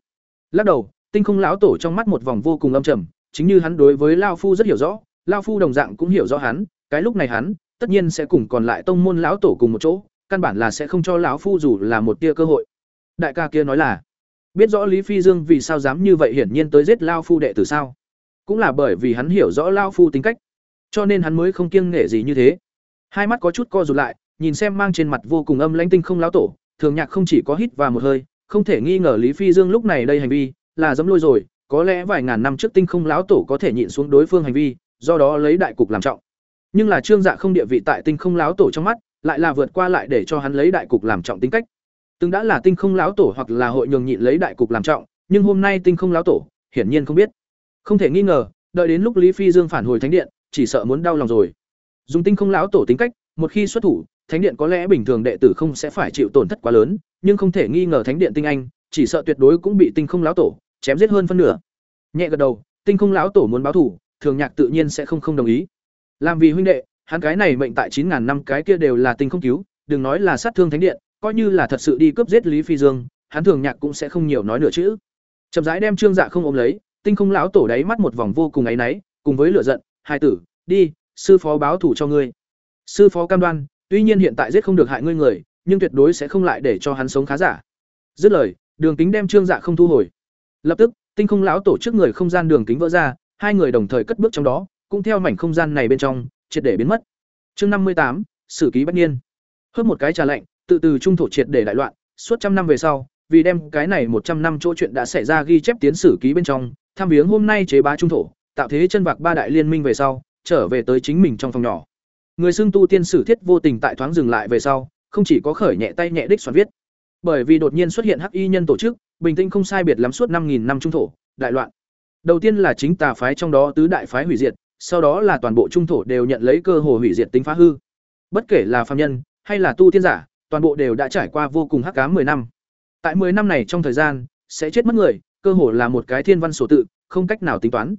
Lắc đầu, Tinh Không lão tổ trong mắt một vòng vô cùng âm trầm, chính như hắn đối với lão phu rất hiểu rõ, lão phu đồng dạng cũng hiểu rõ hắn, cái lúc này hắn, tất nhiên sẽ cùng còn lại tông môn lão tổ cùng một chỗ, căn bản là sẽ không cho lão phu dù là một tia cơ hội. Đại ca kia nói là biết rõ lý phi dương vì sao dám như vậy hiển nhiên tới giết lao phu đệ tử sao? Cũng là bởi vì hắn hiểu rõ lao phu tính cách cho nên hắn mới không kiêng nể gì như thế. Hai mắt có chút co rụt lại nhìn xem mang trên mặt vô cùng âm lãnh tinh không lão tổ thường nhạc không chỉ có hít và một hơi không thể nghi ngờ lý phi dương lúc này đây hành vi là dấm lôi rồi có lẽ vài ngàn năm trước tinh không lão tổ có thể nhịn xuống đối phương hành vi, do đó lấy đại cục làm trọng. Nhưng là trương dạ không địa vị tại tinh không lão tổ trong mắt, lại là vượt qua lại để cho hắn lấy đại cục làm trọng tính cách. Từng đã là tinh không lão tổ hoặc là hội nhường nhịn lấy đại cục làm trọng, nhưng hôm nay tinh không lão tổ, hiển nhiên không biết. Không thể nghi ngờ, đợi đến lúc lý phi dương phản hồi thánh điện, chỉ sợ muốn đau lòng rồi. Dùng tinh không lão tổ tính cách, một khi xuất thủ, thánh điện có lẽ bình thường đệ tử không sẽ phải chịu tổn thất quá lớn, nhưng không thể nghi ngờ thánh điện tinh anh, chỉ sợ tuyệt đối cũng bị tinh không lão tổ chém giết hơn phân nửa. Nhẹ gật đầu, tinh không lão tổ muốn báo thủ, thường nhạc tự nhiên sẽ không không đồng ý. Làm vì huynh đệ, hắn cái này mệnh tại chín ngàn năm cái kia đều là tinh không cứu, đừng nói là sát thương thánh điện, coi như là thật sự đi cướp giết lý phi dương, hắn thường nhạc cũng sẽ không nhiều nói nửa chữ. Chậm rãi đem trương dạ không ôm lấy, tinh không lão tổ đáy mắt một vòng vô cùng áy náy, cùng với lửa giận, hai tử, đi, sư phó báo thủ cho ngươi. Sư phó cam đoan, tuy nhiên hiện tại giết không được hại ngươi người, nhưng tuyệt đối sẽ không lại để cho hắn sống khá giả. Dứt lời, đường kính đem trương dạ không thu hồi lập tức tinh không lão tổ trước người không gian đường kính vỡ ra hai người đồng thời cất bước trong đó cũng theo mảnh không gian này bên trong triệt để biến mất. Chương năm mươi tám, sử ký bất nhiên. Hớp một cái trà lạnh, tự từ trung thổ triệt để đại loạn, suốt trăm năm về sau, vì đem cái này một trăm năm chỗ chuyện đã xảy ra ghi chép tiến sử ký bên trong, tham viếng hôm nay chế bá trung thổ, tạo thế chân vạc ba đại liên minh về sau, trở về tới chính mình trong phòng nhỏ. Người xưng tu tiên sử thiết vô tình tại thoáng dừng lại về sau, không chỉ có khởi nhẹ tay nhẹ đích soạn viết, bởi vì đột nhiên xuất hiện hắc y nhân tổ chức, bình tĩnh không sai biệt lắm suốt năm nghìn năm trung thổ, đại loạn. Đầu tiên là chính tà phái trong đó tứ đại phái hủy diệt, sau đó là toàn bộ trung thổ đều nhận lấy cơ hội hủy diệt tính phá hư. Bất kể là phàm nhân hay là tu tiên giả, toàn bộ đều đã trải qua vô cùng hắc ám 10 năm. Tại 10 năm này trong thời gian, sẽ chết mất người, cơ hồ là một cái thiên văn sổ tự, không cách nào tính toán.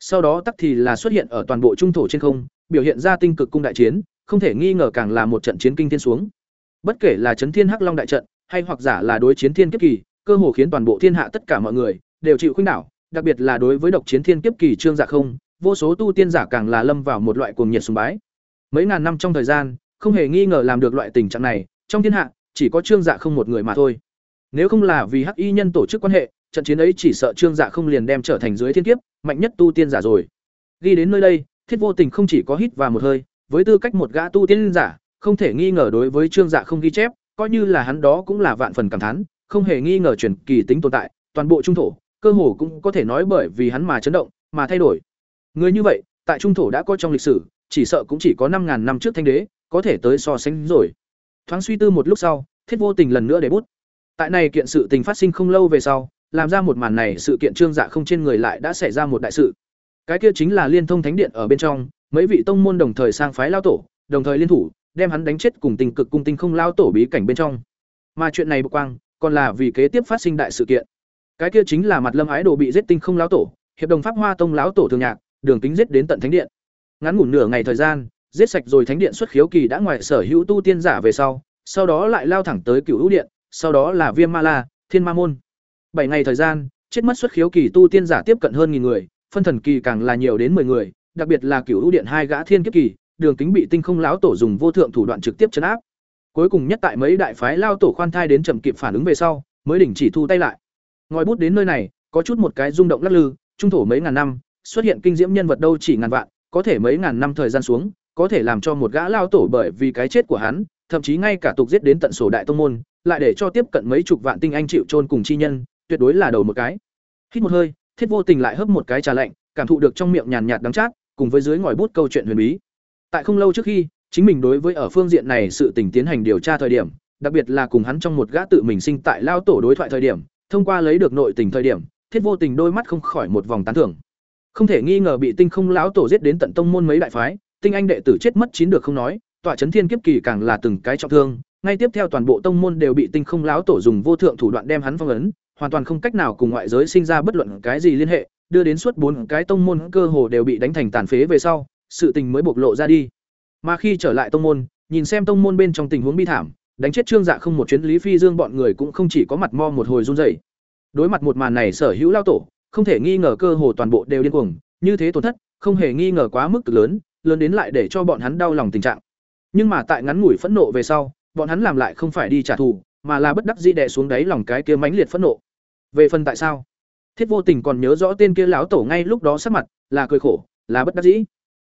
Sau đó tắc thì là xuất hiện ở toàn bộ trung thổ trên không, biểu hiện ra tinh cực cung đại chiến, không thể nghi ngờ càng là một trận chiến kinh thiên xuống. Bất kể là chấn thiên hắc long đại trận, hay hoặc giả là đối chiến thiên kiếp kỳ, cơ hồ khiến toàn bộ thiên hạ tất cả mọi người đều chịu khuynh đảo, đặc biệt là đối với độc chiến thiên kiếp kỳ trương dạ không, vô số tu tiên giả càng là lâm vào một loại cuồng nhiệt sùng bái. Mấy ngàn năm trong thời gian, không hề nghi ngờ làm được loại tình trạng này, trong thiên hạ chỉ có Trương Dạ không một người mà thôi. Nếu không là vì Hắc Y nhân tổ chức quan hệ, trận chiến ấy chỉ sợ Trương Dạ không liền đem trở thành dưới thiên kiếp, mạnh nhất tu tiên giả rồi. Ghi đến nơi đây, Thiết Vô Tình không chỉ có hít vào một hơi, với tư cách một gã tu tiên giả, không thể nghi ngờ đối với Trương Dạ không ghi chép, coi như là hắn đó cũng là vạn phần cảm thán, không hề nghi ngờ truyền kỳ tính tồn tại, toàn bộ trung thổ, cơ hồ cũng có thể nói bởi vì hắn mà chấn động, mà thay đổi. Người như vậy, tại trung thổ đã có trong lịch sử, chỉ sợ cũng chỉ có năm ngàn năm trước thanh đế, có thể tới so sánh rồi. Thoáng suy tư một lúc sau, Thiết Vô Tình lần nữa để bút. Tại này kiện sự tình phát sinh không lâu về sau, làm ra một màn này sự kiện trương dạ không trên người lại đã xảy ra một đại sự. Cái kia chính là liên thông thánh điện ở bên trong, mấy vị tông môn đồng thời sang phái lao tổ, đồng thời liên thủ, đem hắn đánh chết cùng tình cực cung tinh không lao tổ bí cảnh bên trong. Mà chuyện này bộ quang, còn là vì kế tiếp phát sinh đại sự kiện. Cái kia chính là mặt Lâm Ái Đồ bị giết tinh không lão tổ, hiệp đồng pháp Hoa Tông lão tổ thường nhạc, đường tính giết đến tận thánh điện. Ngắn ngủn nửa ngày thời gian, giết sạch rồi thánh điện xuất khiếu kỳ đã ngoài sở hữu tu tiên giả về sau, sau đó lại lao thẳng tới Cửu Vũ điện, sau đó là Viêm Ma La, Thiên Ma môn. Bảy ngày thời gian, chết mất xuất khiếu kỳ tu tiên giả tiếp cận hơn nghìn người, phân thần kỳ càng là nhiều đến 10 người, đặc biệt là Cửu Vũ điện hai gã thiên kiếp kỳ, đường kính bị tinh không lão tổ dùng vô thượng thủ đoạn trực tiếp chấn áp. Cuối cùng nhất tại mấy đại phái lao tổ khoan thai đến chậm kịp phản ứng về sau, mới đình chỉ thu tay lại. Ngòi bút đến nơi này, có chút một cái rung động lắc lư, trung thổ mấy ngàn năm, xuất hiện kinh diễm nhân vật đâu chỉ ngàn vạn, có thể mấy ngàn năm thời gian xuống, có thể làm cho một gã lao tổ bởi vì cái chết của hắn, thậm chí ngay cả tục giết đến tận sổ đại tông môn, lại để cho tiếp cận mấy chục vạn tinh anh chịu trôn cùng chi nhân, tuyệt đối là đầu một cái. Hít một hơi, Thiết Vô Tình lại hấp một cái trà lạnh, cảm thụ được trong miệng nhàn nhạt đắng chát, cùng với dưới ngòi bút câu chuyện huyền bí. Tại không lâu trước khi, chính mình đối với ở phương diện này sự tình tiến hành điều tra thời điểm, đặc biệt là cùng hắn trong một gã tự mình sinh tại lao tổ đối thoại thời điểm, thông qua lấy được nội tình thời điểm, Thiết Vô Tình đôi mắt không khỏi một vòng tán thưởng. Không thể nghi ngờ bị Tinh Không lão tổ giết đến tận tông môn mấy đại phái, tinh anh đệ tử chết mất chín được không nói, tọa chấn thiên kiếp kỳ càng là từng cái trọng thương, ngay tiếp theo toàn bộ tông môn đều bị Tinh Không lão tổ dùng vô thượng thủ đoạn đem hắn phong ấn, hoàn toàn không cách nào cùng ngoại giới sinh ra bất luận cái gì liên hệ, đưa đến suốt bốn cái tông môn cơ hồ đều bị đánh thành tàn phế về sau, sự tình mới bộc lộ ra đi. Mà khi trở lại tông môn, nhìn xem tông môn bên trong tình huống bi thảm, đánh chết Trương Dạ không một chuyến Lý Phi Dương bọn người cũng không chỉ có mặt mo một hồi run rẩy. Đối mặt một màn này sở hữu lao tổ, không thể nghi ngờ cơ hồ toàn bộ đều điên cuồng, như thế tổn thất, không hề nghi ngờ quá mức lớn, lớn đến lại để cho bọn hắn đau lòng tình trạng. Nhưng mà tại ngắn ngủi phẫn nộ về sau, bọn hắn làm lại không phải đi trả thù, mà là bất đắc dĩ đè xuống đáy lòng cái kia mãnh liệt phẫn nộ. Về phần tại sao? Thiết Vô Tình còn nhớ rõ tên kia lão tổ ngay lúc đó sắc mặt, là cười khổ, là bất đắc dĩ.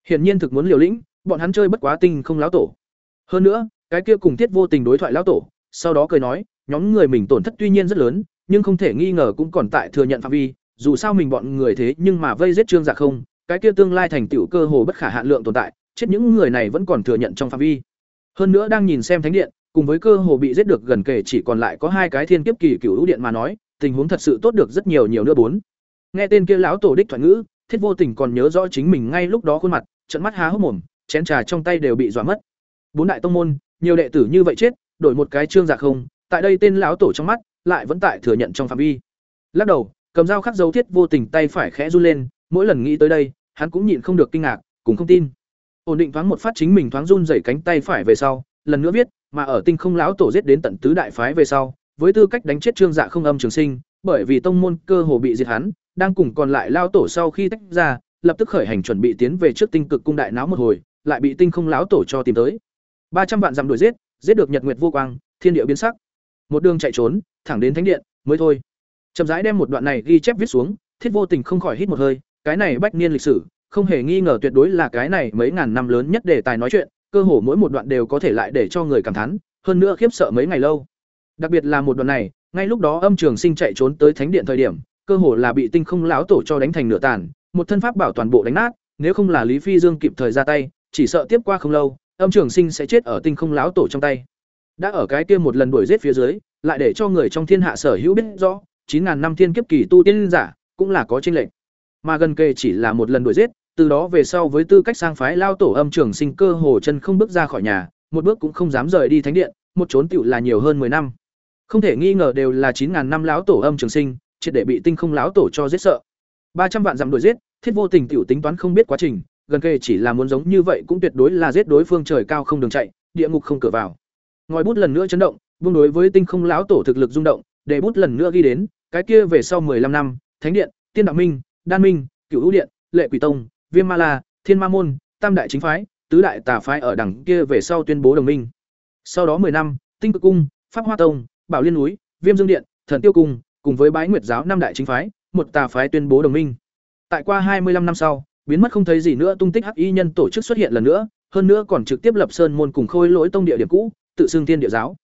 Hiển nhiên thực muốn liều lĩnh, bọn hắn chơi bất quá tinh không lão tổ. Hơn nữa, cái kia cùng Thiết Vô Tình đối thoại lão tổ, sau đó cười nói, nhóm người mình tổn thất tuy nhiên rất lớn, nhưng không thể nghi ngờ cũng còn tại thừa nhận phạm vi, dù sao mình bọn người thế nhưng mà vây giết Trương Dạ không, cái kia tương lai thành tựu cơ hồ bất khả hạn lượng tồn tại, chết những người này vẫn còn thừa nhận trong phạm vi. Hơn nữa đang nhìn xem thánh điện, cùng với cơ hồ bị giết được gần kể chỉ còn lại có hai cái thiên kiếp kỳ cửu điện mà nói, tình huống thật sự tốt được rất nhiều nhiều nữa bốn. Nghe tên kia lão tổ đích thoại ngữ, Thiết Vô Tình còn nhớ rõ chính mình ngay lúc đó khuôn mặt, trận mắt há hốc mồm, chén trà trong tay đều bị dọa mất. Bốn đại tông môn, nhiều đệ tử như vậy chết, đổi một cái trương dạ không, tại đây tên lão tổ trong mắt, lại vẫn tại thừa nhận trong phạm vi. Lắc đầu, cầm dao khắc dấu Thiết Vô Tình tay phải khẽ run lên, mỗi lần nghĩ tới đây, hắn cũng nhịn không được kinh ngạc, cũng không tin. Ổn định thoáng một phát chính mình thoáng run rẩy cánh tay phải về sau, lần nữa viết, mà ở tinh không lão tổ giết đến tận tứ đại phái về sau, với tư cách đánh chết Trương Dạ không âm trường sinh, bởi vì tông môn cơ hồ bị diệt hắn, đang cùng còn lại lao tổ sau khi tách ra, lập tức khởi hành chuẩn bị tiến về trước tinh cực cung đại náo một hồi, lại bị tinh không lão tổ cho tìm tới. ba trăm vạn dặm đuổi giết, giết được nhật nguyệt vô quang, thiên địa biến sắc. Một đường chạy trốn, thẳng đến thánh điện, mới thôi. Chậm rãi đem một đoạn này ghi chép viết xuống, Thiết Vô Tình không khỏi hít một hơi, cái này bách niên lịch sử, không hề nghi ngờ tuyệt đối là cái này mấy ngàn năm lớn nhất để tài nói chuyện, cơ hồ mỗi một đoạn đều có thể lại để cho người cảm thán, hơn nữa khiếp sợ mấy ngày lâu. Đặc biệt là một đoạn này, ngay lúc đó Âm Trường Sinh chạy trốn tới thánh điện thời điểm, cơ hồ là bị Tinh Không lão tổ cho đánh thành nửa tàn, một thân pháp bảo toàn bộ đánh nát, nếu không là Lý Phi Dương kịp thời ra tay, chỉ sợ tiếp qua không lâu, Âm Trường Sinh sẽ chết ở Tinh Không láo tổ trong tay. Đã ở cái kia một lần đuổi giết phía dưới, lại để cho người trong thiên hạ sở hữu biết rõ, 9000 năm thiên kiếp kỳ tu tiên giả, cũng là có tranh lệch. Mà gần kề chỉ là một lần đuổi giết, từ đó về sau với tư cách sang phái lao tổ âm trường sinh cơ hồ chân không bước ra khỏi nhà, một bước cũng không dám rời đi thánh điện, một trốn tựu là nhiều hơn 10 năm. Không thể nghi ngờ đều là 9000 năm lão tổ âm trường sinh, triệt để bị tinh không lão tổ cho giết sợ. 300 vạn dặm đuổi giết, thiết vô tình tựu tính toán không biết quá trình, gần kề chỉ là muốn giống như vậy cũng tuyệt đối là giết đối phương trời cao không đường chạy, địa ngục không cửa vào. Ngòi bút lần nữa chấn động, buông đối với tinh không lão tổ thực lực rung động, để bút lần nữa ghi đến, cái kia về sau 15 năm, thánh điện, tiên đạo minh, đan minh, cửu Vũ điện, lệ quỷ tông, viêm ma la, thiên ma môn, tam đại chính phái, tứ đại tà phái ở đằng kia về sau tuyên bố đồng minh. Sau đó 10 năm, tinh cực cung, pháp hoa tông, bảo liên núi, viêm dương điện, thần tiêu cung, cùng với Bái Nguyệt giáo năm đại chính phái, một tà phái tuyên bố đồng minh. Tại qua hai mươi 25 năm sau, biến mất không thấy gì nữa tung tích hắc y nhân tổ chức xuất hiện lần nữa, hơn nữa còn trực tiếp lập sơn môn cùng khôi lỗi tông địa điểm cũ, tự xưng tiên địa giáo.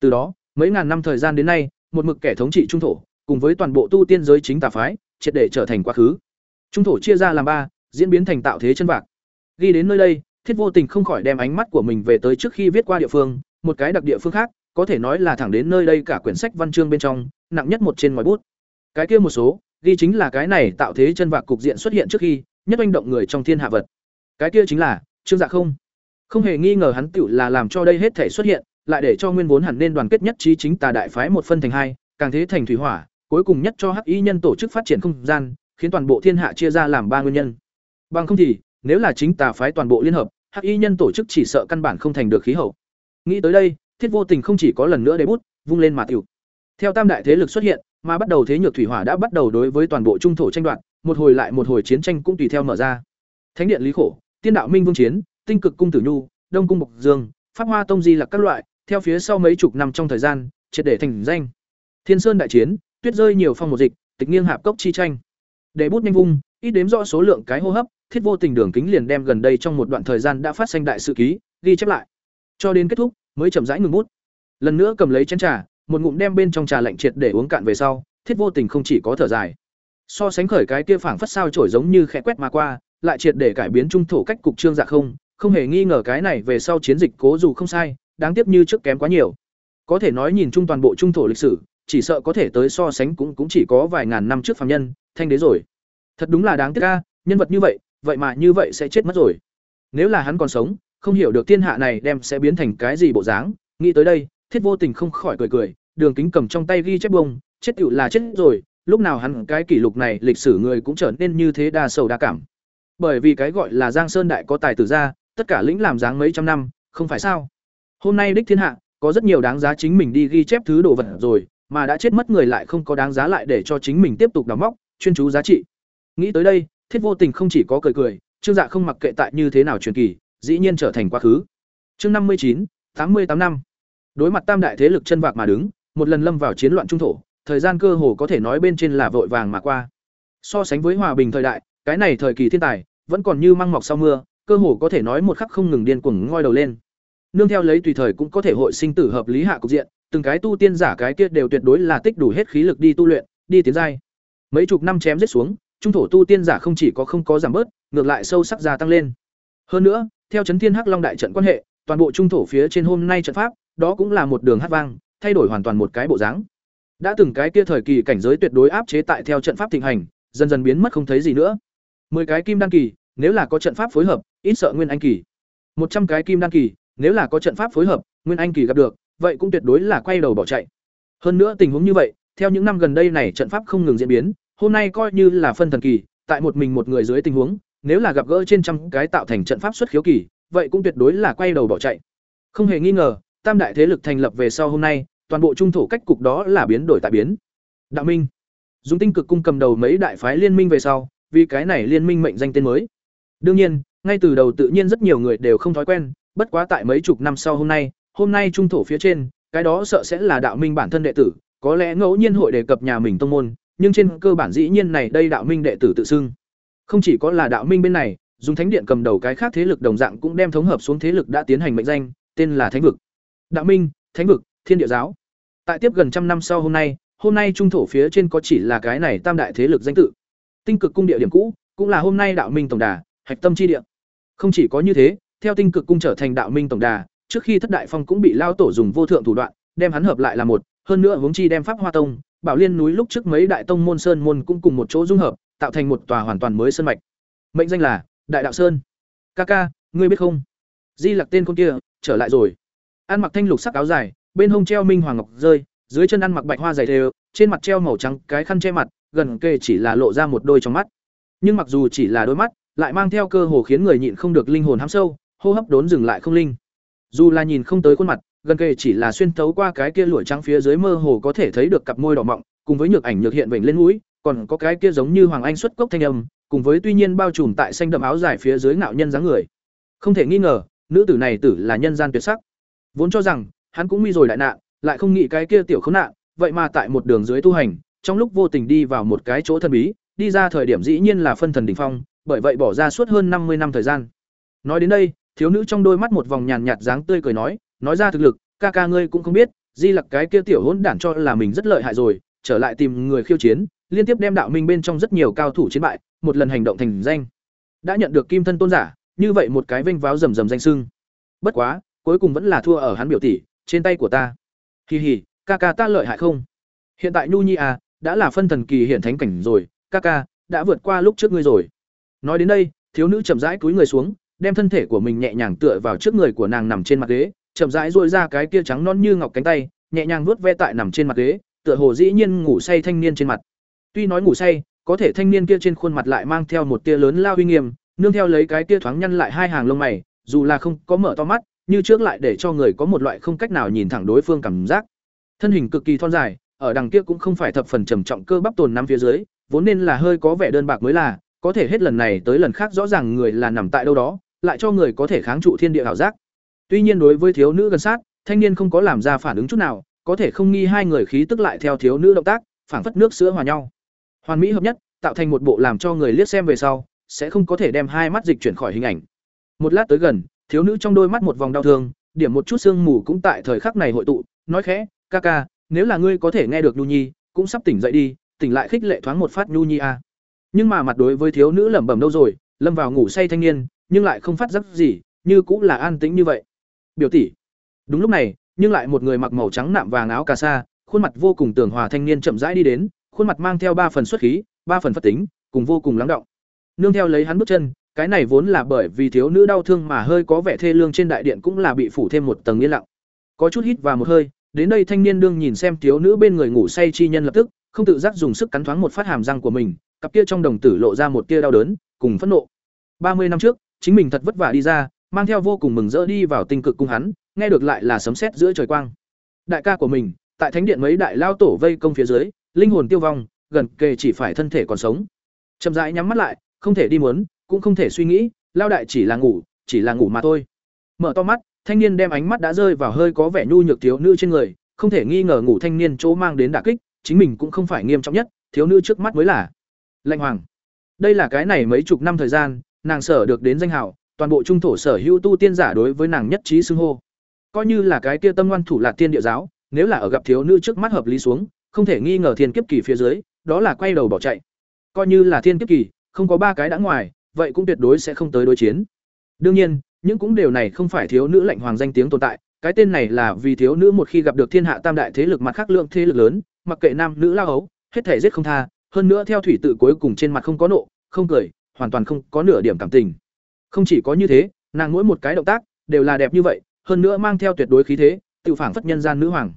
Từ đó, mấy ngàn năm thời gian đến nay, một mực kẻ thống trị trung thổ, cùng với toàn bộ tu tiên giới chính tà phái, triệt để trở thành quá khứ. Trung thổ chia ra làm ba, diễn biến thành tạo thế chân vạc. Ghi đến nơi đây, Thiết Vô Tình không khỏi đem ánh mắt của mình về tới trước khi viết qua địa phương, một cái đặc địa phương khác, có thể nói là thẳng đến nơi đây cả quyển sách văn chương bên trong, nặng nhất một trên ngoài bút. Cái kia một số, ghi chính là cái này tạo thế chân vạc cục diện xuất hiện trước khi, nhất oanh động người trong thiên hạ vật. Cái kia chính là Trương Dạ không. Không hề nghi ngờ hắn tựu là làm cho đây hết thể xuất hiện, lại để cho nguyên vốn hẳn nên đoàn kết nhất trí chính tà đại phái một phân thành hai, càng thế thành thủy hỏa, cuối cùng nhất cho hắc y nhân tổ chức phát triển không gian, khiến toàn bộ thiên hạ chia ra làm ba nguyên nhân. Bằng không thì, nếu là chính tà phái toàn bộ liên hợp, hắc y nhân tổ chức chỉ sợ căn bản không thành được khí hậu. Nghĩ tới đây, Thiết Vô Tình không chỉ có lần nữa để bút, vung lên mà tiểu. Theo tam đại thế lực xuất hiện, mà bắt đầu thế nhược thủy hỏa đã bắt đầu đối với toàn bộ trung thổ tranh đoạt, một hồi lại một hồi chiến tranh cũng tùy theo mở ra. Thánh điện Lý Khổ, Tiên đạo Minh Vương chiến, Tinh cực cung Tử Nhu, Đông cung mộc Dương, Pháp Hoa tông Di là các loại, theo phía sau mấy chục năm trong thời gian, triệt để thành danh. Thiên Sơn đại chiến, tuyết rơi nhiều phong một dịch, tịch nghiêng hạp cốc chi tranh. Để bút nhanh vung, ít đếm rõ số lượng cái hô hấp, thiết vô tình đường kính liền đem gần đây trong một đoạn thời gian đã phát sinh đại sự ký, ghi chép lại. Cho đến kết thúc, mới chậm rãi ngừng bút. Lần nữa cầm lấy chén trà, một ngụm đem bên trong trà lạnh triệt để uống cạn về sau, thiết vô tình không chỉ có thở dài. So sánh khởi cái kia phảng phất sao trổi giống như khẽ quét mà qua, lại triệt để cải biến trung thổ cách cục trương dạ không, không hề nghi ngờ cái này về sau chiến dịch cố dù không sai, đáng tiếc như trước kém quá nhiều. Có thể nói nhìn chung toàn bộ trung thổ lịch sử, chỉ sợ có thể tới so sánh cũng cũng chỉ có vài ngàn năm trước phàm nhân, thanh đế rồi. Thật đúng là đáng tiếc ca nhân vật như vậy, vậy mà như vậy sẽ chết mất rồi. Nếu là hắn còn sống, không hiểu được thiên hạ này đem sẽ biến thành cái gì bộ dáng, nghĩ tới đây, Thiết Vô Tình không khỏi cười cười, Đường Kính cầm trong tay ghi chép bông, chết tựu là chết rồi, lúc nào hắn cái kỷ lục này lịch sử người cũng trở nên như thế đa sầu đa cảm. Bởi vì cái gọi là Giang Sơn đại có tài tử ra, tất cả lĩnh làm dáng mấy trăm năm, không phải sao? Hôm nay đích thiên hạ, có rất nhiều đáng giá chính mình đi ghi chép thứ đồ vật rồi, mà đã chết mất người lại không có đáng giá lại để cho chính mình tiếp tục đào móc, chuyên chú giá trị. Nghĩ tới đây, Thiết Vô Tình không chỉ có cười cười, Trương Dạ không mặc kệ tại như thế nào truyền kỳ, dĩ nhiên trở thành quá khứ. Chương năm mươi chín, tám mươi tám năm. Đối mặt tam đại thế lực chân vạc mà đứng, một lần lâm vào chiến loạn trung thổ, thời gian cơ hồ có thể nói bên trên là vội vàng mà qua. So sánh với hòa bình thời đại, cái này thời kỳ thiên tài, vẫn còn như măng mọc sau mưa, cơ hồ có thể nói một khắc không ngừng điên cuồng ngoi đầu lên. Nương theo lấy tùy thời cũng có thể hội sinh tử hợp lý hạ cục diện, từng cái tu tiên giả cái kia đều tuyệt đối là tích đủ hết khí lực đi tu luyện, đi tiến giai. Mấy chục năm chém giết xuống, trung thổ tu tiên giả không chỉ có không có giảm bớt, ngược lại sâu sắc gia tăng lên. Hơn nữa, theo chấn thiên hắc long đại trận quan hệ, toàn bộ trung thổ phía trên hôm nay trận pháp, đó cũng là một đường hát vang, thay đổi hoàn toàn một cái bộ dáng. Đã từng cái kia thời kỳ cảnh giới tuyệt đối áp chế tại theo trận pháp thịnh hành, dần dần biến mất không thấy gì nữa. Mười cái kim đan kỳ, nếu là có trận pháp phối hợp, ít sợ nguyên anh kỳ. một trăm cái kim đan kỳ, nếu là có trận pháp phối hợp, nguyên anh kỳ gặp được, vậy cũng tuyệt đối là quay đầu bỏ chạy. Hơn nữa tình huống như vậy, theo những năm gần đây này trận pháp không ngừng diễn biến, hôm nay coi như là phân thần kỳ, tại một mình một người dưới tình huống, nếu là gặp gỡ trên trăm cái tạo thành trận pháp xuất khiếu kỳ, vậy cũng tuyệt đối là quay đầu bỏ chạy. Không hề nghi ngờ, tam đại thế lực thành lập về sau hôm nay, toàn bộ trung thổ cách cục đó là biến đổi tại biến. Đạo Minh, dùng tinh cực cung cầm đầu mấy đại phái liên minh về sau, vì cái này liên minh mệnh danh tên mới. Đương nhiên, ngay từ đầu tự nhiên rất nhiều người đều không thói quen, bất quá tại mấy chục năm sau hôm nay, hôm nay trung thổ phía trên, cái đó sợ sẽ là đạo minh bản thân đệ tử, có lẽ ngẫu nhiên hội đề cập nhà mình tông môn, nhưng trên cơ bản dĩ nhiên này đây đạo minh đệ tử tự xưng. Không chỉ có là đạo minh bên này, dùng thánh điện cầm đầu cái khác thế lực đồng dạng cũng đem thống hợp xuống thế lực đã tiến hành mệnh danh, tên là Thánh vực. Đạo minh, Thánh vực, Thiên địa giáo. Tại tiếp gần trăm năm sau hôm nay, hôm nay trung thổ phía trên có chỉ là cái này tam đại thế lực danh tự. Tinh cực cung địa điểm cũ, cũng là hôm nay đạo minh tổng đà, hạch tâm chi địa. Không chỉ có như thế, theo tinh cực cung trở thành đạo minh tổng đà, trước khi thất đại phong cũng bị lao tổ dùng vô thượng thủ đoạn, đem hắn hợp lại là một, hơn nữa hướng chi đem pháp hoa tông, bảo liên núi lúc trước mấy đại tông môn sơn môn cũng cùng một chỗ dung hợp, tạo thành một tòa hoàn toàn mới sơn mạch. Mệnh danh là Đại đạo sơn. Ca ca, ngươi biết không? Di Lặc tên con kia trở lại rồi. Ăn mặc thanh lục sắc áo dài, bên hông treo minh hoàng ngọc rơi, dưới chân ăn mặc bạch hoa dày đều, trên mặt treo màu trắng cái khăn che mặt, gần kề chỉ là lộ ra một đôi trong mắt. Nhưng mặc dù chỉ là đôi mắt, lại mang theo cơ hồ khiến người nhịn không được linh hồn hám sâu, hô hấp đốn dừng lại không linh. Dù là nhìn không tới khuôn mặt, gần kề chỉ là xuyên thấu qua cái kia lụa trắng phía dưới mơ hồ có thể thấy được cặp môi đỏ mọng, cùng với nhược ảnh nhược hiện vểnh lên mũi, còn có cái kia giống như hoàng anh xuất cốc thanh âm, cùng với tuy nhiên bao trùm tại xanh đậm áo dài phía dưới ngạo nhân dáng người. Không thể nghi ngờ, nữ tử này tử là nhân gian tuyệt sắc. Vốn cho rằng hắn cũng nguy rồi đại nạn, lại không nghĩ cái kia tiểu khốn nạn, vậy mà tại một đường dưới tu hành, trong lúc vô tình đi vào một cái chỗ thần bí, đi ra thời điểm dĩ nhiên là phân thần đỉnh phong, bởi vậy bỏ ra suốt hơn năm mươi năm thời gian. Nói đến đây, thiếu nữ trong đôi mắt một vòng nhàn nhạt dáng tươi cười nói, nói ra thực lực, ca ca ngươi cũng không biết, Di Lặc cái kia tiểu hỗn đản cho là mình rất lợi hại rồi, trở lại tìm người khiêu chiến, liên tiếp đem đạo minh bên trong rất nhiều cao thủ chiến bại, một lần hành động thành danh. Đã nhận được kim thân tôn giả, như vậy một cái vinh váo rầm rầm danh sưng. Bất quá, cuối cùng vẫn là thua ở hắn biểu tỷ, trên tay của ta. Hi hi, ca ca ta lợi hại không? Hiện tại Nhu Nhi à, đã là phân thần kỳ hiện thánh cảnh rồi, ca ca, đã vượt qua lúc trước ngươi rồi. Nói đến đây, thiếu nữ chậm rãi cúi người xuống, đem thân thể của mình nhẹ nhàng tựa vào trước người của nàng nằm trên mặt ghế, chậm rãi duỗi ra cái kia trắng non như ngọc cánh tay, nhẹ nhàng vuốt ve tại nằm trên mặt ghế, tựa hồ dĩ nhiên ngủ say thanh niên trên mặt. Tuy nói ngủ say, có thể thanh niên kia trên khuôn mặt lại mang theo một tia lớn lao uy nghiêm, nương theo lấy cái tia thoáng nhăn lại hai hàng lông mày, dù là không có mở to mắt, như trước lại để cho người có một loại không cách nào nhìn thẳng đối phương cảm giác. Thân hình cực kỳ thon dài, ở đằng kia cũng không phải thập phần trầm trọng cơ bắp tồn năm phía dưới, vốn nên là hơi có vẻ đơn bạc mới là, có thể hết lần này tới lần khác rõ ràng người là nằm tại đâu đó, lại cho người có thể kháng trụ thiên địa ảo giác. Tuy nhiên đối với thiếu nữ gần sát, thanh niên không có làm ra phản ứng chút nào, có thể không nghi hai người khí tức lại theo thiếu nữ động tác, phảng phất nước sữa hòa nhau. Hoàn mỹ hợp nhất, tạo thành một bộ làm cho người liếc xem về sau, sẽ không có thể đem hai mắt dịch chuyển khỏi hình ảnh. Một lát tới gần, thiếu nữ trong đôi mắt một vòng đau thương, điểm một chút sương mù cũng tại thời khắc này hội tụ, nói khẽ, "Ca ca, nếu là ngươi có thể nghe được Nhu Nhi, cũng sắp tỉnh dậy đi, tỉnh lại khích lệ thoáng một phát Nhu Nhi a." Nhưng mà mặt đối với thiếu nữ lẩm bẩm đâu rồi, lâm vào ngủ say thanh niên, nhưng lại không phát giác gì, như cũng là an tĩnh như vậy. Biểu tỷ. Đúng lúc này, nhưng lại một người mặc màu trắng nạm vàng áo cà sa, khuôn mặt vô cùng tường hòa thanh niên chậm rãi đi đến, khuôn mặt mang theo ba phần xuất khí, ba phần phật tính, cùng vô cùng lắng động. Nương theo lấy hắn bước chân, cái này vốn là bởi vì thiếu nữ đau thương mà hơi có vẻ thê lương trên đại điện cũng là bị phủ thêm một tầng yên lặng. Có chút hít và một hơi, đến đây thanh niên đương nhìn xem thiếu nữ bên người ngủ say chi nhân lập tức, không tự giác dùng sức cắn thoáng một phát hàm răng của mình, cặp kia trong đồng tử lộ ra một tia đau đớn, cùng phẫn nộ. ba mươi năm trước, chính mình thật vất vả đi ra, mang theo vô cùng mừng rỡ đi vào tinh cực cung hắn, nghe được lại là sấm sét giữa trời quang. Đại ca của mình, tại thánh điện mấy đại lao tổ vây công phía dưới, linh hồn tiêu vong, gần kề chỉ phải thân thể còn sống. Chậm rãi nhắm mắt lại, không thể đi muốn, cũng không thể suy nghĩ, lao đại chỉ là ngủ, chỉ là ngủ mà thôi. Mở to mắt, thanh niên đem ánh mắt đã rơi vào hơi có vẻ nhu nhược thiếu nữ trên người, không thể nghi ngờ ngủ thanh niên chỗ mang đến đả kích, chính mình cũng không phải nghiêm trọng nhất, thiếu nữ trước mắt mới là Lệnh Hoàng. Đây là cái này mấy chục năm thời gian, nàng sở được đến danh hào, toàn bộ trung thổ sở hữu tu tiên giả đối với nàng nhất trí xưng hô. Coi như là cái kia tâm ngoan thủ lạc tiên địa giáo, nếu là ở gặp thiếu nữ trước mắt hợp lý xuống, không thể nghi ngờ thiên kiếp kỳ phía dưới, đó là quay đầu bỏ chạy. Coi như là thiên kiếp kỳ, không có ba cái đã ngoài, vậy cũng tuyệt đối sẽ không tới đối chiến. Đương nhiên, những cũng đều này không phải thiếu nữ lạnh hoàng danh tiếng tồn tại, cái tên này là vì thiếu nữ một khi gặp được thiên hạ tam đại thế lực mặt khác lượng thế lực lớn, mặc kệ nam nữ lao ấu, hết thể giết không tha, hơn nữa theo thủy tự cuối cùng trên mặt không có nộ, không cười, hoàn toàn không có nửa điểm cảm tình. Không chỉ có như thế, nàng mỗi một cái động tác đều là đẹp như vậy, hơn nữa mang theo tuyệt đối khí thế, tự phảng phất nhân gian nữ hoàng.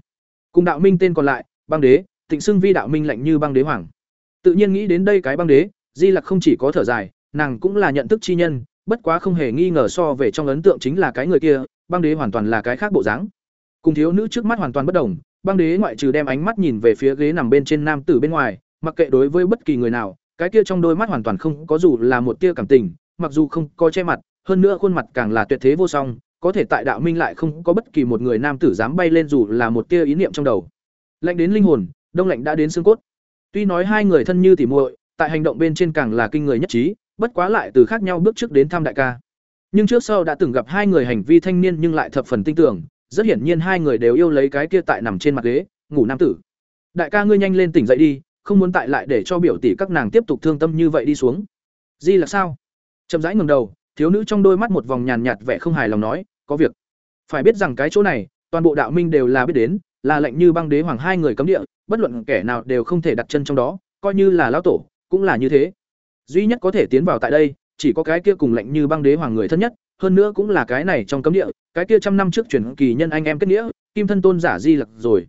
Cùng đạo minh tên còn lại, băng đế, tịnh xưng vi đạo minh lạnh như băng đế hoàng. Tự nhiên nghĩ đến đây cái băng đế, Di Lặc không chỉ có thở dài, nàng cũng là nhận thức chi nhân, bất quá không hề nghi ngờ so về trong ấn tượng chính là cái người kia, băng đế hoàn toàn là cái khác bộ dáng. Cùng thiếu nữ trước mắt hoàn toàn bất đồng, băng đế ngoại trừ đem ánh mắt nhìn về phía ghế nằm bên trên nam tử bên ngoài, mặc kệ đối với bất kỳ người nào, cái kia trong đôi mắt hoàn toàn không có dù là một tia cảm tình, mặc dù không có che mặt, hơn nữa khuôn mặt càng là tuyệt thế vô song, có thể tại đạo minh lại không có bất kỳ một người nam tử dám bay lên dù là một tia ý niệm trong đầu. Lạnh đến linh hồn, đông lạnh đã đến xương cốt. Tuy nói hai người thân như tỉ muội, tại hành động bên trên càng là kinh người nhất trí, bất quá lại từ khác nhau bước trước đến thăm đại ca. Nhưng trước sau đã từng gặp hai người hành vi thanh niên nhưng lại thập phần tinh tưởng, rất hiển nhiên hai người đều yêu lấy cái kia tại nằm trên mặt ghế, ngủ nam tử. Đại ca ngươi nhanh lên tỉnh dậy đi, không muốn tại lại để cho biểu tỷ các nàng tiếp tục thương tâm như vậy đi xuống. Di là sao? Chậm rãi ngẩng đầu, thiếu nữ trong đôi mắt một vòng nhàn nhạt vẻ không hài lòng nói, có việc. Phải biết rằng cái chỗ này, toàn bộ đạo minh đều là biết đến, là lệnh như băng đế hoàng hai người cấm địa, bất luận kẻ nào đều không thể đặt chân trong đó, coi như là lão tổ, cũng là như thế. Duy nhất có thể tiến vào tại đây, chỉ có cái kia cùng lệnh như băng đế hoàng người thân nhất, hơn nữa cũng là cái này trong cấm địa, cái kia trăm năm trước chuyển kỳ nhân anh em kết nghĩa, kim thân tôn giả Di Lặc rồi.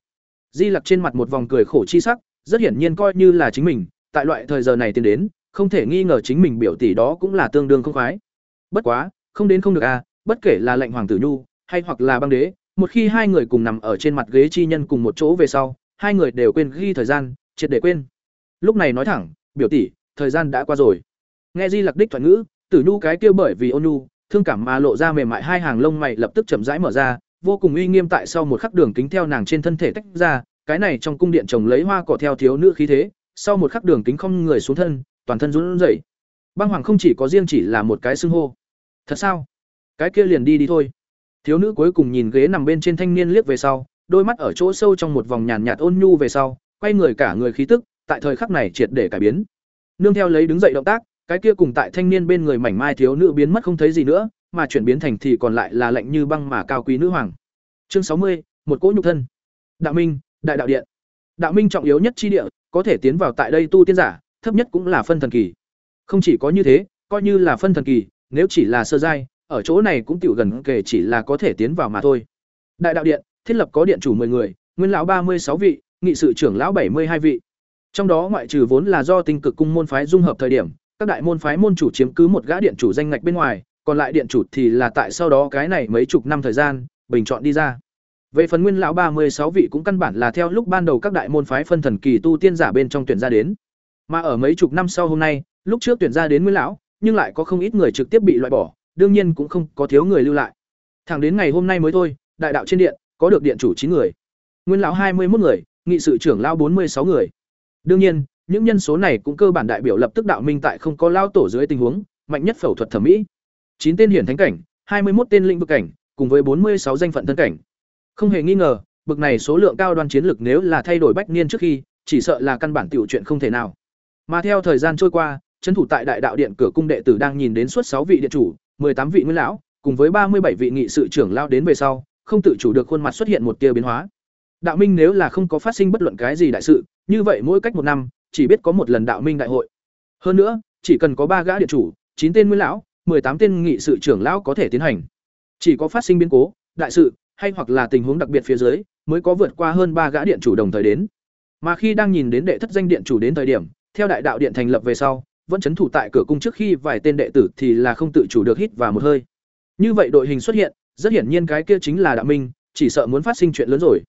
Di Lặc trên mặt một vòng cười khổ chi sắc, rất hiển nhiên coi như là chính mình, tại loại thời giờ này tiến đến, không thể nghi ngờ chính mình biểu tỷ đó cũng là tương đương không khoái. Bất quá, không đến không được à, bất kể là lệnh hoàng tử nhu hay hoặc là băng đế, một khi hai người cùng nằm ở trên mặt ghế chi nhân cùng một chỗ về sau, hai người đều quên ghi thời gian, triệt để quên. Lúc này nói thẳng, biểu tỷ, thời gian đã qua rồi. Nghe Di Lặc đích thuận ngữ, Tử Nhu cái kia bởi vì ôn nhu, thương cảm mà lộ ra mềm mại hai hàng lông mày lập tức chậm rãi mở ra, vô cùng uy nghiêm tại sau một khắc đường kính theo nàng trên thân thể tách ra, cái này trong cung điện trồng lấy hoa cỏ theo thiếu nữ khí thế, sau một khắc đường kính không người xuống thân, toàn thân run rẩy. Băng Hoàng không chỉ có riêng chỉ là một cái xưng hô. Thật sao? Cái kia liền đi đi thôi. Thiếu nữ cuối cùng nhìn ghế nằm bên trên thanh niên liếc về sau, đôi mắt ở chỗ sâu trong một vòng nhàn nhạt ôn nhu về sau, quay người cả người khí tức, tại thời khắc này triệt để cải biến. Nương theo lấy đứng dậy động tác, cái kia cùng tại thanh niên bên người mảnh mai thiếu nữ biến mất không thấy gì nữa, mà chuyển biến thành thì còn lại là lạnh như băng mà cao quý nữ hoàng. Chương sáu mươi, một cỗ nhục thân. Đạo Minh, đại đạo điện. Đạo Minh trọng yếu nhất chi địa, có thể tiến vào tại đây tu tiên giả, thấp nhất cũng là phân thần kỳ. Không chỉ có như thế, coi như là phân thần kỳ, nếu chỉ là sơ giai, ở chỗ này cũng tiểu gần kể chỉ là có thể tiến vào mà thôi. Đại đạo điện, thiết lập có điện chủ 10 người, nguyên lão ba mươi sáu vị, nghị sự trưởng lão bảy mươi hai vị. Trong đó ngoại trừ vốn là do tinh cực cung môn phái dung hợp thời điểm, các đại môn phái môn chủ chiếm cứ một gã điện chủ danh ngạch bên ngoài, còn lại điện chủ thì là tại sau đó cái này mấy chục năm thời gian, bình chọn đi ra. Về phần nguyên lão ba mươi sáu vị cũng căn bản là theo lúc ban đầu các đại môn phái phân thần kỳ tu tiên giả bên trong tuyển ra đến. Mà ở mấy chục năm sau hôm nay, lúc trước tuyển ra đến nguyên lão, nhưng lại có không ít người trực tiếp bị loại bỏ, đương nhiên cũng không có thiếu người lưu lại. Thẳng đến ngày hôm nay mới thôi, đại đạo trên điện có được điện chủ chín người, nguyên lão hai mươi một người, nghị sự trưởng lão bốn mươi sáu người. Đương nhiên, những nhân số này cũng cơ bản đại biểu lập tức đạo minh tại không có lao tổ dưới tình huống, mạnh nhất phẫu thuật thẩm mỹ. chín tên hiển thánh cảnh, hai mươi một tên lĩnh vực cảnh, cùng với bốn mươi sáu danh phận thân cảnh. Không hề nghi ngờ, bực này số lượng cao đoan chiến lực nếu là thay đổi bách niên trước khi, chỉ sợ là căn bản tiểu chuyện không thể nào. Mà theo thời gian trôi qua, trấn thủ tại đại đạo điện cửa cung đệ tử đang nhìn đến suốt sáu vị điện chủ, tám vị nguyên lão, cùng với ba mươi bảy vị nghị sự trưởng lao đến về sau, không tự chủ được khuôn mặt xuất hiện một tia biến hóa. Đạo minh nếu là không có phát sinh bất luận cái gì đại sự, như vậy mỗi cách một năm, chỉ biết có một lần đạo minh đại hội. Hơn nữa, chỉ cần có ba gã điện chủ, chín tên nguyên lão, tám tên nghị sự trưởng lão có thể tiến hành. Chỉ có phát sinh biến cố, đại sự, hay hoặc là tình huống đặc biệt phía dưới, mới có vượt qua hơn ba gã điện chủ đồng thời đến. Mà khi đang nhìn đến đệ thất danh điện chủ đến thời điểm, theo đại đạo điện thành lập về sau, vẫn chấn thủ tại cửa cung trước khi vài tên đệ tử thì là không tự chủ được hít vào một hơi. Như vậy đội hình xuất hiện, rất hiển nhiên cái kia chính là Đạo Minh, chỉ sợ muốn phát sinh chuyện lớn rồi.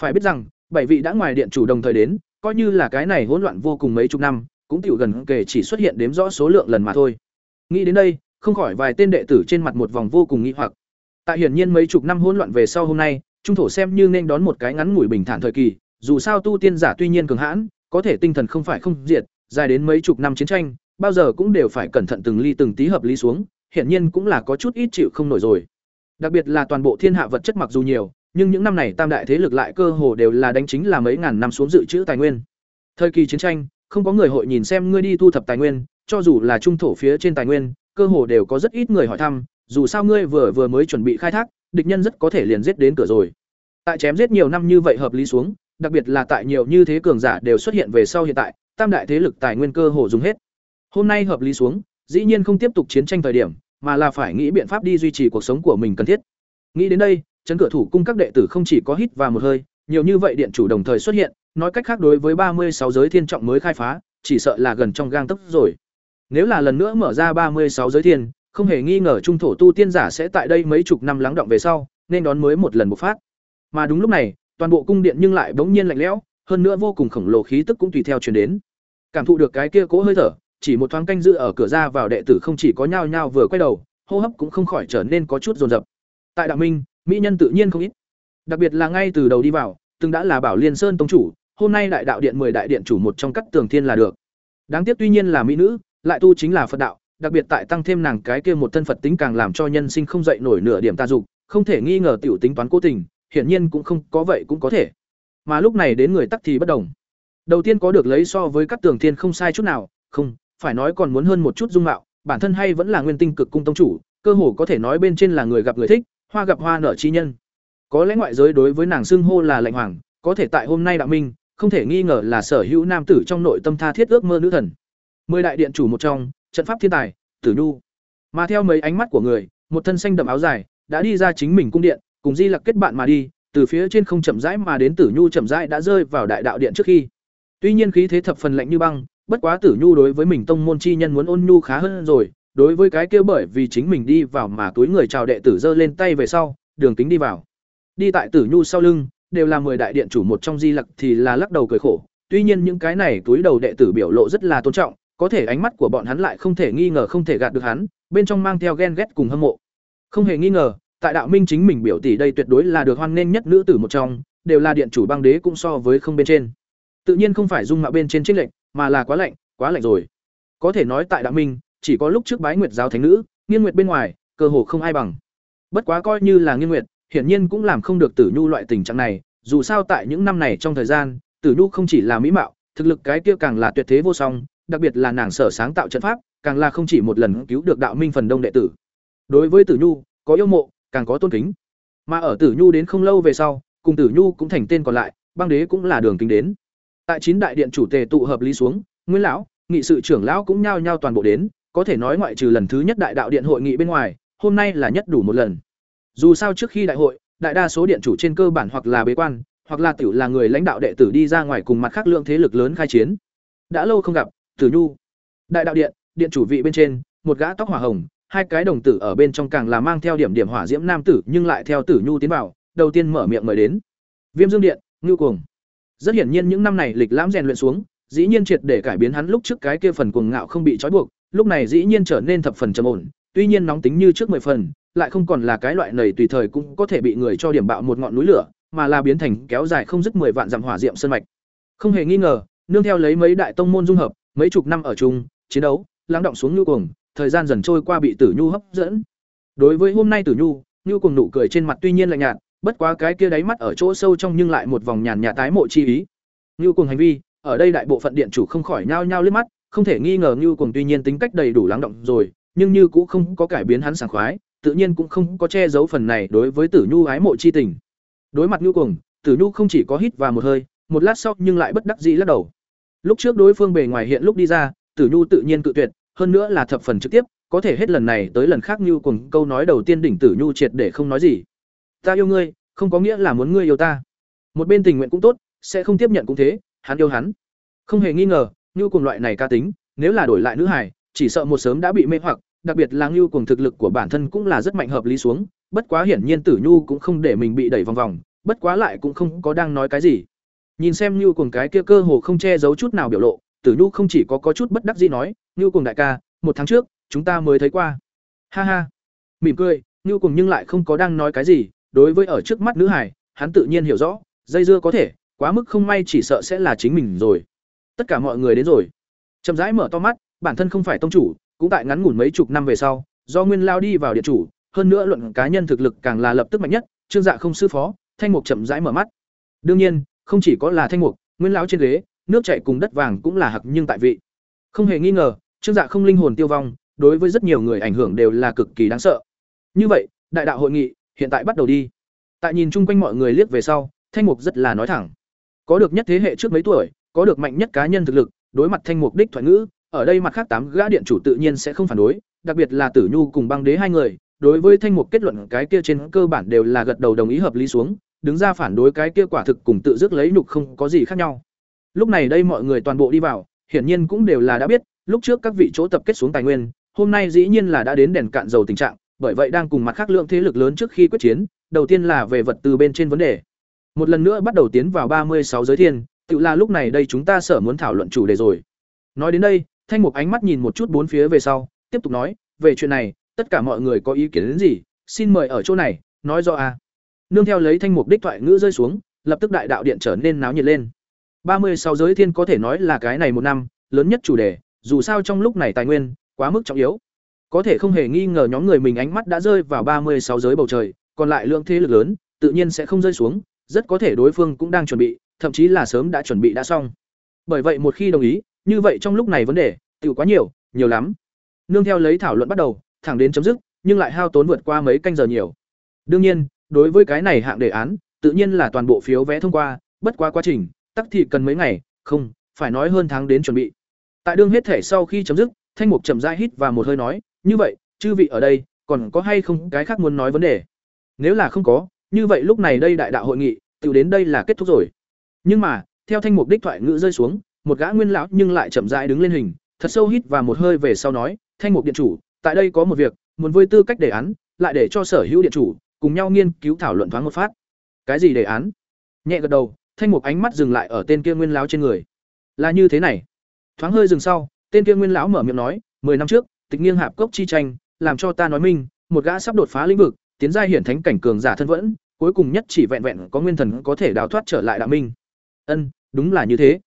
Phải biết rằng, bảy vị đã ngoài điện chủ đồng thời đến, coi như là cái này hỗn loạn vô cùng mấy chục năm, cũng tiểu gần kể chỉ xuất hiện đếm rõ số lượng lần mà thôi. Nghĩ đến đây, không khỏi vài tên đệ tử trên mặt một vòng vô cùng nghi hoặc. Tại hiển nhiên mấy chục năm hỗn loạn về sau hôm nay, trung thổ xem như nên đón một cái ngắn ngủi bình thản thời kỳ, dù sao tu tiên giả tuy nhiên cường hãn, có thể tinh thần không phải không diệt, dài đến mấy chục năm chiến tranh, bao giờ cũng đều phải cẩn thận từng ly từng tí hợp lý xuống, hiển nhiên cũng là có chút ít chịu không nổi rồi. Đặc biệt là toàn bộ thiên hạ vật chất mặc dù nhiều, nhưng những năm này tam đại thế lực lại cơ hồ đều là đánh chính là mấy ngàn năm xuống dự trữ tài nguyên. Thời kỳ chiến tranh, không có người hội nhìn xem ngươi đi thu thập tài nguyên, cho dù là trung thổ phía trên tài nguyên, cơ hồ đều có rất ít người hỏi thăm, dù sao ngươi vừa vừa mới chuẩn bị khai thác, địch nhân rất có thể liền giết đến cửa rồi. Tại chém giết nhiều năm như vậy hợp lý xuống, đặc biệt là tại nhiều như thế cường giả đều xuất hiện về sau hiện tại, tam đại thế lực tài nguyên cơ hồ dùng hết. Hôm nay hợp lý xuống, dĩ nhiên không tiếp tục chiến tranh thời điểm, mà là phải nghĩ biện pháp đi duy trì cuộc sống của mình cần thiết. Nghĩ đến đây, chấn cửa thủ cung các đệ tử không chỉ có hít và một hơi, nhiều như vậy điện chủ đồng thời xuất hiện, nói cách khác đối với ba mươi sáu giới thiên trọng mới khai phá, chỉ sợ là gần trong gang tấc rồi. Nếu là lần nữa mở ra ba mươi sáu giới thiên, không hề nghi ngờ trung thổ tu tiên giả sẽ tại đây mấy chục năm lắng động về sau, nên đón mới một lần bộc phát. Mà đúng lúc này, toàn bộ cung điện nhưng lại bỗng nhiên lạnh lẽo, hơn nữa vô cùng khổng lồ khí tức cũng tùy theo truyền đến. Cảm thụ được cái kia cố hơi thở, chỉ một thoáng canh giữ ở cửa ra vào đệ tử không chỉ có nhao nhao vừa quay đầu, hô hấp cũng không khỏi trở nên có chút dồn dập. Tại Đạo Minh, mỹ nhân tự nhiên không ít. Đặc biệt là ngay từ đầu đi vào, từng đã là Bảo Liên Sơn tông chủ, hôm nay đại đạo điện 10 đại điện chủ một trong các tường thiên là được. Đáng tiếc tuy nhiên là mỹ nữ, lại tu chính là Phật đạo, đặc biệt tại tăng thêm nàng cái kia một thân Phật tính càng làm cho nhân sinh không dậy nổi nửa điểm ta dục, không thể nghi ngờ tiểu tính toán cố tình, hiển nhiên cũng không có vậy cũng có thể. Mà lúc này đến người tắc thì bất đồng. Đầu tiên có được lấy so với các tường thiên không sai chút nào, không, phải nói còn muốn hơn một chút dung mạo, bản thân hay vẫn là nguyên tinh cực cung tông chủ, cơ hồ có thể nói bên trên là người gặp người thích, hoa gặp hoa nở chi nhân. Có lẽ ngoại giới đối với nàng xưng hô là lệnh hoàng, có thể tại hôm nay đạo minh, không thể nghi ngờ là sở hữu nam tử trong nội tâm tha thiết ước mơ nữ thần. Mười đại điện chủ một trong, trận pháp thiên tài, Tử Nhu. Mà theo mấy ánh mắt của người, một thân xanh đậm áo dài, đã đi ra chính mình cung điện, cùng Di Lặc kết bạn mà đi, từ phía trên không chậm rãi mà đến Tử Nhu chậm rãi đã rơi vào đại đạo điện trước khi. Tuy nhiên khí thế thập phần lạnh như băng, bất quá Tử Nhu đối với mình tông môn chi nhân muốn ôn nhu khá hơn rồi, đối với cái kia bởi vì chính mình đi vào mà túi người chào đệ tử giơ lên tay về sau, đường kính đi vào. Đi tại Tử Nhu sau lưng, đều là mười đại điện chủ một trong Di Lặc thì là lắc đầu cười khổ, tuy nhiên những cái này túi đầu đệ tử biểu lộ rất là tôn trọng, có thể ánh mắt của bọn hắn lại không thể nghi ngờ không thể gạt được hắn, bên trong mang theo ghen ghét cùng hâm mộ. Không hề nghi ngờ, tại đạo minh chính mình biểu tỷ đây tuyệt đối là được hoan nghênh nhất nữ tử một trong, đều là điện chủ băng đế cũng so với không bên trên. Tự nhiên không phải dung mạo bên trên chiến lệnh, mà là quá lạnh, quá lạnh rồi. Có thể nói tại Đạo Minh, chỉ có lúc trước bái nguyệt giáo thánh nữ, nghiên nguyệt bên ngoài, cơ hồ không ai bằng. Bất quá coi như là nghiên nguyệt, hiển nhiên cũng làm không được Tử Nhu loại tình trạng này, dù sao tại những năm này trong thời gian, Tử Nhu không chỉ là mỹ mạo, thực lực cái kia càng là tuyệt thế vô song, đặc biệt là nàng sở sáng tạo trận pháp, càng là không chỉ một lần cứu được đạo minh phần đông đệ tử. Đối với Tử Nhu, có yêu mộ, càng có tôn kính. Mà ở Tử Nhu đến không lâu về sau, cùng Tử Nhu cũng thành tên còn lại, băng đế cũng là đường kính đến. Tại chín đại điện chủ tề tụ hợp lý xuống, Nguyên lão, nghị sự trưởng lão cũng nhao nhao toàn bộ đến, có thể nói ngoại trừ lần thứ nhất đại đạo điện hội nghị bên ngoài, hôm nay là nhất đủ một lần. Dù sao trước khi đại hội, đại đa số điện chủ trên cơ bản hoặc là bế quan, hoặc là tiểu là người lãnh đạo đệ tử đi ra ngoài cùng mặt khác lượng thế lực lớn khai chiến. Đã lâu không gặp, Tử Nhu. Đại đạo điện, điện chủ vị bên trên, một gã tóc hỏa hồng, hai cái đồng tử ở bên trong càng là mang theo điểm điểm hỏa diễm nam tử, nhưng lại theo Tử Nhu tiến vào, đầu tiên mở miệng mời đến. Viêm Dương điện, Nưu Cuồng. Rất hiển nhiên những năm này lịch lãm rèn luyện xuống, dĩ nhiên triệt để cải biến hắn lúc trước cái kia phần cuồng ngạo không bị trói buộc, lúc này dĩ nhiên trở nên thập phần trầm ổn, tuy nhiên nóng tính như trước mười phần, lại không còn là cái loại nầy tùy thời cũng có thể bị người cho điểm bạo một ngọn núi lửa, mà là biến thành kéo dài không dứt mười vạn dặm hỏa diệm sơn mạch. Không hề nghi ngờ, nương theo lấy mấy đại tông môn dung hợp, mấy chục năm ở chung, chiến đấu, lắng động xuống nhu cuồng, thời gian dần trôi qua bị Tử Nhu hấp dẫn. Đối với hôm nay Tử Nhu, nhu cuồng nụ cười trên mặt tuy nhiên lạnh nhạt, bất quá cái kia đáy mắt ở chỗ sâu trong nhưng lại một vòng nhàn nhạt tái mộ chi ý. Nhu cuồng hành vi, ở đây đại bộ phận điện chủ không khỏi nhao nhao liếc mắt, không thể nghi ngờ như cuồng tuy nhiên tính cách đầy đủ lắng động rồi, nhưng như cũng không có cải biến hắn sảng khoái, tự nhiên cũng không có che giấu phần này đối với Tử Nhu ái mộ chi tình. Đối mặt Nhu cuồng, Tử Nhu không chỉ có hít vào một hơi, một lát sau nhưng lại bất đắc dĩ lắc đầu. Lúc trước đối phương bề ngoài hiện lúc đi ra, Tử Nhu tự nhiên cự tuyệt, hơn nữa là thập phần trực tiếp, có thể hết lần này tới lần khác Nhu cuồng câu nói đầu tiên đỉnh Tử Nhu triệt để không nói gì. Ta yêu ngươi, không có nghĩa là muốn ngươi yêu ta. Một bên tình nguyện cũng tốt, sẽ không tiếp nhận cũng thế, hắn yêu hắn. Không hề nghi ngờ, như cuồng loại này ca tính, nếu là đổi lại nữ hài, chỉ sợ một sớm đã bị mê hoặc, đặc biệt là Nhu cuồng thực lực của bản thân cũng là rất mạnh hợp lý xuống, bất quá hiển nhiên Tử Nhu cũng không để mình bị đẩy vòng vòng, bất quá lại cũng không có đang nói cái gì. Nhìn xem Nhu cuồng cái kia cơ hồ không che giấu chút nào biểu lộ, Tử Nhu không chỉ có có chút bất đắc dĩ nói, "Nhu cuồng đại ca, một tháng trước, chúng ta mới thấy qua." Ha ha. Mỉm cười, Nhu cuồng nhưng lại không có đang nói cái gì, đối với ở trước mắt nữ hải, hắn tự nhiên hiểu rõ, dây dưa có thể, quá mức không may chỉ sợ sẽ là chính mình rồi. Tất cả mọi người đến rồi. Chậm rãi mở to mắt, bản thân không phải tông chủ, cũng tại ngắn ngủn mấy chục năm về sau, do Nguyên Lao đi vào điện chủ, hơn nữa luận cá nhân thực lực càng là lập tức mạnh nhất, Trương Dạ không sư phó, Thanh Mục chậm rãi mở mắt. Đương nhiên, không chỉ có là Thanh Mục, Nguyên lão trên ghế, nước chảy cùng đất vàng cũng là hặc nhưng tại vị. Không hề nghi ngờ, Trương Dạ không linh hồn tiêu vong, đối với rất nhiều người ảnh hưởng đều là cực kỳ đáng sợ. Như vậy, đại đạo hội nghị hiện tại bắt đầu đi. Tại nhìn chung quanh mọi người liếc về sau, Thanh Mục rất là nói thẳng. Có được nhất thế hệ trước mấy tuổi, có được mạnh nhất cá nhân thực lực, đối mặt Thanh Mục đích thoại ngữ, ở đây mặt khác tám gã điện chủ tự nhiên sẽ không phản đối, đặc biệt là Tử Nhu cùng Băng Đế hai người, đối với Thanh Mục kết luận cái kia trên cơ bản đều là gật đầu đồng ý hợp lý xuống, đứng ra phản đối cái kia quả thực cùng tự dứt lấy nhục không có gì khác nhau. Lúc này đây mọi người toàn bộ đi vào, hiển nhiên cũng đều là đã biết, lúc trước các vị chỗ tập kết xuống tài nguyên, hôm nay dĩ nhiên là đã đến đèn cạn dầu tình trạng, bởi vậy đang cùng mặt khác lượng thế lực lớn trước khi quyết chiến, đầu tiên là về vật từ bên trên vấn đề. Một lần nữa bắt đầu tiến vào ba mươi sáu giới thiên, tự là lúc này đây chúng ta sở muốn thảo luận chủ đề rồi. Nói đến đây, Thanh Mục ánh mắt nhìn một chút bốn phía về sau, tiếp tục nói, về chuyện này, tất cả mọi người có ý kiến đến gì, xin mời ở chỗ này, nói rõ a. Nương theo lấy Thanh Mục đích thoại ngữ rơi xuống, lập tức đại đạo điện trở nên náo nhiệt lên. ba mươi sáu giới thiên có thể nói là cái này một năm, lớn nhất chủ đề, dù sao trong lúc này tài nguyên quá mức trọng yếu. Có thể không hề nghi ngờ nhóm người mình ánh mắt đã rơi vào ba mươi sáu giới bầu trời, còn lại lượng thế lực lớn, tự nhiên sẽ không rơi xuống, rất có thể đối phương cũng đang chuẩn bị, thậm chí là sớm đã chuẩn bị đã xong. Bởi vậy một khi đồng ý, như vậy trong lúc này vấn đề tiểu quá nhiều, nhiều lắm. Nương theo lấy thảo luận bắt đầu, thẳng đến chấm dứt, nhưng lại hao tốn vượt qua mấy canh giờ nhiều. Đương nhiên, đối với cái này hạng đề án, tự nhiên là toàn bộ phiếu vé thông qua, bất quá quá trình, tắc thì cần mấy ngày, không, phải nói hơn tháng đến chuẩn bị. Tại đương hết thể sau khi chấm dứt, Thanh Mục chậm rãi hít và một hơi nói, "Như vậy, chư vị ở đây, còn có hay không cái khác muốn nói vấn đề?" Nếu là không có, như vậy lúc này đây đại đạo hội nghị, tiểu đến đây là kết thúc rồi. Nhưng mà, theo Thanh Mục đích thoại ngữ rơi xuống, một gã nguyên lão nhưng lại chậm rãi đứng lên hình, thật sâu hít và một hơi về sau nói, "Thanh Mục điện chủ, tại đây có một việc, muốn với tư cách đề án, lại để cho sở hữu điện chủ cùng nhau nghiên cứu thảo luận thoáng một phát." "Cái gì đề án?" Nhẹ gật đầu, Thanh Mục ánh mắt dừng lại ở tên kia nguyên lão trên người. "Là như thế này." Thoáng hơi dừng sau, tên kia nguyên lão mở miệng nói, mười năm trước, Tịch Nghiêng Hạp Cốc chi tranh, làm cho ta nói minh, một gã sắp đột phá lĩnh vực, tiến giai hiển thánh cảnh cường giả thân vẫn, cuối cùng nhất chỉ vẹn vẹn có nguyên thần có thể đào thoát trở lại đạo minh ân, đúng là như thế.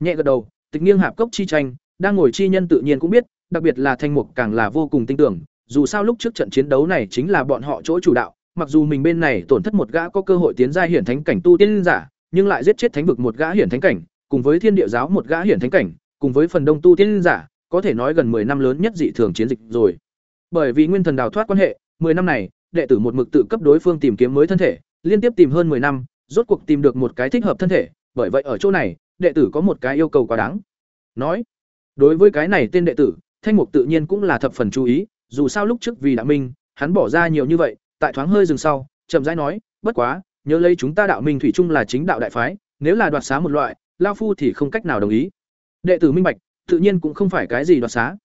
Nhẹ gật đầu, tịch nghiêng hạp cốc chi tranh, đang ngồi chi nhân tự nhiên cũng biết, đặc biệt là thanh mục càng là vô cùng tin tưởng, dù sao lúc trước trận chiến đấu này chính là bọn họ chỗ chủ đạo, mặc dù mình bên này tổn thất một gã có cơ hội tiến ra hiển thánh cảnh tu tiên giả, nhưng lại giết chết thánh vực một gã hiển thánh cảnh, cùng với thiên địa giáo một gã hiển thánh cảnh, cùng với phần đông tu tiên giả, có thể nói gần 10 năm lớn nhất dị thường chiến dịch rồi. Bởi vì nguyên thần đào thoát quan hệ 10 năm này, đệ tử một mực tự cấp đối phương tìm kiếm mới thân thể, liên tiếp tìm hơn 10 năm, rốt cuộc tìm được một cái thích hợp thân thể bởi vậy ở chỗ này, đệ tử có một cái yêu cầu quá đáng. Nói, đối với cái này tên đệ tử, thanh mục tự nhiên cũng là thập phần chú ý, dù sao lúc trước vì đạo minh, hắn bỏ ra nhiều như vậy, tại thoáng hơi dừng sau, chậm rãi nói, bất quá, nhớ lấy chúng ta đạo minh thủy chung là chính đạo đại phái, nếu là đoạt xá một loại, lao phu thì không cách nào đồng ý. Đệ tử minh bạch, tự nhiên cũng không phải cái gì đoạt xá.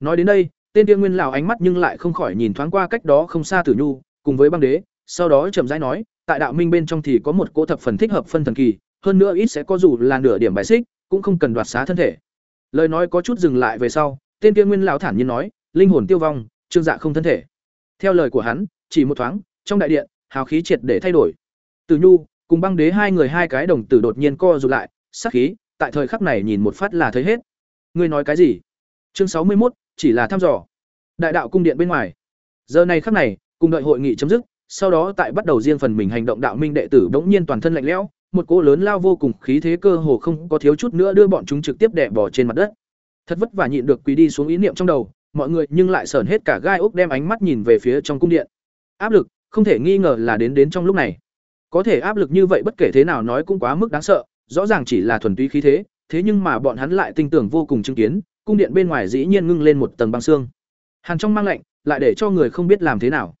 Nói đến đây, tên tiên nguyên lào ánh mắt nhưng lại không khỏi nhìn thoáng qua cách đó không xa tử nhu, cùng với băng đế, sau đó chậm rãi nói, tại đạo minh bên trong thì có một cỗ thập phần thích hợp phân thần kỳ hơn nữa ít sẽ có dù là nửa điểm bài xích, cũng không cần đoạt xá thân thể. Lời nói có chút dừng lại về sau, tên kia nguyên lão thản nhiên nói, linh hồn tiêu vong, trương dạ không thân thể. Theo lời của hắn, chỉ một thoáng, trong đại điện, hào khí triệt để thay đổi. Từ nhu, cùng băng đế hai người hai cái đồng tử đột nhiên co rụt lại, sắc khí, tại thời khắc này nhìn một phát là thấy hết. Ngươi nói cái gì? Chương sáu mươi một chỉ là thăm dò. Đại đạo cung điện bên ngoài. Giờ này khắc này, cùng đợi hội nghị chấm dứt, sau đó tại bắt đầu riêng phần mình hành động đạo minh đệ tử bỗng nhiên toàn thân lạnh lẽo một cỗ lớn lao vô cùng khí thế cơ hồ không có thiếu chút nữa đưa bọn chúng trực tiếp đè bỏ trên mặt đất. Thật vất vả nhịn được quỳ đi xuống ý niệm trong đầu, mọi người nhưng lại sởn hết cả gai ốc đem ánh mắt nhìn về phía trong cung điện. Áp lực, không thể nghi ngờ là đến đến trong lúc này. Có thể áp lực như vậy bất kể thế nào nói cũng quá mức đáng sợ, rõ ràng chỉ là thuần túy khí thế thế nhưng mà bọn hắn lại tin tưởng vô cùng chứng kiến, cung điện bên ngoài dĩ nhiên ngưng lên một tầng băng xương. Hàn trong mang lạnh, lại để cho người không biết làm thế nào.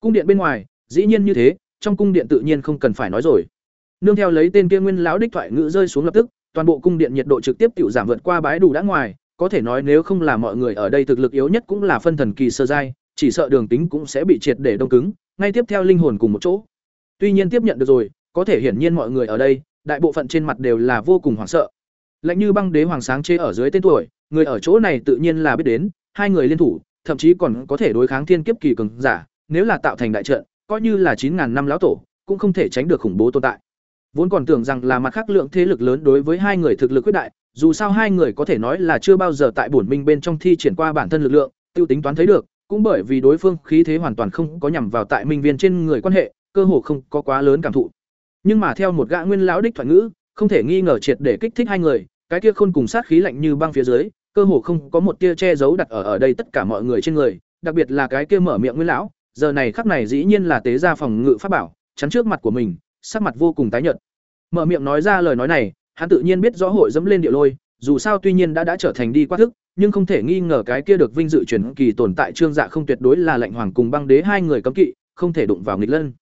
Cung điện bên ngoài, dĩ nhiên như thế, trong cung điện tự nhiên không cần phải nói rồi nương theo lấy tên kia nguyên lão đích thoại ngữ rơi xuống lập tức, toàn bộ cung điện nhiệt độ trực tiếp tự giảm vượt qua bãi đủ đã ngoài, có thể nói nếu không là mọi người ở đây thực lực yếu nhất cũng là phân thần kỳ sơ giai, chỉ sợ đường tính cũng sẽ bị triệt để đông cứng, ngay tiếp theo linh hồn cùng một chỗ. Tuy nhiên tiếp nhận được rồi, có thể hiển nhiên mọi người ở đây, đại bộ phận trên mặt đều là vô cùng hoảng sợ. Lạnh như băng đế hoàng sáng chế ở dưới tên tuổi, người ở chỗ này tự nhiên là biết đến, hai người liên thủ, thậm chí còn có thể đối kháng thiên kiếp kỳ cường giả, nếu là tạo thành đại trận, coi như là chín ngàn năm lão tổ, cũng không thể tránh được khủng bố tồn tại vốn còn tưởng rằng là mặt khác lượng thế lực lớn đối với hai người thực lực quyết đại, dù sao hai người có thể nói là chưa bao giờ tại bổn minh bên trong thi triển qua bản thân lực lượng, tiêu tính toán thấy được, cũng bởi vì đối phương khí thế hoàn toàn không có nhằm vào tại minh viên trên người quan hệ, cơ hồ không có quá lớn cảm thụ. Nhưng mà theo một gã nguyên lão đích thoại ngữ, không thể nghi ngờ triệt để kích thích hai người, cái kia khôn cùng sát khí lạnh như băng phía dưới, cơ hồ không có một tia che giấu đặt ở ở đây tất cả mọi người trên người, đặc biệt là cái kia mở miệng nguyên lão, giờ này khắc này dĩ nhiên là tế ra phòng ngự pháp bảo, chắn trước mặt của mình sắc mặt vô cùng tái nhợt. Mở miệng nói ra lời nói này, hắn tự nhiên biết rõ hội dẫm lên địa lôi, dù sao tuy nhiên đã đã trở thành đi quá thức, nhưng không thể nghi ngờ cái kia được vinh dự truyền kỳ tồn tại trương dạ không tuyệt đối là lệnh hoàng cùng băng đế hai người cấm kỵ, không thể đụng vào nghịch lân.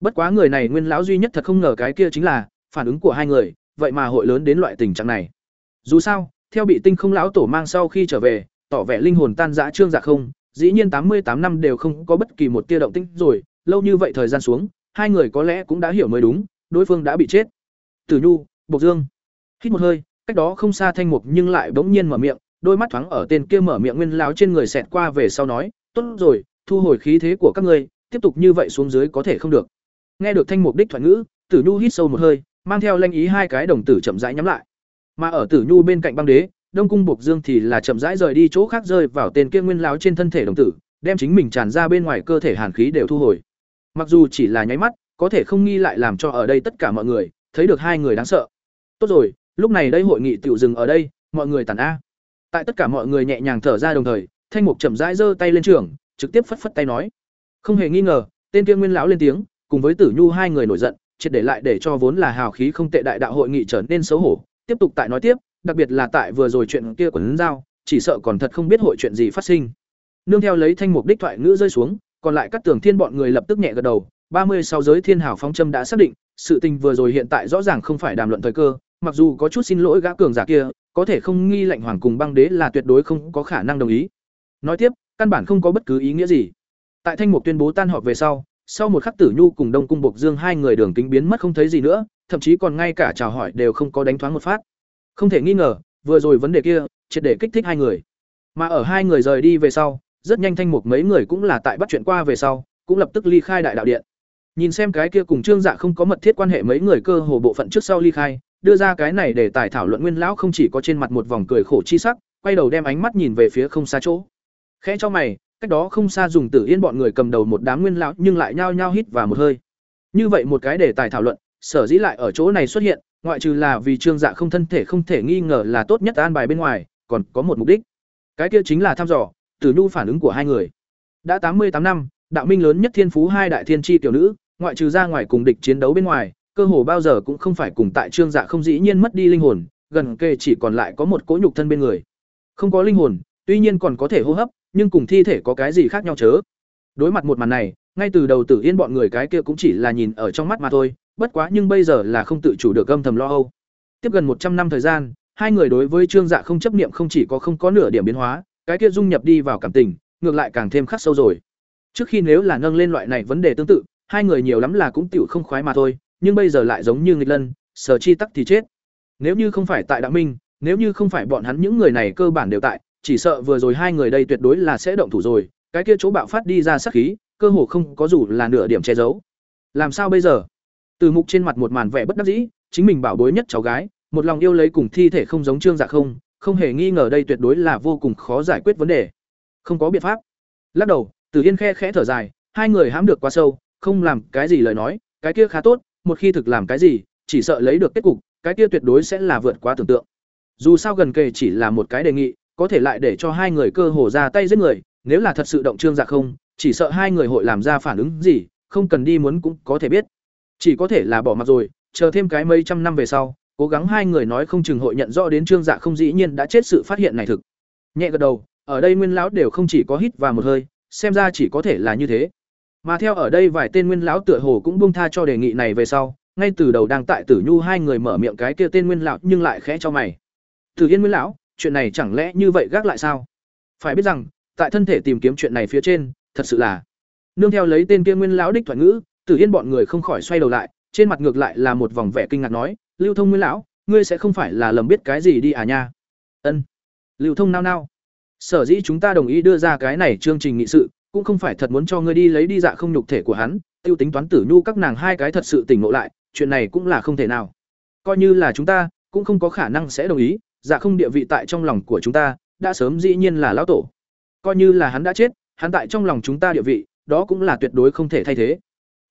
Bất quá người này nguyên lão duy nhất thật không ngờ cái kia chính là, phản ứng của hai người, vậy mà hội lớn đến loại tình trạng này. Dù sao, theo bị tinh không lão tổ mang sau khi trở về, tỏ vẻ linh hồn tan rã trương dạ không, dĩ nhiên tám mươi tám năm đều không có bất kỳ một tia động tĩnh rồi, lâu như vậy thời gian xuống hai người có lẽ cũng đã hiểu mới đúng, đối phương đã bị chết. Tử nhu, bộc dương. Hít một hơi, cách đó không xa thanh mục nhưng lại bỗng nhiên mở miệng, đôi mắt thoáng ở tên kia mở miệng nguyên lão trên người xẹt qua về sau nói, tốt rồi, thu hồi khí thế của các ngươi, tiếp tục như vậy xuống dưới có thể không được. Nghe được thanh mục đích thoại ngữ, tử nhu hít sâu một hơi, mang theo lanh ý hai cái đồng tử chậm rãi nhắm lại. Mà ở tử nhu bên cạnh băng đế, đông cung bộc dương thì là chậm rãi rời đi chỗ khác rơi vào tên kia nguyên lão trên thân thể đồng tử, đem chính mình tràn ra bên ngoài cơ thể hàn khí đều thu hồi mặc dù chỉ là nháy mắt, có thể không nghi lại làm cho ở đây tất cả mọi người thấy được hai người đáng sợ. Tốt rồi, lúc này đây hội nghị tiểu dừng ở đây, mọi người tản a. Tại tất cả mọi người nhẹ nhàng thở ra đồng thời, thanh mục chậm rãi giơ tay lên trường, trực tiếp phất phất tay nói. Không hề nghi ngờ, tên kia nguyên lão lên tiếng, cùng với tử nhu hai người nổi giận, triệt để lại để cho vốn là hào khí không tệ đại đạo hội nghị trở nên xấu hổ. Tiếp tục tại nói tiếp, đặc biệt là tại vừa rồi chuyện kia của lấn giao, chỉ sợ còn thật không biết hội chuyện gì phát sinh. Nương theo lấy thanh mục đích thoại ngữ rơi xuống còn lại các tường thiên bọn người lập tức nhẹ gật đầu, ba mươi sáu giới thiên hảo phong châm đã xác định, sự tình vừa rồi hiện tại rõ ràng không phải đàm luận thời cơ, mặc dù có chút xin lỗi gã cường giả kia, có thể không nghi lệnh hoàng cùng băng đế là tuyệt đối không có khả năng đồng ý. Nói tiếp, căn bản không có bất cứ ý nghĩa gì. Tại thanh mục tuyên bố tan họp về sau sau một khắc tử nhu cùng đông cung bộc dương hai người đường kính biến mất không thấy gì nữa, thậm chí còn ngay cả chào hỏi đều không có đánh thoáng một phát. Không thể nghi ngờ, vừa rồi vấn đề kia, triệt để kích thích hai người. Mà ở hai người rời đi về sau rất nhanh thanh mục mấy người cũng là tại bắt chuyện qua về sau cũng lập tức ly khai đại đạo điện Nhìn xem cái kia cùng Trương Dạ không có mật thiết quan hệ mấy người cơ hồ bộ phận trước sau ly khai, đưa ra cái này để tài thảo luận Nguyên lão không chỉ có trên mặt một vòng cười khổ chi sắc, quay đầu đem ánh mắt nhìn về phía không xa chỗ. Khẽ cho mày, cách đó không xa dùng Tử Yên bọn người cầm đầu một đám Nguyên lão nhưng lại nhao nhao hít vào một hơi. Như vậy một cái để tài thảo luận, sở dĩ lại ở chỗ này xuất hiện, ngoại trừ là vì Trương Dạ không thân thể không thể nghi ngờ là tốt nhất an bài bên ngoài, còn có một mục đích. Cái kia chính là thăm dò Tử Nhu phản ứng của hai người. Đã tám mươi tám năm, đạo minh lớn nhất thiên phú hai đại thiên chi tiểu nữ, ngoại trừ ra ngoài cùng địch chiến đấu bên ngoài, cơ hồ bao giờ cũng không phải cùng tại Trương Dạ không dĩ nhiên mất đi linh hồn, gần kề chỉ còn lại có một cỗ nhục thân bên người. Không có linh hồn, tuy nhiên còn có thể hô hấp, nhưng cùng thi thể có cái gì khác nhau chớ. Đối mặt một màn này, ngay từ đầu Tử Yên bọn người cái kia cũng chỉ là nhìn ở trong mắt mà thôi, bất quá nhưng bây giờ là không tự chủ được âm thầm lo âu. Tiếp gần một trăm năm thời gian, hai người đối với Trương Dạ không chấp niệm không chỉ có không có nửa điểm biến hóa, cái kia dung nhập đi vào cảm tình, ngược lại càng thêm khắc sâu rồi. Trước khi nếu là nâng lên loại này vấn đề tương tự, hai người nhiều lắm là cũng tiểu không khoái mà thôi, nhưng bây giờ lại giống như nghịch lân, sở chi tắc thì chết. Nếu như không phải tại Đạo Minh, nếu như không phải bọn hắn những người này cơ bản đều tại, chỉ sợ vừa rồi hai người đây tuyệt đối là sẽ động thủ rồi, cái kia chỗ bạo phát đi ra sát khí, cơ hồ không có dù là nửa điểm che giấu. Làm sao bây giờ? Từ mục trên mặt một màn vẻ bất đắc dĩ, chính mình bảo bối nhất cháu gái, một lòng yêu lấy cùng thi thể không giống Trương Dạ không, không hề nghi ngờ đây tuyệt đối là vô cùng khó giải quyết vấn đề. Không có biện pháp. Lắc đầu, Từ Yên khe khẽ thở dài, hai người hãm được quá sâu, không làm cái gì lời nói, cái kia khá tốt, một khi thực làm cái gì, chỉ sợ lấy được kết cục, cái kia tuyệt đối sẽ là vượt quá tưởng tượng. Dù sao gần kề chỉ là một cái đề nghị, có thể lại để cho hai người cơ hồ ra tay giết người, nếu là thật sự động trương dạ không, chỉ sợ hai người hội làm ra phản ứng gì, không cần đi muốn cũng có thể biết. Chỉ có thể là bỏ mặc rồi, chờ thêm cái mấy trăm năm về sau, cố gắng hai người nói không chừng hội nhận rõ đến trương dạ không dĩ nhiên đã chết sự phát hiện này thực. Nhẹ gật đầu, ở đây nguyên lão đều không chỉ có hít và một hơi, xem ra chỉ có thể là như thế. Mà theo ở đây vài tên nguyên lão tựa hồ cũng buông tha cho đề nghị này về sau, ngay từ đầu đang tại Tử Nhu hai người mở miệng cái kia tên nguyên lão nhưng lại khẽ cho mày. Tử Yên nguyên lão, chuyện này chẳng lẽ như vậy gác lại sao? Phải biết rằng, tại thân thể tìm kiếm chuyện này phía trên, thật sự là nương theo lấy tên kia nguyên lão đích thoại ngữ, Tử Yên bọn người không khỏi xoay đầu lại, trên mặt ngược lại là một vòng vẻ kinh ngạc nói, "Lưu Thông nguyên lão, ngươi sẽ không phải là lầm biết cái gì đi à nha?" Ân. Lưu Thông nao nao. Sở dĩ chúng ta đồng ý đưa ra cái này chương trình nghị sự, cũng không phải thật muốn cho ngươi đi lấy đi dạ không nhục thể của hắn, tiêu tính toán tử nhu các nàng hai cái thật sự tỉnh ngộ lại, chuyện này cũng là không thể nào. Coi như là chúng ta, cũng không có khả năng sẽ đồng ý, dạ không địa vị tại trong lòng của chúng ta, đã sớm dĩ nhiên là lão tổ. Coi như là hắn đã chết, hắn tại trong lòng chúng ta địa vị, đó cũng là tuyệt đối không thể thay thế.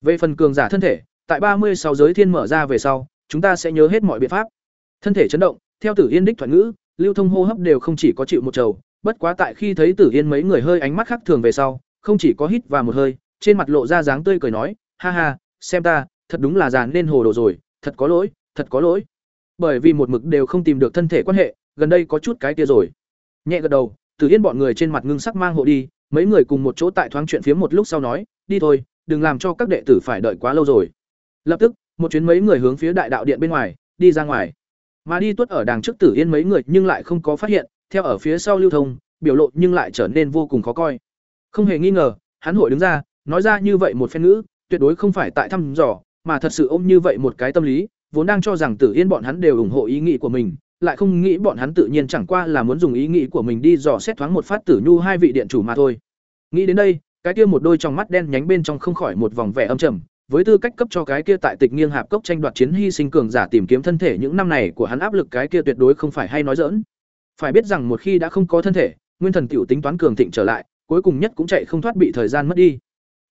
Về phần cường giả thân thể, tại ba mươi sáu giới thiên mở ra về sau, chúng ta sẽ nhớ hết mọi biện pháp. Thân thể chấn động, theo Tử Yên đích thuận ngữ, lưu thông hô hấp đều không chỉ có chịu một trầu, bất quá tại khi thấy Tử Yên mấy người hơi ánh mắt khác thường về sau, không chỉ có hít và một hơi, trên mặt lộ ra dáng tươi cười nói, ha ha, xem ta, thật đúng là già nên hồ đồ rồi, thật có lỗi, thật có lỗi. Bởi vì một mực đều không tìm được thân thể quan hệ, gần đây có chút cái kia rồi. Nhẹ gật đầu, tử Yên bọn người trên mặt ngưng sắc mang hộ đi, mấy người cùng một chỗ tại thoáng chuyện phía một lúc sau nói, đi thôi, đừng làm cho các đệ tử phải đợi quá lâu rồi. Lập tức, một chuyến mấy người hướng phía đại đạo điện bên ngoài, đi ra ngoài. Mà đi tuất ở đằng trước Tử Yên mấy người nhưng lại không có phát hiện, theo ở phía sau lưu thông, biểu lộ nhưng lại trở nên vô cùng khó coi. Không hề nghi ngờ, hắn hội đứng ra, nói ra như vậy một phen ngữ, tuyệt đối không phải tại thăm dò, mà thật sự ôm như vậy một cái tâm lý, vốn đang cho rằng Tử Yên bọn hắn đều ủng hộ ý nghĩ của mình, lại không nghĩ bọn hắn tự nhiên chẳng qua là muốn dùng ý nghĩ của mình đi dò xét thoáng một phát Tử Nhu hai vị điện chủ mà thôi. Nghĩ đến đây, cái kia một đôi trong mắt đen nhánh bên trong không khỏi một vòng vẻ âm trầm, với tư cách cấp cho cái kia tại tịch nghiêng hạp cốc tranh đoạt chiến hy sinh cường giả tìm kiếm thân thể những năm này của hắn áp lực cái kia tuyệt đối không phải hay nói dỡn. Phải biết rằng một khi đã không có thân thể, nguyên thần tiểu tính toán cường thịnh trở lại, cuối cùng nhất cũng chạy không thoát bị thời gian mất đi.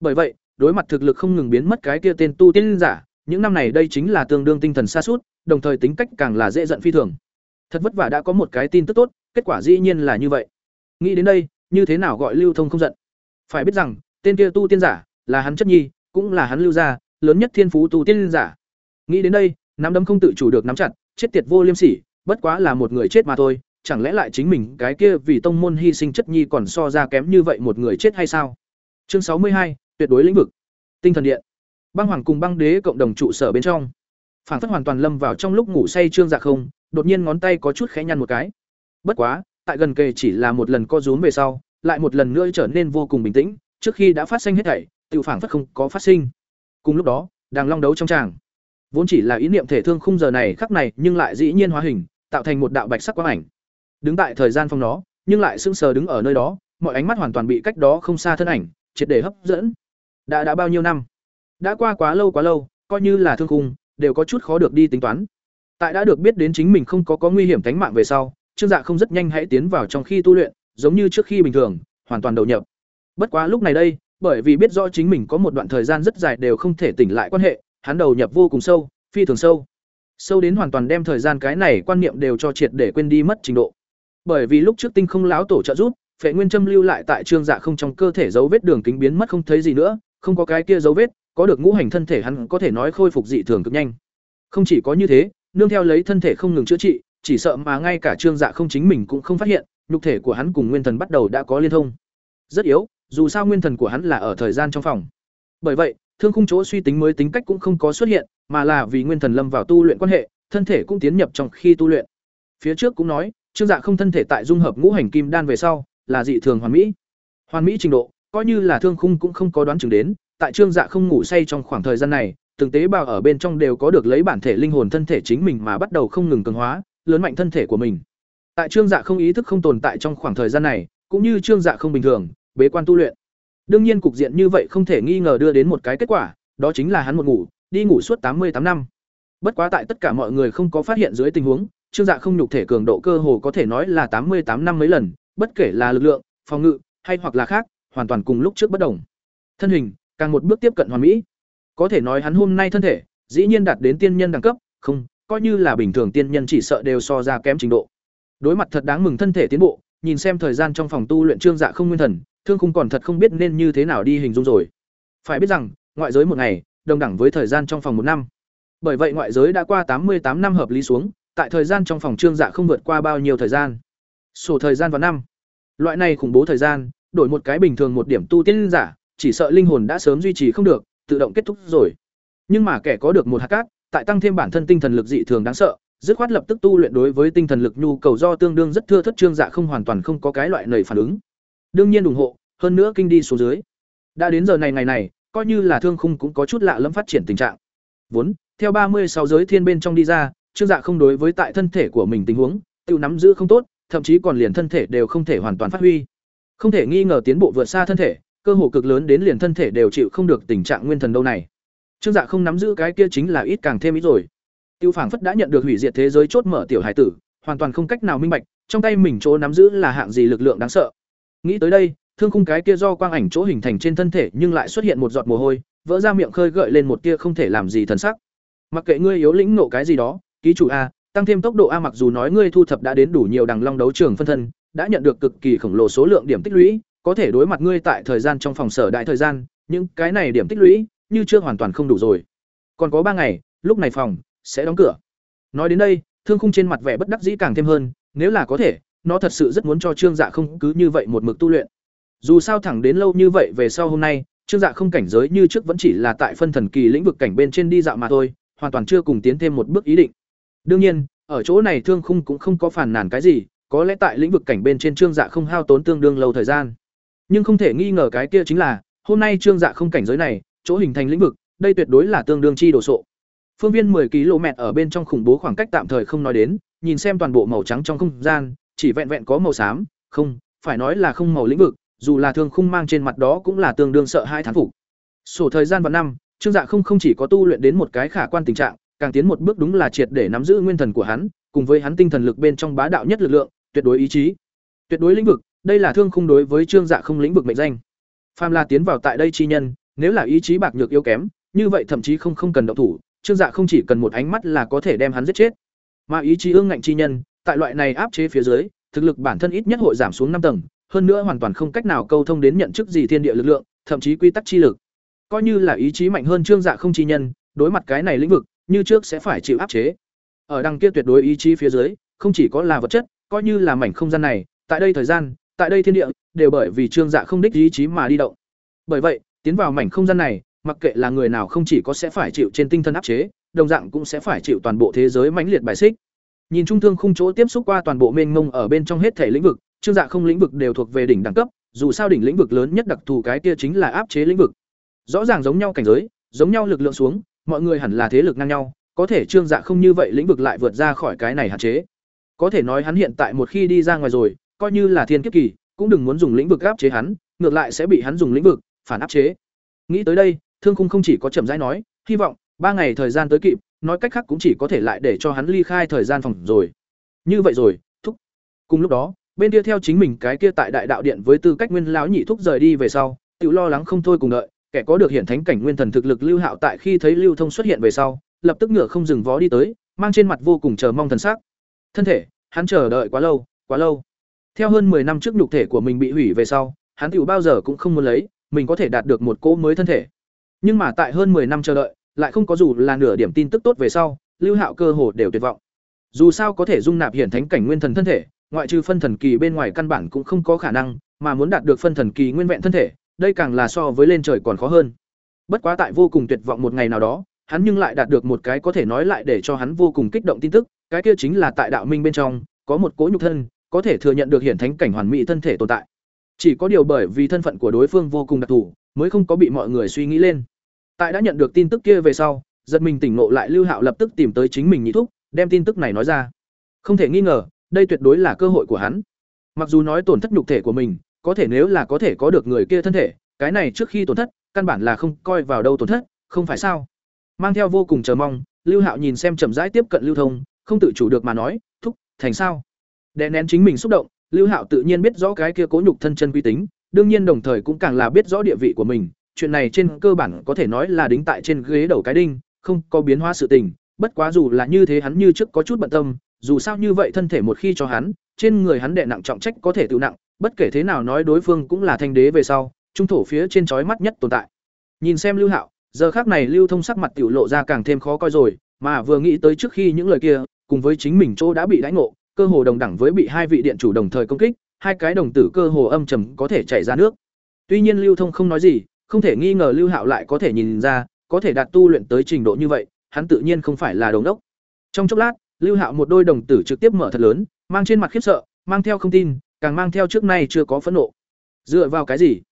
Bởi vậy, đối mặt thực lực không ngừng biến mất cái kia tên tu tiên giả, những năm này đây chính là tương đương tinh thần xa suốt đồng thời tính cách càng là dễ giận phi thường. Thật vất vả đã có một cái tin tức tốt, kết quả dĩ nhiên là như vậy. Nghĩ đến đây, như thế nào gọi Lưu Thông không giận? Phải biết rằng, tên kia tu tiên giả là hắn chất nhi, cũng là hắn lưu gia, lớn nhất thiên phú tu tiên giả. Nghĩ đến đây, nắm đấm không tự chủ được nắm chặt, chết tiệt vô liêm sỉ, bất quá là một người chết mà thôi, chẳng lẽ lại chính mình cái kia vì tông môn hy sinh chất nhi còn so ra kém như vậy một người chết hay sao? Chương sáu mươi hai tuyệt đối lĩnh vực. Tinh thần điện. Băng Hoàng cùng Băng Đế cộng đồng trụ sở bên trong. Phản phất hoàn toàn lâm vào trong lúc ngủ say trương dạ không, đột nhiên ngón tay có chút khẽ nhăn một cái. Bất quá, tại gần kề chỉ là một lần co rúm về sau, lại một lần nữa trở nên vô cùng bình tĩnh, trước khi đã phát sinh hết thảy, tiểu phản phất không có phát sinh. Cùng lúc đó, đàng long đấu trong tràng. Vốn chỉ là ý niệm thể thương khung giờ này khắc này, nhưng lại dĩ nhiên hóa hình, tạo thành một đạo bạch sắc quang ảnh. Đứng tại thời gian phong nó nhưng lại sững sờ đứng ở nơi đó mọi ánh mắt hoàn toàn bị cách đó không xa thân ảnh triệt để hấp dẫn. Đã đã bao nhiêu năm? Đã qua quá lâu quá lâu coi như là thương khung đều có chút khó được đi tính toán. Tại đã được biết đến chính mình không có có nguy hiểm tính mạng về sau trương dạ không rất nhanh hãy tiến vào trong khi tu luyện giống như trước khi bình thường hoàn toàn đầu nhập. Bất quá lúc này đây bởi vì biết rõ chính mình có một đoạn thời gian rất dài đều không thể tỉnh lại quan hệ, hắn đầu nhập vô cùng sâu, phi thường sâu. Sâu đến hoàn toàn đem thời gian cái này quan niệm đều cho triệt để quên đi mất trình độ. Bởi vì lúc trước tinh không láo tổ trợ giúp, phệ nguyên châm lưu lại tại trương dạ không trong cơ thể dấu vết đường kính biến mất không thấy gì nữa, không có cái kia dấu vết, có được ngũ hành thân thể hắn có thể nói khôi phục dị thường cực nhanh. Không chỉ có như thế, nương theo lấy thân thể không ngừng chữa trị, chỉ sợ mà ngay cả trương dạ không chính mình cũng không phát hiện, nhục thể của hắn cùng nguyên thần bắt đầu đã có liên thông. Rất yếu dù sao nguyên thần của hắn là ở thời gian trong phòng. Bởi vậy, thương khung chỗ suy tính mới tính cách cũng không có xuất hiện, mà là vì nguyên thần lâm vào tu luyện quan hệ, thân thể cũng tiến nhập trong khi tu luyện. Phía trước cũng nói, trương dạ không thân thể tại dung hợp ngũ hành kim đan về sau, là dị thường hoàn mỹ. Hoàn mỹ trình độ, coi như là thương khung cũng không có đoán chừng đến, tại trương dạ không ngủ say trong khoảng thời gian này, từng tế bào ở bên trong đều có được lấy bản thể linh hồn thân thể chính mình mà bắt đầu không ngừng cường hóa, lớn mạnh thân thể của mình. Tại trương dạ không ý thức không tồn tại trong khoảng thời gian này, cũng như trương dạ không bình thường bế quan tu luyện. Đương nhiên cục diện như vậy không thể nghi ngờ đưa đến một cái kết quả, đó chính là hắn một ngủ, đi ngủ suốt tám mươi tám năm. Bất quá tại tất cả mọi người không có phát hiện dưới tình huống, trương dạ không nhục thể cường độ cơ hồ có thể nói là tám mươi tám năm mấy lần, bất kể là lực lượng, phòng ngự, hay hoặc là khác, hoàn toàn cùng lúc trước bất đồng. Thân hình, càng một bước tiếp cận hoàn mỹ. Có thể nói hắn hôm nay thân thể, dĩ nhiên đạt đến tiên nhân đẳng cấp, không, coi như là bình thường tiên nhân chỉ sợ đều so ra kém trình độ. Đối mặt thật đáng mừng thân thể tiến bộ, nhìn xem thời gian trong phòng tu luyện trương dạ không nguyên thần thương khung còn thật không biết nên như thế nào đi hình dung rồi. Phải biết rằng, ngoại giới một ngày, đồng đẳng với thời gian trong phòng một năm. Bởi vậy ngoại giới đã qua tám mươi tám năm hợp lý xuống, tại thời gian trong phòng trương dạ không vượt qua bao nhiêu thời gian. Sổ thời gian vào năm. Loại này khủng bố thời gian, đổi một cái bình thường một điểm tu tiên giả, chỉ sợ linh hồn đã sớm duy trì không được, tự động kết thúc rồi. Nhưng mà kẻ có được một hạt cát, tại tăng thêm bản thân tinh thần lực dị thường đáng sợ, dứt khoát lập tức tu luyện đối với tinh thần lực nhu cầu do tương đương rất thưa thất trương dạ không hoàn toàn không có cái loại nầy phản ứng đương nhiên ủng hộ, hơn nữa kinh đi số dưới. Đã đến giờ này ngày này, coi như là thương khung cũng có chút lạ lẫm phát triển tình trạng. Vốn, theo ba mươi sáu giới thiên bên trong đi ra, trương dạ không đối với tại thân thể của mình tình huống, tự nắm giữ không tốt, thậm chí còn liền thân thể đều không thể hoàn toàn phát huy. Không thể nghi ngờ tiến bộ vượt xa thân thể, cơ hồ cực lớn đến liền thân thể đều chịu không được tình trạng nguyên thần đâu này. Trương dạ không nắm giữ cái kia chính là ít càng thêm ít rồi. Tiêu phảng phất đã nhận được hủy diệt thế giới chốt mở tiểu hải tử, hoàn toàn không cách nào minh bạch, trong tay mình chỗ nắm giữ là hạng gì lực lượng đáng sợ nghĩ tới đây, thương khung cái kia do quang ảnh chỗ hình thành trên thân thể nhưng lại xuất hiện một giọt mồ hôi, vỡ ra miệng khơi gợi lên một tia không thể làm gì thần sắc. Mặc kệ ngươi yếu lĩnh nộ cái gì đó, ký chủ a, tăng thêm tốc độ a mặc dù nói ngươi thu thập đã đến đủ nhiều đằng long đấu trường phân thân, đã nhận được cực kỳ khổng lồ số lượng điểm tích lũy, có thể đối mặt ngươi tại thời gian trong phòng sở đại thời gian, những cái này điểm tích lũy, như chưa hoàn toàn không đủ rồi. Còn có ba ngày, lúc này phòng sẽ đóng cửa. Nói đến đây, thương khung trên mặt vẻ bất đắc dĩ càng thêm hơn, nếu là có thể nó thật sự rất muốn cho trương dạ không cứ như vậy một mực tu luyện. Dù sao thẳng đến lâu như vậy về sau hôm nay, trương dạ không cảnh giới như trước vẫn chỉ là tại phân thần kỳ lĩnh vực cảnh bên trên đi dạo mà thôi, hoàn toàn chưa cùng tiến thêm một bước ý định. Đương nhiên, ở chỗ này thương khung cũng không có phản nàn cái gì, có lẽ tại lĩnh vực cảnh bên trên trương dạ không hao tốn tương đương lâu thời gian. Nhưng không thể nghi ngờ cái kia chính là, hôm nay trương dạ không cảnh giới này, chỗ hình thành lĩnh vực, đây tuyệt đối là tương đương chi đồ sộ. Phương viên 10 km ở bên trong khủng bố khoảng cách tạm thời không nói đến, nhìn xem toàn bộ màu trắng trong không gian chỉ vẹn vẹn có màu xám, không, phải nói là không màu lĩnh vực, dù là thương khung mang trên mặt đó cũng là tương đương sợ hai thán phục. Sổ thời gian và năm, trương dạ không không chỉ có tu luyện đến một cái khả quan tình trạng, càng tiến một bước đúng là triệt để nắm giữ nguyên thần của hắn, cùng với hắn tinh thần lực bên trong bá đạo nhất lực lượng, tuyệt đối ý chí. Tuyệt đối lĩnh vực, đây là thương khung đối với trương dạ không lĩnh vực mệnh danh. Phàm là tiến vào tại đây chi nhân, nếu là ý chí bạc nhược yếu kém, như vậy thậm chí không không cần động thủ, trương dạ không chỉ cần một ánh mắt là có thể đem hắn giết chết. Mà ý chí ương ngạnh chi nhân tại loại này áp chế phía dưới, thực lực bản thân ít nhất hội giảm xuống năm tầng, hơn nữa hoàn toàn không cách nào câu thông đến nhận chức gì thiên địa lực lượng, thậm chí quy tắc chi lực. Coi như là ý chí mạnh hơn trương dạ không chi nhân, đối mặt cái này lĩnh vực, như trước sẽ phải chịu áp chế. Ở đằng kia tuyệt đối ý chí phía dưới, không chỉ có là vật chất, coi như là mảnh không gian này, tại đây thời gian, tại đây thiên địa, đều bởi vì trương dạ không đích ý chí mà đi động. Bởi vậy, tiến vào mảnh không gian này, mặc kệ là người nào không chỉ có sẽ phải chịu trên tinh thần áp chế, đồng dạng cũng sẽ phải chịu toàn bộ thế giới mãnh liệt bài xích nhìn trung thương khung chỗ tiếp xúc qua toàn bộ mênh mông ở bên trong hết thể lĩnh vực trương dạ không lĩnh vực đều thuộc về đỉnh đẳng cấp dù sao đỉnh lĩnh vực lớn nhất đặc thù cái kia chính là áp chế lĩnh vực. Rõ ràng giống nhau cảnh giới giống nhau lực lượng xuống mọi người hẳn là thế lực ngang nhau có thể trương dạ không như vậy lĩnh vực lại vượt ra khỏi cái này hạn chế. Có thể nói hắn hiện tại một khi đi ra ngoài rồi coi như là thiên kiếp kỳ cũng đừng muốn dùng lĩnh vực áp chế hắn ngược lại sẽ bị hắn dùng lĩnh vực phản áp chế. Nghĩ tới đây Thương Khung không chỉ có chậm rãi nói, hy vọng ba ngày thời gian tới kịp, nói cách khác cũng chỉ có thể lại để cho hắn ly khai thời gian phòng rồi. Như vậy rồi, thúc. Cùng lúc đó, bên kia theo chính mình cái kia tại đại đạo điện với tư cách nguyên lão nhị thúc rời đi về sau, tự lo lắng không thôi cùng đợi, kẻ có được hiển thánh cảnh nguyên thần thực lực Lưu Hạo tại khi thấy Lưu Thông xuất hiện về sau, lập tức ngựa không dừng vó đi tới, mang trên mặt vô cùng chờ mong thần sắc. Thân thể, hắn chờ đợi quá lâu, quá lâu. Theo hơn 10 năm trước nhục thể của mình bị hủy về sau, hắn tiểu bao giờ cũng không muốn lấy, mình có thể đạt được một cỗ mới thân thể. Nhưng mà tại hơn 10 năm chờ đợi, lại không có dù là nửa điểm tin tức tốt về sau, Lưu Hạo cơ hồ đều tuyệt vọng. Dù sao có thể dung nạp hiển thánh cảnh nguyên thần thân thể, ngoại trừ phân thần kỳ bên ngoài căn bản cũng không có khả năng, mà muốn đạt được phân thần kỳ nguyên vẹn thân thể, đây càng là so với lên trời còn khó hơn. Bất quá tại vô cùng tuyệt vọng một ngày nào đó, hắn nhưng lại đạt được một cái có thể nói lại để cho hắn vô cùng kích động tin tức, cái kia chính là tại đạo minh bên trong, có một cỗ nhục thân, có thể thừa nhận được hiển thánh cảnh hoàn mỹ thân thể tồn tại. Chỉ có điều bởi vì thân phận của đối phương vô cùng đặc thù, mới không có bị mọi người suy nghĩ lên. Tại đã nhận được tin tức kia về sau, giật mình tỉnh ngộ lại Lưu Hạo lập tức tìm tới chính mình nhị thúc, đem tin tức này nói ra. Không thể nghi ngờ, đây tuyệt đối là cơ hội của hắn. Mặc dù nói tổn thất nhục thể của mình, có thể nếu là có thể có được người kia thân thể, cái này trước khi tổn thất, căn bản là không coi vào đâu tổn thất, không phải sao? Mang theo vô cùng chờ mong, Lưu Hạo nhìn xem chậm rãi tiếp cận Lưu Thông, không tự chủ được mà nói, "Thúc, thành sao?" Đè nén chính mình xúc động, Lưu Hạo tự nhiên biết rõ cái kia cố nhục thân chân quy tính, đương nhiên đồng thời cũng càng là biết rõ địa vị của mình, chuyện này trên cơ bản có thể nói là đính tại trên ghế đầu cái đinh, không có biến hóa sự tình, bất quá dù là như thế hắn như trước có chút bận tâm, dù sao như vậy thân thể một khi cho hắn, trên người hắn đè nặng trọng trách có thể tự nặng, bất kể thế nào nói đối phương cũng là thanh đế về sau, trung thổ phía trên chói mắt nhất tồn tại. Nhìn xem Lưu Hạo, giờ khắc này Lưu Thông sắc mặt tiểu lộ ra càng thêm khó coi rồi, mà vừa nghĩ tới trước khi những lời kia, cùng với chính mình chỗ đã bị đánh ngộ, cơ hồ đồng đẳng với bị hai vị điện chủ đồng thời công kích, hai cái đồng tử cơ hồ âm trầm có thể chảy ra nước. Tuy nhiên Lưu Thông không nói gì, không thể nghi ngờ Lưu Hạo lại có thể nhìn ra, có thể đạt tu luyện tới trình độ như vậy, hắn tự nhiên không phải là đồng đốc. Trong chốc lát, Lưu Hạo một đôi đồng tử trực tiếp mở thật lớn, mang trên mặt khiếp sợ, mang theo không tin, càng mang theo trước nay chưa có phẫn nộ. Dựa vào cái gì?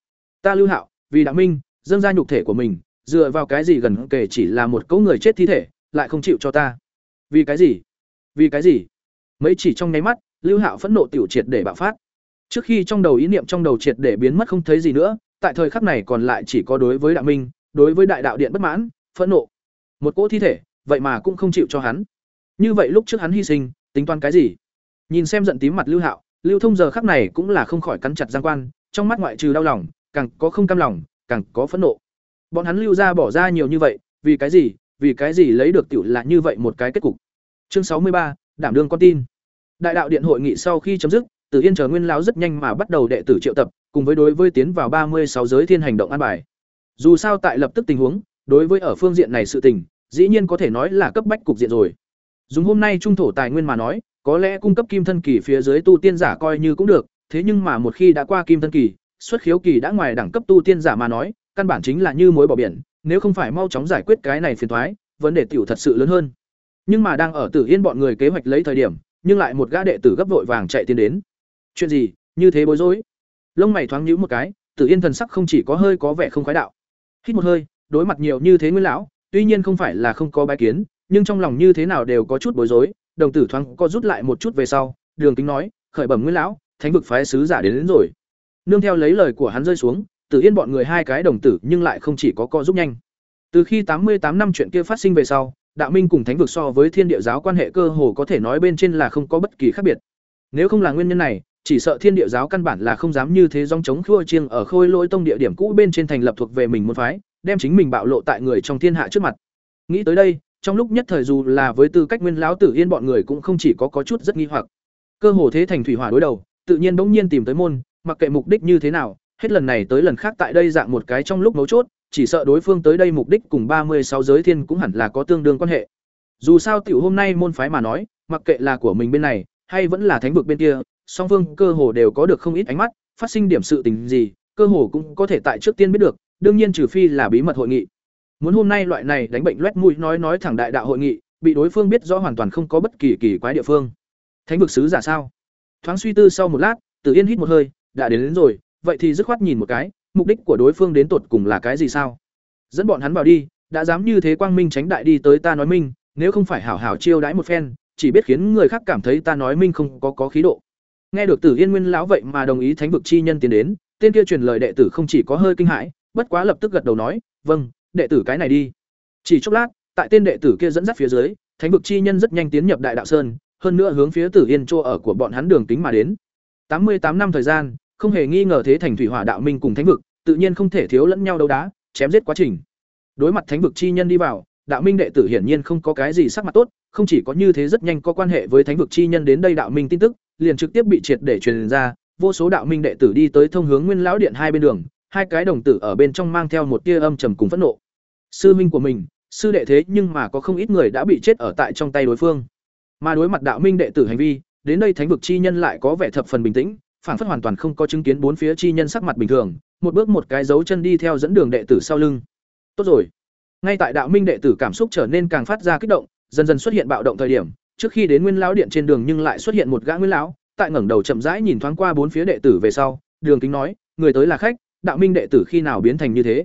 Ta Lưu Hạo, vì Đặng minh, dâng ra nhục thể của mình, dựa vào cái gì gần kể chỉ là một cỗ người chết thi thể, lại không chịu cho ta? Vì cái gì? Vì cái gì? Mấy chỉ trong nháy mắt, Lưu Hạo phẫn nộ tiểu triệt để bạo phát. Trước khi trong đầu ý niệm trong đầu triệt để biến mất không thấy gì nữa, tại thời khắc này còn lại chỉ có đối với đạo minh, đối với đại đạo điện bất mãn, phẫn nộ. Một cỗ thi thể, vậy mà cũng không chịu cho hắn. Như vậy lúc trước hắn hy sinh, tính toán cái gì? Nhìn xem giận tím mặt Lưu Hạo, Lưu Thông giờ khắc này cũng là không khỏi cắn chặt giang quan, trong mắt ngoại trừ đau lòng, càng có không cam lòng, càng có phẫn nộ. Bọn hắn lưu ra bỏ ra nhiều như vậy, vì cái gì? Vì cái gì lấy được tiểu là như vậy một cái kết cục. Chương sáu mươi ba, đảm đương con tin. Đại đạo điện hội nghị sau khi chấm dứt, Tử Yên chờ Nguyên lão rất nhanh mà bắt đầu đệ tử triệu tập, cùng với đối với tiến vào ba mươi sáu giới thiên hành động an bài. Dù sao tại lập tức tình huống, đối với ở phương diện này sự tình, dĩ nhiên có thể nói là cấp bách cục diện rồi. Dùng hôm nay trung thổ tài nguyên mà nói, có lẽ cung cấp kim thân kỳ phía dưới tu tiên giả coi như cũng được, thế nhưng mà một khi đã qua kim thân kỳ, xuất khiếu kỳ đã ngoài đẳng cấp tu tiên giả mà nói, căn bản chính là như muối bỏ biển, nếu không phải mau chóng giải quyết cái này phiền toái, vấn đề tiểu thật sự lớn hơn. Nhưng mà đang ở Tử Yên bọn người kế hoạch lấy thời điểm, nhưng lại một gã đệ tử gấp vội vàng chạy tiến đến. Chuyện gì? Như thế bối rối. Lông mày thoáng nhíu một cái, Tử Yên thần sắc không chỉ có hơi có vẻ không khoái đạo. Hít một hơi, đối mặt nhiều như thế Nguyên lão, tuy nhiên không phải là không có bái kiến, nhưng trong lòng như thế nào đều có chút bối rối, đồng tử thoáng co rút lại một chút về sau, Đường Kính nói, khởi bẩm Nguyên lão, thánh vực phái sứ giả đến, đến rồi. Nương theo lấy lời của hắn rơi xuống, Tử Yên bọn người hai cái đồng tử nhưng lại không chỉ có co giúp nhanh. Từ khi tám mươi tám năm chuyện kia phát sinh về sau, đạo minh cùng thánh vực so với thiên địa giáo quan hệ cơ hồ có thể nói bên trên là không có bất kỳ khác biệt. Nếu không là nguyên nhân này, chỉ sợ thiên địa giáo căn bản là không dám như thế dòng chống khua chiêng ở khôi lỗi tông địa điểm cũ bên trên thành lập thuộc về mình môn phái, đem chính mình bạo lộ tại người trong thiên hạ trước mặt. Nghĩ tới đây, trong lúc nhất thời dù là với tư cách nguyên lão tử yên bọn người cũng không chỉ có có chút rất nghi hoặc. Cơ hồ thế thành thủy hỏa đối đầu, tự nhiên bỗng nhiên tìm tới môn, mặc kệ mục đích như thế nào, hết lần này tới lần khác tại đây dạng một cái trong lúc mấu chốt, chỉ sợ đối phương tới đây mục đích cùng ba mươi sáu giới thiên cũng hẳn là có tương đương quan hệ. Dù sao tiểu hôm nay môn phái mà nói, mặc kệ là của mình bên này hay vẫn là thánh vực bên kia, song phương cơ hồ đều có được không ít ánh mắt, phát sinh điểm sự tình gì, cơ hồ cũng có thể tại trước tiên biết được, đương nhiên trừ phi là bí mật hội nghị. Muốn hôm nay loại này đánh bệnh loét mũi nói nói thẳng đại đạo hội nghị, bị đối phương biết rõ hoàn toàn không có bất kỳ kỳ quái địa phương. Thánh vực sứ giả sao? Thoáng suy tư sau một lát, Tử Yên hít một hơi, đã đến, đến rồi, vậy thì dứt khoát nhìn một cái, mục đích của đối phương đến tột cùng là cái gì sao? Dẫn bọn hắn vào đi, đã dám như thế quang minh tránh đại đi tới ta nói minh, nếu không phải hảo hảo chiêu đãi một phen, chỉ biết khiến người khác cảm thấy ta nói minh không có có khí độ. Nghe được Tử Yên Nguyên lão vậy mà đồng ý thánh vực chi nhân tiến đến, tên kia truyền lời đệ tử không chỉ có hơi kinh hãi, bất quá lập tức gật đầu nói, "Vâng, đệ tử cái này đi. Chỉ chốc lát tại tên đệ tử kia dẫn dắt phía dưới thánh vực chi nhân rất nhanh tiến nhập đại đạo sơn hơn nữa hướng phía tử yên chỗ ở của bọn hắn đường tính mà đến. Tám mươi tám năm thời gian không hề nghi ngờ thế thành thủy hỏa đạo minh cùng thánh vực tự nhiên không thể thiếu lẫn nhau đấu đá chém giết quá trình. Đối mặt thánh vực chi nhân đi vào đạo minh đệ tử hiển nhiên không có cái gì sắc mặt tốt không chỉ có như thế rất nhanh có quan hệ với thánh vực chi nhân đến đây đạo minh tin tức liền trực tiếp bị triệt để truyền ra, vô số đạo minh đệ tử đi tới thông hướng nguyên lão điện hai bên đường, hai cái đồng tử ở bên trong mang theo một tia âm trầm cùng phẫn nộ. Sư minh của mình, sư đệ thế nhưng mà có không ít người đã bị chết ở tại trong tay đối phương. Mà đối mặt đạo minh đệ tử hành vi, đến đây thánh vực chi nhân lại có vẻ thập phần bình tĩnh phản phất hoàn toàn không có chứng kiến bốn phía chi nhân sắc mặt bình thường, một bước một cái dấu chân đi theo dẫn đường đệ tử sau lưng. Tốt rồi. Ngay tại đạo minh đệ tử cảm xúc trở nên càng phát ra kích động, dần dần xuất hiện bạo động thời điểm trước khi đến nguyên lão điện trên đường nhưng lại xuất hiện một gã nguyên lão, tại ngẩng đầu chậm rãi nhìn thoáng qua bốn phía đệ tử về sau, đường kính nói, người tới là khách, đạo minh đệ tử khi nào biến thành như thế?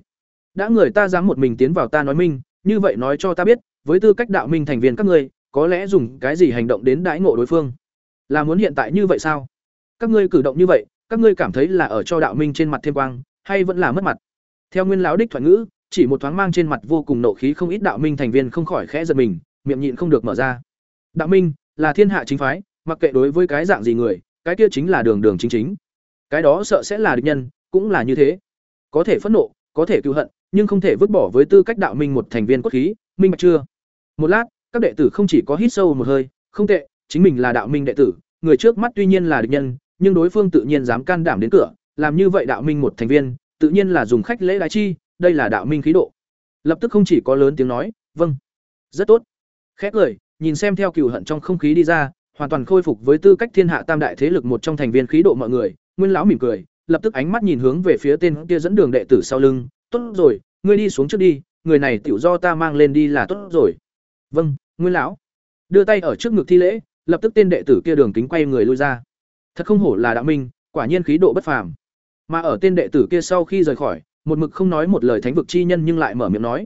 Đã người ta dám một mình tiến vào ta nói minh, như vậy nói cho ta biết, với tư cách đạo minh thành viên các ngươi, có lẽ dùng cái gì hành động đến đãi ngộ đối phương? Là muốn hiện tại như vậy sao? Các ngươi cử động như vậy, các ngươi cảm thấy là ở cho đạo minh trên mặt thêm quang, hay vẫn là mất mặt? Theo nguyên lão đích thoại ngữ, chỉ một thoáng mang trên mặt vô cùng nộ khí không ít đạo minh thành viên không khỏi khẽ giật mình, miệng nhịn không được mở ra đạo minh là thiên hạ chính phái, mặc kệ đối với cái dạng gì người, cái kia chính là đường đường chính chính. Cái đó sợ sẽ là địch nhân, cũng là như thế. Có thể phẫn nộ, có thể cứu hận, nhưng không thể vứt bỏ với tư cách đạo minh một thành viên cốt khí, minh bạch chưa? Một lát, các đệ tử không chỉ có hít sâu một hơi, không tệ, chính mình là đạo minh đệ tử, người trước mắt tuy nhiên là địch nhân, nhưng đối phương tự nhiên dám can đảm đến cửa, làm như vậy đạo minh một thành viên, tự nhiên là dùng khách lễ đái chi, đây là đạo minh khí độ. Lập tức không chỉ có lớn tiếng nói vâng rất tốt. Khét lời nhìn xem theo cựu hận trong không khí đi ra, hoàn toàn khôi phục với tư cách thiên hạ tam đại thế lực một trong thành viên khí độ mọi người, nguyên lão mỉm cười, lập tức ánh mắt nhìn hướng về phía tên kia dẫn đường đệ tử sau lưng, tốt rồi, ngươi đi xuống trước đi, người này tiểu do ta mang lên đi là tốt rồi. Vâng nguyên lão. Đưa tay ở trước ngực thi lễ, lập tức tên đệ tử kia đường kính quay người lui ra. Thật không hổ là đạo minh, quả nhiên khí độ bất phàm. Mà ở tên đệ tử kia sau khi rời khỏi, một mực không nói một lời thánh vực chi nhân nhưng lại mở miệng nói.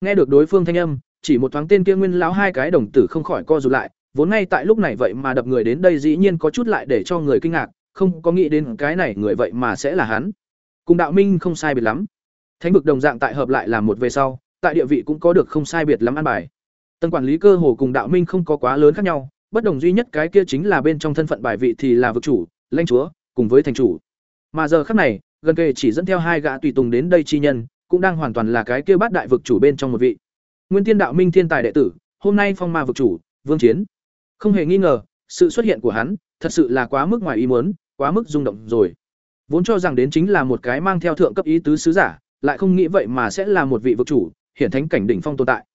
Nghe được đối phương thanh âm chỉ một thoáng tên kia nguyên lão hai cái đồng tử không khỏi co rụt lại, vốn ngay tại lúc này vậy mà đập người đến đây dĩ nhiên có chút lại để cho người kinh ngạc, không có nghĩ đến cái này người vậy mà sẽ là hắn. Cùng đạo minh không sai biệt lắm. Thánh vực đồng dạng tại hợp lại làm một về sau, tại địa vị cũng có được không sai biệt lắm an bài. Tầng quản lý cơ hồ cùng đạo minh không có quá lớn khác nhau, bất đồng duy nhất cái kia chính là bên trong thân phận bài vị thì là vực chủ, lãnh chúa, cùng với thành chủ. Mà giờ khác này, gần kề chỉ dẫn theo hai gã tùy tùng đến đây chi nhân, cũng đang hoàn toàn là cái kia bát đại vực chủ bên trong một vị nguyên tiên đạo minh thiên tài đệ tử, hôm nay phong ma vực chủ, vương chiến. Không hề nghi ngờ, sự xuất hiện của hắn, thật sự là quá mức ngoài ý muốn, quá mức rung động rồi. Vốn cho rằng đến chính là một cái mang theo thượng cấp ý tứ sứ giả, lại không nghĩ vậy mà sẽ là một vị vực chủ, hiển thánh cảnh đỉnh phong tồn tại.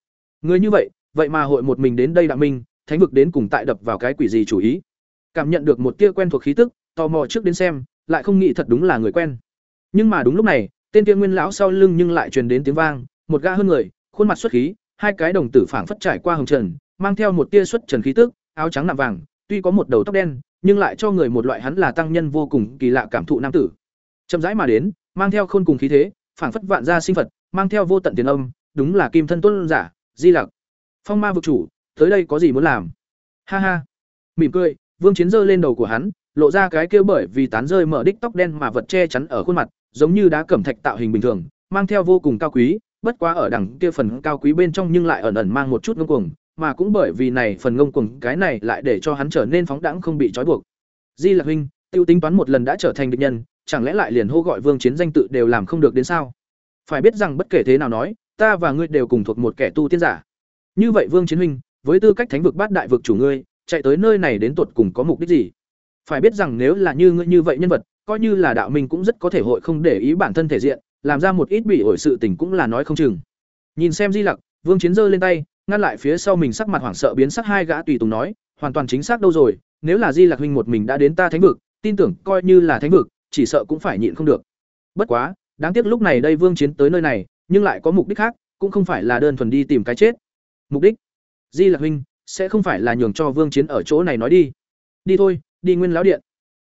Người như vậy vậy mà hội một mình đến đây đạo minh, thánh vực đến cùng tại đập vào cái quỷ gì chủ ý? Cảm nhận được một tia quen thuộc khí tức, tò mò trước đến xem, lại không nghĩ thật đúng là người quen. Nhưng mà đúng lúc này, tên kia nguyên lão sau lưng nhưng lại truyền đến tiếng vang, một gã hơn người, khuôn mặt xuất khí hai cái đồng tử phảng phất trải qua hồng trần, mang theo một tia xuất trần khí tức, áo trắng nạm vàng, tuy có một đầu tóc đen, nhưng lại cho người một loại hắn là tăng nhân vô cùng kỳ lạ cảm thụ nam tử. Chậm rãi mà đến, mang theo khôn cùng khí thế, phảng phất vạn gia sinh phật, mang theo vô tận tiền âm, đúng là kim thân tuân giả, di lặc. Phong ma vực chủ, tới đây có gì muốn làm? Ha ha. Mỉm cười, vương chiến giơ lên đầu của hắn, lộ ra cái kia bởi vì tán rơi mở đích tóc đen mà vật che chắn ở khuôn mặt, giống như đá cẩm thạch tạo hình bình thường, mang theo vô cùng cao quý bất quá ở đẳng kia phần cao quý bên trong nhưng lại ẩn ẩn mang một chút ngông cuồng, mà cũng bởi vì này phần ngông cuồng, cái này lại để cho hắn trở nên phóng đãng không bị trói buộc. Di lạc huynh, tiêu tính toán một lần đã trở thành địch nhân, chẳng lẽ lại liền hô gọi vương chiến danh tự đều làm không được đến sao? Phải biết rằng bất kể thế nào nói, ta và ngươi đều cùng thuộc một kẻ tu tiên giả. Như vậy vương chiến huynh, với tư cách thánh vực bát đại vực chủ ngươi, chạy tới nơi này đến tuột cùng có mục đích gì? Phải biết rằng nếu là như ngươi như vậy nhân vật, coi như là đạo minh cũng rất có thể hội không để ý bản thân thể diện làm ra một ít bị ổi sự tình cũng là nói không chừng. Nhìn xem di lặc, vương chiến giơ lên tay, ngăn lại phía sau mình sắc mặt hoảng sợ biến sắc hai gã tùy tùng nói, hoàn toàn chính xác đâu rồi, nếu là di Lặc huynh một mình đã đến ta thánh vực, tin tưởng coi như là thánh vực, chỉ sợ cũng phải nhịn không được. Bất quá, đáng tiếc lúc này đây vương chiến tới nơi này, nhưng lại có mục đích khác, cũng không phải là đơn thuần đi tìm cái chết. Mục đích? Di Lặc huynh, sẽ không phải là nhường cho vương chiến ở chỗ này nói đi. Đi thôi, đi nguyên lão điện.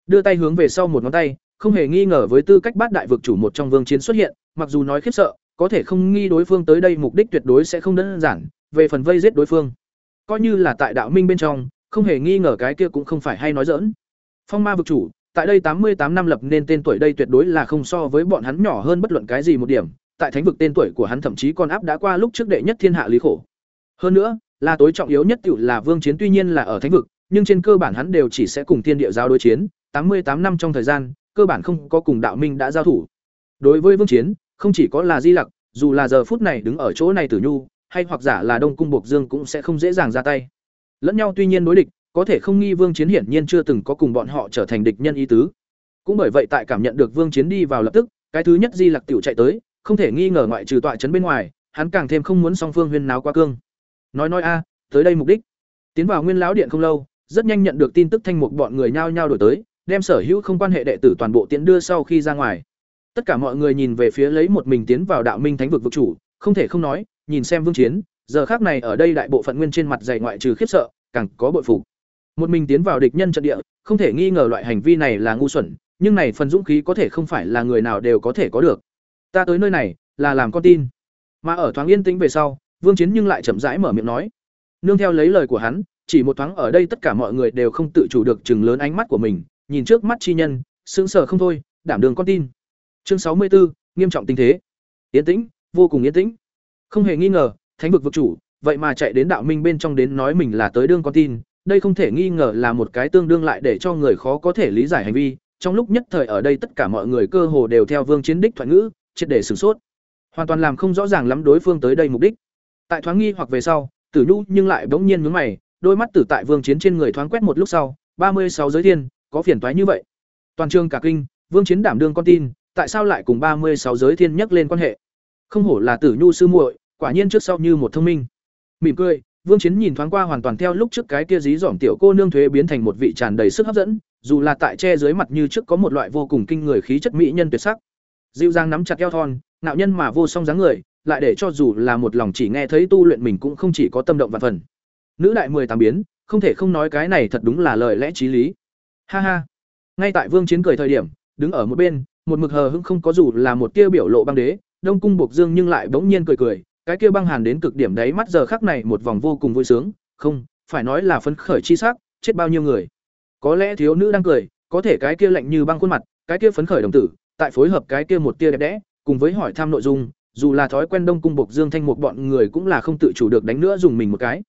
Đưa tay hướng về sau một ngón tay không hề nghi ngờ với tư cách bát đại vực chủ một trong vương chiến xuất hiện mặc dù nói khiếp sợ có thể không nghi đối phương tới đây mục đích tuyệt đối sẽ không đơn giản về phần vây giết đối phương. Coi như là tại đạo minh bên trong không hề nghi ngờ cái kia cũng không phải hay nói dỡn phong ma vực chủ tại đây tám mươi tám năm lập nên tên tuổi đây tuyệt đối là không so với bọn hắn nhỏ hơn bất luận cái gì một điểm tại thánh vực tên tuổi của hắn thậm chí còn áp đã qua lúc trước đệ nhất thiên hạ lý khổ. Hơn nữa, là tối trọng yếu nhất tiểu là Vương Chiến tuy nhiên là ở thánh vực, nhưng trên cơ bản hắn đều chỉ sẽ cùng Thiên Địa giáo đối chiến, tám mươi tám năm trong thời gian, cơ bản không có cùng Đạo Minh đã giao thủ. Đối với Vương Chiến, không chỉ có là Di Lặc, dù là giờ phút này đứng ở chỗ này Tử Nhu, hay hoặc giả là Đông cung Bộc Dương cũng sẽ không dễ dàng ra tay. Lẫn nhau tuy nhiên đối địch, có thể không nghi Vương Chiến hiển nhiên chưa từng có cùng bọn họ trở thành địch nhân ý tứ. Cũng bởi vậy tại cảm nhận được Vương Chiến đi vào lập tức, cái thứ nhất Di Lặc tiểu chạy tới, không thể nghi ngờ ngoại trừ tọa trấn bên ngoài, hắn càng thêm không muốn song phương huyên náo quá cương. Nói nói a, tới đây mục đích. Tiến vào Nguyên lão điện không lâu, rất nhanh nhận được tin tức thanh mục bọn người nhao nhao đổi tới, đem sở hữu không quan hệ đệ tử toàn bộ tiến đưa sau khi ra ngoài. Tất cả mọi người nhìn về phía lấy một mình tiến vào Đạo Minh Thánh vực vực chủ, không thể không nói, nhìn xem Vương Chiến, giờ khác này ở đây đại bộ phận nguyên trên mặt dày ngoại trừ khiếp sợ, càng có bội phục. Một mình tiến vào địch nhân trận địa, không thể nghi ngờ loại hành vi này là ngu xuẩn, nhưng này phần dũng khí có thể không phải là người nào đều có thể có được. Ta tới nơi này là làm con tin. Mà ở thoáng yên tĩnh về sau, Vương Chiến nhưng lại chậm rãi mở miệng nói. Nương theo lấy lời của hắn, chỉ một thoáng ở đây tất cả mọi người đều không tự chủ được chừng lớn ánh mắt của mình, nhìn trước mắt chi nhân, sững sờ không thôi, đảm đường con tin. Chương sáu mươi 64, nghiêm trọng tình thế. Yên tĩnh, vô cùng yên tĩnh. Không hề nghi ngờ, thánh vực vực chủ, vậy mà chạy đến đạo minh bên trong đến nói mình là tới đương con tin, đây không thể nghi ngờ là một cái tương đương lại để cho người khó có thể lý giải hành vi, trong lúc nhất thời ở đây tất cả mọi người cơ hồ đều theo Vương Chiến đích thoại ngữ, triệt để sửng sốt. Hoàn toàn làm không rõ ràng lắm đối phương tới đây mục đích. Tại thoáng nghi hoặc về sau, Tử Nhu nhưng lại bỗng nhiên nhướng mày, đôi mắt tử tại Vương Chiến trên người thoáng quét một lúc sau, ba mươi sáu giới thiên, có phiền toái như vậy. Toàn trường cả kinh, Vương Chiến đảm đương con tin, tại sao lại cùng ba mươi sáu giới thiên nhắc lên quan hệ? Không hổ là Tử Nhu sư muội, quả nhiên trước sau như một thông minh. Mỉm cười, Vương Chiến nhìn thoáng qua hoàn toàn theo lúc trước cái kia dí dỏm tiểu cô nương thuế biến thành một vị tràn đầy sức hấp dẫn, dù là tại che dưới mặt như trước có một loại vô cùng kinh người khí chất mỹ nhân tuyệt sắc. Dịu dàng nắm chặt eo thon, nạo nhân mà vô song dáng người, lại để cho dù là một lòng chỉ nghe thấy tu luyện mình cũng không chỉ có tâm động và phần. Nữ đại mười tám biến, không thể không nói cái này thật đúng là lời lẽ chí lý. Ha ha. Ngay tại Vương Chiến cười thời điểm, đứng ở một bên, một mực hờ hững không có dù là một tia biểu lộ băng đế, Đông cung buộc Dương nhưng lại bỗng nhiên cười cười, cái kia băng hàn đến cực điểm đấy mắt giờ khắc này một vòng vô cùng vui sướng, không, phải nói là phấn khởi chi sắc, chết bao nhiêu người. Có lẽ thiếu nữ đang cười, có thể cái kia lạnh như băng khuôn mặt, cái kia phấn khởi đồng tử, tại phối hợp cái kia một tia đẹp đẽ, cùng với hỏi thăm nội dung, dù là thói quen Đông cung buộc Dương thanh một bọn người cũng là không tự chủ được đánh nữa dùng mình một cái.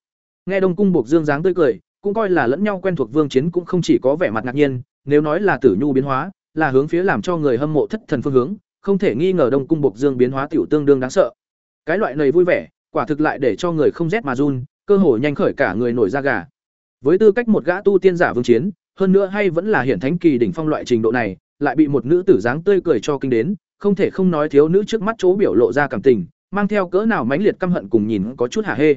Nghe Đông cung buộc Dương dáng tươi cười, cũng coi là lẫn nhau quen thuộc Vương Chiến cũng không chỉ có vẻ mặt ngạc nhiên, nếu nói là Tử Nhu biến hóa, là hướng phía làm cho người hâm mộ thất thần phương hướng, không thể nghi ngờ Đông cung Bộc Dương biến hóa tiểu tương đương đáng sợ. Cái loại này vui vẻ, quả thực lại để cho người không rét mà run, cơ hồ nhanh khởi cả người nổi da gà. Với tư cách một gã tu tiên giả vương chiến, hơn nữa hay vẫn là hiển thánh kỳ đỉnh phong loại trình độ này, lại bị một nữ tử dáng tươi cười cho kinh đến, không thể không nói thiếu nữ trước mắt chỗ biểu lộ ra cảm tình, mang theo cỡ nào mãnh liệt căm hận cùng nhìn có chút hả hê.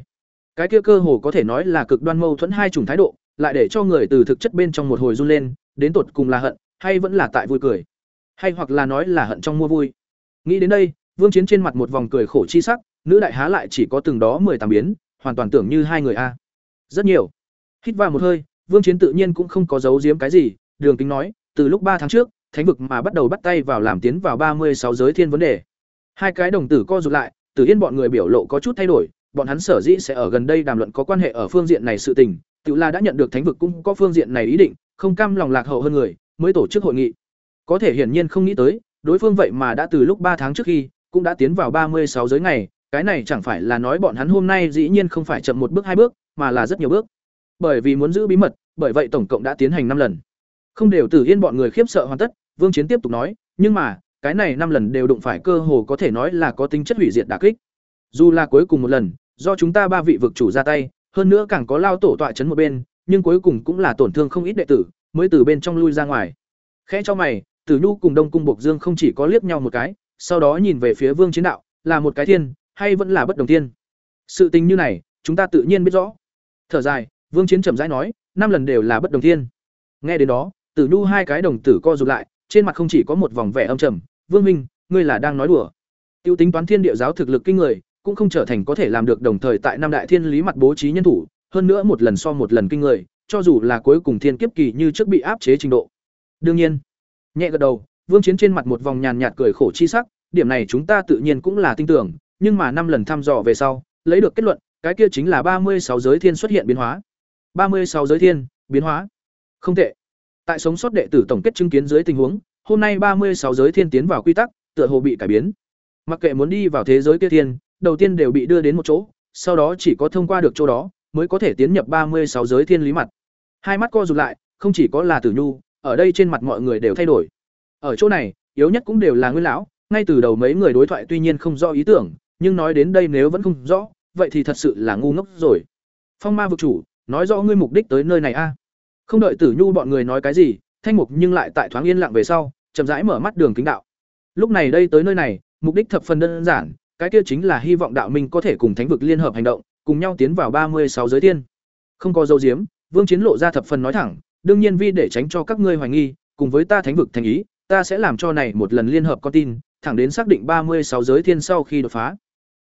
Cái kia cơ hồ có thể nói là cực đoan mâu thuẫn hai chủng thái độ, lại để cho người từ thực chất bên trong một hồi run lên, đến tột cùng là hận, hay vẫn là tại vui cười, hay hoặc là nói là hận trong mua vui. Nghĩ đến đây, Vương Chiến trên mặt một vòng cười khổ chi sắc, nữ đại há lại chỉ có từng đó mười tám biến, hoàn toàn tưởng như hai người a. Rất nhiều. Hít vào một hơi, Vương Chiến tự nhiên cũng không có giấu giếm cái gì, Đường Kính nói, từ lúc ba tháng trước, thánh vực mà bắt đầu bắt tay vào làm tiến vào ba mươi sáu giới thiên vấn đề. Hai cái đồng tử co rụt lại, Tử Yên bọn người biểu lộ có chút thay đổi, bọn hắn sở dĩ sẽ ở gần đây đàm luận có quan hệ ở phương diện này sự tình, Tiểu La đã nhận được thánh vực cũng có phương diện này ý định, không cam lòng lạc hậu hơn người, mới tổ chức hội nghị. Có thể hiển nhiên không nghĩ tới, đối phương vậy mà đã từ lúc ba tháng trước khi, cũng đã tiến vào ba mươi sáu giới ngày, cái này chẳng phải là nói bọn hắn hôm nay dĩ nhiên không phải chậm một bước hai bước, mà là rất nhiều bước. Bởi vì muốn giữ bí mật, bởi vậy tổng cộng đã tiến hành năm lần. Không đều Tử Yên bọn người khiếp sợ hoàn tất, Vương Chiến tiếp tục nói, nhưng mà, cái này năm lần đều đụng phải cơ hồ có thể nói là có tính chất hủy diệt đả kích. Dù là cuối cùng một lần, do chúng ta ba vị vực chủ ra tay, hơn nữa càng có lao tổ tọa chấn một bên, nhưng cuối cùng cũng là tổn thương không ít đệ tử, mới từ bên trong lui ra ngoài. Khẽ cho mày, Tử Nhu cùng Đông cung Bộc Dương không chỉ có liếc nhau một cái, sau đó nhìn về phía Vương Chiến Đạo, là một cái thiên, hay vẫn là bất đồng thiên? Sự tình như này, chúng ta tự nhiên biết rõ. Thở dài, Vương Chiến trầm rãi nói, năm lần đều là bất đồng thiên. Nghe đến đó, Tử Nhu hai cái đồng tử co rụt lại, trên mặt không chỉ có một vòng vẻ âm trầm, "Vương Minh, ngươi là đang nói đùa?" Tiêu tính toán thiên địa giáo thực lực kinh người, cũng không trở thành có thể làm được đồng thời tại năm đại thiên lý mặt bố trí nhân thủ, hơn nữa một lần so một lần kinh người, cho dù là cuối cùng thiên kiếp kỳ như trước bị áp chế trình độ. Đương nhiên, nhẹ gật đầu, Vương Chiến trên mặt một vòng nhàn nhạt cười khổ chi sắc, điểm này chúng ta tự nhiên cũng là tin tưởng, nhưng mà năm lần thăm dò về sau, lấy được kết luận, cái kia chính là ba mươi sáu giới thiên xuất hiện biến hóa. ba mươi sáu giới thiên, biến hóa. Không tệ. Tại sống sót đệ tử tổng kết chứng kiến dưới tình huống, hôm nay ba mươi sáu giới thiên tiến vào quy tắc, tựa hồ bị cải biến. Mặc kệ muốn đi vào thế giới kia thiên, đầu tiên đều bị đưa đến một chỗ, sau đó chỉ có thông qua được chỗ đó mới có thể tiến nhập ba mươi sáu giới thiên lý mặt. Hai mắt co rụt lại, không chỉ có là Tử Nhu, ở đây trên mặt mọi người đều thay đổi. Ở chỗ này, yếu nhất cũng đều là Nguyên lão, ngay từ đầu mấy người đối thoại tuy nhiên không rõ ý tưởng, nhưng nói đến đây nếu vẫn không rõ, vậy thì thật sự là ngu ngốc rồi. Phong Ma vực chủ, nói rõ ngươi mục đích tới nơi này a. Không đợi Tử Nhu bọn người nói cái gì, Thanh Mục nhưng lại tại thoáng yên lặng về sau, chậm rãi mở mắt đường kính đạo. Lúc này đây tới nơi này, mục đích thập phần đơn giản, cái kia chính là hy vọng đạo minh có thể cùng thánh vực liên hợp hành động, cùng nhau tiến vào ba mươi sáu giới tiên. Không có dấu diếm, Vương Chiến lộ ra thập phần nói thẳng, đương nhiên vi để tránh cho các ngươi hoài nghi, cùng với ta thánh vực thành ý, ta sẽ làm cho này một lần liên hợp con tin, thẳng đến xác định ba mươi sáu giới thiên sau khi đột phá.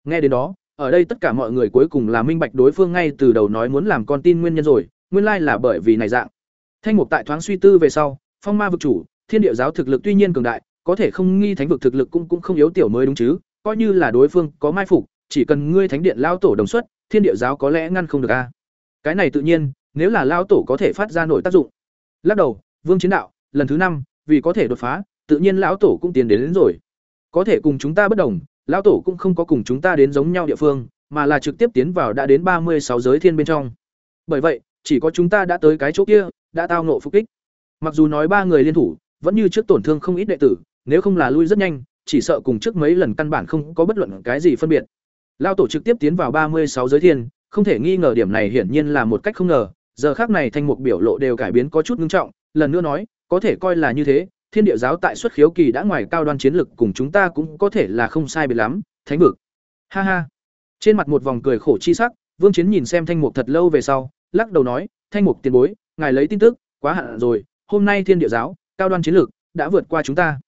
Nghe đến đó, ở đây tất cả mọi người cuối cùng là minh bạch đối phương ngay từ đầu nói muốn làm con tin nguyên nhân rồi, nguyên lai là bởi vì này dạng. Thanh Mục tại thoáng suy tư về sau, Phong Ma vực chủ, Thiên Địa giáo thực lực tuy nhiên cường đại, có thể không nghi thánh vực thực lực cũng cũng không yếu tiểu mới đúng chứ, coi như là đối phương có mai phục, chỉ cần ngươi thánh điện lao tổ đồng xuất, Thiên Địa giáo có lẽ ngăn không được a. Cái này tự nhiên, nếu là lao tổ có thể phát ra nội tác dụng. Lắc đầu, Vương Chiến Đạo, lần thứ năm, vì có thể đột phá, tự nhiên lão tổ cũng tiến đến, đến rồi. Có thể cùng chúng ta bất đồng, lão tổ cũng không có cùng chúng ta đến giống nhau địa phương, mà là trực tiếp tiến vào đã đến ba mươi sáu giới thiên bên trong. Bởi vậy, chỉ có chúng ta đã tới cái chỗ kia, đã tao ngộ phục kích. Mặc dù nói ba người liên thủ, vẫn như trước tổn thương không ít đệ tử, nếu không là lui rất nhanh, chỉ sợ cùng trước mấy lần căn bản không có bất luận cái gì phân biệt. Lao tổ trực tiếp tiến vào ba mươi sáu giới thiên, không thể nghi ngờ điểm này hiển nhiên là một cách không ngờ, giờ khác này thanh mục biểu lộ đều cải biến có chút ngưng trọng, lần nữa nói, có thể coi là như thế, Thiên địa giáo tại xuất khiếu kỳ đã ngoài cao đoan chiến lực cùng chúng ta cũng có thể là không sai biệt lắm, thánh vực. Ha ha. Trên mặt một vòng cười khổ chi sắc, Vương Chiến nhìn xem Thanh Mục thật lâu về sau, lắc đầu nói, "Thanh Mục tiền bối, ngài lấy tin tức, quá hạn rồi, hôm nay Thiên địa giáo, cao đoan chiến lực đã vượt qua chúng ta.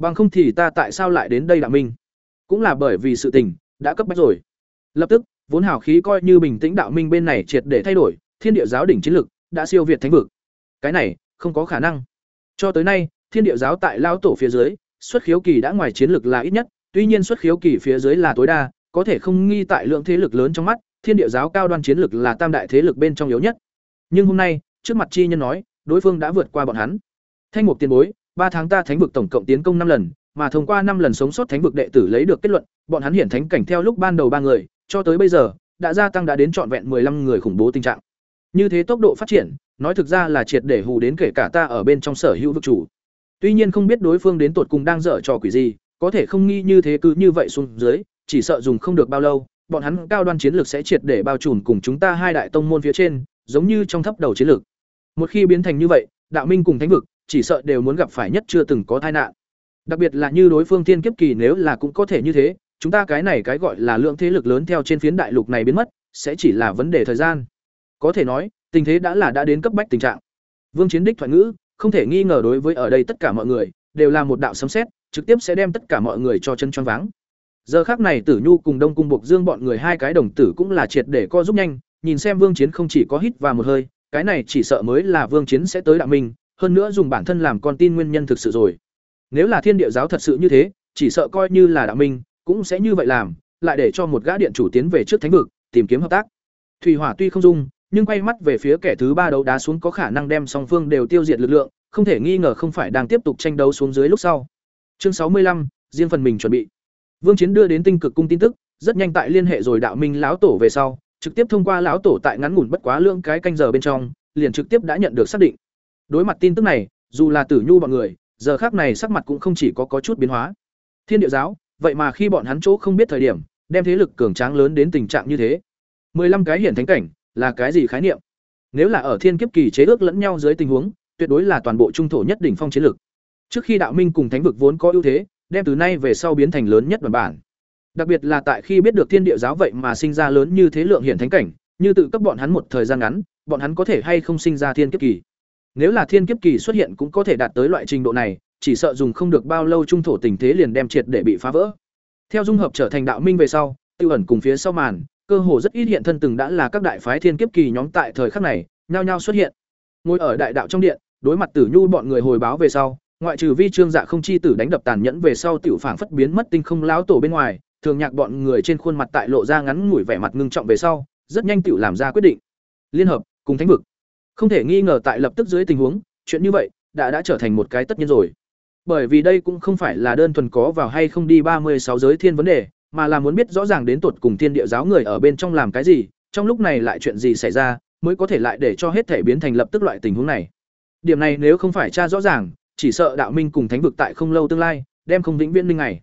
Bằng không thì ta tại sao lại đến đây Đạo Minh? Cũng là bởi vì sự tình đã cấp bách rồi." Lập tức, vốn hào khí coi như bình tĩnh Đạo Minh bên này triệt để thay đổi, Thiên địa giáo đỉnh chiến lực đã siêu việt thánh vực. Cái này, không có khả năng. Cho tới nay, Thiên địa giáo tại lao tổ phía dưới, xuất khiếu kỳ đã ngoài chiến lực là ít nhất, tuy nhiên xuất khiếu kỳ phía dưới là tối đa, có thể không nghi tại lượng thế lực lớn trong mắt, Thiên địa giáo cao đoan chiến lực là tam đại thế lực bên trong yếu nhất. Nhưng hôm nay, trước mặt chi nhân nói, đối phương đã vượt qua bọn hắn. Thanh mục tiền bối, ba tháng ta thánh vực tổng cộng tiến công năm lần, mà thông qua năm lần sống sót thánh vực đệ tử lấy được kết luận, bọn hắn hiển thánh cảnh theo lúc ban đầu ba người, cho tới bây giờ, đã gia tăng đã đến trọn vẹn 15 người khủng bố tình trạng. Như thế tốc độ phát triển, nói thực ra là triệt để hù đến kể cả ta ở bên trong sở hữu vực chủ. Tuy nhiên không biết đối phương đến tột cùng đang dở trò quỷ gì, có thể không nghi như thế cứ như vậy xuống dưới, chỉ sợ dùng không được bao lâu, bọn hắn cao đoan chiến lược sẽ triệt để bao trùm cùng chúng ta hai đại tông môn phía trên, giống như trong thấp đầu chiến lược. Một khi biến thành như vậy, đạo minh cùng thánh vực, chỉ sợ đều muốn gặp phải nhất chưa từng có tai nạn. Đặc biệt là như đối phương thiên kiếp kỳ nếu là cũng có thể như thế, chúng ta cái này cái gọi là lượng thế lực lớn theo trên phiến đại lục này biến mất, sẽ chỉ là vấn đề thời gian. Có thể nói, tình thế đã là đã đến cấp bách tình trạng. Vương Chiến Đích thoại ngữ, không thể nghi ngờ đối với ở đây tất cả mọi người đều là một đạo sấm sét trực tiếp sẽ đem tất cả mọi người cho chân choáng váng giờ khắc này tử nhu cùng đông cung buộc dương bọn người hai cái đồng tử cũng là triệt để co giúp nhanh nhìn xem vương chiến không chỉ có hít vào một hơi cái này chỉ sợ mới là vương chiến sẽ tới đạo mình hơn nữa dùng bản thân làm con tin nguyên nhân thực sự rồi nếu là thiên địa giáo thật sự như thế chỉ sợ coi như là đạo minh cũng sẽ như vậy làm lại để cho một gã điện chủ tiến về trước thánh vực tìm kiếm hợp tác thủy hỏa tuy không dung nhưng quay mắt về phía kẻ thứ ba đấu đá xuống có khả năng đem song phương đều tiêu diệt lực lượng, không thể nghi ngờ không phải đang tiếp tục tranh đấu xuống dưới lúc sau. Chương sáu mươi lăm, riêng phần mình chuẩn bị. Vương Chiến đưa đến tinh cực cung tin tức, rất nhanh tại liên hệ rồi đạo minh lão tổ về sau, trực tiếp thông qua lão tổ tại ngắn ngủn bất quá lượng cái canh giờ bên trong, liền trực tiếp đã nhận được xác định. Đối mặt tin tức này, dù là Tử Nhu bọn người, giờ khác này sắc mặt cũng không chỉ có có chút biến hóa. Thiên địa giáo, vậy mà khi bọn hắn chỗ không biết thời điểm, đem thế lực cường tráng lớn đến tình trạng như thế. 15 cái hiển thánh cảnh, là cái gì khái niệm nếu là ở thiên kiếp kỳ chế ước lẫn nhau dưới tình huống tuyệt đối là toàn bộ trung thổ nhất đỉnh phong chiến lực trước khi đạo minh cùng thánh vực vốn có ưu thế đem từ nay về sau biến thành lớn nhất bản bản đặc biệt là tại khi biết được thiên địa giáo vậy mà sinh ra lớn như thế lượng hiển thánh cảnh như tự cấp bọn hắn một thời gian ngắn bọn hắn có thể hay không sinh ra thiên kiếp kỳ nếu là thiên kiếp kỳ xuất hiện cũng có thể đạt tới loại trình độ này, chỉ sợ dùng không được bao lâu trung thổ tình thế liền đem triệt để bị phá vỡ. Theo dung hợp trở thành đạo minh về sau, tiêu ẩn cùng phía sau màn, cơ hồ rất ít hiện thân từng đã là các đại phái thiên kiếp kỳ nhóm tại thời khắc này, nhao nhao xuất hiện. Ngồi ở đại đạo trong điện, đối mặt tử nhu bọn người hồi báo về sau, ngoại trừ vi trương dạ không chi tử đánh đập tàn nhẫn về sau tiểu phảng phất biến mất tinh không láo tổ bên ngoài, thường nhạc bọn người trên khuôn mặt tại lộ ra ngắn ngủi vẻ mặt ngưng trọng về sau, rất nhanh tiểu làm ra quyết định. Liên hợp, cùng thánh vực không thể nghi ngờ tại lập tức dưới tình huống chuyện như vậy đã đã trở thành một cái tất nhiên rồi Bởi vì đây cũng không phải là đơn thuần có vào hay không đi ba mươi sáu giới thiên vấn đề, mà là muốn biết rõ ràng đến tột cùng thiên địa giáo người ở bên trong làm cái gì, trong lúc này lại chuyện gì xảy ra, mới có thể lại để cho hết thể biến thành lập tức loại tình huống này. Điểm này nếu không phải tra rõ ràng, chỉ sợ đạo minh cùng thánh vực tại không lâu tương lai, đem không vĩnh viễn minh này.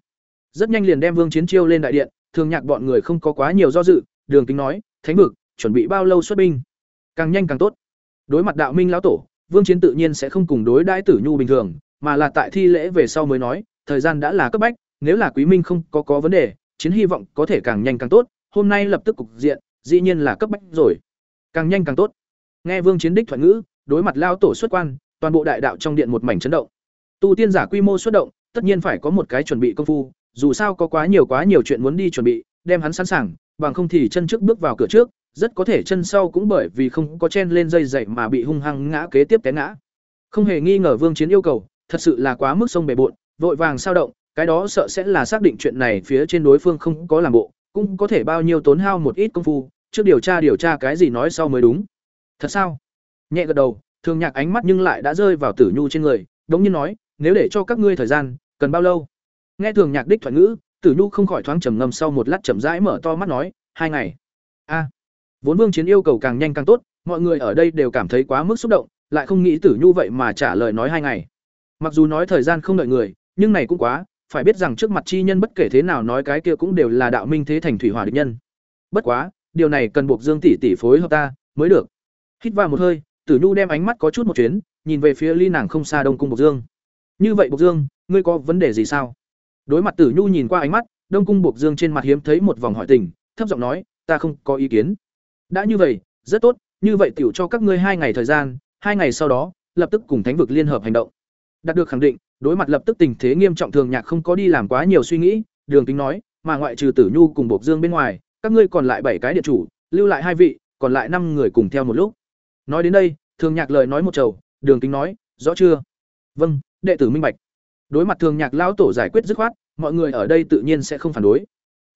Rất nhanh liền đem Vương Chiến Chiêu lên đại điện, thường nhạc bọn người không có quá nhiều do dự, Đường Kính nói, "Thánh vực, chuẩn bị bao lâu xuất binh?" Càng nhanh càng tốt. Đối mặt đạo minh lão tổ, Vương Chiến tự nhiên sẽ không cùng đối đãi Tử Nhu bình thường, mà là tại thi lễ về sau mới nói, thời gian đã là cấp bách, nếu là Quý Minh không có có vấn đề, chiến hy vọng có thể càng nhanh càng tốt, hôm nay lập tức cục diện, dĩ nhiên là cấp bách rồi. Càng nhanh càng tốt. Nghe Vương Chiến đích thuận ngữ, đối mặt lao tổ xuất quan, toàn bộ đại đạo trong điện một mảnh chấn động. Tu tiên giả quy mô xuất động, tất nhiên phải có một cái chuẩn bị công phu, dù sao có quá nhiều quá nhiều chuyện muốn đi chuẩn bị, đem hắn sẵn sàng, bằng không thì chân trước bước vào cửa trước, rất có thể chân sau cũng bởi vì không có chen lên dây dậy mà bị hung hăng ngã kế tiếp té ngã. Không hề nghi ngờ Vương Chiến yêu cầu, thật sự là quá mức sông bề bộn, vội vàng sao động, cái đó sợ sẽ là xác định chuyện này phía trên đối phương không có làm bộ, cũng có thể bao nhiêu tốn hao một ít công phu, trước điều tra điều tra cái gì nói sau mới đúng. Thật sao? Nhẹ gật đầu, Thường Nhạc ánh mắt nhưng lại đã rơi vào Tử Nhu trên người, đống nhiên nói, nếu để cho các ngươi thời gian, cần bao lâu? Nghe Thường Nhạc đích thoại ngữ, Tử Nhu không khỏi thoáng trầm ngâm sau một lát chậm rãi mở to mắt nói, hai ngày. A vốn Vương Chiến yêu cầu càng nhanh càng tốt, mọi người ở đây đều cảm thấy quá mức xúc động, lại không nghĩ Tử Nhu vậy mà trả lời nói hai ngày. Mặc dù nói thời gian không đợi người, nhưng này cũng quá, phải biết rằng trước mặt chi nhân bất kể thế nào nói cái kia cũng đều là đạo minh thế thành thủy hỏa địch nhân. Bất quá, điều này cần buộc Dương tỷ tỷ phối hợp ta mới được. Hít vào một hơi, Tử Nhu đem ánh mắt có chút một chuyến, nhìn về phía ly nàng không xa Đông cung Bộc Dương. Như vậy Bộc Dương, ngươi có vấn đề gì sao? Đối mặt Tử Nhu nhìn qua ánh mắt, Đông cung Bộc Dương trên mặt hiếm thấy một vòng hỏi tình, thấp giọng nói, ta không có ý kiến. Đã như vậy, rất tốt, như vậy tiểu cho các ngươi hai ngày thời gian, hai ngày sau đó, lập tức cùng Thánh vực liên hợp hành động. Đạt được khẳng định, đối mặt lập tức tình thế nghiêm trọng thường nhạc không có đi làm quá nhiều suy nghĩ, Đường tính nói, mà ngoại trừ Tử Nhu cùng Bộc Dương bên ngoài, các ngươi còn lại bảy cái địa chủ, lưu lại hai vị, còn lại năm người cùng theo một lúc. Nói đến đây, Thường Nhạc lời nói một chầu, Đường tính nói, rõ chưa? Vâng, đệ tử minh bạch. Đối mặt Thường Nhạc lão tổ giải quyết dứt khoát, mọi người ở đây tự nhiên sẽ không phản đối.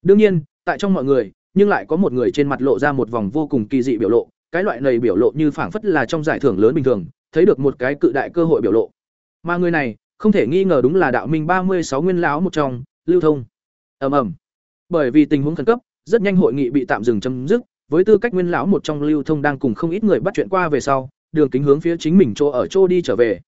Đương nhiên, tại trong mọi người, nhưng lại có một người trên mặt lộ ra một vòng vô cùng kỳ dị biểu lộ, cái loại này biểu lộ như phảng phất là trong giải thưởng lớn bình thường, thấy được một cái cự đại cơ hội biểu lộ. Mà người này, không thể nghi ngờ đúng là đạo minh ba mươi sáu nguyên lão một trong, Lưu Thông. Ầm ầm. Bởi vì tình huống khẩn cấp, rất nhanh hội nghị bị tạm dừng chấm dứt, với tư cách nguyên lão một trong Lưu Thông đang cùng không ít người bắt chuyện qua về sau, đường kính hướng phía chính mình chỗ ở chỗ đi trở về.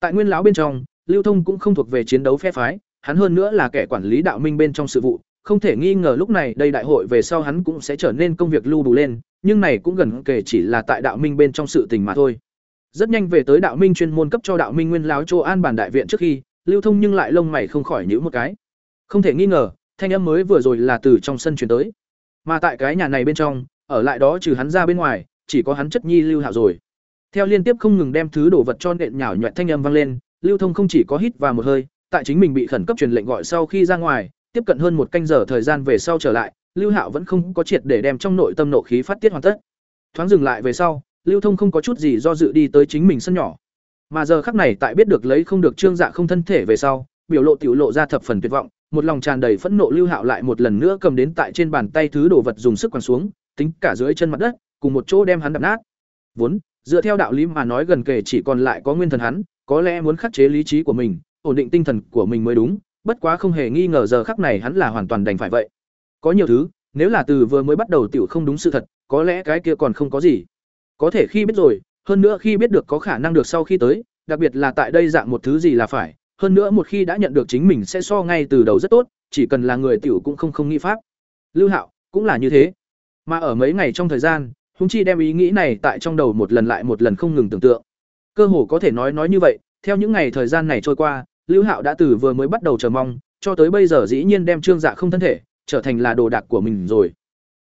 Tại nguyên lão bên trong, Lưu Thông cũng không thuộc về chiến đấu phe phái, hắn hơn nữa là kẻ quản lý đạo minh bên trong sự vụ, không thể nghi ngờ lúc này đây đại hội về sau hắn cũng sẽ trở nên công việc lưu đủ lên, nhưng này cũng gần kể chỉ là tại đạo minh bên trong sự tình mà thôi. Rất nhanh về tới đạo minh chuyên môn cấp cho đạo minh nguyên láo Châu An bản đại viện trước khi, Lưu Thông nhưng lại lông mày không khỏi nhữ một cái. Không thể nghi ngờ, thanh âm mới vừa rồi là từ trong sân truyền tới. Mà tại cái nhà này bên trong, ở lại đó trừ hắn ra bên ngoài, chỉ có hắn chất nhi Lưu Hạo rồi. Theo liên tiếp không ngừng đem thứ đồ vật cho nện nhảo nhọẹt thanh âm vang lên, Lưu Thông không chỉ có hít vào một hơi, tại chính mình bị khẩn cấp truyền lệnh gọi sau khi ra ngoài, tiếp cận hơn một canh giờ thời gian về sau trở lại, Lưu Hạo vẫn không có triệt để đem trong nội tâm nộ khí phát tiết hoàn tất. Thoáng dừng lại về sau, lưu thông không có chút gì do dự đi tới chính mình sân nhỏ mà giờ khắc này tại biết được lấy không được trương dạ không thân thể về sau biểu lộ tiểu lộ ra thập phần tuyệt vọng một lòng tràn đầy phẫn nộ lưu hạo lại một lần nữa cầm đến tại trên bàn tay thứ đồ vật dùng sức quằn xuống tính cả dưới chân mặt đất cùng một chỗ đem hắn đập nát vốn dựa theo đạo lý mà nói gần kể chỉ còn lại có nguyên thần hắn có lẽ muốn khắc chế lý trí của mình ổn định tinh thần của mình mới đúng bất quá không hề nghi ngờ giờ khắc này hắn là hoàn toàn đành phải vậy có nhiều thứ nếu là từ vừa mới bắt đầu tiểu không đúng sự thật có lẽ cái kia còn không có gì có thể khi biết rồi, hơn nữa khi biết được có khả năng được sau khi tới, đặc biệt là tại đây dạng một thứ gì là phải, hơn nữa một khi đã nhận được chính mình sẽ so ngay từ đầu rất tốt, chỉ cần là người tiểu cũng không không nghĩ pháp. Lưu Hạo cũng là như thế. Mà ở mấy ngày trong thời gian, Hùng Chi đem ý nghĩ này tại trong đầu một lần lại một lần không ngừng tưởng tượng. Cơ hồ có thể nói nói như vậy, theo những ngày thời gian này trôi qua, Lưu Hạo đã từ vừa mới bắt đầu chờ mong, cho tới bây giờ dĩ nhiên đem Trương Dạ không thân thể trở thành là đồ đạc của mình rồi.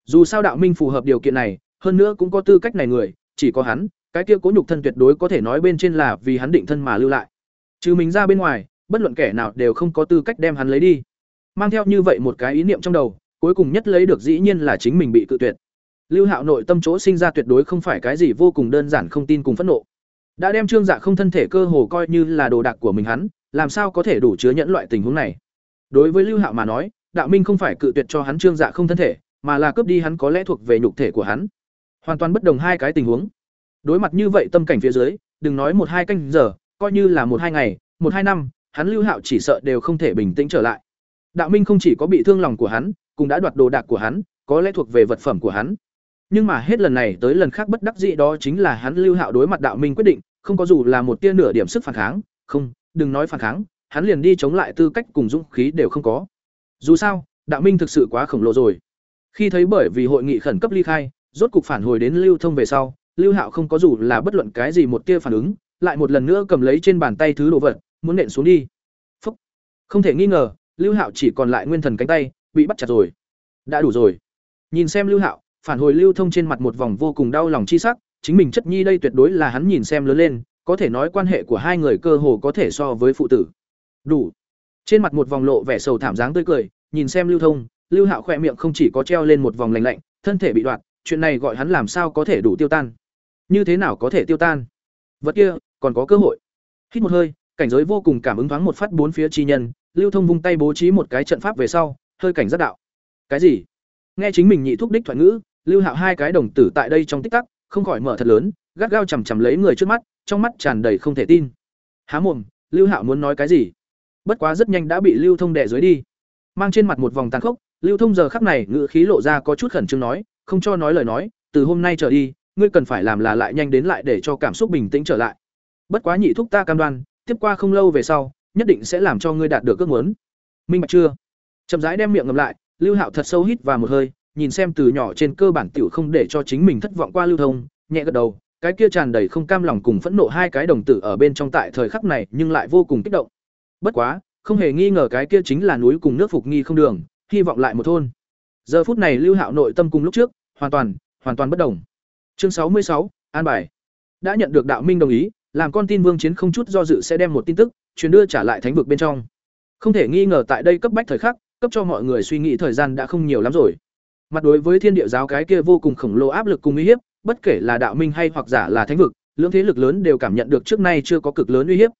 Dù sao đạo minh phù hợp điều kiện này, hơn nữa cũng có tư cách này người, chỉ có hắn, cái kia cố nhục thân tuyệt đối có thể nói bên trên là vì hắn định thân mà lưu lại. Trừ mình ra bên ngoài, bất luận kẻ nào đều không có tư cách đem hắn lấy đi. Mang theo như vậy một cái ý niệm trong đầu, cuối cùng nhất lấy được dĩ nhiên là chính mình bị cự tuyệt. Lưu Hạo nội tâm chỗ sinh ra tuyệt đối không phải cái gì vô cùng đơn giản không tin cùng phẫn nộ. Đã đem Trương Dạ không thân thể cơ hồ coi như là đồ đạc của mình hắn, làm sao có thể đủ chứa nhẫn loại tình huống này. Đối với Lưu Hạo mà nói, Đạo Minh không phải cự tuyệt cho hắn Trương Dạ không thân thể, mà là cướp đi hắn có lẽ thuộc về nhục thể của hắn hoàn toàn bất đồng hai cái tình huống đối mặt như vậy tâm cảnh phía dưới đừng nói một hai canh giờ coi như là một hai ngày một hai năm hắn Lưu Hạo chỉ sợ đều không thể bình tĩnh trở lại. Đạo Minh không chỉ có bị thương lòng của hắn, cũng đã đoạt đồ đạc của hắn, có lẽ thuộc về vật phẩm của hắn. Nhưng mà hết lần này tới lần khác bất đắc dĩ đó chính là hắn Lưu Hạo đối mặt Đạo Minh quyết định, không có dù là một tia nửa điểm sức phản kháng, không, đừng nói phản kháng, hắn liền đi chống lại tư cách cùng dũng khí đều không có. Dù sao, Đạo Minh thực sự quá khổng lồ rồi. Khi thấy bởi vì hội nghị khẩn cấp ly khai, rốt cục phản hồi đến lưu thông về sau, Lưu Hạo không có dù là bất luận cái gì một tia phản ứng, lại một lần nữa cầm lấy trên bàn tay thứ đồ vật, muốn nện xuống đi. Phúc. Không thể nghi ngờ, Lưu Hạo chỉ còn lại nguyên thần cánh tay, bị bắt chặt rồi. Đã đủ rồi. Nhìn xem Lưu Hạo, phản hồi lưu thông trên mặt một vòng vô cùng đau lòng chi sắc, chính mình chất nhi đây tuyệt đối là hắn nhìn xem lớn lên, có thể nói quan hệ của hai người cơ hồ có thể so với phụ tử. Đủ. Trên mặt một vòng lộ vẻ sầu thảm dáng tươi cười, nhìn xem Lưu Thông, Lưu Hạo khỏe miệng không chỉ có treo lên một vòng lạnh lạnh, thân thể bị đoạt, chuyện này gọi hắn làm sao có thể đủ tiêu tan? Như thế nào có thể tiêu tan? Vật kia, còn có cơ hội. Hít một hơi, cảnh giới vô cùng cảm ứng thoáng một phát bốn phía chi nhân, Lưu Thông vung tay bố trí một cái trận pháp về sau, hơi cảnh giác đạo. Cái gì? Nghe chính mình nhị thúc đích thoại ngữ, Lưu Hạo hai cái đồng tử tại đây trong tích tắc, không khỏi mở thật lớn, gắt gao chằm chằm lấy người trước mắt, trong mắt tràn đầy không thể tin. Há mồm, Lưu Hạo muốn nói cái gì? Bất quá rất nhanh đã bị Lưu Thông đè dưới đi. Mang trên mặt một vòng tàn khốc, Lưu Thông giờ khắc này ngữ khí lộ ra có chút khẩn trương nói, không cho nói lời nói, từ hôm nay trở đi, ngươi cần phải làm là lại nhanh đến lại để cho cảm xúc bình tĩnh trở lại. Bất quá nhị thúc ta cam đoan, tiếp qua không lâu về sau, nhất định sẽ làm cho ngươi đạt được ước muốn. Minh bạch chưa? Chậm rãi đem miệng ngậm lại, Lưu Hạo thật sâu hít vào một hơi, nhìn xem từ nhỏ trên cơ bản tiểu không để cho chính mình thất vọng qua Lưu Thông, nhẹ gật đầu, cái kia tràn đầy không cam lòng cùng phẫn nộ hai cái đồng tử ở bên trong tại thời khắc này nhưng lại vô cùng kích động. Bất quá, không hề nghi ngờ cái kia chính là núi cùng nước phục nghi không đường, hy vọng lại một thôn. Giờ phút này Lưu Hạo nội tâm cùng lúc trước, hoàn toàn, hoàn toàn bất đồng. Chương sáu mươi sáu, an bài. Đã nhận được đạo minh đồng ý, làm con tin Vương Chiến không chút do dự sẽ đem một tin tức truyền đưa trả lại thánh vực bên trong. Không thể nghi ngờ tại đây cấp bách thời khắc, cấp cho mọi người suy nghĩ thời gian đã không nhiều lắm rồi. Mặt đối với thiên địa giáo cái kia vô cùng khổng lồ áp lực cùng uy hiếp, bất kể là đạo minh hay hoặc giả là thánh vực, lưỡng thế lực lớn đều cảm nhận được trước nay chưa có cực lớn uy hiếp.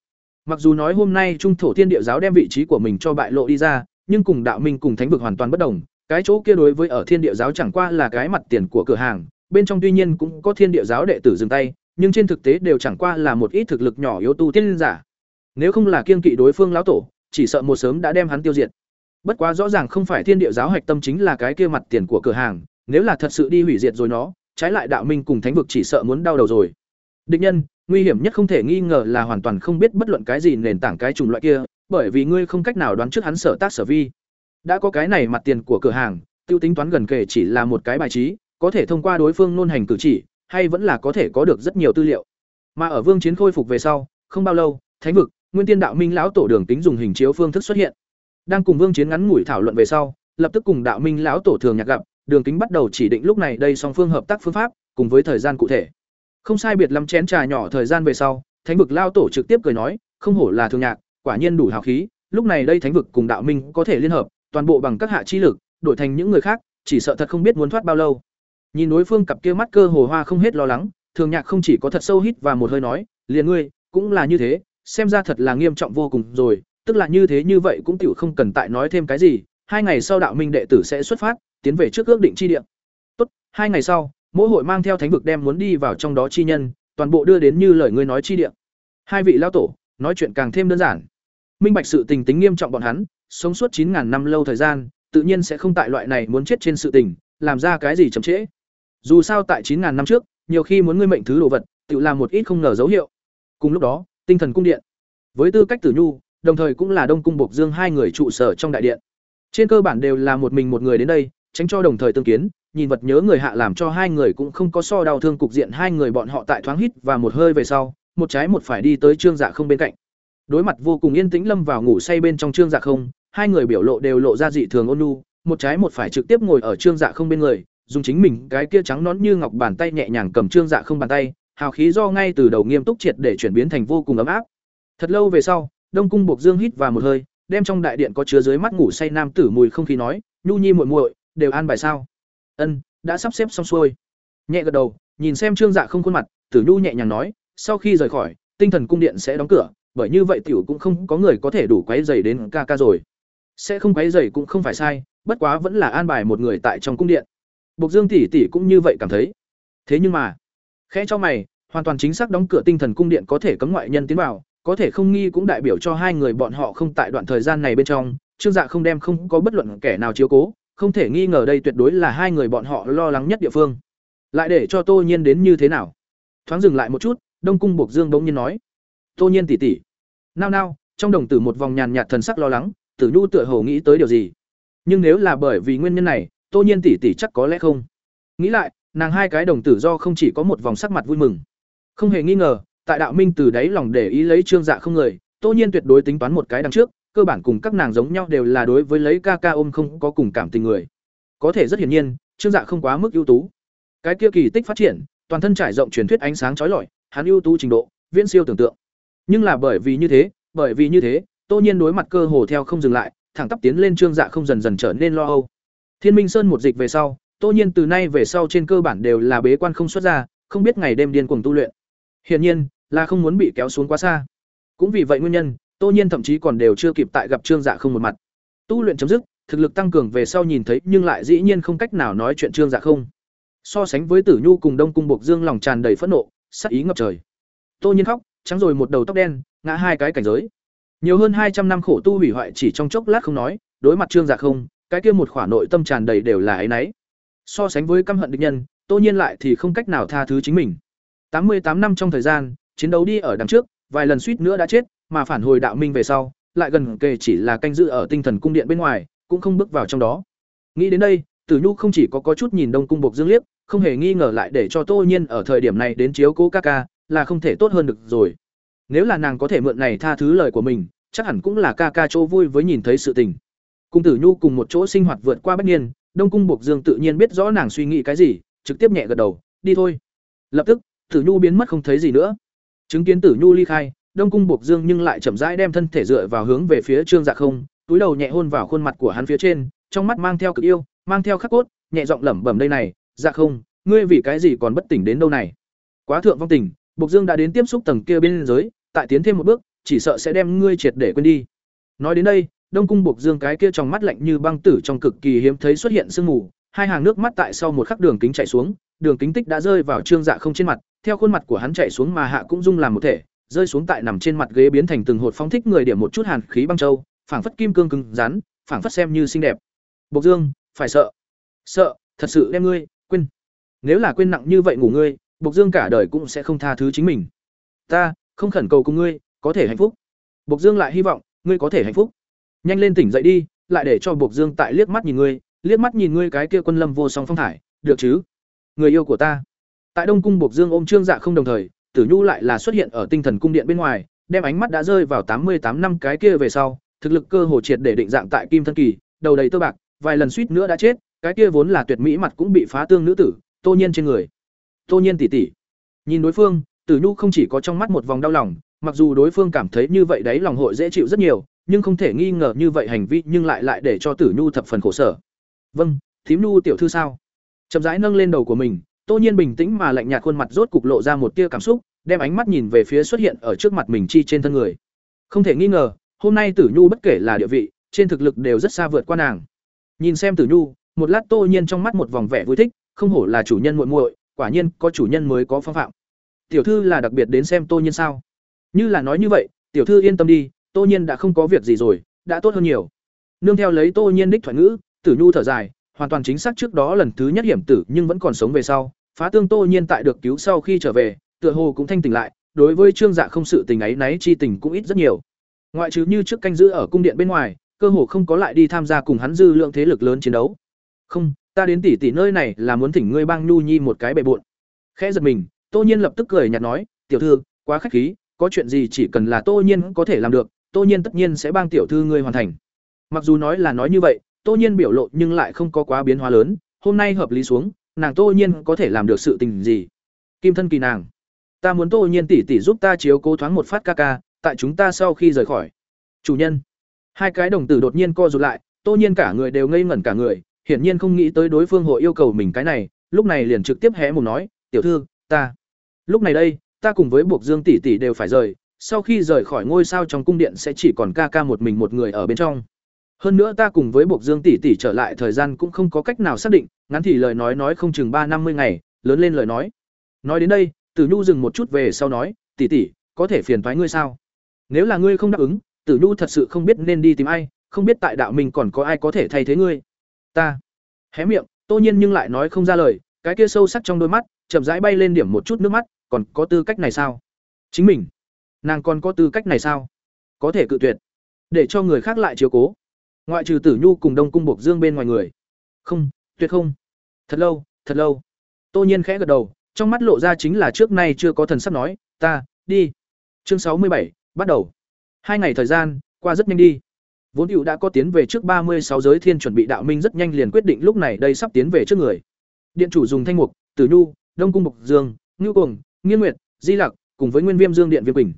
Mặc dù nói hôm nay trung thổ thiên địa giáo đem vị trí của mình cho bại lộ đi ra, nhưng cùng đạo minh cùng thánh vực hoàn toàn bất đồng, cái chỗ kia đối với ở thiên địa giáo chẳng qua là cái mặt tiền của cửa hàng, bên trong tuy nhiên cũng có thiên địa giáo đệ tử dừng tay, nhưng trên thực tế đều chẳng qua là một ít thực lực nhỏ yếu tu tiên giả. Nếu không là kiên kỵ đối phương lão tổ, chỉ sợ một sớm đã đem hắn tiêu diệt. Bất quá rõ ràng không phải thiên địa giáo hạch tâm chính là cái kia mặt tiền của cửa hàng, nếu là thật sự đi hủy diệt rồi nó, trái lại đạo minh cùng thánh vực chỉ sợ muốn đau đầu rồi. Địch nhân, nguy hiểm nhất không thể nghi ngờ là hoàn toàn không biết bất luận cái gì nền tảng cái chủng loại kia, bởi vì ngươi không cách nào đoán trước hắn sở tác sở vi. Đã có cái này mặt tiền của cửa hàng, tiêu tính toán gần kể chỉ là một cái bài trí, có thể thông qua đối phương nôn hành cử chỉ, hay vẫn là có thể có được rất nhiều tư liệu. Mà ở Vương Chiến khôi phục về sau, không bao lâu, Thánh vực, Nguyên Tiên Đạo Minh lão tổ Đường Tính dùng hình chiếu phương thức xuất hiện. Đang cùng Vương Chiến ngắn ngủi thảo luận về sau, lập tức cùng Đạo Minh lão tổ thường nhạc gặp, Đường kính bắt đầu chỉ định lúc này đây song phương hợp tác phương pháp, cùng với thời gian cụ thể. Không sai biệt lắm chén trà nhỏ thời gian về sau, Thánh vực lão tổ trực tiếp cười nói, không hổ là thường nhạc, quả nhiên đủ hào khí, lúc này đây Thánh vực cùng Đạo Minh có thể liên hợp, toàn bộ bằng các hạ chi lực, đổi thành những người khác, chỉ sợ thật không biết muốn thoát bao lâu. Nhìn đối phương cặp kia mắt cơ hồ hoa không hết lo lắng, Thường Nhạc không chỉ có thật sâu hít và một hơi nói, liền ngươi, cũng là như thế, xem ra thật là nghiêm trọng vô cùng rồi, tức là như thế như vậy cũng tiểu không cần tại nói thêm cái gì, hai ngày sau đạo minh đệ tử sẽ xuất phát, tiến về trước ước định chi địa. Tốt, hai ngày sau, mỗi hội mang theo thánh vực đem muốn đi vào trong đó chi nhân, toàn bộ đưa đến như lời ngươi nói chi địa. Hai vị lão tổ, nói chuyện càng thêm đơn giản. Minh bạch sự tình tính nghiêm trọng bọn hắn, sống suốt chín ngàn năm lâu thời gian, tự nhiên sẽ không tại loại này muốn chết trên sự tình, làm ra cái gì chậm trễ. Dù sao tại chín ngàn năm trước, nhiều khi muốn ngươi mệnh thứ đồ vật, tự làm một ít không ngờ dấu hiệu. Cùng lúc đó, tinh thần cung điện, với tư cách tử nhu, đồng thời cũng là Đông cung Bộc Dương hai người trụ sở trong đại điện. Trên cơ bản đều là một mình một người đến đây, tránh cho đồng thời tương kiến, nhìn vật nhớ người hạ làm cho hai người cũng không có so đau thương cục diện hai người bọn họ tại thoáng hít và một hơi về sau, một trái một phải đi tới Trương Dạ không bên cạnh. Đối mặt vô cùng yên tĩnh lâm vào ngủ say bên trong Trương Dạ không, hai người biểu lộ đều lộ ra dị thường ôn nhu, một trái một phải trực tiếp ngồi ở Trương Dạ không bên người, dùng chính mình cái kia trắng nón như ngọc bàn tay nhẹ nhàng cầm Trương Dạ không bàn tay, hào khí do ngay từ đầu nghiêm túc triệt để chuyển biến thành vô cùng ấm áp. Thật lâu về sau, Đông cung buộc Dương hít và một hơi, đem trong đại điện có chứa dưới mắt ngủ say nam tử mùi không khí nói, "Nhu Nhi muội muội, đều an bài sao?" "Ân, đã sắp xếp xong xuôi." Nhẹ gật đầu, nhìn xem Trương Dạ không khuôn mặt, Tử Nhu nhẹ nhàng nói, "Sau khi rời khỏi, tinh thần cung điện sẽ đóng cửa, bởi như vậy tiểu cũng không có người có thể đủ quấy rầy đến ca ca rồi." Sẽ không quấy rầy cũng không phải sai, bất quá vẫn là an bài một người tại trong cung điện. Bộc Dương tỷ tỷ cũng như vậy cảm thấy. Thế nhưng mà, khẽ cho mày, hoàn toàn chính xác đóng cửa tinh thần cung điện có thể cấm ngoại nhân tiến vào, có thể không nghi cũng đại biểu cho hai người bọn họ không tại đoạn thời gian này bên trong, Trương Dạ không đem không có bất luận kẻ nào chiếu cố, không thể nghi ngờ đây tuyệt đối là hai người bọn họ lo lắng nhất địa phương. Lại để cho Tô Nhiên đến như thế nào? Thoáng dừng lại một chút, Đông Cung Bộc Dương bỗng nhiên nói: "Tô Nhiên tỷ tỷ." Nao nao, trong đồng tử một vòng nhàn nhạt thần sắc lo lắng, Tử Nhu tựa hồ nghĩ tới điều gì. Nhưng nếu là bởi vì nguyên nhân này, Tô Nhiên tỷ tỷ chắc có lẽ không. Nghĩ lại, nàng hai cái đồng tử do không chỉ có một vòng sắc mặt vui mừng. Không hề nghi ngờ, tại đạo minh từ đáy lòng để ý lấy trương dạ không người tô nhiên tuyệt đối tính toán một cái đằng trước cơ bản cùng các nàng giống nhau đều là đối với lấy ca ca ôm không có cùng cảm tình người. Có thể rất hiển nhiên, trương dạ không quá mức ưu tú. Cái kia kỳ tích phát triển, toàn thân trải rộng truyền thuyết ánh sáng trói lọi, hắn ưu tú trình độ, viễn siêu tưởng tượng. Nhưng là bởi vì như thế, bởi vì như thế, tô nhiên đối mặt cơ hồ theo không dừng lại, thẳng tắp tiến lên trương dạ không dần dần trở nên lo âu. Thiên minh sơn một dịch về sau, tô nhiên từ nay về sau trên cơ bản đều là bế quan không xuất ra, không biết ngày đêm điên cuồng tu luyện. Hiển nhiên, là không muốn bị kéo xuống quá xa. Cũng vì vậy nguyên nhân tô nhiên thậm chí còn đều chưa kịp tại gặp trương dạ không một mặt. Tu luyện chấm dứt thực lực tăng cường về sau nhìn thấy nhưng lại dĩ nhiên không cách nào nói chuyện trương dạ không. So sánh với tử nhu cùng đông cung buộc dương lòng tràn đầy phẫn nộ sát ý ngập trời. Tô nhiên khóc trắng rồi một đầu tóc đen ngã hai cái cảnh giới. Nhiều hơn hai trăm năm khổ tu hủy hoại chỉ trong chốc lát không nói đối mặt trương dạ không cái kia một khỏa nội tâm tràn đầy đều là ấy nấy so sánh với căm hận địch nhân tô nhiên lại thì không cách nào tha thứ chính mình. Tám mươi tám năm trong thời gian chiến đấu đi ở đằng trước, vài lần suýt nữa đã chết, mà phản hồi đạo minh về sau, lại gần kề chỉ là canh giữ ở tinh thần cung điện bên ngoài, cũng không bước vào trong đó. Nghĩ đến đây, Tử Nhu không chỉ có có chút nhìn Đông cung Bộc Dương liếc, không hề nghi ngờ lại để cho Tô Nhiên ở thời điểm này đến chiếu cố ca ca, là không thể tốt hơn được rồi. Nếu là nàng có thể mượn này tha thứ lời của mình, chắc hẳn cũng là ca ca chỗ vui với nhìn thấy sự tình. Cung Tử Nhu cùng một chỗ sinh hoạt vượt qua bất nhiên, Đông cung Bộc Dương tự nhiên biết rõ nàng suy nghĩ cái gì, trực tiếp nhẹ gật đầu, đi thôi. Lập tức, Tử Nhu biến mất không thấy gì nữa. Chứng kiến Tử Nhu ly khai, Đông cung buộc Dương nhưng lại chậm rãi đem thân thể dựa vào hướng về phía Trương Dạ không, túi đầu nhẹ hôn vào khuôn mặt của hắn phía trên, trong mắt mang theo cực yêu, mang theo khắc cốt, nhẹ giọng lẩm bẩm đây này, "Dạ không, ngươi vì cái gì còn bất tỉnh đến đâu này?" Quá thượng vong tình, buộc Dương đã đến tiếp xúc tầng kia bên giới, tại tiến thêm một bước, chỉ sợ sẽ đem ngươi triệt để quên đi. Nói đến đây, Đông cung buộc Dương cái kia trong mắt lạnh như băng tử trong cực kỳ hiếm thấy xuất hiện sương mù, hai hàng nước mắt tại sau một khắc đường kính chảy xuống, đường kính tích đã rơi vào Trương Dạ không trên mặt, theo khuôn mặt của hắn chạy xuống mà hạ cũng dung làm một thể rơi xuống tại nằm trên mặt ghế biến thành từng hột phong thích người điểm một chút hàn khí băng châu, phảng phất kim cương cứng rắn, phảng phất xem như xinh đẹp. Bộc dương, phải sợ. Sợ, thật sự đem ngươi, quên. Nếu là quên nặng như vậy ngủ ngươi, bộc dương cả đời cũng sẽ không tha thứ chính mình. Ta, không khẩn cầu cùng ngươi, có thể hạnh phúc. Bộc dương lại hy vọng, ngươi có thể hạnh phúc. Nhanh lên tỉnh dậy đi, lại để cho bộc dương tại liếc mắt nhìn ngươi, liếc mắt nhìn ngươi cái kia quân lâm vô song phong thải, được chứ? Người yêu của ta. Tại đông cung Bộc dương ôm trương dạ không đồng thời tử nhu lại là xuất hiện ở tinh thần cung điện bên ngoài, đem ánh mắt đã rơi vào tám mươi tám năm cái kia về sau, thực lực cơ hồ triệt để định dạng tại kim thân kỳ, đầu đầy tơ bạc, vài lần suýt nữa đã chết, cái kia vốn là tuyệt mỹ mặt cũng bị phá tương nữ tử, tô nhiên trên người. Tô nhiên tỉ tỉ. Nhìn đối phương, tử nhu không chỉ có trong mắt một vòng đau lòng, mặc dù đối phương cảm thấy như vậy đấy lòng hội dễ chịu rất nhiều, nhưng không thể nghi ngờ như vậy hành vi nhưng lại lại để cho tử nhu thập phần khổ sở. Vâng thím nhu tiểu thư sao? Chậm rãi nâng lên đầu của mình Tô Nhiên bình tĩnh mà lạnh nhạt khuôn mặt rốt cục lộ ra một tia cảm xúc, đem ánh mắt nhìn về phía xuất hiện ở trước mặt mình chi trên thân người. Không thể nghi ngờ, hôm nay Tử Nhu bất kể là địa vị, trên thực lực đều rất xa vượt qua nàng. Nhìn xem Tử Nhu, một lát Tô Nhiên trong mắt một vòng vẻ vui thích, không hổ là chủ nhân muội muội, quả nhiên có chủ nhân mới có phong phạm. Tiểu thư là đặc biệt đến xem Tô Nhiên sao? Như là nói như vậy, tiểu thư yên tâm đi, Tô Nhiên đã không có việc gì rồi, đã tốt hơn nhiều. Nương theo lấy Tô Nhiên đích thoại ngữ, Tử Nhu thở dài, hoàn toàn chính xác trước đó lần thứ nhất hiểm tử nhưng vẫn còn sống về sau, phá tương tô nhiên tại được cứu sau khi trở về tựa hồ cũng thanh tỉnh lại đối với trương dạ không sự tình ấy náy chi tình cũng ít rất nhiều. Ngoại trừ như trước canh giữ ở cung điện bên ngoài cơ hồ không có lại đi tham gia cùng hắn dư lượng thế lực lớn chiến đấu. Không ta đến tỷ tỷ nơi này là muốn thỉnh ngươi bang nhu nhi một cái bệ bộn khẽ giật mình tô nhiên lập tức cười nhạt nói tiểu thư quá khách khí có chuyện gì chỉ cần là tô nhiên có thể làm được tô nhiên tất nhiên sẽ bang tiểu thư ngươi hoàn thành. Mặc dù nói là nói như vậy tô nhiên biểu lộ nhưng lại không có quá biến hóa lớn, hôm nay hợp lý xuống, nàng tô nhiên có thể làm được sự tình gì? Kim thân kỳ nàng. Ta muốn tô nhiên tỷ tỷ giúp ta chiếu cố thoáng một phát ca ca, tại chúng ta sau khi rời khỏi. Chủ nhân. Hai cái đồng tử đột nhiên co rụt lại, tô nhiên cả người đều ngây ngẩn cả người, hiển nhiên không nghĩ tới đối phương hội yêu cầu mình cái này, lúc này liền trực tiếp hé mồm nói, tiểu thư, ta. Lúc này đây, ta cùng với buộc dương tỷ tỷ đều phải rời, sau khi rời khỏi ngôi sao trong cung điện sẽ chỉ còn ca ca một mình một người ở bên trong hơn nữa ta cùng với Bộc Dương tỷ tỷ trở lại thời gian cũng không có cách nào xác định, ngắn thì lời nói nói không chừng ba năm mươi ngày, lớn lên lời nói. Nói đến đây, Tử Nhu dừng một chút về sau nói, "Tỷ tỷ, có thể phiền toái ngươi sao?" nếu là ngươi không đáp ứng tử nhu thật sự không biết nên đi tìm ai không biết tại đạo mình còn có ai có thể thay thế ngươi. Ta hé miệng tô nhiên nhưng lại nói không ra lời cái kia sâu sắc trong đôi mắt chậm rãi bay lên điểm một chút nước mắt còn có tư cách này sao? Chính mình. Nàng còn có tư cách này sao? Có thể cự tuyệt để cho người khác lại chiếu cố ngoại trừ tử nhu cùng đông cung buộc dương bên ngoài người. Không, tuyệt không. Thật lâu thật lâu. Tô nhiên khẽ gật đầu, trong mắt lộ ra chính là trước nay chưa có thần sắp nói, ta, đi. Chương sáu mươi bảy, bắt đầu. Hai ngày thời gian, qua rất nhanh đi. Vốn hữu đã có tiến về trước ba mươi sáu giới thiên chuẩn bị đạo minh rất nhanh liền quyết định lúc này đây sắp tiến về trước người. Điện chủ dùng thanh mục, tử nhu, đông cung bộc dương, ngưu cuồng, nghiên nguyệt, di lặc cùng với nguyên viêm dương điện viêm quỳnh.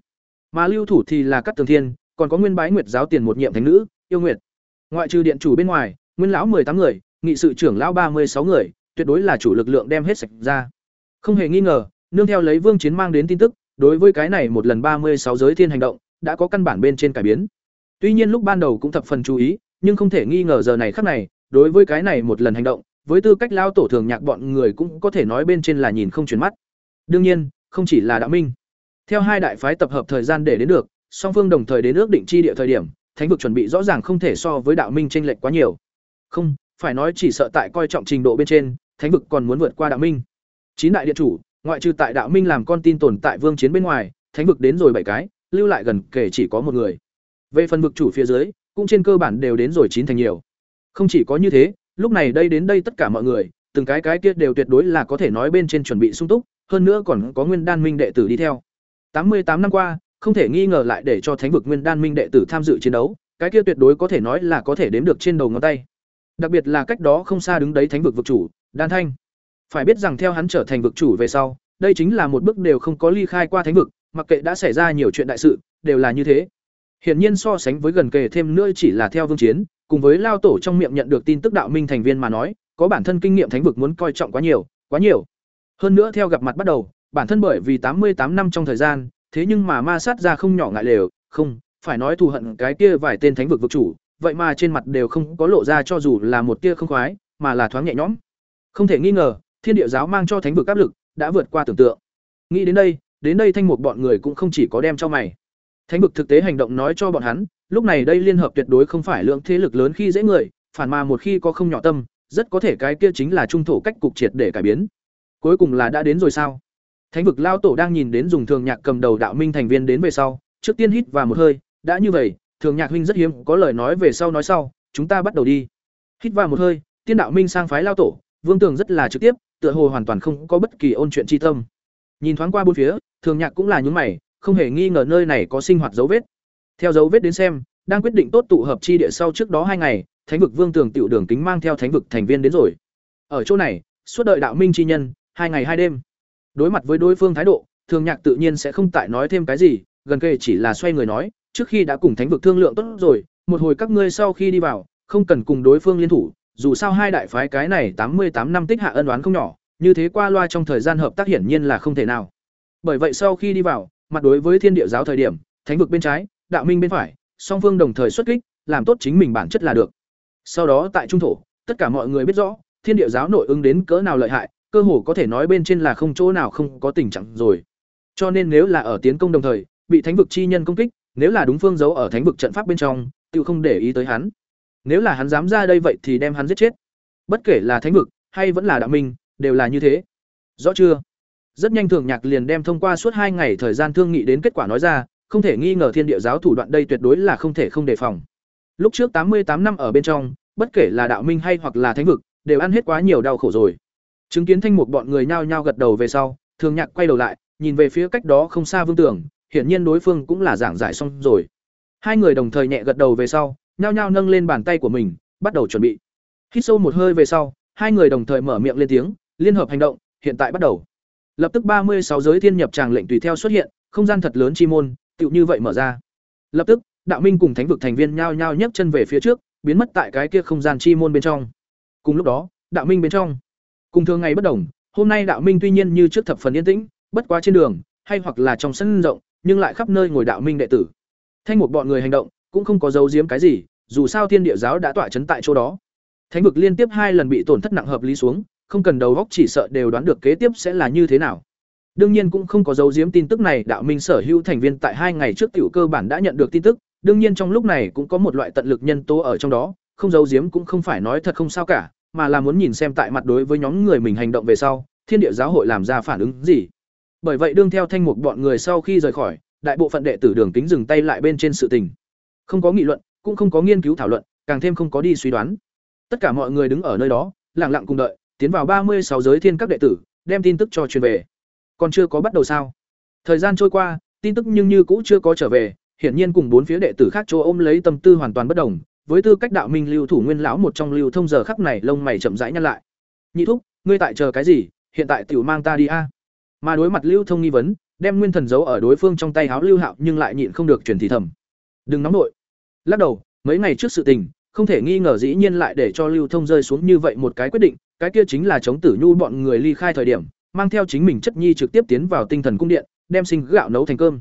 Mà lưu thủ thì là các tường thiên, còn có nguyên bái nguyệt giáo tiền một nhiệm thánh nữ, yêu nguyệt ngoại trừ điện chủ bên ngoài, nguyên lão tám người, nghị sự trưởng lão ba mươi sáu người, tuyệt đối là chủ lực lượng đem hết sạch ra. Không hề nghi ngờ, nương theo lấy vương chiến mang đến tin tức, đối với cái này một lần ba mươi sáu giới thiên hành động, đã có căn bản bên trên cải biến. Tuy nhiên lúc ban đầu cũng thập phần chú ý, nhưng không thể nghi ngờ giờ này khắc này, đối với cái này một lần hành động, với tư cách lao tổ thường nhạc bọn người cũng có thể nói bên trên là nhìn không chuyển mắt. Đương nhiên, không chỉ là đạo minh. Theo hai đại phái tập hợp thời gian để đến được, song phương đồng thời đến ước định chi địa thời điểm thánh vực chuẩn bị rõ ràng không thể so với đạo minh tranh lệch quá nhiều. Không, phải nói chỉ sợ tại coi trọng trình độ bên trên, thánh vực còn muốn vượt qua đạo minh. Chín đại điện chủ, ngoại trừ tại đạo minh làm con tin tồn tại vương chiến bên ngoài, thánh vực đến rồi bảy cái, lưu lại gần kể chỉ có một người. Về phần vực chủ phía dưới, cũng trên cơ bản đều đến rồi chín thành nhiều. Không chỉ có như thế, lúc này đây đến đây tất cả mọi người, từng cái cái kia đều tuyệt đối là có thể nói bên trên chuẩn bị sung túc, hơn nữa còn có nguyên đan minh đệ tử đi theo. Tám mươi tám năm qua không thể nghi ngờ lại để cho thánh vực nguyên đan minh đệ tử tham dự chiến đấu, cái kia tuyệt đối có thể nói là có thể đếm được trên đầu ngón tay. Đặc biệt là cách đó không xa đứng đấy thánh vực vực chủ, đan thanh. Phải biết rằng theo hắn trở thành vực chủ về sau, đây chính là một bước đều không có ly khai qua thánh vực, mặc kệ đã xảy ra nhiều chuyện đại sự, đều là như thế. Hiển nhiên so sánh với gần kề thêm nữa chỉ là theo vương chiến, cùng với lao tổ trong miệng nhận được tin tức đạo minh thành viên mà nói, có bản thân kinh nghiệm thánh vực muốn coi trọng quá nhiều quá nhiều. Hơn nữa theo gặp mặt bắt đầu, bản thân bởi vì tám mươi tám năm trong thời gian thế nhưng mà ma sát ra không nhỏ ngại lều, không, phải nói thù hận cái kia vài tên thánh vực vực chủ, vậy mà trên mặt đều không có lộ ra cho dù là một tia không khoái, mà là thoáng nhẹ nhõm. Không thể nghi ngờ, thiên địa giáo mang cho thánh vực áp lực đã vượt qua tưởng tượng. Nghĩ đến đây đến đây thanh một bọn người cũng không chỉ có đem cho mày. Thánh vực thực tế hành động nói cho bọn hắn, lúc này đây liên hợp tuyệt đối không phải lượng thế lực lớn khi dễ người, phản mà một khi có không nhỏ tâm, rất có thể cái kia chính là trung thổ cách cục triệt để cải biến. Cuối cùng là đã đến rồi sao? Thánh vực lao tổ đang nhìn đến dùng thường nhạc cầm đầu đạo minh thành viên đến về sau, trước tiên hít và một hơi, đã như vậy, thường nhạc huynh rất hiếm có lời nói về sau nói sau, chúng ta bắt đầu đi. Hít vào một hơi, tiên đạo minh sang phái lao tổ, vương tường rất là trực tiếp, tựa hồ hoàn toàn không có bất kỳ ôn chuyện chi tâm. Nhìn thoáng qua bốn phía, thường nhạc cũng là nhướng mày, không hề nghi ngờ nơi này có sinh hoạt dấu vết. Theo dấu vết đến xem, đang quyết định tốt tụ hợp chi địa sau trước đó hai ngày, thánh vực vương tường tiểu đường kính mang theo thánh vực thành viên đến rồi. Ở chỗ này, suốt đợi đạo minh chi nhân, hai ngày hai đêm đối mặt với đối phương thái độ, thường nhạc tự nhiên sẽ không tại nói thêm cái gì, gần kề chỉ là xoay người nói, trước khi đã cùng thánh vực thương lượng tốt rồi, một hồi các ngươi sau khi đi vào, không cần cùng đối phương liên thủ, dù sao hai đại phái cái này tám mươi tám năm tích hạ ân oán không nhỏ, như thế qua loa trong thời gian hợp tác hiển nhiên là không thể nào. Bởi vậy sau khi đi vào, mặt đối với thiên địa giáo thời điểm, thánh vực bên trái, đạo minh bên phải, song phương đồng thời xuất kích, làm tốt chính mình bản chất là được. Sau đó tại trung thổ, tất cả mọi người biết rõ, thiên địa giáo nội ứng đến cỡ nào lợi hại cơ hồ có thể nói bên trên là không chỗ nào không có tình trạng rồi. Cho nên nếu là ở tiến công đồng thời, bị thánh vực chi nhân công kích, nếu là đúng phương giấu ở thánh vực trận pháp bên trong, tự không để ý tới hắn. Nếu là hắn dám ra đây vậy thì đem hắn giết chết. Bất kể là thánh vực, hay vẫn là đạo minh, đều là như thế. Rõ chưa? Rất nhanh thường nhạc liền đem thông qua suốt hai ngày thời gian thương nghị đến kết quả nói ra, không thể nghi ngờ thiên địa giáo thủ đoạn đây tuyệt đối là không thể không đề phòng. Lúc trước tám mươi tám năm ở bên trong, bất kể là đạo minh hay hoặc là thánh vực, đều ăn hết quá nhiều đau khổ rồi chứng kiến thanh một bọn người nhao nhao gật đầu về sau, thường nhạc quay đầu lại, nhìn về phía cách đó không xa vương tưởng, hiển nhiên đối phương cũng là giảng giải xong rồi. Hai người đồng thời nhẹ gật đầu về sau, nhao nhao nâng lên bàn tay của mình, bắt đầu chuẩn bị. Hít sâu một hơi về sau, hai người đồng thời mở miệng lên tiếng, liên hợp hành động, hiện tại bắt đầu. Lập tức ba mươi sáu giới thiên nhập tràng lệnh tùy theo xuất hiện, không gian thật lớn chi môn, tựu như vậy mở ra. Lập tức, đạo minh cùng thánh vực thành viên nhao nhao nhấc chân về phía trước, biến mất tại cái kia không gian chi môn bên trong. Cùng lúc đó, đạo minh bên trong cùng thường ngày bất đồng hôm nay đạo minh tuy nhiên như trước thập phần yên tĩnh bất quá trên đường hay hoặc là trong sân rộng nhưng lại khắp nơi ngồi đạo minh đệ tử. Thanh một bọn người hành động cũng không có giấu giếm cái gì dù sao thiên địa giáo đã tỏa chấn tại chỗ đó. Thánh vực liên tiếp hai lần bị tổn thất nặng hợp lý xuống không cần đầu óc chỉ sợ đều đoán được kế tiếp sẽ là như thế nào. Đương nhiên cũng không có dấu giếm tin tức này, đạo minh sở hữu thành viên tại hai ngày trước tiểu cơ bản đã nhận được tin tức, đương nhiên trong lúc này cũng có một loại tận lực nhân tố ở trong đó, không dấu giếm cũng không phải nói thật không sao cả, mà là muốn nhìn xem tại mặt đối với nhóm người mình hành động về sau, Thiên địa giáo hội làm ra phản ứng gì. Bởi vậy đương theo thanh mục bọn người sau khi rời khỏi, đại bộ phận đệ tử Đường Kính dừng tay lại bên trên sự tình. Không có nghị luận, cũng không có nghiên cứu thảo luận, càng thêm không có đi suy đoán. Tất cả mọi người đứng ở nơi đó, lặng lặng cùng đợi, tiến vào ba mươi sáu giới thiên các đệ tử, đem tin tức cho truyền về. Còn chưa có bắt đầu sao? Thời gian trôi qua, tin tức nhưng như cũ chưa có trở về, hiển nhiên cùng bốn phía đệ tử khác chỗ ôm lấy tâm tư hoàn toàn bất đồng, với tư cách đạo minh lưu thủ nguyên lão một trong lưu thông giờ khắc này lông mày chậm rãi nhăn lại. Nhị thúc, ngươi tại chờ cái gì? Hiện tại tiểu mang ta đi a. Mà đối mặt lưu thông nghi vấn, đem nguyên thần giấu ở đối phương trong tay háo lưu hạo nhưng lại nhịn không được truyền thì thầm. Đừng nóng nổi Lắc đầu, mấy ngày trước sự tình, không thể nghi ngờ dĩ nhiên lại để cho lưu thông rơi xuống như vậy một cái quyết định, cái kia chính là chống tử nhu bọn người ly khai thời điểm, mang theo chính mình chất nhi trực tiếp tiến vào tinh thần cung điện, đem sinh gạo nấu thành cơm.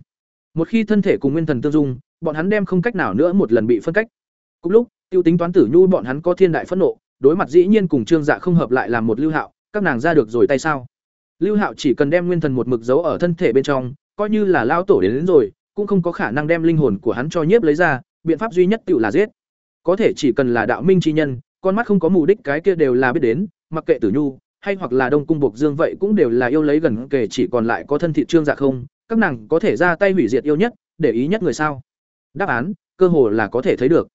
Một khi thân thể cùng nguyên thần tương dung, bọn hắn đem không cách nào nữa một lần bị phân cách. Cùng lúc, tiêu tính toán tử nhu bọn hắn có thiên đại phẫn nộ, đối mặt dĩ nhiên cùng Trương Dạ không hợp lại làm một lưu hạo, các nàng ra được rồi tay sao? Lưu Hạo chỉ cần đem nguyên thần một mực giấu ở thân thể bên trong, coi như là lao tổ đến, đến rồi, cũng không có khả năng đem linh hồn của hắn cho nhiếp lấy ra, biện pháp duy nhất tự là giết. Có thể chỉ cần là đạo minh chi nhân, con mắt không có mục đích cái kia đều là biết đến, mặc kệ Tử Nhu hay hoặc là Đông cung Bộc Dương vậy cũng đều là yêu lấy gần kể chỉ còn lại có thân thị trương dạ không, các nàng có thể ra tay hủy diệt yêu nhất, để ý nhất người sao? Đáp án, cơ hồ là có thể thấy được.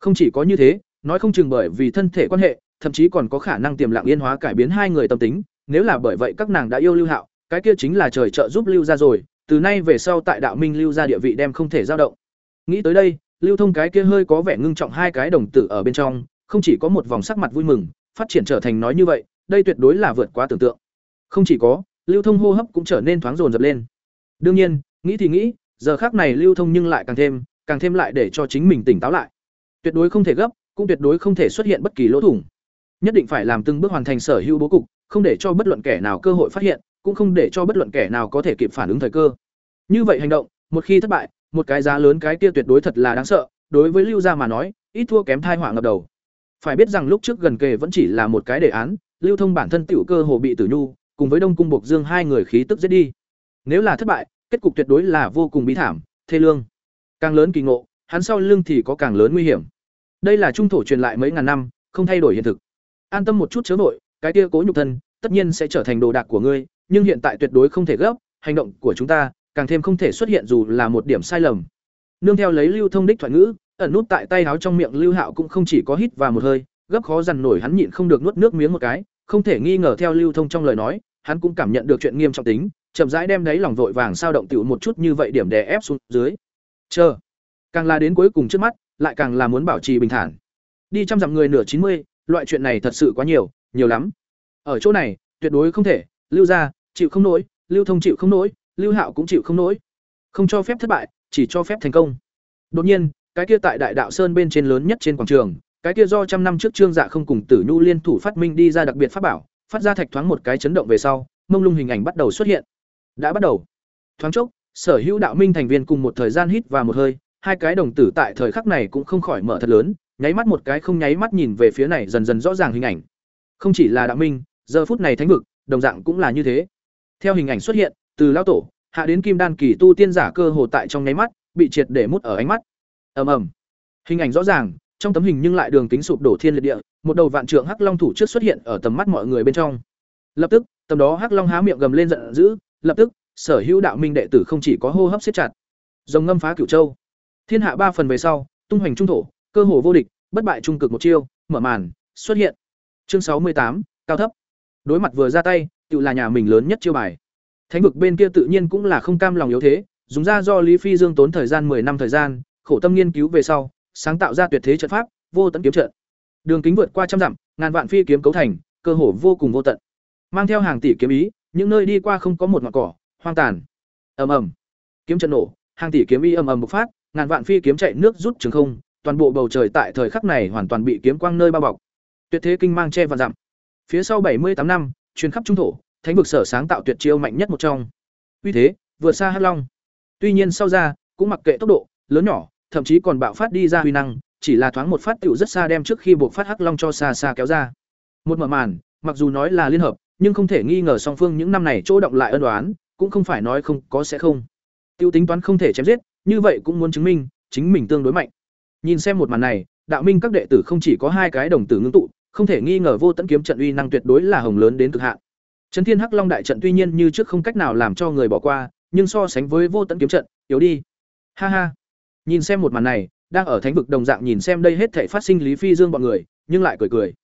Không chỉ có như thế, nói không chừng bởi vì thân thể quan hệ, thậm chí còn có khả năng tiềm lặng yên hóa cải biến hai người tâm tính, nếu là bởi vậy các nàng đã yêu Lưu Hạo, cái kia chính là trời trợ giúp Lưu gia rồi, từ nay về sau tại đạo minh Lưu gia địa vị đem không thể dao động. Nghĩ tới đây, Lưu Thông cái kia hơi có vẻ ngưng trọng hai cái đồng tử ở bên trong, không chỉ có một vòng sắc mặt vui mừng, phát triển trở thành nói như vậy, đây tuyệt đối là vượt quá tưởng tượng. Không chỉ có, Lưu Thông hô hấp cũng trở nên thoáng dồn dập lên. Đương nhiên, nghĩ thì nghĩ, giờ khác này Lưu Thông nhưng lại càng thêm, càng thêm lại để cho chính mình tỉnh táo lại. Tuyệt đối không thể gấp, cũng tuyệt đối không thể xuất hiện bất kỳ lỗ thủng. Nhất định phải làm từng bước hoàn thành sở hữu bố cục, không để cho bất luận kẻ nào cơ hội phát hiện, cũng không để cho bất luận kẻ nào có thể kịp phản ứng thời cơ. Như vậy hành động, một khi thất bại, một cái giá lớn cái kia tuyệt đối thật là đáng sợ, đối với Lưu gia mà nói, ít thua kém thai họa ngập đầu. Phải biết rằng lúc trước gần kề vẫn chỉ là một cái đề án, Lưu Thông bản thân tiểu cơ hồ bị Tử Nhu, cùng với Đông Cung Bộc Dương hai người khí tức giết đi. Nếu là thất bại, kết cục tuyệt đối là vô cùng bí thảm, thê lương. Càng lớn kỳ ngộ, hắn sau lưng thì có càng lớn nguy hiểm. Đây là trung thổ truyền lại mấy ngàn năm, không thay đổi hiện thực. An tâm một chút chớ vội, cái kia cố nhục thân, tất nhiên sẽ trở thành đồ đạc của ngươi, nhưng hiện tại tuyệt đối không thể gấp, hành động của chúng ta, càng thêm không thể xuất hiện dù là một điểm sai lầm. Nương theo lấy Lưu Thông đích thoại ngữ, ẩn nút tại tay áo trong miệng Lưu Hạo cũng không chỉ có hít vào một hơi, gấp khó dằn nổi hắn nhịn không được nuốt nước miếng một cái, không thể nghi ngờ theo Lưu Thông trong lời nói, hắn cũng cảm nhận được chuyện nghiêm trọng tính, chậm rãi đem đáy lòng vội vàng sao động tiểu một chút như vậy điểm đè ép xuống dưới. Chờ, càng là đến cuối cùng trước mắt, lại càng là muốn bảo trì bình thản. Đi trăm dặm người nửa chín mươi, loại chuyện này thật sự quá nhiều, nhiều lắm. Ở chỗ này, tuyệt đối không thể, Lưu gia chịu không nổi, Lưu Thông chịu không nổi, Lưu Hạo cũng chịu không nổi. Không cho phép thất bại, chỉ cho phép thành công. Đột nhiên, cái kia tại Đại Đạo Sơn bên trên lớn nhất trên quảng trường, cái kia do trăm năm trước Trương Dạ không cùng Tử Nhu liên thủ phát minh đi ra đặc biệt pháp bảo, phát ra thạch thoáng một cái chấn động về sau, mông lung hình ảnh bắt đầu xuất hiện. Đã bắt đầu. Thoáng chốc, sở hữu đạo minh thành viên cùng một thời gian hít và một hơi, hai cái đồng tử tại thời khắc này cũng không khỏi mở thật lớn, nháy mắt một cái không nháy mắt nhìn về phía này dần dần rõ ràng hình ảnh. Không chỉ là đạo minh, giờ phút này thánh vực, đồng dạng cũng là như thế. Theo hình ảnh xuất hiện, từ lão tổ hạ đến kim đan kỳ tu tiên giả cơ hồ tại trong nháy mắt, bị triệt để mút ở ánh mắt. Ầm ầm. Hình ảnh rõ ràng, trong tấm hình nhưng lại đường kính sụp đổ thiên liệt địa, một đầu vạn trượng hắc long thủ trước xuất hiện ở tầm mắt mọi người bên trong. Lập tức, tầm đó hắc long há miệng gầm lên giận dữ, lập tức, sở hữu đạo minh đệ tử không chỉ có hô hấp siết chặt, rồng ngâm phá cửu châu. Thiên hạ ba phần về sau, tung hoành trung thổ, cơ hồ vô địch, bất bại trung cực một chiêu, mở màn, xuất hiện. Chương sáu mươi tám cao thấp. Đối mặt vừa ra tay, tự là nhà mình lớn nhất chiêu bài. Thánh vực bên kia tự nhiên cũng là không cam lòng yếu thế, dùng ra do Lý Phi Dương tốn thời gian 10 năm thời gian, khổ tâm nghiên cứu về sau, sáng tạo ra tuyệt thế trận pháp, vô tận kiếm trận. Đường kính vượt qua trăm dặm, ngàn vạn phi kiếm cấu thành, cơ hồ vô cùng vô tận. Mang theo hàng tỷ kiếm ý, những nơi đi qua không có một ngọn cỏ, hoang tàn. Ầm ầm. Kiếm trận nổ, hàng tỷ kiếm ý ầm ầm bộc phát, ngàn vạn phi kiếm chạy nước rút trường không, toàn bộ bầu trời tại thời khắc này hoàn toàn bị kiếm quang nơi bao bọc. Tuyệt thế kinh mang che và dặm. Phía sau bảy mươi tám năm, chuyến khắp trung thổ, thánh vực sở sáng tạo tuyệt chiêu mạnh nhất một trong. Uy thế, vượt xa Hắc Long. Tuy nhiên sau ra, cũng mặc kệ tốc độ, lớn nhỏ, thậm chí còn bạo phát đi ra huy năng, chỉ là thoáng một phát tiểu rất xa đem trước khi buộc phát Hắc Long cho xa xa kéo ra. Một mở màn, mặc dù nói là liên hợp, nhưng không thể nghi ngờ song phương những năm này chỗ động lại ân đoán, cũng không phải nói không có sẽ không. Tiêu tính toán không thể chém giết, như vậy cũng muốn chứng minh chính mình tương đối mạnh. Nhìn xem một màn này, đạo minh các đệ tử không chỉ có hai cái đồng tử ngưng tụ, không thể nghi ngờ vô tận kiếm trận uy năng tuyệt đối là hồng lớn đến cực hạn. Trấn Thiên Hắc Long đại trận tuy nhiên như trước không cách nào làm cho người bỏ qua, nhưng so sánh với vô tận kiếm trận, yếu đi. Ha ha. Nhìn xem một màn này, đang ở thánh vực đồng dạng nhìn xem đây hết thảy phát sinh Lý Phi Dương bọn người, nhưng lại cười cười.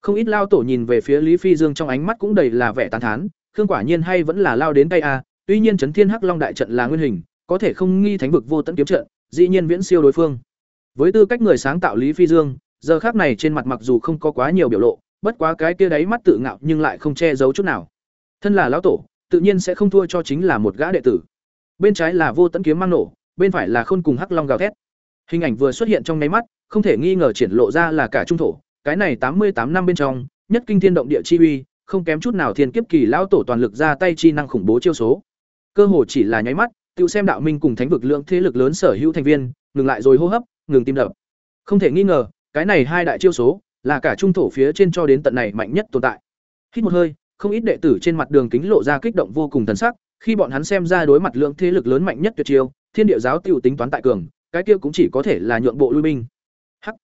Không ít lao tổ nhìn về phía Lý Phi Dương trong ánh mắt cũng đầy là vẻ tán thán, Khương quả nhiên hay vẫn là lao đến tay a, tuy nhiên Trấn Thiên Hắc Long đại trận là nguyên hình, có thể không nghi thánh vực vô tận kiếm trận, dĩ nhiên viễn siêu đối phương. Với tư cách người sáng tạo Lý Phi Dương, giờ khác này trên mặt mặc dù không có quá nhiều biểu lộ, bất quá cái kia đáy mắt tự ngạo nhưng lại không che giấu chút nào. Thân là lão tổ, tự nhiên sẽ không thua cho chính là một gã đệ tử. Bên trái là vô tận kiếm mang nổ, bên phải là khôn cùng hắc long gào thét. Hình ảnh vừa xuất hiện trong nháy mắt, không thể nghi ngờ triển lộ ra là cả trung thổ, cái này tám mươi tám năm bên trong, nhất kinh thiên động địa chi uy, không kém chút nào thiên kiếp kỳ lão tổ toàn lực ra tay chi năng khủng bố chiêu số. Cơ hồ chỉ là nháy mắt, tự xem đạo minh cùng thánh vực lượng thế lực lớn sở hữu thành viên, ngừng lại rồi hô hấp, ngừng tim đập. Không thể nghi ngờ, cái này hai đại chiêu số, là cả trung thổ phía trên cho đến tận này mạnh nhất tồn tại. Hít một hơi, không ít đệ tử trên mặt đường kính lộ ra kích động vô cùng thần sắc, khi bọn hắn xem ra đối mặt lượng thế lực lớn mạnh nhất tuyệt chiêu, Thiên địa giáo tiểu tính toán tại cường, cái kia cũng chỉ có thể là nhượng bộ lui binh. Hắc.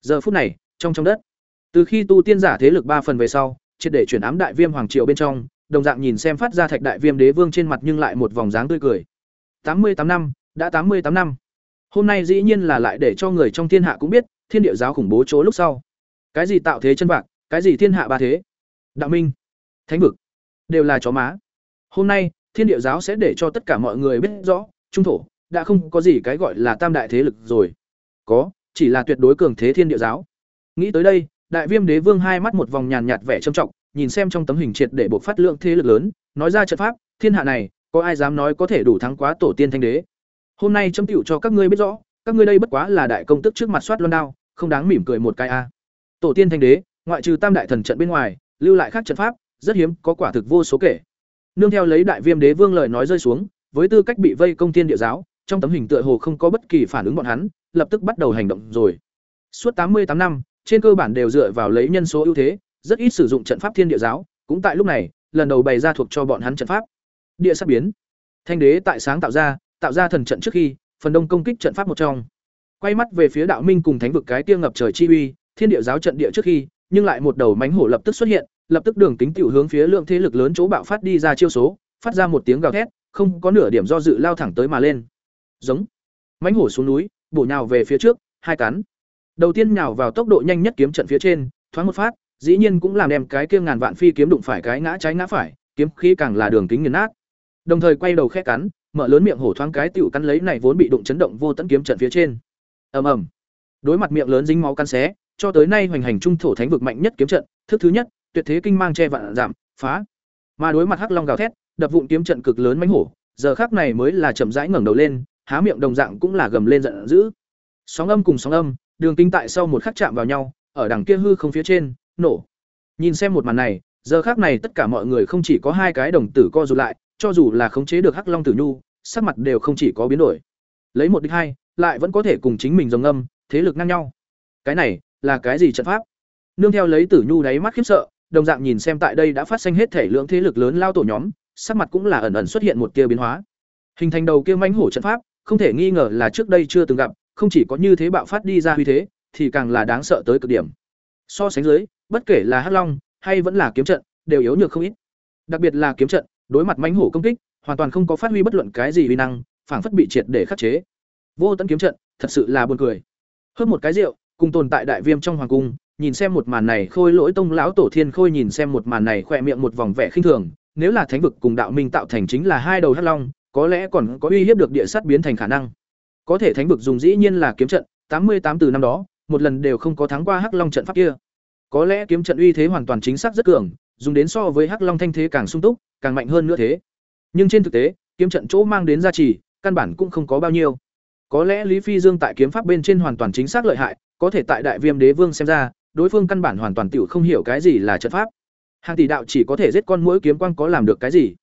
Giờ phút này, trong trong đất, từ khi tu tiên giả thế lực ba phần về sau, triệt để chuyển ám đại viêm hoàng triều bên trong, đồng dạng nhìn xem phát ra thạch đại viêm đế vương trên mặt nhưng lại một vòng dáng tươi cười tám mươi tám năm, đã tám mươi tám năm. Hôm nay dĩ nhiên là lại để cho người trong thiên hạ cũng biết, thiên địa giáo khủng bố chỗ lúc sau. Cái gì tạo thế chân vạc, cái gì thiên hạ ba thế. Đạo minh, thánh vực, đều là chó má. Hôm nay, thiên địa giáo sẽ để cho tất cả mọi người biết rõ, trung thổ đã không có gì cái gọi là tam đại thế lực rồi. Có, chỉ là tuyệt đối cường thế thiên địa giáo. Nghĩ tới đây, đại viêm đế vương hai mắt một vòng nhàn nhạt vẻ trầm trọng, nhìn xem trong tấm hình triệt để buộc phát lượng thế lực lớn, nói ra trận pháp, thiên hạ này, có ai dám nói có thể đủ thắng quá tổ tiên thanh đế. Hôm nay chấm tiểu cho các ngươi biết rõ, các ngươi đây bất quá là đại công tức trước mặt soát loan đao, không đáng mỉm cười một cái a. Tổ tiên thanh đế, ngoại trừ tam đại thần trận bên ngoài, lưu lại khác trận pháp, rất hiếm, có quả thực vô số kể. Nương theo lấy đại viêm đế vương lời nói rơi xuống, với tư cách bị vây công tiên địa giáo, trong tấm hình tựa hồ không có bất kỳ phản ứng bọn hắn, lập tức bắt đầu hành động rồi. Suốt tám mươi tám năm, trên cơ bản đều dựa vào lấy nhân số ưu thế, rất ít sử dụng trận pháp thiên địa giáo, cũng tại lúc này, lần đầu bày ra thuộc cho bọn hắn trận pháp. Địa sát biến. Thanh đế tại sáng tạo ra, tạo ra thần trận trước khi, phần đông công kích trận pháp một trong. Quay mắt về phía đạo minh cùng thánh vực cái tiêu ngập trời chi uy, thiên địa giáo trận địa trước khi, nhưng lại một đầu mánh hổ lập tức xuất hiện, lập tức đường tính tiểu hướng phía lượng thế lực lớn chỗ bạo phát đi ra chiêu số, phát ra một tiếng gào thét, không có nửa điểm do dự lao thẳng tới mà lên. Giống. Mánh hổ xuống núi, bổ nhào về phía trước, hai cắn. Đầu tiên nhào vào tốc độ nhanh nhất kiếm trận phía trên, thoáng một phát, dĩ nhiên cũng làm đem cái kia ngàn vạn phi kiếm đụng phải cái ngã trái ngã phải, kiếm khí càng là đường kính nghiền nát. Đồng thời quay đầu khẽ cắn, mở lớn miệng hổ thoáng cái tiểu cắn lấy này vốn bị đụng chấn động vô tận kiếm trận phía trên. Ầm ầm. Đối mặt miệng lớn dính máu cắn xé, cho tới nay hoành hành trung thổ thánh vực mạnh nhất kiếm trận, thức thứ nhất, tuyệt thế kinh mang che vạn giảm, phá. Mà đối mặt hắc long gào thét, đập vụn kiếm trận cực lớn mãnh hổ, giờ khắc này mới là chậm rãi ngẩng đầu lên, há miệng đồng dạng cũng là gầm lên giận dữ. Sóng âm cùng sóng âm, đường kinh tại sau một khắc chạm vào nhau, ở đằng kia hư không phía trên, nổ. Nhìn xem một màn này, giờ khắc này tất cả mọi người không chỉ có hai cái đồng tử co rụt lại, cho dù là khống chế được Hắc Long Tử Nhu, sắc mặt đều không chỉ có biến đổi. Lấy một địch hai, lại vẫn có thể cùng chính mình rồng âm, thế lực ngang nhau. Cái này, là cái gì trận pháp? Nương theo lấy Tử Nhu đáy mắt khiếp sợ, đồng dạng nhìn xem tại đây đã phát sinh hết thể lượng thế lực lớn lao tổ nhóm, sắc mặt cũng là ẩn ẩn xuất hiện một tia biến hóa. Hình thành đầu kia mãnh hổ trận pháp, không thể nghi ngờ là trước đây chưa từng gặp, không chỉ có như thế bạo phát đi ra huy thế, thì càng là đáng sợ tới cực điểm. So sánh dưới, bất kể là Hắc Long hay vẫn là kiếm trận, đều yếu nhược không ít. Đặc biệt là kiếm trận, đối mặt mãnh hổ công kích, hoàn toàn không có phát huy bất luận cái gì uy năng, phảng phất bị triệt để khắc chế. Vô tận kiếm trận, thật sự là buồn cười. Hơn một cái rượu, cùng tồn tại đại viêm trong hoàng cung, nhìn xem một màn này, Khôi Lỗi Tông lão tổ Thiên Khôi nhìn xem một màn này khỏe miệng một vòng vẻ khinh thường, nếu là thánh vực cùng đạo minh tạo thành chính là hai đầu hắc long, có lẽ còn có uy hiếp được địa sát biến thành khả năng. Có thể thánh vực dùng dĩ nhiên là kiếm trận, tám mươi tám từ năm đó, một lần đều không có thắng qua hắc long trận pháp kia. Có lẽ kiếm trận uy thế hoàn toàn chính xác rất cường, dùng đến so với hắc long thanh thế càng sung túc, càng mạnh hơn nữa thế. Nhưng trên thực tế, kiếm trận chỗ mang đến gia trì, căn bản cũng không có bao nhiêu. Có lẽ Lý Phi Dương tại kiếm pháp bên trên hoàn toàn chính xác lợi hại, có thể tại Đại Viêm Đế Vương xem ra, đối phương căn bản hoàn toàn tiểu không hiểu cái gì là trận pháp. Hàng tỷ đạo chỉ có thể giết con mũi kiếm quang có làm được cái gì?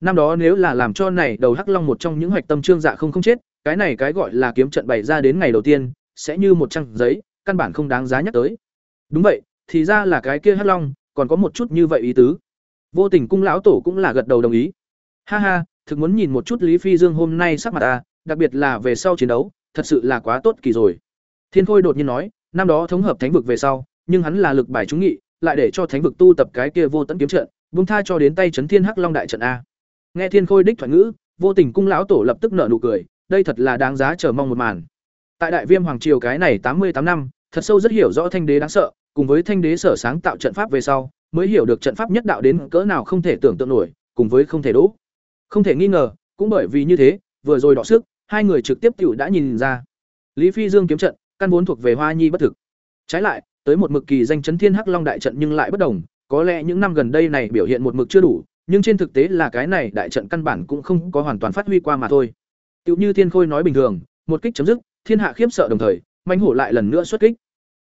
Năm đó nếu là làm cho này đầu hắc long một trong những hoạch tâm trương dạ không không chết, cái này cái gọi là kiếm trận bày ra đến ngày đầu tiên, sẽ như một trang giấy, căn bản không đáng giá nhắc tới. Đúng vậy, thì ra là cái kia hắc long, còn có một chút như vậy ý tứ. Vô tình cung lão tổ cũng là gật đầu đồng ý. Ha ha, thực muốn nhìn một chút Lý Phi Dương hôm nay sắc mặt ta, đặc biệt là về sau chiến đấu, thật sự là quá tốt kỳ rồi. Thiên Khôi đột nhiên nói, năm đó thống hợp thánh vực về sau, nhưng hắn là lực bài trúng nghị, lại để cho thánh vực tu tập cái kia vô tận kiếm trận, bung tha cho đến tay chấn thiên hắc long đại trận a. Nghe Thiên Khôi đích thoại ngữ, vô tình cung lão tổ lập tức nở nụ cười, đây thật là đáng giá chờ mong một màn. Tại Đại Viêm hoàng triều cái này tám mươi tám năm, thật sâu rất hiểu rõ thanh đế đáng sợ, cùng với thanh đế sở sáng tạo trận pháp về sau, mới hiểu được trận pháp nhất đạo đến cỡ nào không thể tưởng tượng nổi, cùng với không thể đỗ. Không thể nghi ngờ, cũng bởi vì như thế, vừa rồi đọ sức, hai người trực tiếp tiểu đã nhìn ra. Lý Phi Dương kiếm trận, căn vốn thuộc về Hoa Nhi bất thực. Trái lại, tới một mực kỳ danh chấn thiên hắc long đại trận nhưng lại bất đồng, có lẽ những năm gần đây này biểu hiện một mực chưa đủ, nhưng trên thực tế là cái này đại trận căn bản cũng không có hoàn toàn phát huy qua mà thôi. Tiểu như Thiên Khôi nói bình thường, một kích chấm dứt, thiên hạ khiếp sợ đồng thời, manh hổ lại lần nữa xuất kích.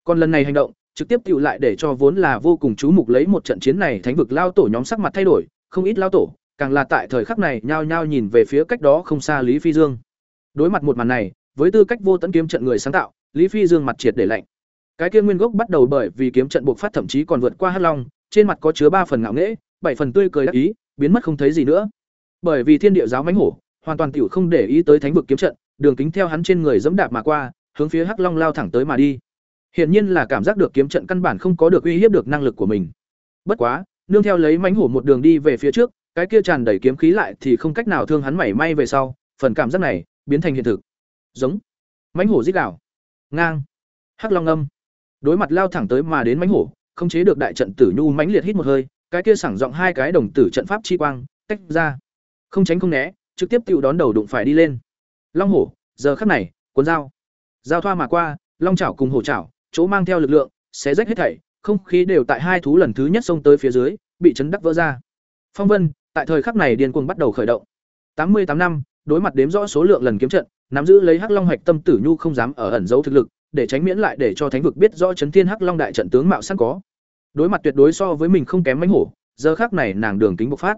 Còn lần này hành động, trực tiếp tiêu lại để cho vốn là vô cùng chú mục lấy một trận chiến này thánh vực lao tổ nhóm sắc mặt thay đổi, không ít lao tổ, càng là tại thời khắc này nhao nhao nhìn về phía cách đó không xa Lý Phi Dương. Đối mặt một màn này, với tư cách vô tận kiếm trận người sáng tạo, Lý Phi Dương mặt triệt để lạnh. Cái kia nguyên gốc bắt đầu bởi vì kiếm trận buộc phát thậm chí còn vượt qua Hắc Long, trên mặt có chứa ba phần ngạo nghễ, bảy phần tươi cười đắc ý, biến mất không thấy gì nữa. Bởi vì Thiên Địa giáo mãnh hổ, hoàn toàn tiểu không để ý tới thánh vực kiếm trận, đường kính theo hắn trên người dẫm đạp mà qua, hướng phía Hắc Long lao thẳng tới mà đi. Hiển nhiên là cảm giác được kiếm trận căn bản không có được uy hiếp được năng lực của mình. Bất quá, nương theo lấy mãnh hổ một đường đi về phía trước, cái kia tràn đầy kiếm khí lại thì không cách nào thương hắn mảy may về sau, phần cảm giác này biến thành hiện thực. Giống mãnh hổ rít gào, ngang, hắc long âm. Đối mặt lao thẳng tới mà đến mãnh hổ, không chế được đại trận tử nhu mãnh liệt hít một hơi, cái kia sảng giọng hai cái đồng tử trận pháp chi quang, tách ra. Không tránh không né, trực tiếp tiêu đón đầu đụng phải đi lên. Long hổ, giờ khắc này, cuốn dao. Giao thoa mà qua, long chảo cùng hổ chảo, chỗ mang theo lực lượng, xé rách hết thảy, không khí đều tại hai thú lần thứ nhất xông tới phía dưới, bị chấn đắc vỡ ra. Phong Vân, tại thời khắc này điên cuồng bắt đầu khởi động. tám mươi tám năm, đối mặt đếm rõ số lượng lần kiếm trận, nắm giữ lấy Hắc Long Hạch Tâm Tử Nhu không dám ở ẩn giấu thực lực, để tránh miễn lại để cho thánh vực biết rõ chấn thiên Hắc Long đại trận tướng mạo sẵn có. Đối mặt tuyệt đối so với mình không kém mãnh hổ, giờ khắc này nàng đường kính bộc phát.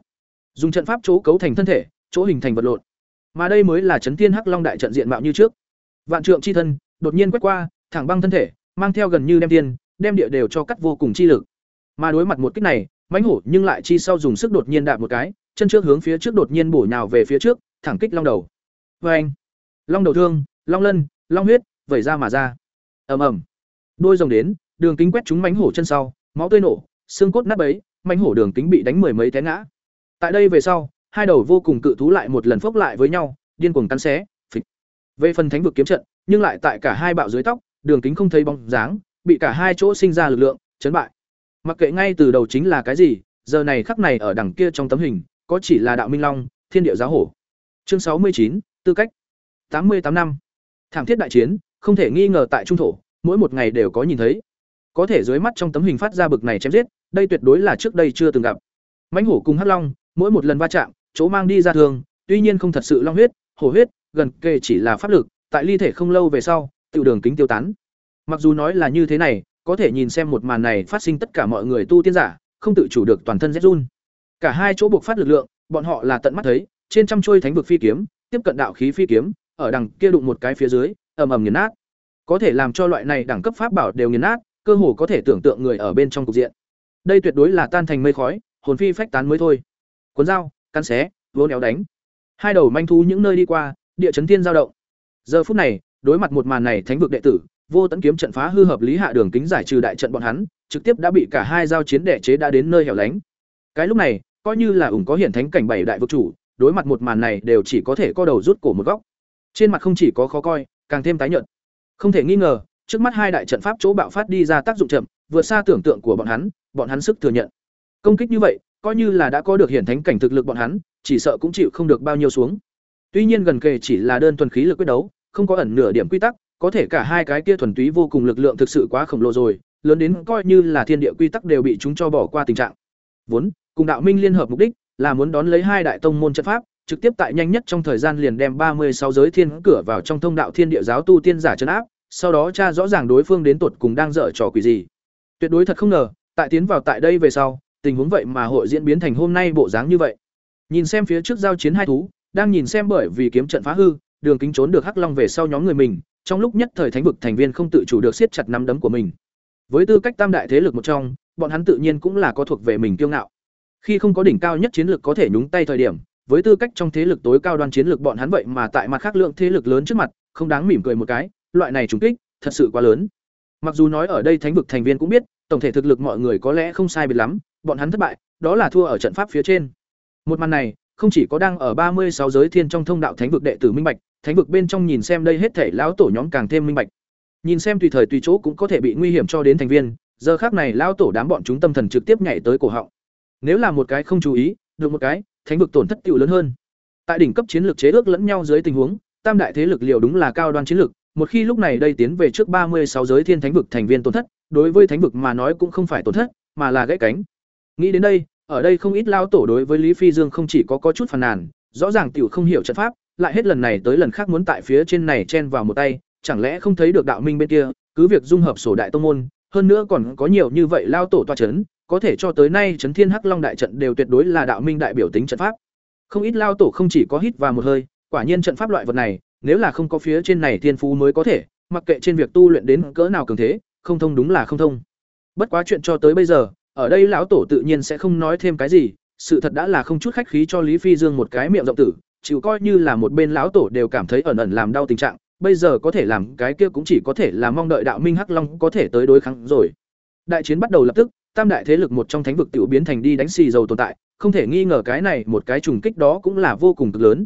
Dùng trận pháp chỗ cấu thành thân thể, chỗ hình thành vật lộn. Mà đây mới là chấn thiên Hắc Long đại trận diện mạo như trước. Vạn trượng chi thân, đột nhiên quét qua, thẳng băng thân thể, mang theo gần như đem tiên, đem địa đều cho cắt vô cùng chi lực. Mà đối mặt một kích này, mãnh hổ nhưng lại chi sau dùng sức đột nhiên đạp một cái, chân trước hướng phía trước đột nhiên bổ nhào về phía trước, thẳng kích long đầu. Oeng! long đầu thương, long lân, long huyết, vẩy ra mà ra. ầm ầm, đôi rồng đến, đường kính quét trúng mãnh hổ chân sau, máu tươi nổ, xương cốt nát bấy, mãnh hổ đường kính bị đánh mười mấy té ngã. Tại đây về sau, hai đầu vô cùng cự thú lại một lần phốc lại với nhau, điên cuồng cắn xé, phịch. Về phần thánh vực kiếm trận, nhưng lại tại cả hai bạo dưới tóc, đường kính không thấy bóng dáng, bị cả hai chỗ sinh ra lực lượng chấn bại. Mặc kệ ngay từ đầu chính là cái gì, giờ này khắc này ở đằng kia trong tấm hình, có chỉ là đạo minh long, thiên địa giáo hổ. Chương sáu mươi chín tư cách. tám mươi tám năm. Thảm thiết đại chiến, không thể nghi ngờ tại trung thổ, mỗi một ngày đều có nhìn thấy. Có thể dưới mắt trong tấm hình phát ra bực này chém giết, đây tuyệt đối là trước đây chưa từng gặp. Mãnh hổ cùng hắc long, mỗi một lần va chạm, chỗ mang đi ra thường, tuy nhiên không thật sự long huyết, hổ huyết, gần kề chỉ là pháp lực, tại ly thể không lâu về sau, tiểu đường kính tiêu tán. Mặc dù nói là như thế này, có thể nhìn xem một màn này phát sinh tất cả mọi người tu tiên giả, không tự chủ được toàn thân rét run. Cả hai chỗ buộc phát lực lượng, bọn họ là tận mắt thấy, trên trăm trôi thánh vực phi kiếm, tiếp cận đạo khí phi kiếm, ở đằng kia đụng một cái phía dưới, ầm ầm nghiền nát. Có thể làm cho loại này đẳng cấp pháp bảo đều nghiền nát, cơ hồ có thể tưởng tượng người ở bên trong cục diện. Đây tuyệt đối là tan thành mây khói, hồn phi phách tán mới thôi. Cuốn dao, cắn xé, vỗ néo đánh. Hai đầu manh thú những nơi đi qua, địa chấn thiên dao động. Giờ phút này, đối mặt một màn này thánh vực đệ tử, vô tấn kiếm trận phá hư hợp lý hạ đường kính giải trừ đại trận bọn hắn, trực tiếp đã bị cả hai giao chiến đệ chế đã đến nơi hẻo lánh. Cái lúc này, coi như là ủng có hiển thánh cảnh bảy đại vực chủ, đối mặt một màn này đều chỉ có thể co đầu rút cổ một góc. Trên mặt không chỉ có khó coi, càng thêm tái nhợt. Không thể nghi ngờ, trước mắt hai đại trận pháp chỗ bạo phát đi ra tác dụng chậm, vượt xa tưởng tượng của bọn hắn, bọn hắn sức thừa nhận. Công kích như vậy, coi như là đã có được hiển thánh cảnh thực lực bọn hắn, chỉ sợ cũng chịu không được bao nhiêu xuống. Tuy nhiên gần kề chỉ là đơn thuần khí lực quyết đấu, không có ẩn nửa điểm quy tắc, có thể cả hai cái kia thuần túy vô cùng lực lượng thực sự quá khổng lồ rồi, lớn đến coi như là thiên địa quy tắc đều bị chúng cho bỏ qua tình trạng. Vốn, cùng đạo minh liên hợp mục đích là muốn đón lấy hai đại tông môn trận pháp, trực tiếp tại nhanh nhất trong thời gian liền đem ba mươi sáu giới thiên cửa vào trong thông đạo thiên địa giáo tu tiên giả trấn áp, sau đó tra rõ ràng đối phương đến tột cùng đang dở trò quỷ gì. Tuyệt đối thật không ngờ, tại tiến vào tại đây về sau, tình huống vậy mà hội diễn biến thành hôm nay bộ dáng như vậy. Nhìn xem phía trước giao chiến hai thú, đang nhìn xem bởi vì kiếm trận phá hư, đường kính trốn được hắc long về sau nhóm người mình, trong lúc nhất thời thánh vực thành viên không tự chủ được siết chặt nắm đấm của mình. Với tư cách tam đại thế lực một trong, bọn hắn tự nhiên cũng là có thuộc về mình kiêu ngạo. Khi không có đỉnh cao nhất chiến lược có thể nhúng tay thời điểm, với tư cách trong thế lực tối cao đoan chiến lược bọn hắn vậy mà tại mặt khác lượng thế lực lớn trước mặt không đáng mỉm cười một cái loại này trùng kích thật sự quá lớn mặc dù nói ở đây thánh vực thành viên cũng biết tổng thể thực lực mọi người có lẽ không sai biệt lắm bọn hắn thất bại đó là thua ở trận pháp phía trên một màn này không chỉ có đang ở ba mươi sáu giới thiên trong thông đạo thánh vực đệ tử minh bạch thánh vực bên trong nhìn xem đây hết thể lão tổ nhóm càng thêm minh bạch. Nhìn xem tùy thời tùy chỗ cũng có thể bị nguy hiểm cho đến thành viên, giờ khác này lão tổ đám bọn chúng tâm thần trực tiếp nhảy tới cổ họng. Nếu là một cái không chú ý, được một cái, thánh vực tổn thất tiêu lớn hơn. Tại đỉnh cấp chiến lược chế ước lẫn nhau dưới tình huống, tam đại thế lực liều đúng là cao đoan chiến lược, một khi lúc này đây tiến về trước ba mươi sáu giới thiên thánh vực thành viên tổn thất, đối với thánh vực mà nói cũng không phải tổn thất, mà là gãy cánh. Nghĩ đến đây, ở đây không ít lao tổ đối với lý phi dương không chỉ có có chút phàn nàn, rõ ràng tiểu không hiểu trận pháp lại hết lần này tới lần khác muốn tại phía trên này chen vào một tay, chẳng lẽ không thấy được đạo minh bên kia, cứ việc dung hợp sổ đại tông môn, hơn nữa còn có nhiều như vậy lao tổ toa chấn, có thể cho tới nay chấn thiên hắc long đại trận đều tuyệt đối là đạo minh đại biểu tính trận pháp. Không ít lao tổ không chỉ có hít vào một hơi, quả nhiên trận pháp loại vật này, nếu là không có phía trên này thiên phú mới có thể, mặc kệ trên việc tu luyện đến cỡ nào cường thế, không thông đúng là không thông. Bất quá chuyện cho tới bây giờ, ở đây lão tổ tự nhiên sẽ không nói thêm cái gì, sự thật đã là không chút khách khí cho lý phi dương một cái miệng rộng tử chịu coi như là một bên lão tổ đều cảm thấy ẩn ẩn làm đau tình trạng, bây giờ có thể làm cái kia cũng chỉ có thể là mong đợi đạo minh hắc long có thể tới đối kháng rồi. Đại chiến bắt đầu lập tức, tam đại thế lực một trong thánh vực tiểu biến thành đi đánh xì dầu tồn tại, không thể nghi ngờ cái này một cái trùng kích đó cũng là vô cùng cực lớn.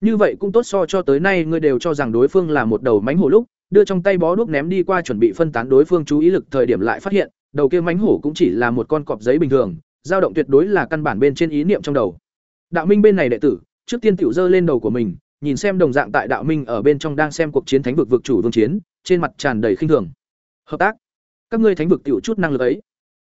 Như vậy cũng tốt so cho tới nay ngươi đều cho rằng đối phương là một đầu mánh hổ lúc, đưa trong tay bó đuốc ném đi qua chuẩn bị phân tán đối phương chú ý lực thời điểm lại phát hiện, đầu kia mánh hổ cũng chỉ là một con cọp giấy bình thường, dao động tuyệt đối là căn bản bên trên ý niệm trong đầu. Đạo minh bên này đệ tử trước tiên tiểu dơ lên đầu của mình, nhìn xem đồng dạng tại đạo minh ở bên trong đang xem cuộc chiến thánh vực vực chủ vương chiến, trên mặt tràn đầy khinh thường. Hợp tác. Các ngươi thánh vực tiểu chút năng lực ấy.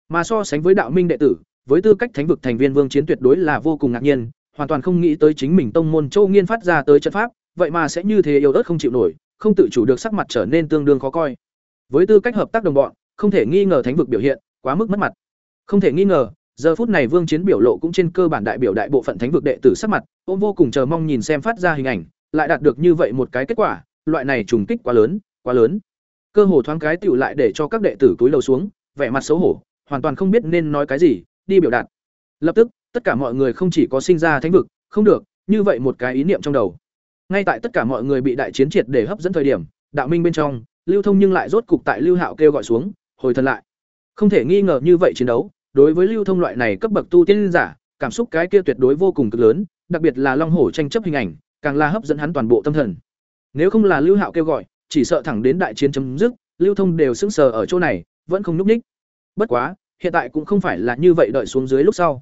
Mà so sánh với đạo minh đệ tử, với tư cách thánh vực thành viên vương chiến tuyệt đối là vô cùng ngạc nhiên, hoàn toàn không nghĩ tới chính mình tông môn châu nghiên phát ra tới trận pháp, vậy mà sẽ như thế yếu ớt không chịu nổi, không tự chủ được sắc mặt trở nên tương đương khó coi. Với tư cách hợp tác đồng bọn, không thể nghi ngờ thánh vực biểu hiện quá mức mất mặt. Không thể nghi ngờ giờ phút này vương chiến biểu lộ cũng trên cơ bản đại biểu đại bộ phận thánh vực đệ tử sắc mặt, ôm vô cùng chờ mong nhìn xem phát ra hình ảnh, lại đạt được như vậy một cái kết quả, loại này trùng kích quá lớn quá lớn. Cơ hồ thoáng cái tựu lại để cho các đệ tử túi lầu xuống, vẻ mặt xấu hổ, hoàn toàn không biết nên nói cái gì, đi biểu đạt. Lập tức, tất cả mọi người không chỉ có sinh ra thánh vực, không được, như vậy một cái ý niệm trong đầu. Ngay tại tất cả mọi người bị đại chiến triệt để hấp dẫn thời điểm, đạo minh bên trong, lưu thông nhưng lại rốt cục tại lưu hạo kêu gọi xuống, hồi thần lại. Không thể nghi ngờ như vậy chiến đấu đối với lưu thông loại này cấp bậc tu tiên giả, cảm xúc cái kia tuyệt đối vô cùng cực lớn, đặc biệt là long hổ tranh chấp hình ảnh, càng là hấp dẫn hắn toàn bộ tâm thần. Nếu không là lưu hạo kêu gọi, chỉ sợ thẳng đến đại chiến chấm dứt, lưu thông đều sững sờ ở chỗ này, vẫn không núp ních bất quá, hiện tại cũng không phải là như vậy đợi xuống dưới lúc sau.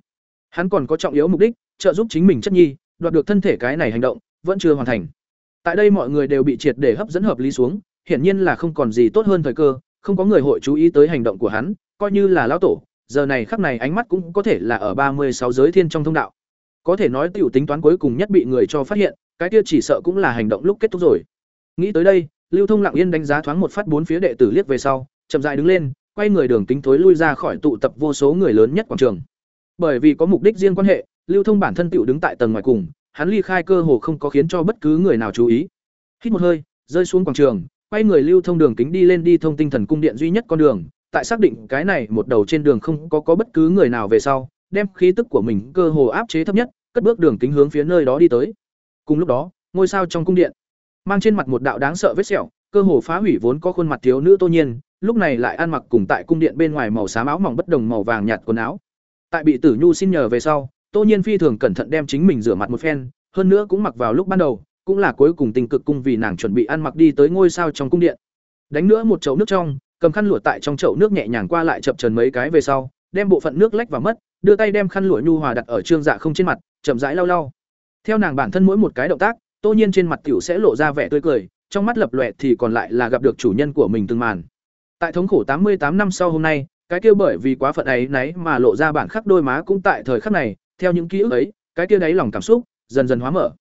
Hắn còn có trọng yếu mục đích, trợ giúp chính mình chất nhi, đoạt được thân thể cái này hành động, vẫn chưa hoàn thành. Tại đây mọi người đều bị triệt để hấp dẫn hợp lý xuống, hiển nhiên là không còn gì tốt hơn thời cơ, không có người hội chú ý tới hành động của hắn, coi như là lão tổ giờ này khắc này ánh mắt cũng có thể là ở ba mươi sáu giới thiên trong thông đạo. Có thể nói tiểu tính toán cuối cùng nhất bị người cho phát hiện, cái kia chỉ sợ cũng là hành động lúc kết thúc rồi. Nghĩ tới đây, lưu thông lặng yên đánh giá thoáng một phát bốn phía đệ tử liếc về sau, chậm rãi đứng lên, quay người đường tính thối lui ra khỏi tụ tập vô số người lớn nhất quảng trường. Bởi vì có mục đích riêng quan hệ, lưu thông bản thân tiểu đứng tại tầng ngoài cùng, hắn ly khai cơ hồ không có khiến cho bất cứ người nào chú ý. Hít một hơi, rơi xuống quảng trường, quay người lưu thông đường kính đi lên đi thông tinh thần cung điện duy nhất con đường tại xác định cái này một đầu trên đường không có có bất cứ người nào về sau, đem khí tức của mình cơ hồ áp chế thấp nhất, cất bước đường kính hướng phía nơi đó đi tới. Cùng lúc đó, ngôi sao trong cung điện, mang trên mặt một đạo đáng sợ vết sẹo, cơ hồ phá hủy vốn có khuôn mặt thiếu nữ tô nhiên, lúc này lại ăn mặc cùng tại cung điện bên ngoài màu xám áo mỏng bất đồng màu vàng nhạt quần áo. Tại bị tử nhu xin nhờ về sau, tô nhiên phi thường cẩn thận đem chính mình rửa mặt một phen, hơn nữa cũng mặc vào lúc ban đầu, cũng là cuối cùng tình cực cung vì nàng chuẩn bị ăn mặc đi tới ngôi sao trong cung điện. Đánh nữa một chậu nước trong cầm khăn lụa tại trong chậu nước nhẹ nhàng qua lại chập trần mấy cái về sau, đem bộ phận nước lách vào mất, đưa tay đem khăn lụa nhu hòa đặt ở trương dạ không trên mặt, chậm rãi lau lau. Theo nàng bản thân mỗi một cái động tác, tô nhiên trên mặt tiểu sẽ lộ ra vẻ tươi cười, trong mắt lập lòe thì còn lại là gặp được chủ nhân của mình từng màn. Tại thống khổ tám mươi tám năm sau hôm nay, cái kia bởi vì quá phận ấy nấy mà lộ ra bản khắc đôi má cũng tại thời khắc này, theo những ký ức ấy, cái kia đáy lòng cảm xúc dần dần hóa mở.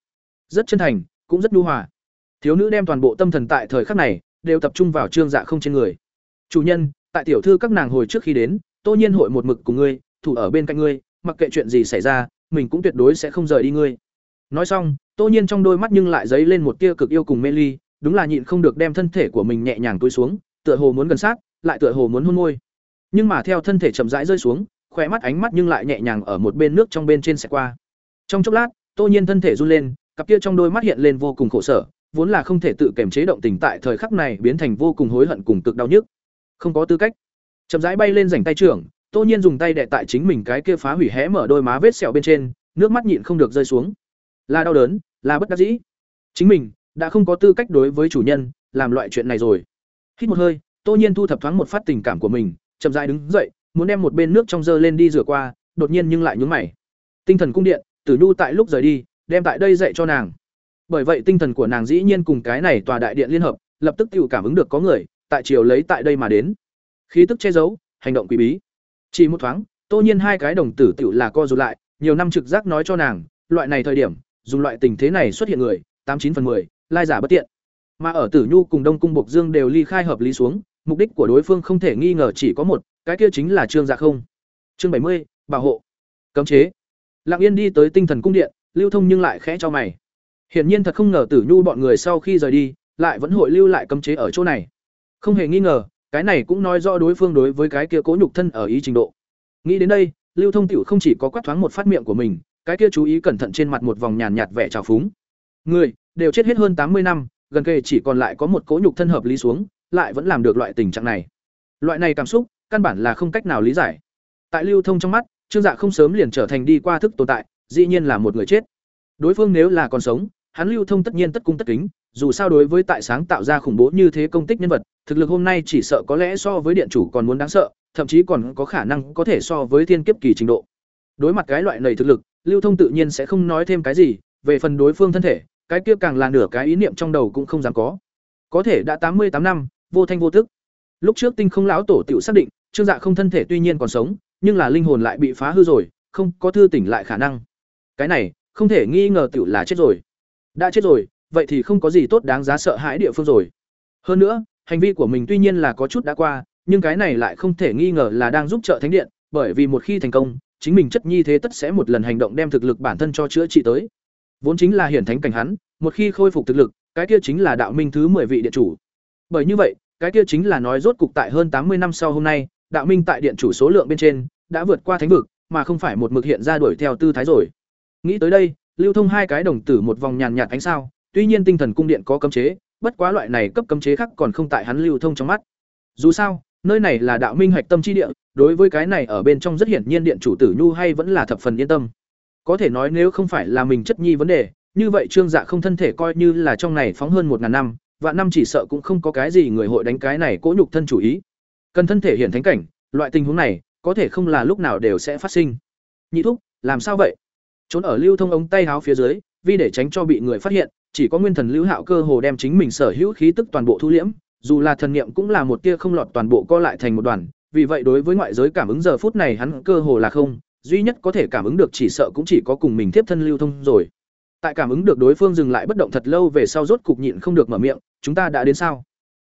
Rất chân thành, cũng rất nhu hòa. Thiếu nữ đem toàn bộ tâm thần tại thời khắc này đều tập trung vào trương dạ không trên người chủ nhân tại tiểu thư các nàng hồi trước khi đến tô nhiên hội một mực cùng ngươi thủ ở bên cạnh ngươi mặc kệ chuyện gì xảy ra mình cũng tuyệt đối sẽ không rời đi ngươi. Nói xong tô nhiên trong đôi mắt nhưng lại dấy lên một tia cực yêu cùng mê ly đúng là nhịn không được đem thân thể của mình nhẹ nhàng túi xuống tựa hồ muốn gần sát lại tựa hồ muốn hôn môi. Nhưng mà theo thân thể chậm rãi rơi xuống khỏe mắt ánh mắt nhưng lại nhẹ nhàng ở một bên nước trong bên trên xẹt qua. Trong chốc lát Tô Nhiên thân thể run lên, cặp kia trong đôi mắt hiện lên vô cùng khổ sở, vốn là không thể tự kiềm chế động tình tại thời khắc này biến thành vô cùng hối hận cùng cực đau nhức. Không có tư cách. Chậm rãi bay lên rảnh tay trưởng, Tô Nhiên dùng tay đè tại chính mình cái kia phá hủy hé mở đôi má vết sẹo bên trên, nước mắt nhịn không được rơi xuống. Là đau đớn, là bất đắc dĩ. Chính mình đã không có tư cách đối với chủ nhân làm loại chuyện này rồi. Hít một hơi, Tô Nhiên thu thập thoáng một phát tình cảm của mình, chậm rãi đứng dậy, muốn đem một bên nước trong dơ lên đi rửa qua, đột nhiên nhưng lại nhún mày. Tinh thần cung điện, Tử Nhu tại lúc rời đi, đem tại đây dạy cho nàng. Bởi vậy tinh thần của nàng dĩ nhiên cùng cái này tòa đại điện liên hợp, lập tức tự cảm ứng được có người tại chiều lấy tại đây mà đến. Khí tức che giấu, hành động quý bí. Chỉ một thoáng, Tô Nhiên hai cái đồng tử tựu là co rụt lại, nhiều năm trực giác nói cho nàng, loại này thời điểm, dùng loại tình thế này xuất hiện người, tám chín phần 10, lai giả bất tiện. Mà ở Tử Nhu cùng Đông cung Bộc Dương đều ly khai hợp lý xuống, mục đích của đối phương không thể nghi ngờ chỉ có một, cái kia chính là Trương Dạ không. Chương bảy mươi bảo hộ. Cấm chế. Lặng Yên đi tới Tinh Thần cung điện, lưu thông nhưng lại khẽ cho mày. Hiển nhiên thật không ngờ Tử Nhu bọn người sau khi rời đi, lại vẫn hội lưu lại cấm chế ở chỗ này. Không hề nghi ngờ, cái này cũng nói rõ đối phương đối với cái kia cố nhục thân ở ý trình độ. Nghĩ đến đây, Lưu Thông Tiểu không chỉ có quát thoáng một phát miệng của mình, cái kia chú ý cẩn thận trên mặt một vòng nhàn nhạt vẻ trào phúng. Người đều chết hết hơn tám mươi năm, gần kề chỉ còn lại có một cố nhục thân hợp lý xuống, lại vẫn làm được loại tình trạng này. Loại này cảm xúc, căn bản là không cách nào lý giải. Tại Lưu Thông trong mắt, Trương Dạ không sớm liền trở thành đi qua thức tồn tại, dĩ nhiên là một người chết. Đối phương nếu là còn sống, hắn Lưu Thông tất nhiên tất cung tất kính, dù sao đối với tại sáng tạo ra khủng bố như thế công tích nhân vật, thực lực hôm nay chỉ sợ có lẽ so với điện chủ còn muốn đáng sợ, thậm chí còn có khả năng có thể so với thiên kiếp kỳ trình độ. Đối mặt cái loại này thực lực, Lưu Thông tự nhiên sẽ không nói thêm cái gì, về phần đối phương thân thể, cái kia càng là nửa cái ý niệm trong đầu cũng không dám có. Có thể đã tám mươi tám năm, vô thanh vô tức. Lúc trước Tinh Không lão tổ tiểu xác định, Trương Dạ không thân thể tuy nhiên còn sống, nhưng là linh hồn lại bị phá hư rồi, không có thư tỉnh lại khả năng. Cái này, không thể nghi ngờ tiểu là chết rồi. Đã chết rồi, vậy thì không có gì tốt đáng giá sợ hãi địa phương rồi. Hơn nữa, hành vi của mình tuy nhiên là có chút đã qua, nhưng cái này lại không thể nghi ngờ là đang giúp trợ thánh điện, bởi vì một khi thành công, chính mình chất nhi thế tất sẽ một lần hành động đem thực lực bản thân cho chữa trị tới. Vốn chính là hiển thánh cảnh hắn, một khi khôi phục thực lực, cái kia chính là đạo minh thứ 10 vị điện chủ. Bởi như vậy, cái kia chính là nói rốt cục tại hơn tám mươi năm sau hôm nay, đạo minh tại điện chủ số lượng bên trên đã vượt qua thánh vực, mà không phải một mực hiện ra đuổi theo tư thái rồi. Nghĩ tới đây, lưu thông hai cái đồng tử một vòng nhàn nhạt ánh sao, tuy nhiên tinh thần cung điện có cấm chế, bất quá loại này cấp cấm chế khác còn không tại hắn lưu thông trong mắt. Dù sao, nơi này là đạo minh hạch tâm chi địa, đối với cái này ở bên trong rất hiển nhiên điện chủ tử nhu hay vẫn là thập phần yên tâm. Có thể nói nếu không phải là mình chất nhi vấn đề, như vậy Trương Dạ không thân thể coi như là trong này phóng hơn một ngàn năm, và năm chỉ sợ cũng không có cái gì người hội đánh cái này cố nhục thân chủ ý. Cần thân thể hiển thánh cảnh, loại tình huống này có thể không là lúc nào đều sẽ phát sinh. Nhị thúc, làm sao vậy? Trốn ở lưu thông ống tay háo phía dưới, vì để tránh cho bị người phát hiện, chỉ có nguyên thần lưu hạo cơ hồ đem chính mình sở hữu khí tức toàn bộ thu liễm, dù là thần niệm cũng là một tia không lọt toàn bộ co lại thành một đoàn, vì vậy đối với ngoại giới cảm ứng giờ phút này hắn cơ hồ là không, duy nhất có thể cảm ứng được chỉ sợ cũng chỉ có cùng mình tiếp thân lưu thông rồi. Tại cảm ứng được đối phương dừng lại bất động thật lâu về sau rốt cục nhịn không được mở miệng, chúng ta đã đến sao?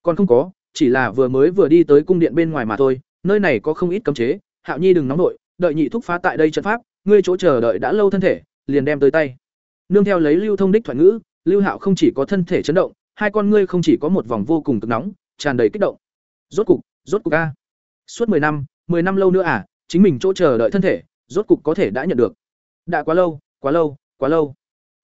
Còn không có, chỉ là vừa mới vừa đi tới cung điện bên ngoài mà thôi, nơi này có không ít cấm chế, Hạo Nhi đừng nóng nội, đợi nhị thúc phá tại đây trận pháp, ngươi chỗ chờ đợi đã lâu thân thể, liền đem tới tay. Nương theo lấy lưu thông đích thoại ngữ, Lưu Hạo không chỉ có thân thể chấn động, hai con ngươi không chỉ có một vòng vô cùng cực nóng, tràn đầy kích động. Rốt cục, rốt cục a. Suốt 10 năm, 10 năm lâu nữa à, chính mình chỗ chờ đợi thân thể, rốt cục có thể đã nhận được. Đã quá lâu, quá lâu, quá lâu.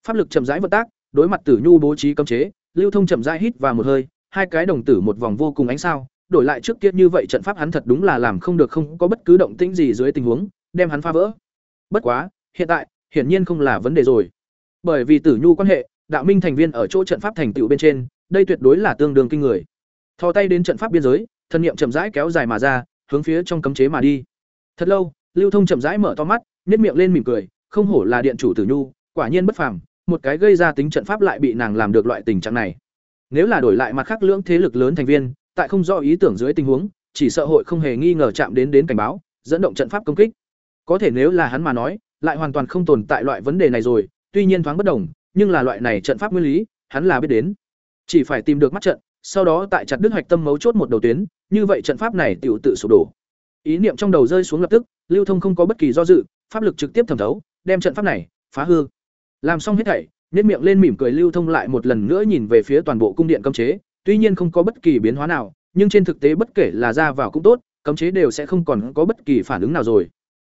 Pháp lực chậm rãi vận tác, đối mặt Tử Nhu bố trí cấm chế, Lưu Thông chậm rãi hít vào một hơi, hai cái đồng tử một vòng vô cùng ánh sao, đổi lại trước kia như vậy trận pháp hắn thật đúng là làm không được không có bất cứ động tĩnh gì dưới tình huống, đem hắn phá vỡ. Bất quá, hiện tại, hiển nhiên không là vấn đề rồi. Bởi vì Tử Nhu quan hệ, đạo minh thành viên ở chỗ trận pháp thành tựu bên trên, đây tuyệt đối là tương đương kinh người. Thò tay đến trận pháp biên giới, thân niệm chậm rãi kéo dài mà ra, hướng phía trong cấm chế mà đi. Thật lâu, Lưu Thông chậm rãi mở to mắt, nhếch miệng lên mỉm cười, không hổ là điện chủ Tử Nhu, quả nhiên bất phàm, một cái gây ra tính trận pháp lại bị nàng làm được loại tình trạng này. Nếu là đổi lại mặt khác lưỡng thế lực lớn thành viên, tại không rõ ý tưởng dưới tình huống, chỉ sợ hội không hề nghi ngờ chạm đến đến cảnh báo, dẫn động trận pháp công kích. Có thể nếu là hắn mà nói, lại hoàn toàn không tồn tại loại vấn đề này rồi, tuy nhiên thoáng bất đồng, nhưng là loại này trận pháp nguyên lý, hắn là biết đến. Chỉ phải tìm được mắt trận, sau đó tại chặt đứt hoạch tâm mấu chốt một đầu tuyến, như vậy trận pháp này tiểu tự sụp đổ. Ý niệm trong đầu rơi xuống lập tức, Lưu Thông không có bất kỳ do dự, pháp lực trực tiếp thẩm thấu, đem trận pháp này phá hư. Làm xong hết thảy, nhếch miệng lên mỉm cười Lưu Thông lại một lần nữa nhìn về phía toàn bộ cung điện cấm chế, tuy nhiên không có bất kỳ biến hóa nào, nhưng trên thực tế bất kể là ra vào cũng tốt, cấm chế đều sẽ không còn có bất kỳ phản ứng nào rồi.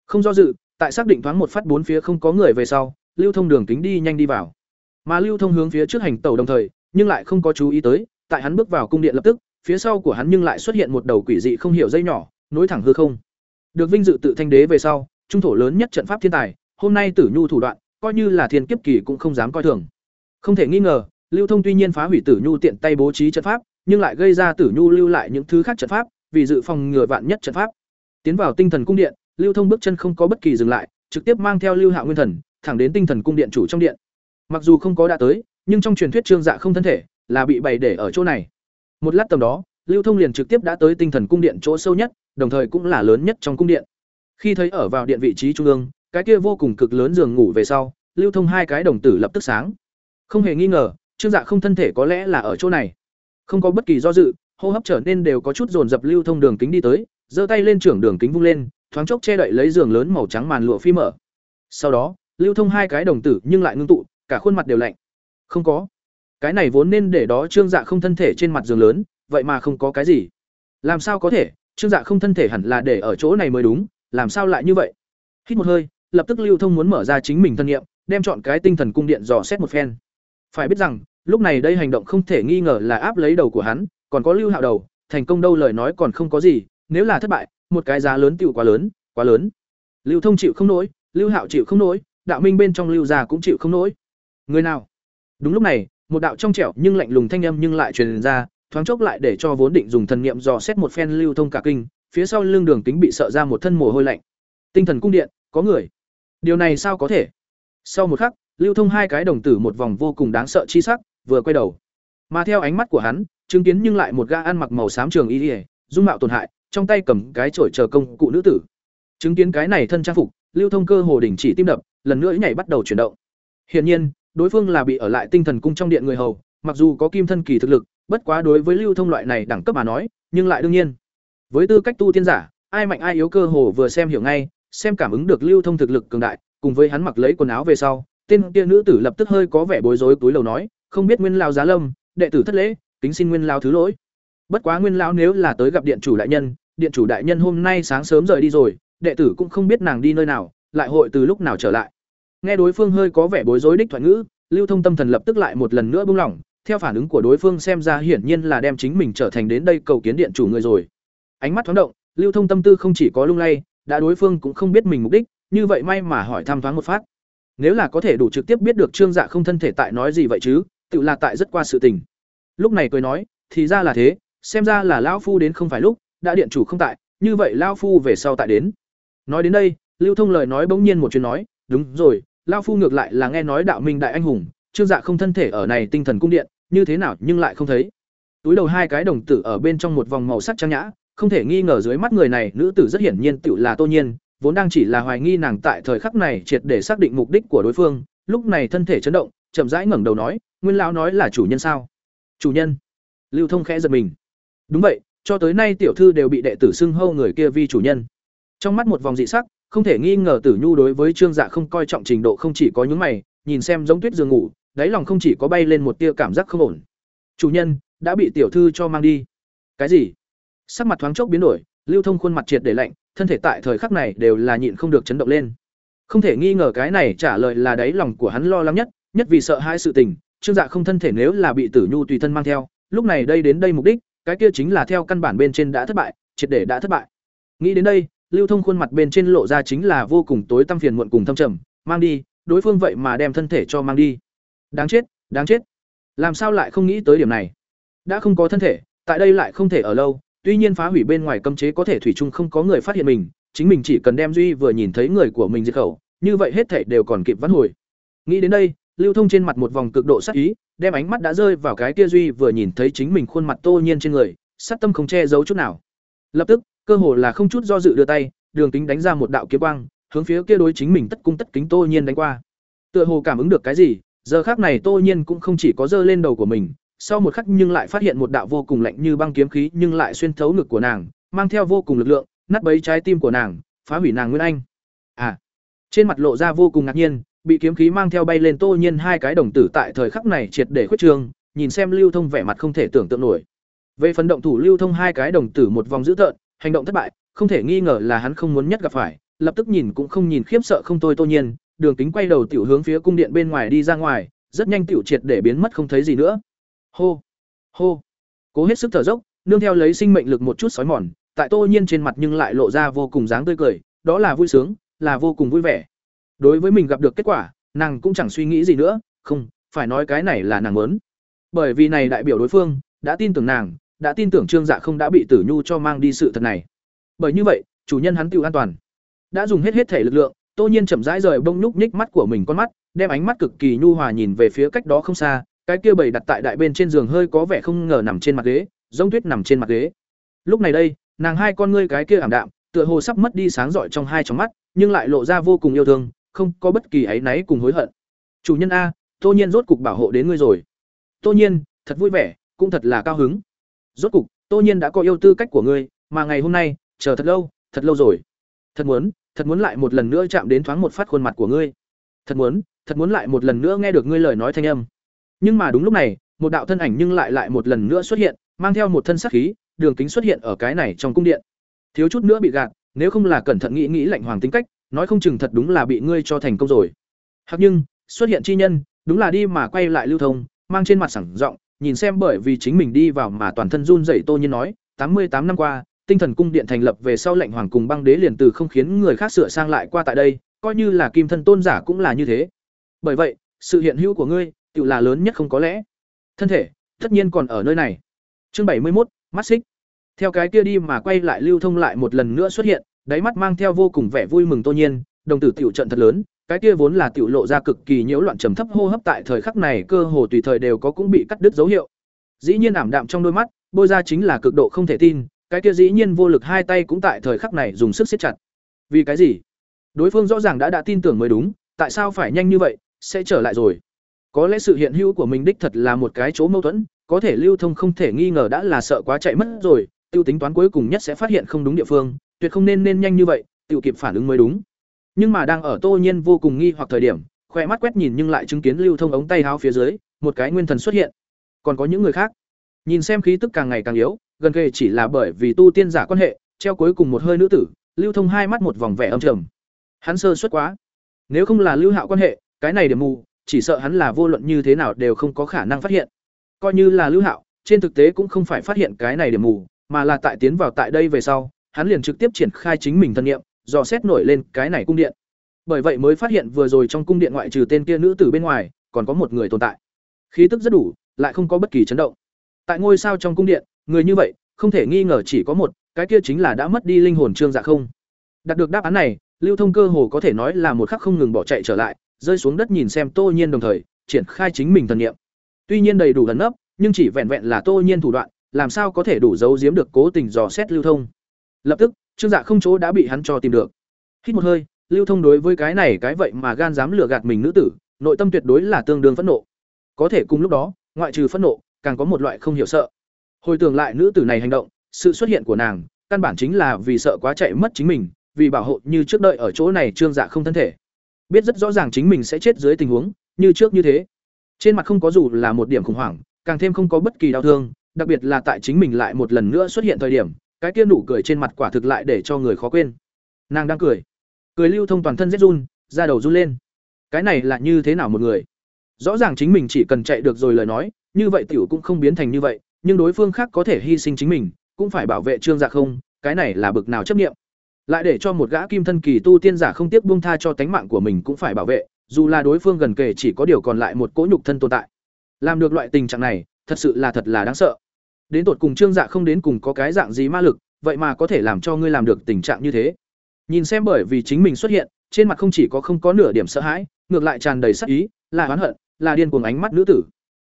Không do dự, tại xác định thoáng một phát bốn phía không có người về sau, lưu thông đường kính đi nhanh đi vào mà lưu thông hướng phía trước hành tàu đồng thời, nhưng lại không có chú ý tới, tại hắn bước vào cung điện lập tức, phía sau của hắn nhưng lại xuất hiện một đầu quỷ dị không hiểu dây nhỏ, nối thẳng hư không. Được vinh dự tự thanh đế về sau, trung thổ lớn nhất trận pháp thiên tài, hôm nay tử nhu thủ đoạn, coi như là thiên kiếp kỳ cũng không dám coi thường. Không thể nghi ngờ, lưu thông tuy nhiên phá hủy tử nhu tiện tay bố trí trận pháp, nhưng lại gây ra tử nhu lưu lại những thứ khác trận pháp, vì dự phòng ngừa vạn nhất trận pháp. Tiến vào tinh thần cung điện, lưu thông bước chân không có bất kỳ dừng lại, trực tiếp mang theo lưu hạ nguyên thần, thẳng đến tinh thần cung điện chủ trong điện mặc dù không có đã tới, nhưng trong truyền thuyết trương dạ không thân thể, là bị bày để ở chỗ này. Một lát tầm đó, lưu thông liền trực tiếp đã tới tinh thần cung điện chỗ sâu nhất, đồng thời cũng là lớn nhất trong cung điện. Khi thấy ở vào điện vị trí trung ương, cái kia vô cùng cực lớn giường ngủ về sau, lưu thông hai cái đồng tử lập tức sáng. Không hề nghi ngờ, trương dạ không thân thể có lẽ là ở chỗ này. Không có bất kỳ do dự, hô hấp trở nên đều có chút dồn dập lưu thông đường kính đi tới, giơ tay lên trưởng đường kính vung lên, thoáng chốc che đậy lấy giường lớn màu trắng màn lụa phi mở. Sau đó, lưu thông hai cái đồng tử nhưng lại ngưng tụ cả khuôn mặt đều lạnh. Không có. Cái này vốn nên để đó trương dạ không thân thể trên mặt giường lớn, vậy mà không có cái gì. Làm sao có thể? Trương dạ không thân thể hẳn là để ở chỗ này mới đúng, làm sao lại như vậy? Hít một hơi, lập tức lưu thông muốn mở ra chính mình thân nghiệm đem chọn cái tinh thần cung điện dò xét một phen. Phải biết rằng, lúc này đây hành động không thể nghi ngờ là áp lấy đầu của hắn, còn có lưu hạo đầu, thành công đâu lời nói còn không có gì, nếu là thất bại, một cái giá lớn tựu quá lớn quá lớn. Lưu thông chịu không nổi, lưu hạo chịu không nổi, đạo minh bên trong lưu già cũng chịu không nổi người nào? Đúng lúc này, một đạo trong trẻo nhưng lạnh lùng thanh âm nhưng lại truyền ra, thoáng chốc lại để cho vốn định dùng thần niệm dò xét một phen lưu thông cả kinh, phía sau lưng đường kính bị sợ ra một thân mồ hôi lạnh. Tinh thần cung điện, có người. Điều này sao có thể? Sau một khắc, lưu thông hai cái đồng tử một vòng vô cùng đáng sợ chi sắc, vừa quay đầu. Mà theo ánh mắt của hắn, chứng kiến nhưng lại một gã ăn mặc màu xám trường y ỉa dung mạo tổn hại, trong tay cầm cái chổi chờ công cụ nữ tử. Chứng kiến cái này thân trang phục, lưu thông cơ hồ đình chỉ tim đập, lần nữa nhảy bắt đầu chuyển động. Hiển nhiên đối phương là bị ở lại tinh thần cung trong điện người hầu, mặc dù có kim thân kỳ thực lực, bất quá đối với lưu thông loại này đẳng cấp mà nói, nhưng lại đương nhiên. Với tư cách tu tiên giả, ai mạnh ai yếu cơ hồ vừa xem hiểu ngay, xem cảm ứng được lưu thông thực lực cường đại, cùng với hắn mặc lấy quần áo về sau, tên kia nữ tử lập tức hơi có vẻ bối rối túi lầu nói, không biết nguyên lao giá lâm, đệ tử thất lễ, kính xin nguyên lao thứ lỗi. Bất quá nguyên lão nếu là tới gặp điện chủ đại nhân, điện chủ đại nhân hôm nay sáng sớm rời đi rồi, đệ tử cũng không biết nàng đi nơi nào, lại hội từ lúc nào trở lại nghe đối phương hơi có vẻ bối rối đích thoại ngữ, lưu thông tâm thần lập tức lại một lần nữa buông lỏng, theo phản ứng của đối phương xem ra hiển nhiên là đem chính mình trở thành đến đây cầu kiến điện chủ người rồi. Ánh mắt thoáng động, lưu thông tâm tư không chỉ có lung lay, đã đối phương cũng không biết mình mục đích, như vậy may mà hỏi thăm thoáng một phát. Nếu là có thể đủ trực tiếp biết được trương dạ không thân thể tại nói gì vậy chứ, tự là tại rất qua sự tình. Lúc này cười nói, thì ra là thế, xem ra là lão phu đến không phải lúc, đã điện chủ không tại, như vậy lão phu về sau tại đến. Nói đến đây, lưu thông lời nói bỗng nhiên một chuyện nói, đúng rồi lão phu ngược lại là nghe nói đạo minh đại anh hùng, trương dạ không thân thể ở này tinh thần cung điện, như thế nào nhưng lại không thấy. Túi đầu hai cái đồng tử ở bên trong một vòng màu sắc trang nhã, không thể nghi ngờ dưới mắt người này, nữ tử rất hiển nhiên tự là tô nhiên, vốn đang chỉ là hoài nghi nàng tại thời khắc này triệt để xác định mục đích của đối phương, lúc này thân thể chấn động, chậm rãi ngẩng đầu nói, nguyên lão nói là chủ nhân sao? Chủ nhân. Lưu thông khẽ giật mình. Đúng vậy, cho tới nay tiểu thư đều bị đệ tử xưng hâu người kia vi chủ nhân. Trong mắt một vòng dị sắc không thể nghi ngờ tử nhu đối với trương dạ không coi trọng trình độ không chỉ có những mày, nhìn xem giống tuyết giường ngủ, đáy lòng không chỉ có bay lên một tia cảm giác không ổn. Chủ nhân, đã bị tiểu thư cho mang đi. Cái gì? Sắc mặt thoáng chốc biến đổi, lưu thông khuôn mặt triệt để lạnh, thân thể tại thời khắc này đều là nhịn không được chấn động lên. Không thể nghi ngờ cái này trả lời là đáy lòng của hắn lo lắng nhất nhất vì sợ hai sự tình, trương dạ không thân thể nếu là bị tử nhu tùy thân mang theo, lúc này đây đến đây mục đích, cái kia chính là theo căn bản bên trên đã thất bại, triệt để đã thất bại. Nghĩ đến đây lưu thông khuôn mặt bên trên lộ ra chính là vô cùng tối tăm phiền muộn cùng thâm trầm, mang đi, đối phương vậy mà đem thân thể cho mang đi. Đáng chết đáng chết. Làm sao lại không nghĩ tới điểm này? Đã không có thân thể, tại đây lại không thể ở lâu, tuy nhiên phá hủy bên ngoài cấm chế có thể thủy chung không có người phát hiện mình, chính mình chỉ cần đem duy vừa nhìn thấy người của mình diệt khẩu, như vậy hết thể đều còn kịp vãn hồi. Nghĩ đến đây, lưu thông trên mặt một vòng cực độ sắc ý, đem ánh mắt đã rơi vào cái kia duy vừa nhìn thấy chính mình khuôn mặt tô nhiên trên người sát tâm không che giấu chút nào. Lập tức cơ hồ là không chút do dự đưa tay, đường kính đánh ra một đạo kiếm quang, hướng phía kia đối chính mình tất cung tất kính tô nhiên đánh qua. Tựa hồ cảm ứng được cái gì, giờ khác này tô nhiên cũng không chỉ có dơ lên đầu của mình, sau một khắc nhưng lại phát hiện một đạo vô cùng lạnh như băng kiếm khí nhưng lại xuyên thấu ngực của nàng, mang theo vô cùng lực lượng, nát bấy trái tim của nàng, phá hủy nàng nguyên anh. À trên mặt lộ ra vô cùng ngạc nhiên, bị kiếm khí mang theo bay lên tô nhiên hai cái đồng tử tại thời khắc này triệt để khuyết trương, nhìn xem lưu thông vẻ mặt không thể tưởng tượng nổi. Về phần động thủ lưu thông hai cái đồng tử một vòng dữ tợn hành động thất bại, không thể nghi ngờ là hắn không muốn nhất gặp phải, lập tức nhìn cũng không nhìn khiếp sợ không thôi tô nhiên, đường kính quay đầu tiểu hướng phía cung điện bên ngoài đi ra ngoài, rất nhanh tiểu triệt để biến mất không thấy gì nữa. Hô hô, cố hết sức thở dốc, nương theo lấy sinh mệnh lực một chút sói mòn, tại tô nhiên trên mặt nhưng lại lộ ra vô cùng dáng tươi cười, đó là vui sướng, là vô cùng vui vẻ. Đối với mình gặp được kết quả, nàng cũng chẳng suy nghĩ gì nữa, không, phải nói cái này là nàng muốn. Bởi vì này đại biểu đối phương, đã tin tưởng nàng đã tin tưởng trương dạ không đã bị tử nhu cho mang đi sự thật này. Bởi như vậy, chủ nhân hắn tiêu an toàn. Đã dùng hết hết thể lực lượng, tô nhiên chậm rãi rời bông nhúc nhích mắt của mình con mắt, đem ánh mắt cực kỳ nhu hòa nhìn về phía cách đó không xa, cái kia bầy đặt tại đại bên trên giường hơi có vẻ không ngờ nằm trên mặt ghế giống tuyết nằm trên mặt ghế. Lúc này đây, nàng hai con ngươi cái kia ảm đạm, tựa hồ sắp mất đi sáng rọi trong hai trong mắt, nhưng lại lộ ra vô cùng yêu thương, không có bất kỳ áy náy cùng hối hận. Chủ nhân a, tô nhiên rốt cục bảo hộ đến ngươi rồi. Tô nhiên, thật vui vẻ, cũng thật là cao hứng rốt cục, tô nhiên đã có yêu tư cách của ngươi, mà ngày hôm nay, chờ thật lâu thật lâu rồi. Thật muốn thật muốn lại một lần nữa chạm đến thoáng một phát khuôn mặt của ngươi. Thật muốn thật muốn lại một lần nữa nghe được ngươi lời nói thanh âm. Nhưng mà đúng lúc này, một đạo thân ảnh nhưng lại lại một lần nữa xuất hiện, mang theo một thân sắc khí, đường kính xuất hiện ở cái này trong cung điện. Thiếu chút nữa bị gạt, nếu không là cẩn thận nghĩ nghĩ lạnh hoàng tính cách, nói không chừng thật đúng là bị ngươi cho thành công rồi. Hoặc nhưng, xuất hiện chi nhân, đúng là đi mà quay lại lưu thông, mang trên mặt sảng giọng nhìn xem bởi vì chính mình đi vào mà toàn thân run rẩy tô nhiên nói, tám mươi tám năm qua, tinh thần cung điện thành lập về sau lệnh hoàng cùng băng đế liền từ không khiến người khác sửa sang lại qua tại đây, coi như là kim thân tôn giả cũng là như thế. Bởi vậy, sự hiện hữu của ngươi, tựu là lớn nhất không có lẽ. Thân thể, tất nhiên còn ở nơi này. Chương bảy mươi một mắt xích. Theo cái kia đi mà quay lại lưu thông lại một lần nữa xuất hiện, đáy mắt mang theo vô cùng vẻ vui mừng tô nhiên, đồng tử tiểu trận thật lớn cái kia vốn là tiểu lộ ra cực kỳ nhiễu loạn trầm thấp hô hấp tại thời khắc này cơ hồ tùy thời đều có cũng bị cắt đứt dấu hiệu. Dĩ nhiên ảm đạm trong đôi mắt, bôi ra chính là cực độ không thể tin, cái kia dĩ nhiên vô lực hai tay cũng tại thời khắc này dùng sức siết chặt. Vì cái gì? Đối phương rõ ràng đã đã tin tưởng mới đúng, tại sao phải nhanh như vậy, sẽ trở lại rồi? Có lẽ sự hiện hữu của mình đích thật là một cái chỗ mâu thuẫn, có thể lưu thông không thể nghi ngờ đã là sợ quá chạy mất rồi, tiêu tính toán cuối cùng nhất sẽ phát hiện không đúng địa phương, tuyệt không nên nên nhanh như vậy, tiêu kịp phản ứng mới đúng nhưng mà đang ở tô nhiên vô cùng nghi hoặc thời điểm khoe mắt quét nhìn nhưng lại chứng kiến lưu thông ống tay háo phía dưới, một cái nguyên thần xuất hiện. Còn có những người khác? Nhìn xem khí tức càng ngày càng yếu, gần kề chỉ là bởi vì tu tiên giả quan hệ, treo cuối cùng một hơi nữ tử, lưu thông hai mắt một vòng vẻ âm trầm. Hắn sơ suất quá. Nếu không là lưu hạo quan hệ, cái này điểm mù, chỉ sợ hắn là vô luận như thế nào đều không có khả năng phát hiện. Coi như là lưu hạo, trên thực tế cũng không phải phát hiện cái này điểm mù, mà là tại tiến vào tại đây về sau, hắn liền trực tiếp triển khai chính mình thân nhiệm dò xét nổi lên cái này cung điện. Bởi vậy mới phát hiện vừa rồi trong cung điện ngoại trừ tên kia nữ tử bên ngoài, còn có một người tồn tại. Khí tức rất đủ, lại không có bất kỳ chấn động. Tại ngôi sao trong cung điện, người như vậy, không thể nghi ngờ chỉ có một, cái kia chính là đã mất đi linh hồn trương dạ không. Đạt được đáp án này, lưu thông cơ hồ có thể nói là một khắc không ngừng bỏ chạy trở lại, rơi xuống đất nhìn xem tô nhiên đồng thời, triển khai chính mình thần nghiệm tuy nhiên đầy đủ ẩn nấp, nhưng chỉ vẹn vẹn là tô nhiên thủ đoạn, làm sao có thể đủ giấu giếm được cố tình dò xét lưu thông. Lập tức trương dạ không chỗ đã bị hắn cho tìm được. Hít một hơi, lưu thông đối với cái này cái vậy mà gan dám lừa gạt mình nữ tử, nội tâm tuyệt đối là tương đương phẫn nộ. Có thể cùng lúc đó, ngoại trừ phẫn nộ, càng có một loại không hiểu sợ. Hồi tưởng lại nữ tử này hành động, sự xuất hiện của nàng, căn bản chính là vì sợ quá chạy mất chính mình, vì bảo hộ như trước đợi ở chỗ này trương dạ không thân thể. Biết rất rõ ràng chính mình sẽ chết dưới tình huống, như trước như thế. Trên mặt không có dù là một điểm khủng hoảng, càng thêm không có bất kỳ đau thương, đặc biệt là tại chính mình lại một lần nữa xuất hiện thời điểm cái kia nụ cười trên mặt quả thực lại để cho người khó quên. Nàng đang cười. Cười lưu thông toàn thân rét run, da đầu run lên. Cái này là như thế nào một người? Rõ ràng chính mình chỉ cần chạy được rồi lời nói, như vậy tiểu cũng không biến thành như vậy, nhưng đối phương khác có thể hy sinh chính mình, cũng phải bảo vệ trương dạ không, cái này là bực nào chấp nghiệm lại để cho một gã kim thân kỳ tu tiên giả không tiếc buông tha cho tánh mạng của mình cũng phải bảo vệ, dù là đối phương gần kề chỉ có điều còn lại một cỗ nhục thân tồn tại. Làm được loại tình trạng này, thật sự là thật là đáng sợ đến tột cùng trương dạ không đến cùng có cái dạng gì ma lực, vậy mà có thể làm cho ngươi làm được tình trạng như thế. Nhìn xem bởi vì chính mình xuất hiện, trên mặt không chỉ có không có nửa điểm sợ hãi, ngược lại tràn đầy sắc ý, là oán hận, là điên cuồng ánh mắt nữ tử.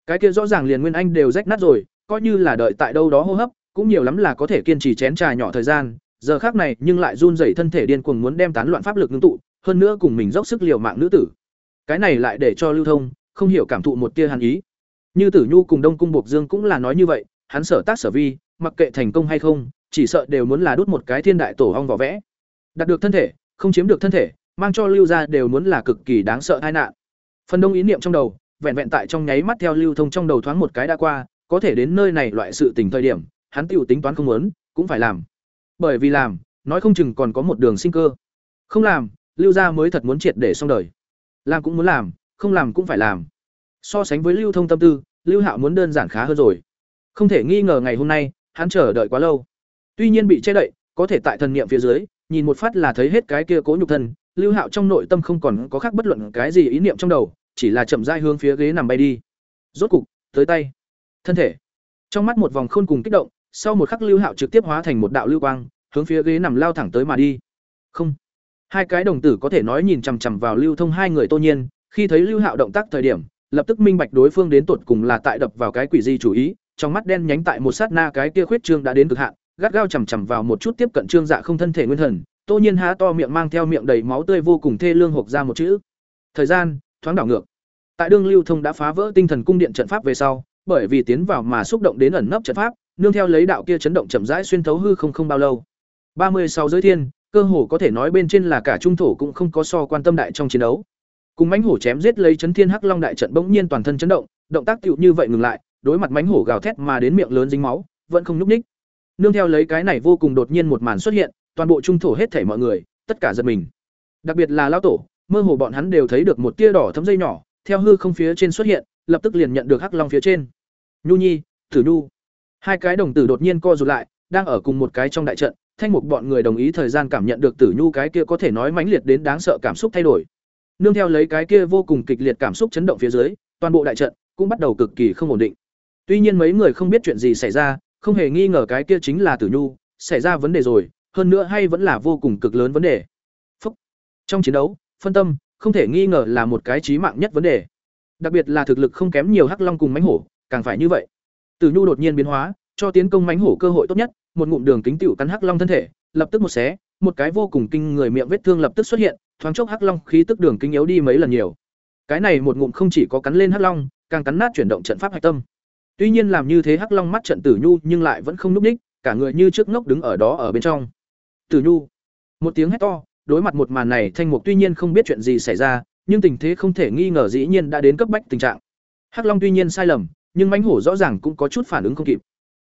Cái kia rõ ràng liền nguyên anh đều rách nát rồi, coi như là đợi tại đâu đó hô hấp, cũng nhiều lắm là có thể kiên trì chén trà nhỏ thời gian, giờ khác này nhưng lại run rẩy thân thể điên cuồng muốn đem tán loạn pháp lực ngưng tụ, hơn nữa cùng mình dốc sức liều mạng nữ tử. Cái này lại để cho lưu thông không hiểu cảm thụ một tia hàn ý. Như tử nhu cùng đông cung bộc dương cũng là nói như vậy hắn sở tác sở vi, mặc kệ thành công hay không, chỉ sợ đều muốn là đút một cái thiên đại tổ hong vỏ vẽ. Đạt được thân thể, không chiếm được thân thể, mang cho lưu gia đều muốn là cực kỳ đáng sợ tai nạn. Phần đông ý niệm trong đầu, vẹn vẹn tại trong nháy mắt theo lưu thông trong đầu thoáng một cái đã qua, có thể đến nơi này loại sự tình thời điểm, hắn tiểu tính toán không muốn, cũng phải làm. Bởi vì làm, nói không chừng còn có một đường sinh cơ. Không làm, lưu gia mới thật muốn triệt để xong đời. Làm cũng muốn làm, không làm cũng phải làm. So sánh với lưu thông tâm tư, lưu hạo muốn đơn giản khá hơn rồi không thể nghi ngờ ngày hôm nay, hắn chờ đợi quá lâu. Tuy nhiên bị che đậy, có thể tại thần niệm phía dưới, nhìn một phát là thấy hết cái kia cố nhục thân, lưu hạo trong nội tâm không còn có khác bất luận cái gì ý niệm trong đầu, chỉ là chậm rãi hướng phía ghế nằm bay đi. Rốt cục, tới tay. Thân thể. Trong mắt một vòng khôn cùng kích động, sau một khắc lưu hạo trực tiếp hóa thành một đạo lưu quang, hướng phía ghế nằm lao thẳng tới mà đi. Không. Hai cái đồng tử có thể nói nhìn chằm chằm vào lưu thông hai người tô nhiên, khi thấy lưu hạo động tác thời điểm, lập tức minh bạch đối phương đến tột cùng là tại đập vào cái quỷ gì chủ ý trong mắt đen nhánh tại một sát na cái kia khuyết trương đã đến cực hạn, gắt gao chằm chằm vào một chút tiếp cận trương dạ không thân thể nguyên thần, tô nhiên há to miệng mang theo miệng đầy máu tươi vô cùng thê lương hộc ra một chữ. Thời gian, thoáng đảo ngược. Tại đương lưu thông đã phá vỡ tinh thần cung điện trận pháp về sau, bởi vì tiến vào mà xúc động đến ẩn nấp trận pháp, nương theo lấy đạo kia chấn động chậm rãi xuyên thấu hư không không bao lâu. Ba mươi sáu giới thiên, cơ hồ có thể nói bên trên là cả trung thổ cũng không có so quan tâm đại trong chiến đấu. Cùng mãnh hổ chém giết lấy chấn thiên hắc long đại trận bỗng nhiên toàn thân chấn động động tác tựu như vậy ngừng lại đối mặt mánh hổ gào thét mà đến miệng lớn dính máu, vẫn không nhúc ních nương theo lấy cái này vô cùng đột nhiên một màn xuất hiện, toàn bộ trung thổ hết thể mọi người, tất cả giật mình. Đặc biệt là lão tổ, mơ hồ bọn hắn đều thấy được một tia đỏ thấm dây nhỏ, theo hư không phía trên xuất hiện, lập tức liền nhận được hắc long phía trên. Nhu nhi thử nhu. Hai cái đồng tử đột nhiên co rụt lại, đang ở cùng một cái trong đại trận, thanh mục bọn người đồng ý thời gian cảm nhận được tử nhu cái kia có thể nói mãnh liệt đến đáng sợ cảm xúc thay đổi. Nương theo lấy cái kia vô cùng kịch liệt cảm xúc chấn động phía dưới, toàn bộ đại trận cũng bắt đầu cực kỳ không ổn định tuy nhiên mấy người không biết chuyện gì xảy ra, không hề nghi ngờ cái kia chính là tử nhu, xảy ra vấn đề rồi, hơn nữa hay vẫn là vô cùng cực lớn vấn đề. Phúc. trong chiến đấu, phân tâm, không thể nghi ngờ là một cái chí mạng nhất vấn đề. Đặc biệt là thực lực không kém nhiều hắc long cùng mãnh hổ, càng phải như vậy. Tử nhu đột nhiên biến hóa, cho tiến công mãnh hổ cơ hội tốt nhất, một ngụm đường kính tiểu cắn hắc long thân thể, lập tức một xé, một cái vô cùng kinh người miệng vết thương lập tức xuất hiện, thoáng chốc hắc long khí tức đường kính yếu đi mấy lần nhiều. Cái này một ngụm không chỉ có cắn lên hắc long, càng cắn nát chuyển động trận pháp hạch tâm tuy nhiên làm như thế hắc long mắt trận tử nhu nhưng lại vẫn không núp ních, cả người như trước ngốc đứng ở đó ở bên trong. Tử nhu. Một tiếng hét to, đối mặt một màn này thanh mục tuy nhiên không biết chuyện gì xảy ra, nhưng tình thế không thể nghi ngờ dĩ nhiên đã đến cấp bách tình trạng. Hắc long tuy nhiên sai lầm, nhưng mãnh hổ rõ ràng cũng có chút phản ứng không kịp.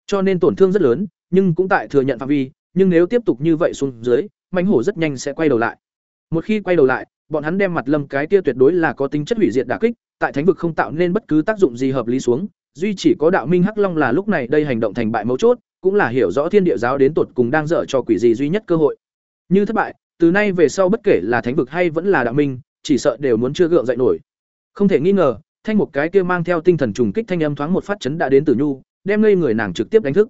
Cho nên tổn thương rất lớn, nhưng cũng tại thừa nhận phạm vi, nhưng nếu tiếp tục như vậy xuống dưới, mãnh hổ rất nhanh sẽ quay đầu lại. Một khi quay đầu lại, bọn hắn đem mặt lâm cái kia tuyệt đối là có tính chất hủy diệt đả kích, tại thánh vực không tạo nên bất cứ tác dụng gì hợp lý xuống duy chỉ có đạo minh hắc long là lúc này đây hành động thành bại mấu chốt, cũng là hiểu rõ thiên địa giáo đến tột cùng đang dở cho quỷ gì duy nhất cơ hội. Như thất bại, từ nay về sau bất kể là thánh vực hay vẫn là đạo minh, chỉ sợ đều muốn chưa gượng dậy nổi. Không thể nghi ngờ, thanh một cái kia mang theo tinh thần trùng kích thanh âm thoáng một phát chấn đã đến tử nhu, đem ngây người nàng trực tiếp đánh thức.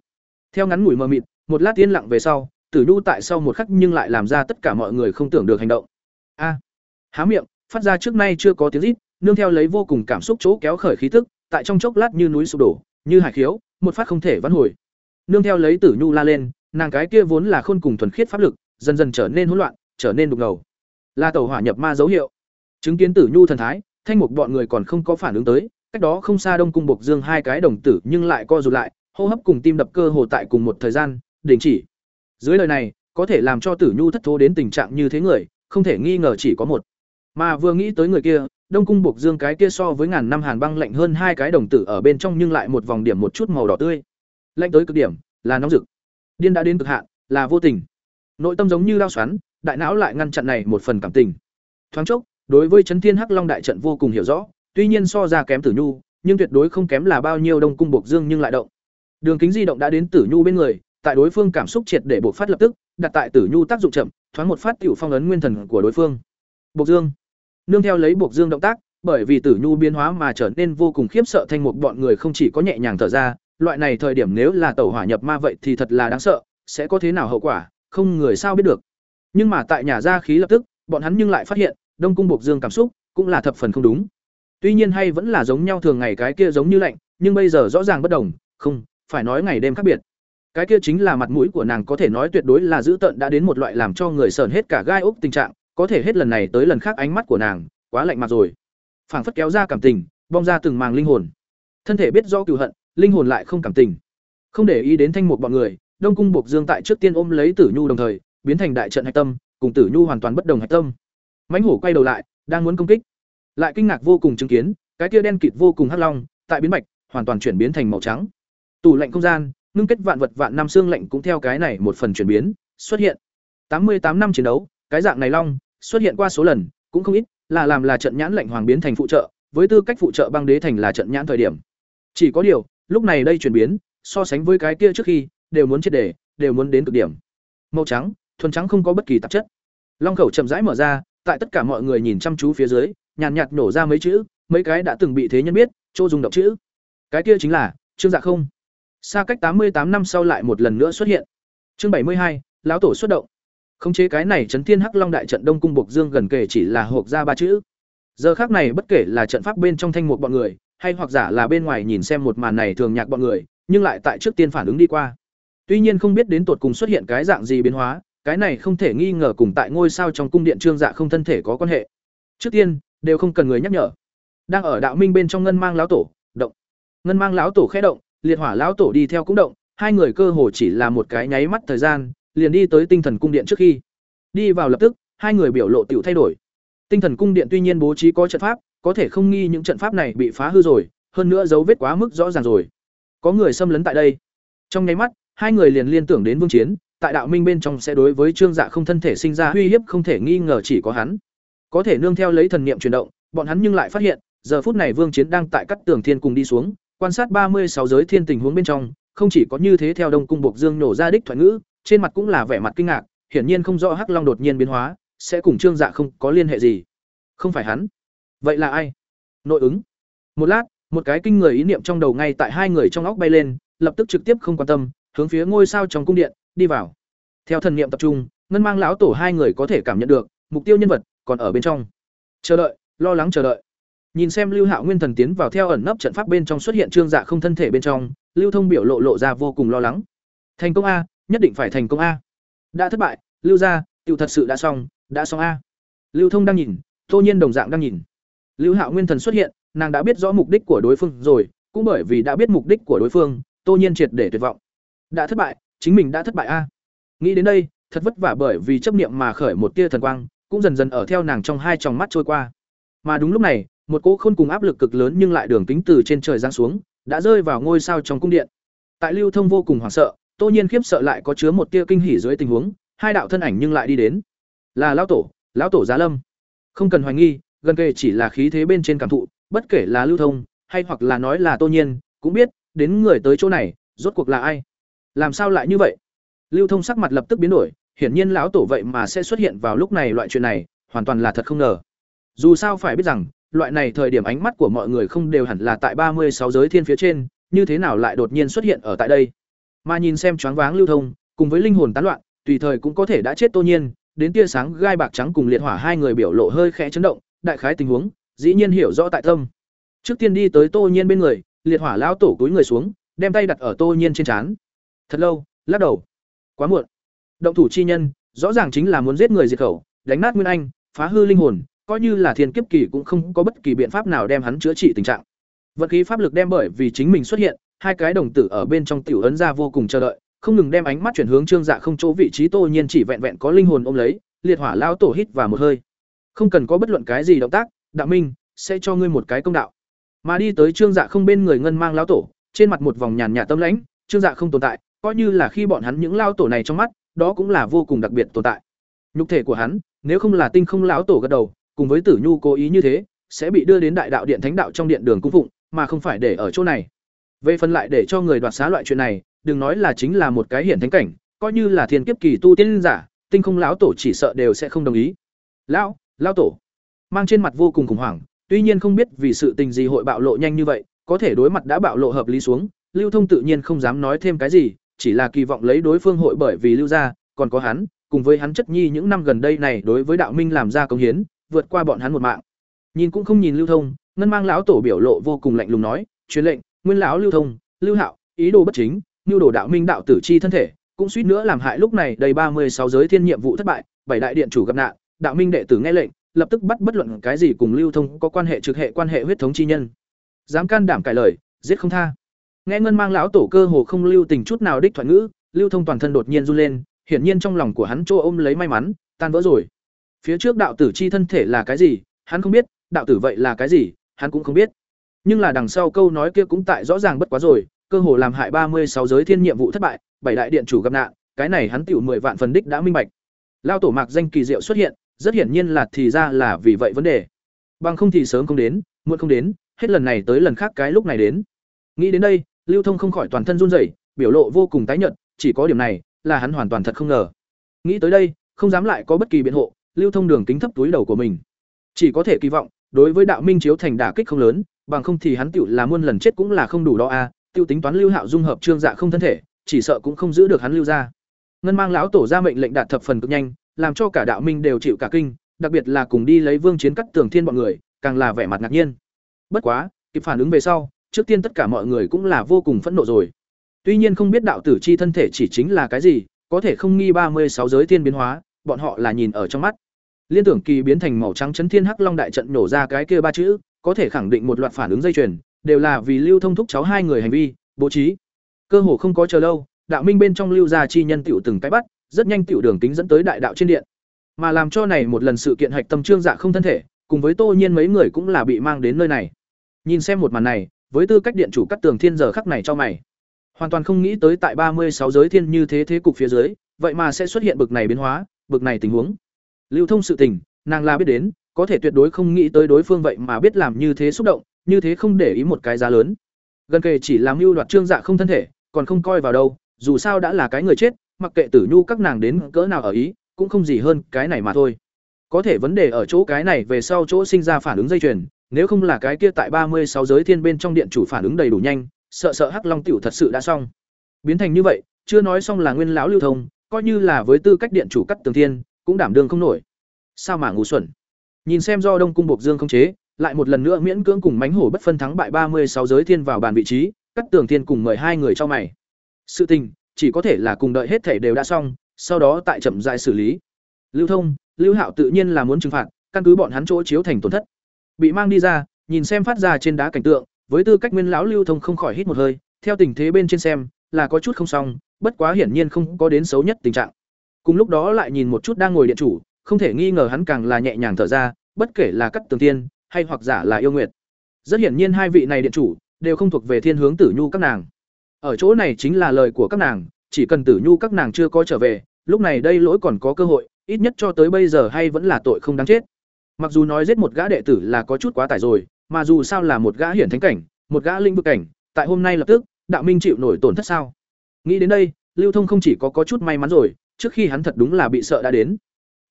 Theo ngắn ngủi mờ mịt, một lát yên lặng về sau, tử nhu tại sau một khắc nhưng lại làm ra tất cả mọi người không tưởng được hành động. A! Há miệng, phát ra trước nay chưa có tiếng rít, nương theo lấy vô cùng cảm xúc chỗ kéo khởi khí tức tại trong chốc lát như núi sụp đổ, như hải khiếu, một phát không thể vãn hồi. Nương theo lấy tử nhu la lên, nàng cái kia vốn là khôn cùng thuần khiết pháp lực, dần dần trở nên hỗn loạn, trở nên đục ngầu. La Tẩu hỏa nhập ma dấu hiệu. Chứng kiến tử nhu thần thái, thanh mục bọn người còn không có phản ứng tới, cách đó không xa đông cung bộc dương hai cái đồng tử nhưng lại co rụt lại, hô hấp cùng tim đập cơ hồ tại cùng một thời gian, đình chỉ. Dưới lời này, có thể làm cho tử nhu thất thố đến tình trạng như thế người, không thể nghi ngờ chỉ có một. Mà vừa nghĩ tới người kia đông cung bộc dương cái kia so với ngàn năm hàn băng lạnh hơn hai cái đồng tử ở bên trong nhưng lại một vòng điểm một chút màu đỏ tươi. Lạnh tới cực điểm, là nóng rực. Điên đã đến cực hạn, là vô tình. Nội tâm giống như lao xoắn, đại não lại ngăn chặn này một phần cảm tình. Thoáng chốc, đối với chấn thiên hắc long đại trận vô cùng hiểu rõ, tuy nhiên so ra kém tử nhu, nhưng tuyệt đối không kém là bao nhiêu đông cung bộc dương nhưng lại động. Đường kính di động đã đến tử nhu bên người, tại đối phương cảm xúc triệt để bộc phát lập tức, đặt tại tử nhu tác dụng chậm, thoáng một phát tiểu phong ấn nguyên thần của đối phương. Bộc dương nương theo lấy buộc dương động tác, bởi vì tử nhu biến hóa mà trở nên vô cùng khiếp sợ thanh mục bọn người không chỉ có nhẹ nhàng thở ra, loại này thời điểm nếu là tẩu hỏa nhập ma vậy thì thật là đáng sợ, sẽ có thế nào hậu quả, không người sao biết được. Nhưng mà tại nhà ra khí lập tức, bọn hắn nhưng lại phát hiện, đông cung buộc dương cảm xúc cũng là thập phần không đúng. Tuy nhiên hay vẫn là giống nhau thường ngày cái kia giống như lạnh, nhưng bây giờ rõ ràng bất đồng, không, phải nói ngày đêm khác biệt. Cái kia chính là mặt mũi của nàng có thể nói tuyệt đối là dữ tợn đã đến một loại làm cho người sờn hết cả gai ốc tình trạng có thể hết lần này tới lần khác ánh mắt của nàng quá lạnh mặt rồi. Phảng phất kéo ra cảm tình, bong ra từng màng linh hồn. Thân thể biết do cựu hận, linh hồn lại không cảm tình. Không để ý đến thanh mục bọn người, đông cung buộc dương tại trước tiên ôm lấy tử nhu đồng thời, biến thành đại trận hạch tâm, cùng tử nhu hoàn toàn bất đồng hạch tâm. Mãnh hổ quay đầu lại, đang muốn công kích. Lại kinh ngạc vô cùng chứng kiến, cái kia đen kịt vô cùng hắc long, tại biến bạch hoàn toàn chuyển biến thành màu trắng. Tủ lạnh không gian, ngưng kết vạn vật vạn năm xương lạnh cũng theo cái này một phần chuyển biến, xuất hiện. Tám mươi tám năm chiến đấu, cái dạng này long xuất hiện qua số lần cũng không ít là làm là trận nhãn lệnh hoàng biến thành phụ trợ, với tư cách phụ trợ băng đế thành là trận nhãn thời điểm. Chỉ có điều, lúc này đây chuyển biến, so sánh với cái kia trước khi, đều muốn chết để, đều muốn đến cực điểm. Màu trắng, thuần trắng không có bất kỳ tạp chất. Long khẩu chậm rãi mở ra, tại tất cả mọi người nhìn chăm chú phía dưới, nhàn nhạt nổ ra mấy chữ, mấy cái đã từng bị thế nhân biết, chỗ dùng động chữ. Cái kia chính là Trương Dạ không. Xa cách tám mươi tám năm sau lại một lần nữa xuất hiện. Chương bảy mươi hai, lão tổ xuất động. Khống chế cái này Trấn Thiên Hắc Long đại trận Đông cung Bộc Dương gần kể chỉ là hộp ra ba chữ. Giờ khác này bất kể là trận pháp bên trong thanh một bọn người, hay hoặc giả là bên ngoài nhìn xem một màn này thường nhạc bọn người, nhưng lại tại trước tiên phản ứng đi qua. Tuy nhiên không biết đến tột cùng xuất hiện cái dạng gì biến hóa, cái này không thể nghi ngờ cùng tại ngôi sao trong cung điện trương dạ không thân thể có quan hệ. Trước tiên, đều không cần người nhắc nhở. Đang ở đạo minh bên trong ngân mang lão tổ, động. Ngân mang lão tổ khẽ động, liệt hỏa lão tổ đi theo cũng động, hai người cơ hồ chỉ là một cái nháy mắt thời gian, liền đi tới tinh thần cung điện trước khi. Đi vào lập tức, hai người biểu lộ tiểu thay đổi. Tinh thần cung điện tuy nhiên bố trí có trận pháp, có thể không nghi những trận pháp này bị phá hư rồi, hơn nữa dấu vết quá mức rõ ràng rồi. Có người xâm lấn tại đây. Trong nháy mắt, hai người liền liên tưởng đến vương chiến, tại đạo minh bên trong sẽ đối với trương dạ không thân thể sinh ra uy hiếp không thể nghi ngờ chỉ có hắn. Có thể nương theo lấy thần niệm chuyển động, bọn hắn nhưng lại phát hiện, giờ phút này vương chiến đang tại cắt tường thiên cùng đi xuống, quan sát ba mươi sáu giới thiên tình huống bên trong, không chỉ có như thế theo Đông cung Bộc Dương nổ ra đích thoại ngữ, trên mặt cũng là vẻ mặt kinh ngạc, hiển nhiên không rõ Hắc Long đột nhiên biến hóa, sẽ cùng Trương Dạ không có liên hệ gì. Không phải hắn. Vậy là ai? Nội ứng. Một lát, một cái kinh người ý niệm trong đầu ngay tại hai người trong óc bay lên, lập tức trực tiếp không quan tâm, hướng phía ngôi sao trong cung điện, đi vào. Theo thần niệm tập trung, ngân mang lão tổ hai người có thể cảm nhận được, mục tiêu nhân vật còn ở bên trong. Chờ đợi, lo lắng chờ đợi. Nhìn xem Lưu Hạo Nguyên thần tiến vào theo ẩn nấp trận pháp bên trong xuất hiện trương dạ không thân thể bên trong, Lưu Thông biểu lộ lộ ra vô cùng lo lắng. Thành công a, nhất định phải thành công a. Đã thất bại, Lưu gia, tiểu thật sự đã xong, đã xong a. Lưu Thông đang nhìn, Tô Nhiên đồng dạng đang nhìn. Lưu Hạo Nguyên thần xuất hiện, nàng đã biết rõ mục đích của đối phương rồi, cũng bởi vì đã biết mục đích của đối phương, Tô Nhiên triệt để tuyệt vọng. Đã thất bại, chính mình đã thất bại a. Nghĩ đến đây, thật vất vả bởi vì chấp niệm mà khởi một tia thần quang, cũng dần dần ở theo nàng trong hai tròng mắt trôi qua. Mà đúng lúc này, một cỗ khôn cùng áp lực cực lớn nhưng lại đường tính từ trên trời giáng xuống, đã rơi vào ngôi sao trong cung điện. Tại Lưu Thông vô cùng hoảng sợ, Tô Nhiên khiếp sợ lại có chứa một tia kinh hỉ dưới tình huống, hai đạo thân ảnh nhưng lại đi đến. Là lão tổ, lão tổ Giá Lâm. Không cần hoài nghi, gần kề chỉ là khí thế bên trên cảm thụ, bất kể là Lưu Thông, hay hoặc là nói là Tô Nhiên, cũng biết, đến người tới chỗ này, rốt cuộc là ai. Làm sao lại như vậy? Lưu Thông sắc mặt lập tức biến đổi, hiển nhiên lão tổ vậy mà sẽ xuất hiện vào lúc này loại chuyện này, hoàn toàn là thật không ngờ. Dù sao phải biết rằng, loại này thời điểm ánh mắt của mọi người không đều hẳn là tại ba mươi sáu giới thiên phía trên, như thế nào lại đột nhiên xuất hiện ở tại đây. Mà nhìn xem choáng váng lưu thông, cùng với linh hồn tán loạn, tùy thời cũng có thể đã chết Tô Nhiên, đến tia sáng gai bạc trắng cùng liệt hỏa hai người biểu lộ hơi khẽ chấn động, đại khái tình huống, dĩ nhiên hiểu rõ tại tâm. Trước tiên đi tới Tô Nhiên bên người, liệt hỏa lão tổ túi người xuống, đem tay đặt ở Tô Nhiên trên trán. Thật lâu, lắc đầu. Quá muộn. Động thủ chi nhân, rõ ràng chính là muốn giết người diệt khẩu, đánh nát nguyên anh, phá hư linh hồn, coi như là thiên kiếp kỳ cũng không có bất kỳ biện pháp nào đem hắn chữa trị tình trạng. vật khí pháp lực đem bởi vì chính mình xuất hiện, hai cái đồng tử ở bên trong tiểu ấn ra vô cùng chờ đợi, không ngừng đem ánh mắt chuyển hướng Trương Dạ không chỗ vị trí Tô Nhiên chỉ vẹn vẹn có linh hồn ôm lấy, liệt hỏa lao tổ hít vào một hơi. Không cần có bất luận cái gì động tác, Đạo Minh sẽ cho ngươi một cái công đạo. Mà đi tới Trương Dạ không bên người ngân mang lao tổ, trên mặt một vòng nhàn nhạt tâm lãnh, Trương Dạ không tồn tại, coi như là khi bọn hắn những lao tổ này trong mắt, đó cũng là vô cùng đặc biệt tồn tại. Nhục thể của hắn, nếu không là tinh không lão tổ gật đầu, cùng với Tử Nhu cố ý như thế, sẽ bị đưa đến đại đạo điện thánh đạo trong điện đường cung phụng, mà không phải để ở chỗ này. Về phần lại để cho người đoạt xá loại chuyện này, đừng nói là chính là một cái hiển thánh cảnh, coi như là thiên kiếp kỳ tu tiên giả, tinh không lão tổ chỉ sợ đều sẽ không đồng ý. Lão, lão tổ, mang trên mặt vô cùng khủng hoảng, tuy nhiên không biết vì sự tình gì hội bạo lộ nhanh như vậy, có thể đối mặt đã bạo lộ hợp lý xuống, Lưu Thông tự nhiên không dám nói thêm cái gì, chỉ là kỳ vọng lấy đối phương hội bởi vì Lưu gia, còn có hắn, cùng với hắn chất nhi những năm gần đây này đối với đạo minh làm ra công hiến, vượt qua bọn hắn một mạng nhìn cũng không nhìn lưu thông ngân mang lão tổ biểu lộ vô cùng lạnh lùng nói truyền lệnh nguyên lão lưu thông lưu hạo ý đồ bất chính như đồ đạo minh đạo tử chi thân thể cũng suýt nữa làm hại lúc này đầy ba mươi sáu giới thiên nhiệm vụ thất bại bảy đại điện chủ gặp nạn đạo minh đệ tử nghe lệnh lập tức bắt bất luận cái gì cùng lưu thông có quan hệ trực hệ quan hệ huyết thống chi nhân. Dám can đảm cải lời giết không tha. Nghe ngân mang lão tổ cơ hồ không lưu tình chút nào đích thoại ngữ lưu thông toàn thân đột nhiên run lên hiển nhiên trong lòng của hắn chỗ ôm lấy may mắn tan vỡ rồi. Phía trước đạo tử chi thân thể là cái gì, hắn không biết, đạo tử vậy là cái gì, hắn cũng không biết. Nhưng là đằng sau câu nói kia cũng tại rõ ràng bất quá rồi, cơ hồ làm hại ba mươi sáu giới thiên nhiệm vụ thất bại, bảy đại điện chủ gặp nạn, cái này hắn tiểu mười vạn phần đích đã minh bạch. Lao tổ mạc danh kỳ diệu xuất hiện, rất hiển nhiên là thì ra là vì vậy vấn đề. Bằng không thì sớm không đến, muộn không đến, hết lần này tới lần khác cái lúc này đến. Nghĩ đến đây, Lưu Thông không khỏi toàn thân run rẩy, biểu lộ vô cùng tái nhợt, chỉ có điểm này là hắn hoàn toàn thật không ngờ. Nghĩ tới đây, không dám lại có bất kỳ biện hộ, Lưu Thông đường kính thấp túi đầu của mình. Chỉ có thể kỳ vọng, đối với đạo minh chiếu thành đả kích không lớn, bằng không thì hắn tiểu là muôn lần chết cũng là không đủ đó a, à, tiêu tính toán Lưu Hạo dung hợp trương dạ không thân thể, chỉ sợ cũng không giữ được hắn lưu ra. Ngân mang lão tổ ra mệnh lệnh đạt thập phần cực nhanh, làm cho cả đạo minh đều chịu cả kinh, đặc biệt là cùng đi lấy vương chiến cắt tường thiên bọn người, càng là vẻ mặt ngạc nhiên. Bất quá, kịp phản ứng về sau, trước tiên tất cả mọi người cũng là vô cùng phẫn nộ rồi. Tuy nhiên không biết đạo tử chi thân thể chỉ chính là cái gì, có thể không nghi ba mươi sáu giới thiên biến hóa, bọn họ là nhìn ở trong mắt. Liên tưởng kỳ biến thành màu trắng chấn thiên hắc long đại trận nổ ra cái kia ba chữ, có thể khẳng định một loạt phản ứng dây chuyền, đều là vì lưu thông thúc cháu hai người hành vi, bố trí. Cơ hồ không có chờ lâu, đạo minh bên trong lưu gia chi nhân tiểu từng cái bắt, rất nhanh tiểu đường kính dẫn tới đại đạo trên điện. Mà làm cho này một lần sự kiện hạch tâm trương dạ không thân thể, cùng với Tô Nhiên mấy người cũng là bị mang đến nơi này. Nhìn xem một màn này, với tư cách điện chủ cắt tường thiên giờ khắc này cho mày. Hoàn toàn không nghĩ tới tại ba mươi sáu giới thiên như thế thế cục phía dưới, vậy mà sẽ xuất hiện bực này biến hóa, bực này tình huống. Lưu thông sự tình, nàng là biết đến, có thể tuyệt đối không nghĩ tới đối phương vậy mà biết làm như thế xúc động, như thế không để ý một cái giá lớn. Gần kề chỉ làm mưu đoạt trương dạ không thân thể, còn không coi vào đâu, dù sao đã là cái người chết, mặc kệ Tử Nhu các nàng đến cỡ nào ở ý, cũng không gì hơn cái này mà thôi. Có thể vấn đề ở chỗ cái này về sau chỗ sinh ra phản ứng dây chuyền, nếu không là cái kia tại ba mươi sáu giới thiên bên trong điện chủ phản ứng đầy đủ nhanh, sợ sợ Hắc Long tiểu thật sự đã xong. Biến thành như vậy, chưa nói xong là nguyên lão lưu thông, coi như là với tư cách điện chủ cắt tường thiên, cũng đảm đương không nổi. Sao mà ngu xuẩn. Nhìn xem do Đông cung Bộc Dương không chế, lại một lần nữa miễn cưỡng cùng mánh hổ bất phân thắng bại ba mươi sáu giới thiên vào bàn vị trí, cắt tường thiên cùng mời hai người cho mày. Sự tình, chỉ có thể là cùng đợi hết thể đều đã xong, sau đó tại chậm rãi xử lý. Lưu Thông, Lưu Hạo tự nhiên là muốn trừng phạt, căn cứ bọn hắn chỗ chiếu thành tổn thất. Bị mang đi ra, nhìn xem phát ra trên đá cảnh tượng, với tư cách nguyên lão Lưu Thông không khỏi hít một hơi, theo tình thế bên trên xem, là có chút không xong, bất quá hiển nhiên không có đến xấu nhất tình trạng. Cùng lúc đó lại nhìn một chút đang ngồi điện chủ, không thể nghi ngờ hắn càng là nhẹ nhàng thở ra, bất kể là cắt tường tiên, hay hoặc giả là yêu nguyệt. Rất hiển nhiên hai vị này điện chủ đều không thuộc về thiên hướng tử nhu các nàng. Ở chỗ này chính là lời của các nàng, chỉ cần tử nhu các nàng chưa có trở về, lúc này đây lỗi còn có cơ hội, ít nhất cho tới bây giờ hay vẫn là tội không đáng chết. Mặc dù nói giết một gã đệ tử là có chút quá tải rồi, mà dù sao là một gã hiển thánh cảnh, một gã linh vực cảnh, tại hôm nay lập tức, đạo minh chịu nổi tổn thất sao? Nghĩ đến đây, Lưu Thông không chỉ có có chút may mắn rồi, trước khi hắn thật đúng là bị sợ đã đến.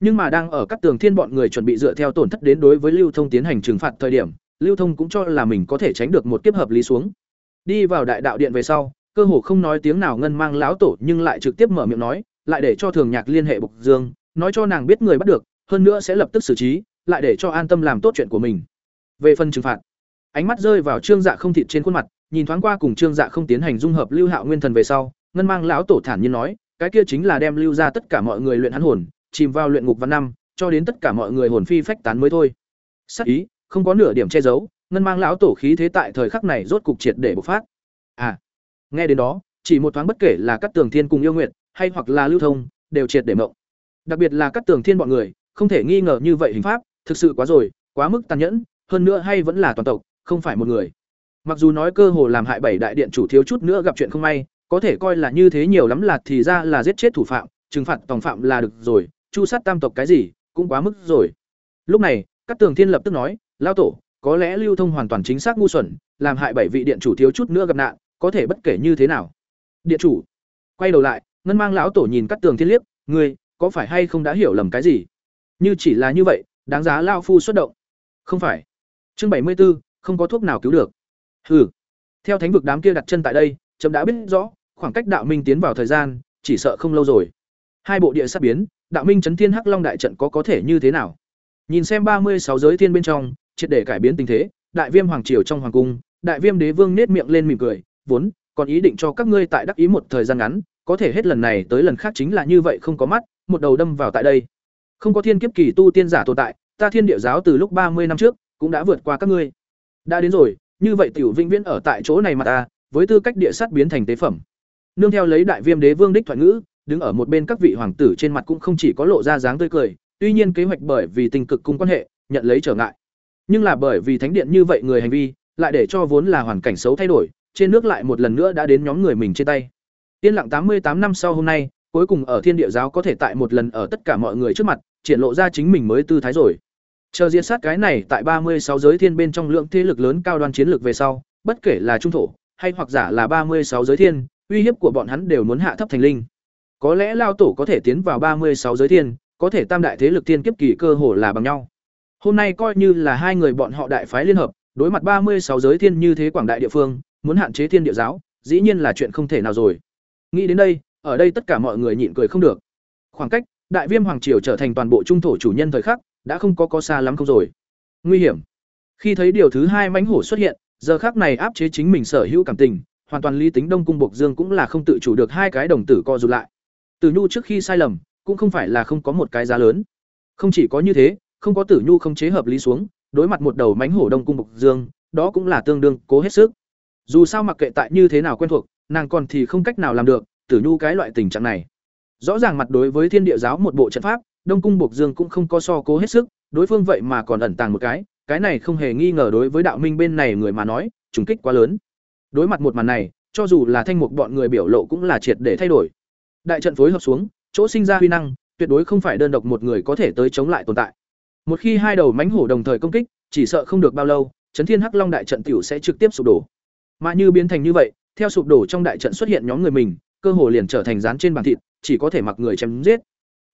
Nhưng mà đang ở các tường thiên bọn người chuẩn bị dựa theo tổn thất đến đối với Lưu Thông tiến hành trừng phạt thời điểm, Lưu Thông cũng cho là mình có thể tránh được một kiếp hợp lý xuống. Đi vào đại đạo điện về sau, cơ hồ không nói tiếng nào ngân mang láo tổ nhưng lại trực tiếp mở miệng nói, lại để cho Thường Nhạc liên hệ Bộc Dương, nói cho nàng biết người bắt được, hơn nữa sẽ lập tức xử trí, lại để cho an tâm làm tốt chuyện của mình. Về phần trừng phạt, ánh mắt rơi vào Trương Dạ không thịt trên khuôn mặt, nhìn thoáng qua cùng Trương Dạ không tiến hành dung hợp Lưu Hạo Nguyên Thần về sau, ngân mang lão tổ thản nhiên nói, cái kia chính là đem lưu ra tất cả mọi người luyện hắn hồn, chìm vào luyện ngục văn năm, cho đến tất cả mọi người hồn phi phách tán mới thôi. Sắc ý, không có nửa điểm che giấu, ngân mang lão tổ khí thế tại thời khắc này rốt cục triệt để bộc phát. À, nghe đến đó, chỉ một thoáng bất kể là các tường thiên cùng yêu nguyện, hay hoặc là lưu thông, đều triệt để mộng. Đặc biệt là các tường thiên bọn người, không thể nghi ngờ như vậy hình pháp, thực sự quá rồi, quá mức tàn nhẫn, hơn nữa hay vẫn là toàn tộc, không phải một người. Mặc dù nói cơ hồ làm hại bảy đại điện chủ thiếu chút nữa gặp chuyện không may, có thể coi là như thế nhiều lắm là thì ra là giết chết thủ phạm, trừng phạt tòng phạm là được rồi, chu sát tam tộc cái gì, cũng quá mức rồi. Lúc này, các tường thiên lập tức nói, lao tổ, có lẽ lưu thông hoàn toàn chính xác ngu xuẩn, làm hại bảy vị điện chủ thiếu chút nữa gặp nạn, có thể bất kể như thế nào. Điện chủ, quay đầu lại, ngân mang lão tổ nhìn các tường thiên liếc, ngươi, có phải hay không đã hiểu lầm cái gì? Như chỉ là như vậy, đáng giá lao phu xuất động. Không phải. Chương bảy mươi 74, không có thuốc nào cứu được. Hừ. Theo thánh vực đám kia đặt chân tại đây, trâm đã biết rõ, khoảng cách đạo minh tiến vào thời gian, chỉ sợ không lâu rồi. Hai bộ địa sát biến, đạo minh chấn thiên hắc long đại trận có có thể như thế nào? Nhìn xem ba mươi sáu giới thiên bên trong, triệt để cải biến tình thế, đại viêm hoàng triều trong hoàng cung, đại viêm đế vương nết miệng lên mỉm cười, vốn còn ý định cho các ngươi tại đắc ý một thời gian ngắn, có thể hết lần này tới lần khác chính là như vậy không có mắt, một đầu đâm vào tại đây. Không có thiên kiếp kỳ tu tiên giả tồn tại, ta thiên địa giáo từ lúc ba mươi năm trước cũng đã vượt qua các ngươi. Đã đến rồi, như vậy tiểu vĩnh viễn ở tại chỗ này mà ta, với tư cách địa sát biến thành tế phẩm. Nương theo lấy đại viêm đế vương đích thoại ngữ, đứng ở một bên các vị hoàng tử trên mặt cũng không chỉ có lộ ra dáng tươi cười, tuy nhiên kế hoạch bởi vì tình cực cung quan hệ, nhận lấy trở ngại. Nhưng là bởi vì thánh điện như vậy người hành vi, lại để cho vốn là hoàn cảnh xấu thay đổi, trên nước lại một lần nữa đã đến nhóm người mình trên tay. Tiên lặng tám mươi tám năm sau hôm nay, cuối cùng ở Thiên Địa giáo có thể tại một lần ở tất cả mọi người trước mặt, triển lộ ra chính mình mới tư thái rồi. Chờ diệt sát cái này tại ba mươi sáu giới thiên bên trong lượng thế lực lớn cao đoan chiến lược về sau, bất kể là trung thổ hay hoặc giả là ba mươi sáu giới thiên, uy hiếp của bọn hắn đều muốn hạ thấp thành linh. Có lẽ lao tổ có thể tiến vào ba mươi sáu giới thiên, có thể tam đại thế lực tiên kiếp kỳ cơ hồ là bằng nhau. Hôm nay coi như là hai người bọn họ đại phái liên hợp, đối mặt ba mươi sáu giới thiên như thế quảng đại địa phương, muốn hạn chế thiên địa giáo, dĩ nhiên là chuyện không thể nào rồi. Nghĩ đến đây, ở đây tất cả mọi người nhịn cười không được. Khoảng cách, đại viêm hoàng triều trở thành toàn bộ trung thổ chủ nhân thời khắc, đã không có có xa lắm không rồi. Nguy hiểm. Khi thấy điều thứ hai mãnh hổ xuất hiện, giờ khắc này áp chế chính mình sở hữu cảm tình, hoàn toàn lý tính Đông cung Bộc Dương cũng là không tự chủ được hai cái đồng tử co rụt lại. Tử Nhu trước khi sai lầm, cũng không phải là không có một cái giá lớn. Không chỉ có như thế, không có Tử Nhu không chế hợp lý xuống, đối mặt một đầu mãnh hổ Đông cung Bộc Dương, đó cũng là tương đương cố hết sức. Dù sao mặc kệ tại như thế nào quen thuộc, nàng còn thì không cách nào làm được, Tử Nhu cái loại tình trạng này. Rõ ràng mặt đối với Thiên Địa giáo một bộ trận pháp, Đông cung Bộc Dương cũng không có so cố hết sức, đối phương vậy mà còn ẩn tàng một cái, cái này không hề nghi ngờ đối với đạo minh bên này người mà nói, trùng kích quá lớn. Đối mặt một màn này, cho dù là thanh mục bọn người biểu lộ cũng là triệt để thay đổi. Đại trận phối hợp xuống, chỗ sinh ra huy năng, tuyệt đối không phải đơn độc một người có thể tới chống lại tồn tại. Một khi hai đầu mãnh hổ đồng thời công kích, chỉ sợ không được bao lâu, Chấn Thiên Hắc Long đại trận tiểu sẽ trực tiếp sụp đổ. Mà như biến thành như vậy, theo sụp đổ trong đại trận xuất hiện nhóm người mình, cơ hồ liền trở thành dán trên bàn thịt, chỉ có thể mặc người chém giết.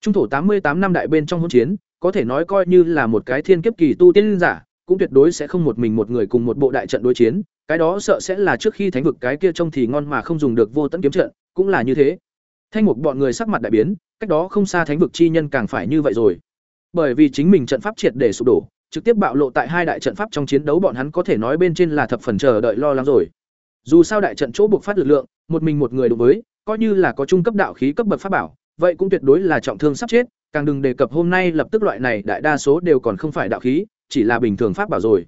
Trung thổ tám mươi tám năm đại bên trong hỗn chiến, có thể nói coi như là một cái thiên kiếp kỳ tu tiên giả, cũng tuyệt đối sẽ không một mình một người cùng một bộ đại trận đối chiến, cái đó sợ sẽ là trước khi thánh vực cái kia trông thì ngon mà không dùng được vô tận kiếm trận, cũng là như thế. Thanh mục bọn người sắc mặt đại biến, cách đó không xa thánh vực chi nhân càng phải như vậy rồi. Bởi vì chính mình trận pháp triệt để sụp đổ, trực tiếp bạo lộ tại hai đại trận pháp trong chiến đấu bọn hắn có thể nói bên trên là thập phần chờ đợi lo lắng rồi. Dù sao đại trận chỗ buộc phát lực lượng, một mình một người đối với, coi như là có trung cấp đạo khí cấp bậc pháp bảo, vậy cũng tuyệt đối là trọng thương sắp chết, càng đừng đề cập hôm nay lập tức loại này đại đa số đều còn không phải đạo khí, chỉ là bình thường pháp bảo rồi.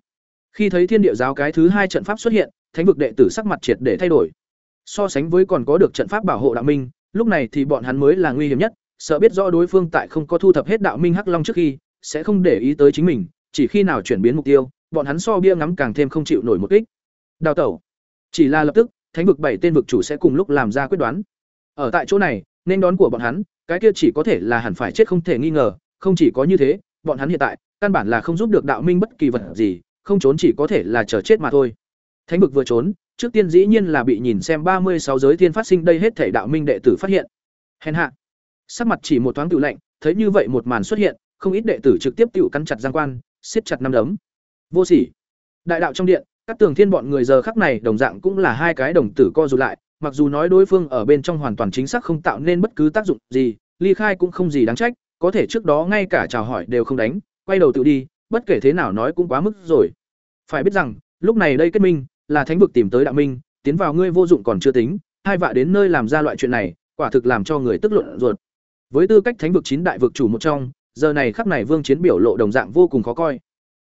Khi thấy Thiên Địa giáo cái thứ hai trận pháp xuất hiện, thánh vực đệ tử sắc mặt triệt để thay đổi. So sánh với còn có được trận pháp bảo hộ đạo minh, lúc này thì bọn hắn mới là nguy hiểm nhất, sợ biết rõ đối phương tại không có thu thập hết đạo minh hắc long trước khi, sẽ không để ý tới chính mình, chỉ khi nào chuyển biến mục tiêu, bọn hắn so bia ngắm càng thêm không chịu nổi một kích. Đào tẩu. Chỉ là lập tức, thánh vực bảy tên vực chủ sẽ cùng lúc làm ra quyết đoán. Ở tại chỗ này, nên đón của bọn hắn, cái kia chỉ có thể là hẳn phải chết không thể nghi ngờ, không chỉ có như thế, bọn hắn hiện tại, căn bản là không giúp được đạo minh bất kỳ vật gì, không trốn chỉ có thể là chờ chết mà thôi. Thánh vực vừa trốn, trước tiên dĩ nhiên là bị nhìn xem ba mươi sáu giới thiên phát sinh đây hết thể đạo minh đệ tử phát hiện. Hèn hạ. Sắc mặt chỉ một thoáng tự lạnh, thấy như vậy một màn xuất hiện, không ít đệ tử trực tiếp tự cắn chặt giang quan, siết chặt năm đấm. Vô sỉ. Đại đạo trong điện, các tường thiên bọn người giờ khắc này đồng dạng cũng là hai cái đồng tử co rụt lại, mặc dù nói đối phương ở bên trong hoàn toàn chính xác không tạo nên bất cứ tác dụng gì, ly khai cũng không gì đáng trách, có thể trước đó ngay cả chào hỏi đều không đánh, quay đầu tự đi, bất kể thế nào nói cũng quá mức rồi. Phải biết rằng, lúc này đây kết minh, là thánh vực tìm tới đạo minh, tiến vào ngươi vô dụng còn chưa tính, hai vạ đến nơi làm ra loại chuyện này, quả thực làm cho người tức luận ruột. Với tư cách thánh vực chín đại vực chủ một trong, giờ này khắc này Vương Chiến biểu lộ đồng dạng vô cùng khó coi.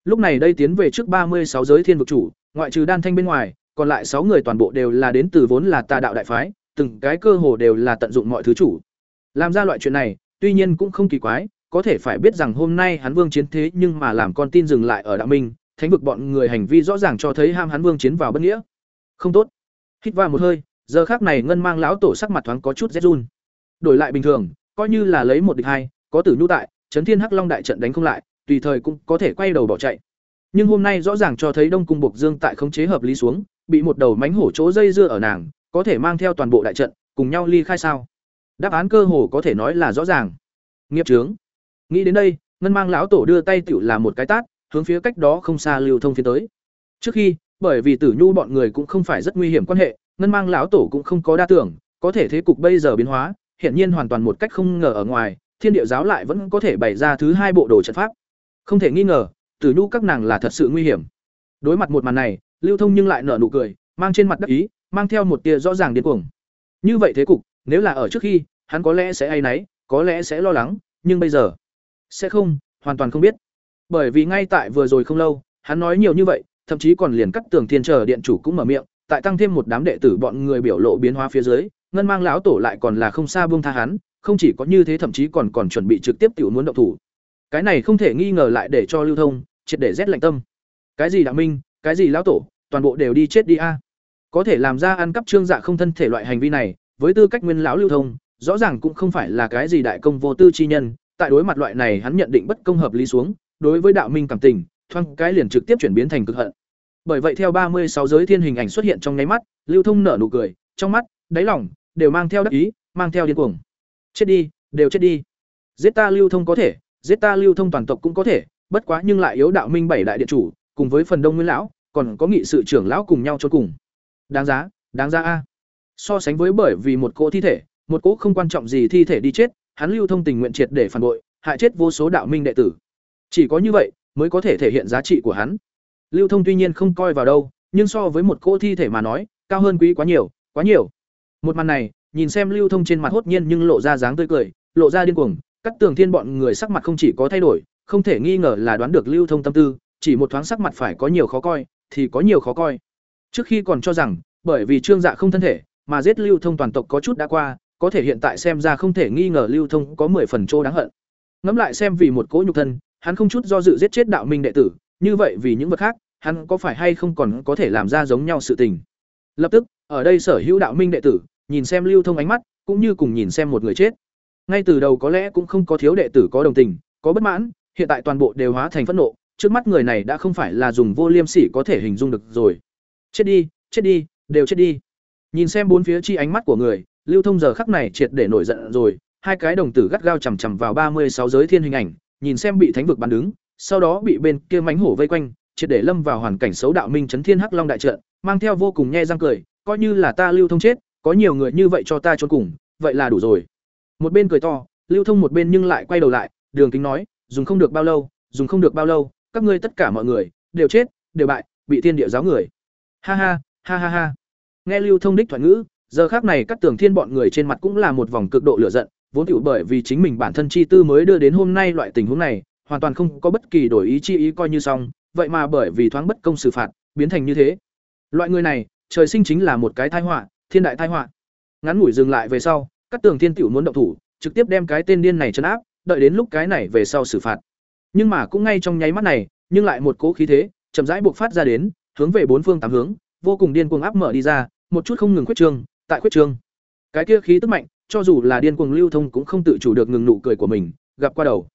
Lúc này đây tiến về trước ba mươi sáu giới thiên vực chủ, ngoại trừ Đan Thanh bên ngoài, còn lại sáu người toàn bộ đều là đến từ vốn là tà đạo đại phái, từng cái cơ hồ đều là tận dụng mọi thứ chủ. Làm ra loại chuyện này, tuy nhiên cũng không kỳ quái, có thể phải biết rằng hôm nay hắn Vương chiến thế nhưng mà làm con tin dừng lại ở Đạo Minh, thánh vực bọn người hành vi rõ ràng cho thấy ham hắn Vương chiến vào bất nghĩa. Không tốt. Hít vào một hơi, giờ khác này ngân mang lão tổ sắc mặt thoáng có chút rét run. Đổi lại bình thường, coi như là lấy một địch hai, có tử nhu tại, chấn thiên hắc long đại trận đánh không lại, tùy thời cũng có thể quay đầu bỏ chạy. Nhưng hôm nay rõ ràng cho thấy Đông cung Bộc Dương tại khống chế hợp lý xuống, bị một đầu mánh hổ chỗ dây dưa ở nàng, có thể mang theo toàn bộ đại trận, cùng nhau ly khai sao? Đáp án cơ hồ có thể nói là rõ ràng. Nghiệp trướng Nghĩ đến đây, ngân mang lão tổ đưa tay tựu là một cái tát, hướng phía cách đó không xa lưu thông phía tới. Trước khi, bởi vì Tử Nhu bọn người cũng không phải rất nguy hiểm quan hệ, ngân mang lão tổ cũng không có đa tưởng, có thể thế cục bây giờ biến hóa, hiện nhiên hoàn toàn một cách không ngờ ở ngoài, Thiên Địa giáo lại vẫn có thể bày ra thứ hai bộ đồ trận pháp. Không thể nghi ngờ, Tử Nhu các nàng là thật sự nguy hiểm. Đối mặt một màn này, Lưu Thông nhưng lại nở nụ cười, mang trên mặt đắc ý, mang theo một tia rõ ràng điên cuồng. Như vậy thế cục, nếu là ở trước khi, hắn có lẽ sẽ ai nấy, có lẽ sẽ lo lắng, nhưng bây giờ, sẽ không, hoàn toàn không biết. Bởi vì ngay tại vừa rồi không lâu, hắn nói nhiều như vậy, thậm chí còn liền cắt tường thiên chờ điện chủ cũng mở miệng, tại tăng thêm một đám đệ tử bọn người biểu lộ biến hóa phía dưới, ngân mang lão tổ lại còn là không xa buông tha hắn, không chỉ có như thế thậm chí còn còn chuẩn bị trực tiếp tiểu muốn động thủ. Cái này không thể nghi ngờ lại để cho lưu thông, triệt để rét lạnh tâm. Cái gì đạo minh, cái gì lão tổ, toàn bộ đều đi chết đi a. Có thể làm ra ăn cắp trương dạ không thân thể loại hành vi này, với tư cách nguyên lão lưu thông, rõ ràng cũng không phải là cái gì đại công vô tư chi nhân, tại đối mặt loại này hắn nhận định bất công hợp lý xuống, đối với đạo minh cảm tình, thoáng cái liền trực tiếp chuyển biến thành cực hận. Bởi vậy theo ba mươi sáu giới thiên hình ảnh xuất hiện trong nháy mắt, Lưu Thông nở nụ cười, trong mắt, đáy lòng đều mang theo đắc ý, mang theo điên cuồng. Chết đi, đều chết đi. Giết ta Lưu Thông có thể, giết ta Lưu Thông toàn tộc cũng có thể, bất quá nhưng lại yếu đạo minh bảy đại điện chủ, cùng với phần đông nguyên lão, còn có nghị sự trưởng lão cùng nhau chôn cùng. Đáng giá, đáng giá a. So sánh với bởi vì một cỗ thi thể, một cỗ không quan trọng gì thi thể đi chết, hắn Lưu Thông tình nguyện triệt để phản bội, hại chết vô số đạo minh đệ tử. Chỉ có như vậy mới có thể thể hiện giá trị của hắn. Lưu Thông tuy nhiên không coi vào đâu, nhưng so với một cỗ thi thể mà nói, cao hơn quý quá nhiều, quá nhiều. Một màn này, nhìn xem Lưu Thông trên mặt hốt nhiên nhưng lộ ra dáng tươi cười, lộ ra điên cuồng, cắt tường thiên bọn người sắc mặt không chỉ có thay đổi, không thể nghi ngờ là đoán được Lưu Thông tâm tư, chỉ một thoáng sắc mặt phải có nhiều khó coi, thì có nhiều khó coi. Trước khi còn cho rằng, bởi vì Trương Dạ không thân thể, mà giết Lưu Thông toàn tộc có chút đã qua, có thể hiện tại xem ra không thể nghi ngờ Lưu Thông có 10 phần trô đáng hận. Ngẫm lại xem vì một cỗ nhục thân, hắn không chút do dự giết chết đạo minh đệ tử, như vậy vì những vật khác, hắn có phải hay không còn có thể làm ra giống nhau sự tình. Lập tức, ở đây sở hữu đạo minh đệ tử, nhìn xem Lưu Thông ánh mắt, cũng như cùng nhìn xem một người chết. Ngay từ đầu có lẽ cũng không có thiếu đệ tử có đồng tình, có bất mãn, hiện tại toàn bộ đều hóa thành phẫn nộ, trước mắt người này đã không phải là dùng vô liêm sỉ có thể hình dung được rồi. Chết đi, chết đi, đều chết đi. Nhìn xem bốn phía chi ánh mắt của người, Lưu Thông giờ khắc này triệt để nổi giận rồi, hai cái đồng tử gắt gao chằm chằm vào ba mươi sáu giới thiên hình ảnh, nhìn xem bị thánh vực bắn đứng, sau đó bị bên kia mánh hổ vây quanh, triệt để lâm vào hoàn cảnh xấu đạo minh chấn thiên hắc long đại trận, mang theo vô cùng nhe răng cười, coi như là ta Lưu Thông chết, có nhiều người như vậy cho ta trốn cùng, vậy là đủ rồi. Một bên cười to, Lưu Thông một bên nhưng lại quay đầu lại, Đường Kính nói, dùng không được bao lâu, dùng không được bao lâu, các ngươi tất cả mọi người đều chết, đều bại, bị thiên địa giáo người. Ha ha, ha ha ha. Nghe Lưu Thông đích thoại ngữ, giờ khác này các tưởng thiên bọn người trên mặt cũng là một vòng cực độ lửa giận, vốn tiểu bởi vì chính mình bản thân chi tư mới đưa đến hôm nay loại tình huống này, hoàn toàn không có bất kỳ đổi ý chi ý coi như xong, vậy mà bởi vì thoáng bất công xử phạt, biến thành như thế. Loại người này, trời sinh chính là một cái tai họa, thiên đại tai họa. Ngắn ngủi dừng lại về sau, các tường thiên tiểu muốn động thủ, trực tiếp đem cái tên điên này trấn áp, đợi đến lúc cái này về sau xử phạt. Nhưng mà cũng ngay trong nháy mắt này, nhưng lại một cỗ khí thế, chậm rãi buộc phát ra đến, hướng về bốn phương tám hướng, vô cùng điên cuồng áp mở đi ra, một chút không ngừng khuyết trương, tại khuyết trương. Cái kia khí tức mạnh, cho dù là điên cuồng lưu thông cũng không tự chủ được ngừng nụ cười của mình, gặp qua đầu.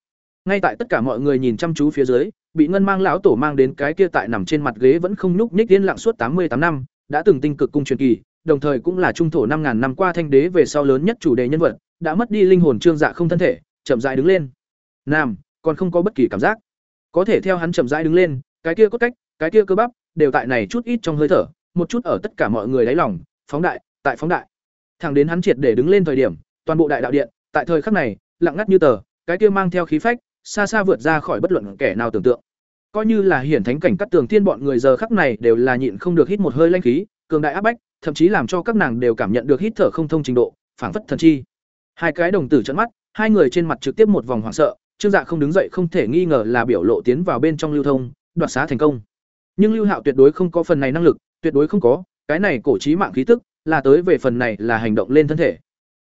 Ngay tại tất cả mọi người nhìn chăm chú phía dưới, bị ngân mang lão tổ mang đến cái kia tại nằm trên mặt ghế vẫn không nhúc nhích yên lặng suốt tám mươi tám năm, đã từng tinh cực cung truyền kỳ, đồng thời cũng là trung thổ năm ngàn năm qua thanh đế về sau lớn nhất chủ đề nhân vật, đã mất đi linh hồn trương dạ không thân thể, chậm rãi đứng lên. Nam, còn không có bất kỳ cảm giác. Có thể theo hắn chậm rãi đứng lên, cái kia cốt cách, cái kia cơ bắp, đều tại này chút ít trong hơi thở, một chút ở tất cả mọi người đáy lòng, phóng đại, tại phóng đại. Thẳng đến hắn triệt để đứng lên thời điểm, toàn bộ đại đạo điện, tại thời khắc này, lặng ngắt như tờ, cái kia mang theo khí phách, xa xa vượt ra khỏi bất luận kẻ nào tưởng tượng. Coi như là hiển thánh cảnh cắt tường tiên bọn người giờ khắc này đều là nhịn không được hít một hơi lanh khí, cường đại áp bách, thậm chí làm cho các nàng đều cảm nhận được hít thở không thông trình độ, phảng phất thần chi. Hai cái đồng tử trợn mắt, hai người trên mặt trực tiếp một vòng hoảng sợ, Trương Dạ không đứng dậy không thể nghi ngờ là biểu lộ tiến vào bên trong lưu thông, đoạt xá thành công. Nhưng Lưu Hạo tuyệt đối không có phần này năng lực, tuyệt đối không có, cái này cổ chí mạng khí tức, là tới về phần này là hành động lên thân thể.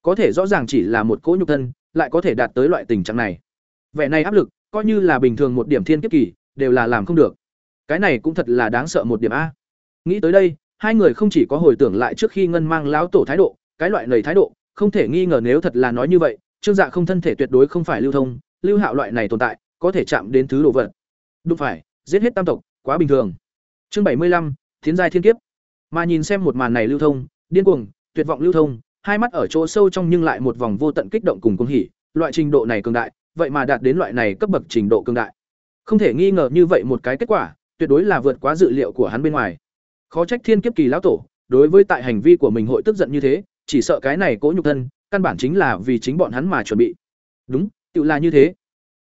Có thể rõ ràng chỉ là một cỗ nhục thân, lại có thể đạt tới loại tình trạng này. Vẻ này áp lực, coi như là bình thường một điểm thiên kiếp kỳ, đều là làm không được. Cái này cũng thật là đáng sợ một điểm a. Nghĩ tới đây, hai người không chỉ có hồi tưởng lại trước khi ngân mang lão tổ thái độ, cái loại lời thái độ, không thể nghi ngờ nếu thật là nói như vậy, Trương Dạ không thân thể tuyệt đối không phải lưu thông, lưu hạo loại này tồn tại, có thể chạm đến thứ đồ vật. Đúng phải, giết hết tam tộc, quá bình thường. Chương bảy mươi lăm, Thiến giai thiên kiếp. Mà nhìn xem một màn này lưu thông, điên cuồng, tuyệt vọng lưu thông, hai mắt ở chỗ sâu trong nhưng lại một vòng vô tận kích động cùng cuồng hỉ, loại trình độ này cường đại, vậy mà đạt đến loại này cấp bậc trình độ cường đại. Không thể nghi ngờ như vậy một cái kết quả, tuyệt đối là vượt quá dự liệu của hắn bên ngoài. Khó trách thiên kiếp kỳ lão tổ, đối với tại hành vi của mình hội tức giận như thế, chỉ sợ cái này cố nhục thân, căn bản chính là vì chính bọn hắn mà chuẩn bị. Đúng, tự là như thế.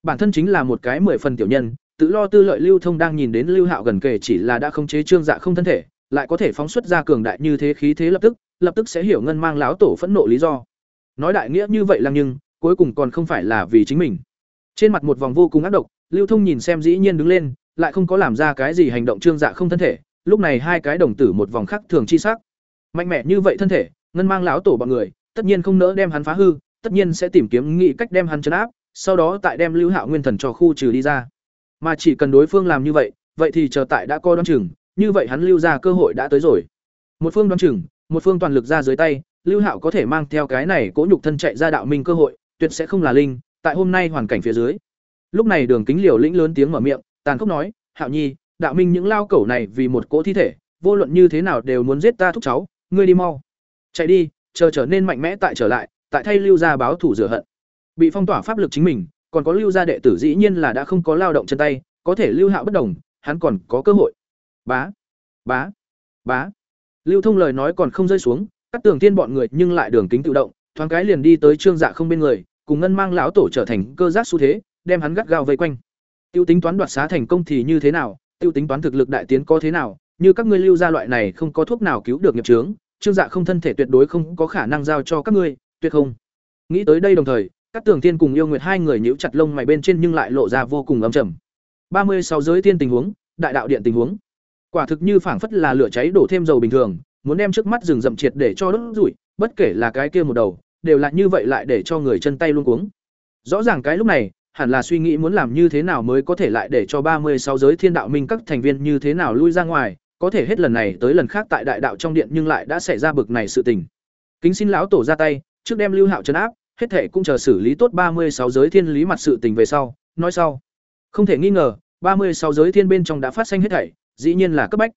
Bản thân chính là một cái mười phần tiểu nhân, tự lo tư lợi lưu thông đang nhìn đến lưu hạo gần kề chỉ là đã không chế trương dạ không thân thể, lại có thể phóng xuất ra cường đại như thế khí thế lập tức, lập tức sẽ hiểu ngân mang lão tổ phẫn nộ lý do. Nói đại nghĩa như vậy là nhưng, cuối cùng còn không phải là vì chính mình. Trên mặt một vòng vô cùng ác độc, Lưu Thông nhìn xem dĩ nhiên đứng lên, lại không có làm ra cái gì hành động trương dạ không thân thể, lúc này hai cái đồng tử một vòng khắc thường chi sắc. Mạnh mẽ như vậy thân thể, ngân mang lão tổ bọn người, tất nhiên không nỡ đem hắn phá hư, tất nhiên sẽ tìm kiếm nghị cách đem hắn trấn áp, sau đó tại đem Lưu Hạo Nguyên Thần cho khu trừ đi ra. Mà chỉ cần đối phương làm như vậy, vậy thì chờ tại đã coi đoán chừng, như vậy hắn lưu ra cơ hội đã tới rồi. Một phương đoán chừng, một phương toàn lực ra dưới tay, Lưu Hạo có thể mang theo cái này cố nhục thân chạy ra đạo minh cơ hội, tuyệt sẽ không là linh, tại hôm nay hoàn cảnh phía dưới. lúc này đường kính liều lĩnh lớn tiếng mở miệng tàn khốc nói hạo nhi đạo minh những lao cẩu này vì một cỗ thi thể vô luận như thế nào đều muốn giết ta thúc cháu ngươi đi mau chạy đi chờ trở nên mạnh mẽ tại trở lại tại thay lưu gia báo thủ rửa hận bị phong tỏa pháp lực chính mình còn có lưu gia đệ tử dĩ nhiên là đã không có lao động chân tay có thể lưu hạo bất đồng hắn còn có cơ hội bá. Bá. Bá. Lưu thông lời nói còn không rơi xuống, các tường thiên bọn người nhưng lại đường kính tự động, thoáng cái liền đi tới trương dạ không bên người, cùng ngân mang lão tổ trở thành cơ giác xu thế, đem hắn gắt gao vây quanh. Tiêu tính toán đoạt xá thành công thì như thế nào, tiêu tính toán thực lực đại tiến có thế nào, như các ngươi lưu gia loại này không có thuốc nào cứu được nghiệp trướng trương dạ không thân thể tuyệt đối không có khả năng giao cho các ngươi, tuyệt không. Nghĩ tới đây đồng thời, các tường thiên cùng yêu nguyệt hai người nhíu chặt lông mày bên trên nhưng lại lộ ra vô cùng ấm trầm. Ba mươi sáu giới thiên tình huống, đại đạo điện tình huống quả thực như phảng phất là lửa cháy đổ thêm dầu bình thường muốn đem trước mắt rừng rậm triệt để cho đốt rủi bất kể là cái kia một đầu đều là như vậy lại để cho người chân tay luôn cuống rõ ràng cái lúc này hẳn là suy nghĩ muốn làm như thế nào mới có thể lại để cho ba mươi sáu giới thiên đạo minh các thành viên như thế nào lui ra ngoài, có thể hết lần này tới lần khác tại đại đạo trong điện nhưng lại đã xảy ra bực này sự tình. Kính xin lão tổ ra tay, trước đem Lưu Hạo trấn áp, hết thể cũng chờ xử lý tốt ba mươi sáu giới thiên lý mặt sự tình về sau, nói sau. Không thể nghi ngờ, ba mươi sáu giới thiên bên trong đã phát sinh hết thảy, dĩ nhiên là cấp bách.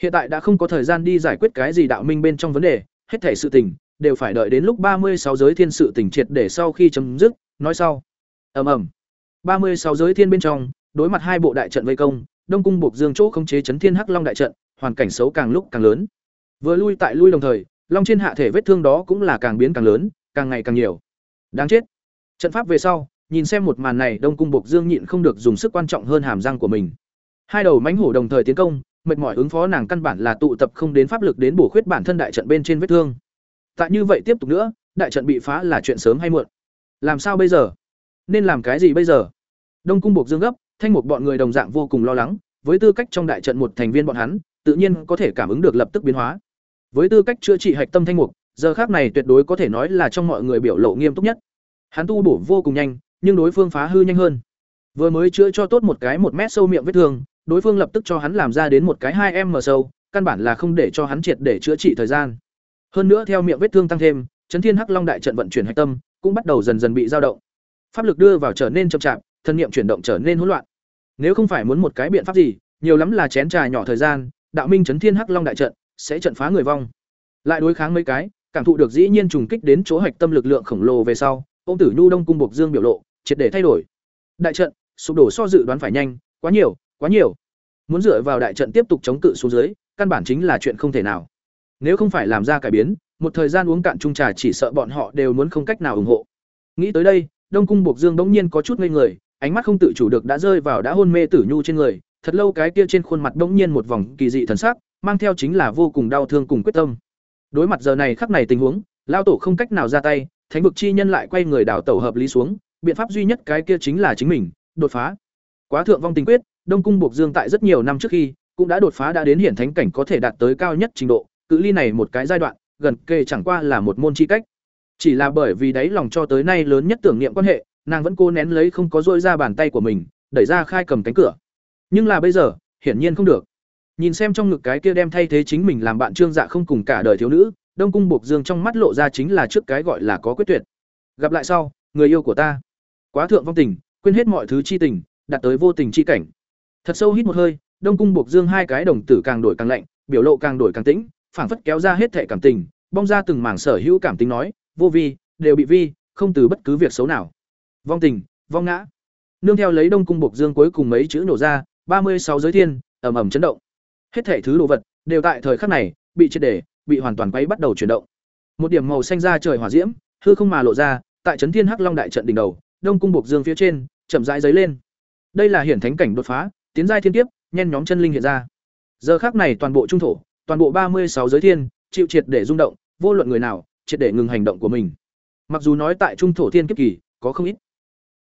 Hiện tại đã không có thời gian đi giải quyết cái gì đạo minh bên trong vấn đề, hết thảy sự tình đều phải đợi đến lúc ba mươi sáu giới thiên sự tình triệt để sau khi chấm dứt, nói sau. Ầm ầm. ba mươi sáu giới thiên bên trong đối mặt hai bộ đại trận vây công đông cung buộc dương chỗ khống chế chấn thiên hắc long đại trận hoàn cảnh xấu càng lúc càng lớn. Vừa lui tại lui đồng thời long trên hạ thể vết thương đó cũng là càng biến càng lớn càng ngày càng nhiều. Đáng chết. Trận pháp về sau nhìn xem một màn này đông cung buộc dương nhịn không được dùng sức quan trọng hơn hàm răng của mình hai đầu mãnh hổ đồng thời tiến công, mệt mỏi ứng phó nàng căn bản là tụ tập không đến pháp lực đến bổ khuyết bản thân đại trận bên trên vết thương. Tại như vậy tiếp tục nữa, đại trận bị phá là chuyện sớm hay muộn. Làm sao bây giờ? Nên làm cái gì bây giờ? Đông cung buộc dương gấp, thanh một bọn người đồng dạng vô cùng lo lắng, với tư cách trong đại trận một thành viên bọn hắn, tự nhiên có thể cảm ứng được lập tức biến hóa. Với tư cách chữa trị hạch tâm thanh mục, giờ khác này tuyệt đối có thể nói là trong mọi người biểu lộ nghiêm túc nhất. Hắn tu bổ vô cùng nhanh, nhưng đối phương phá hư nhanh hơn. Vừa mới chữa cho tốt một cái một mét sâu miệng vết thương đối phương lập tức cho hắn làm ra đến một cái hai m sâu, căn bản là không để cho hắn triệt để chữa trị thời gian. Hơn nữa theo miệng vết thương tăng thêm chấn thiên hắc long đại trận vận chuyển hạch tâm, cũng bắt đầu dần dần bị dao động. Pháp lực đưa vào trở nên chậm chạp, thân niệm chuyển động trở nên hỗn loạn. Nếu không phải muốn một cái biện pháp gì, nhiều lắm là chén trà nhỏ thời gian, đạo minh chấn thiên hắc long đại trận sẽ trận phá người vong. Lại đối kháng mấy cái, cảm thụ được dĩ nhiên trùng kích đến chỗ hạch tâm lực lượng khổng lồ về sau, ông tử nhu đông cung bộc dương biểu lộ, triệt để thay đổi. Đại trận, sụp đổ so dự đoán phải nhanh, quá nhiều quá nhiều. Muốn dựa vào đại trận tiếp tục chống cự xuống dưới, căn bản chính là chuyện không thể nào. Nếu không phải làm ra cải biến, một thời gian uống cạn chung trà chỉ sợ bọn họ đều muốn không cách nào ủng hộ. Nghĩ tới đây, đông cung buộc dương bỗng nhiên có chút ngây người, ánh mắt không tự chủ được đã rơi vào đã hôn mê tử nhu trên người, thật lâu cái kia trên khuôn mặt bỗng nhiên một vòng kỳ dị thần sắc, mang theo chính là vô cùng đau thương cùng quyết tâm. Đối mặt giờ này khắc này tình huống lao tổ không cách nào ra tay, thánh vực chi nhân lại quay người đảo tẩu hợp lý xuống, biện pháp duy nhất cái kia chính là chính mình, đột phá. Quá thượng vong tình quyết đông cung buộc dương tại rất nhiều năm trước khi cũng đã đột phá đã đến hiển thánh cảnh có thể đạt tới cao nhất trình độ cự ly này một cái giai đoạn gần kề chẳng qua là một môn chi cách chỉ là bởi vì đáy lòng cho tới nay lớn nhất tưởng niệm quan hệ, nàng vẫn cố nén lấy không có rỗi ra bàn tay của mình, đẩy ra khai cầm cánh cửa. Nhưng là bây giờ, hiển nhiên không được. Nhìn xem trong ngực cái kia đem thay thế chính mình làm bạn Trương Dạ không cùng cả đời thiếu nữ, Đông cung Bộc Dương trong mắt lộ ra chính là trước cái gọi là có quyết tuyệt. Gặp lại sau, người yêu của ta. Quá thượng vong tình, quên hết mọi thứ chi tình, đạt tới vô tình chi cảnh. Thật sâu hít một hơi, Đông cung buộc Dương hai cái đồng tử càng đổi càng lạnh, biểu lộ càng đổi càng tĩnh, phảng phất kéo ra hết thể cảm tình, bong ra từng mảng sở hữu cảm tình nói, vô vi, đều bị vi, không từ bất cứ việc xấu nào. Vong tình, vong ngã. Nương theo lấy Đông cung buộc Dương cuối cùng mấy chữ nổ ra, ba mươi sáu giới thiên, ầm ầm chấn động. Hết thể thứ đồ vật đều tại thời khắc này bị triệt để, bị hoàn toàn quay bắt đầu chuyển động. Một điểm màu xanh ra trời hỏa diễm, hư không mà lộ ra, tại trấn Thiên Hắc Long đại trận đỉnh đầu, Đông cung buộc Dương phía trên, chậm rãi dấy lên. Đây là hiển thánh cảnh đột phá, tiến giai thiên kiếp, nhen nhóm chân linh hiện ra. Giờ khắc này toàn bộ trung thổ, toàn bộ ba mươi sáu giới thiên, chịu triệt để rung động, vô luận người nào, triệt để ngừng hành động của mình. Mặc dù nói tại trung thổ thiên kiếp kỳ, có không ít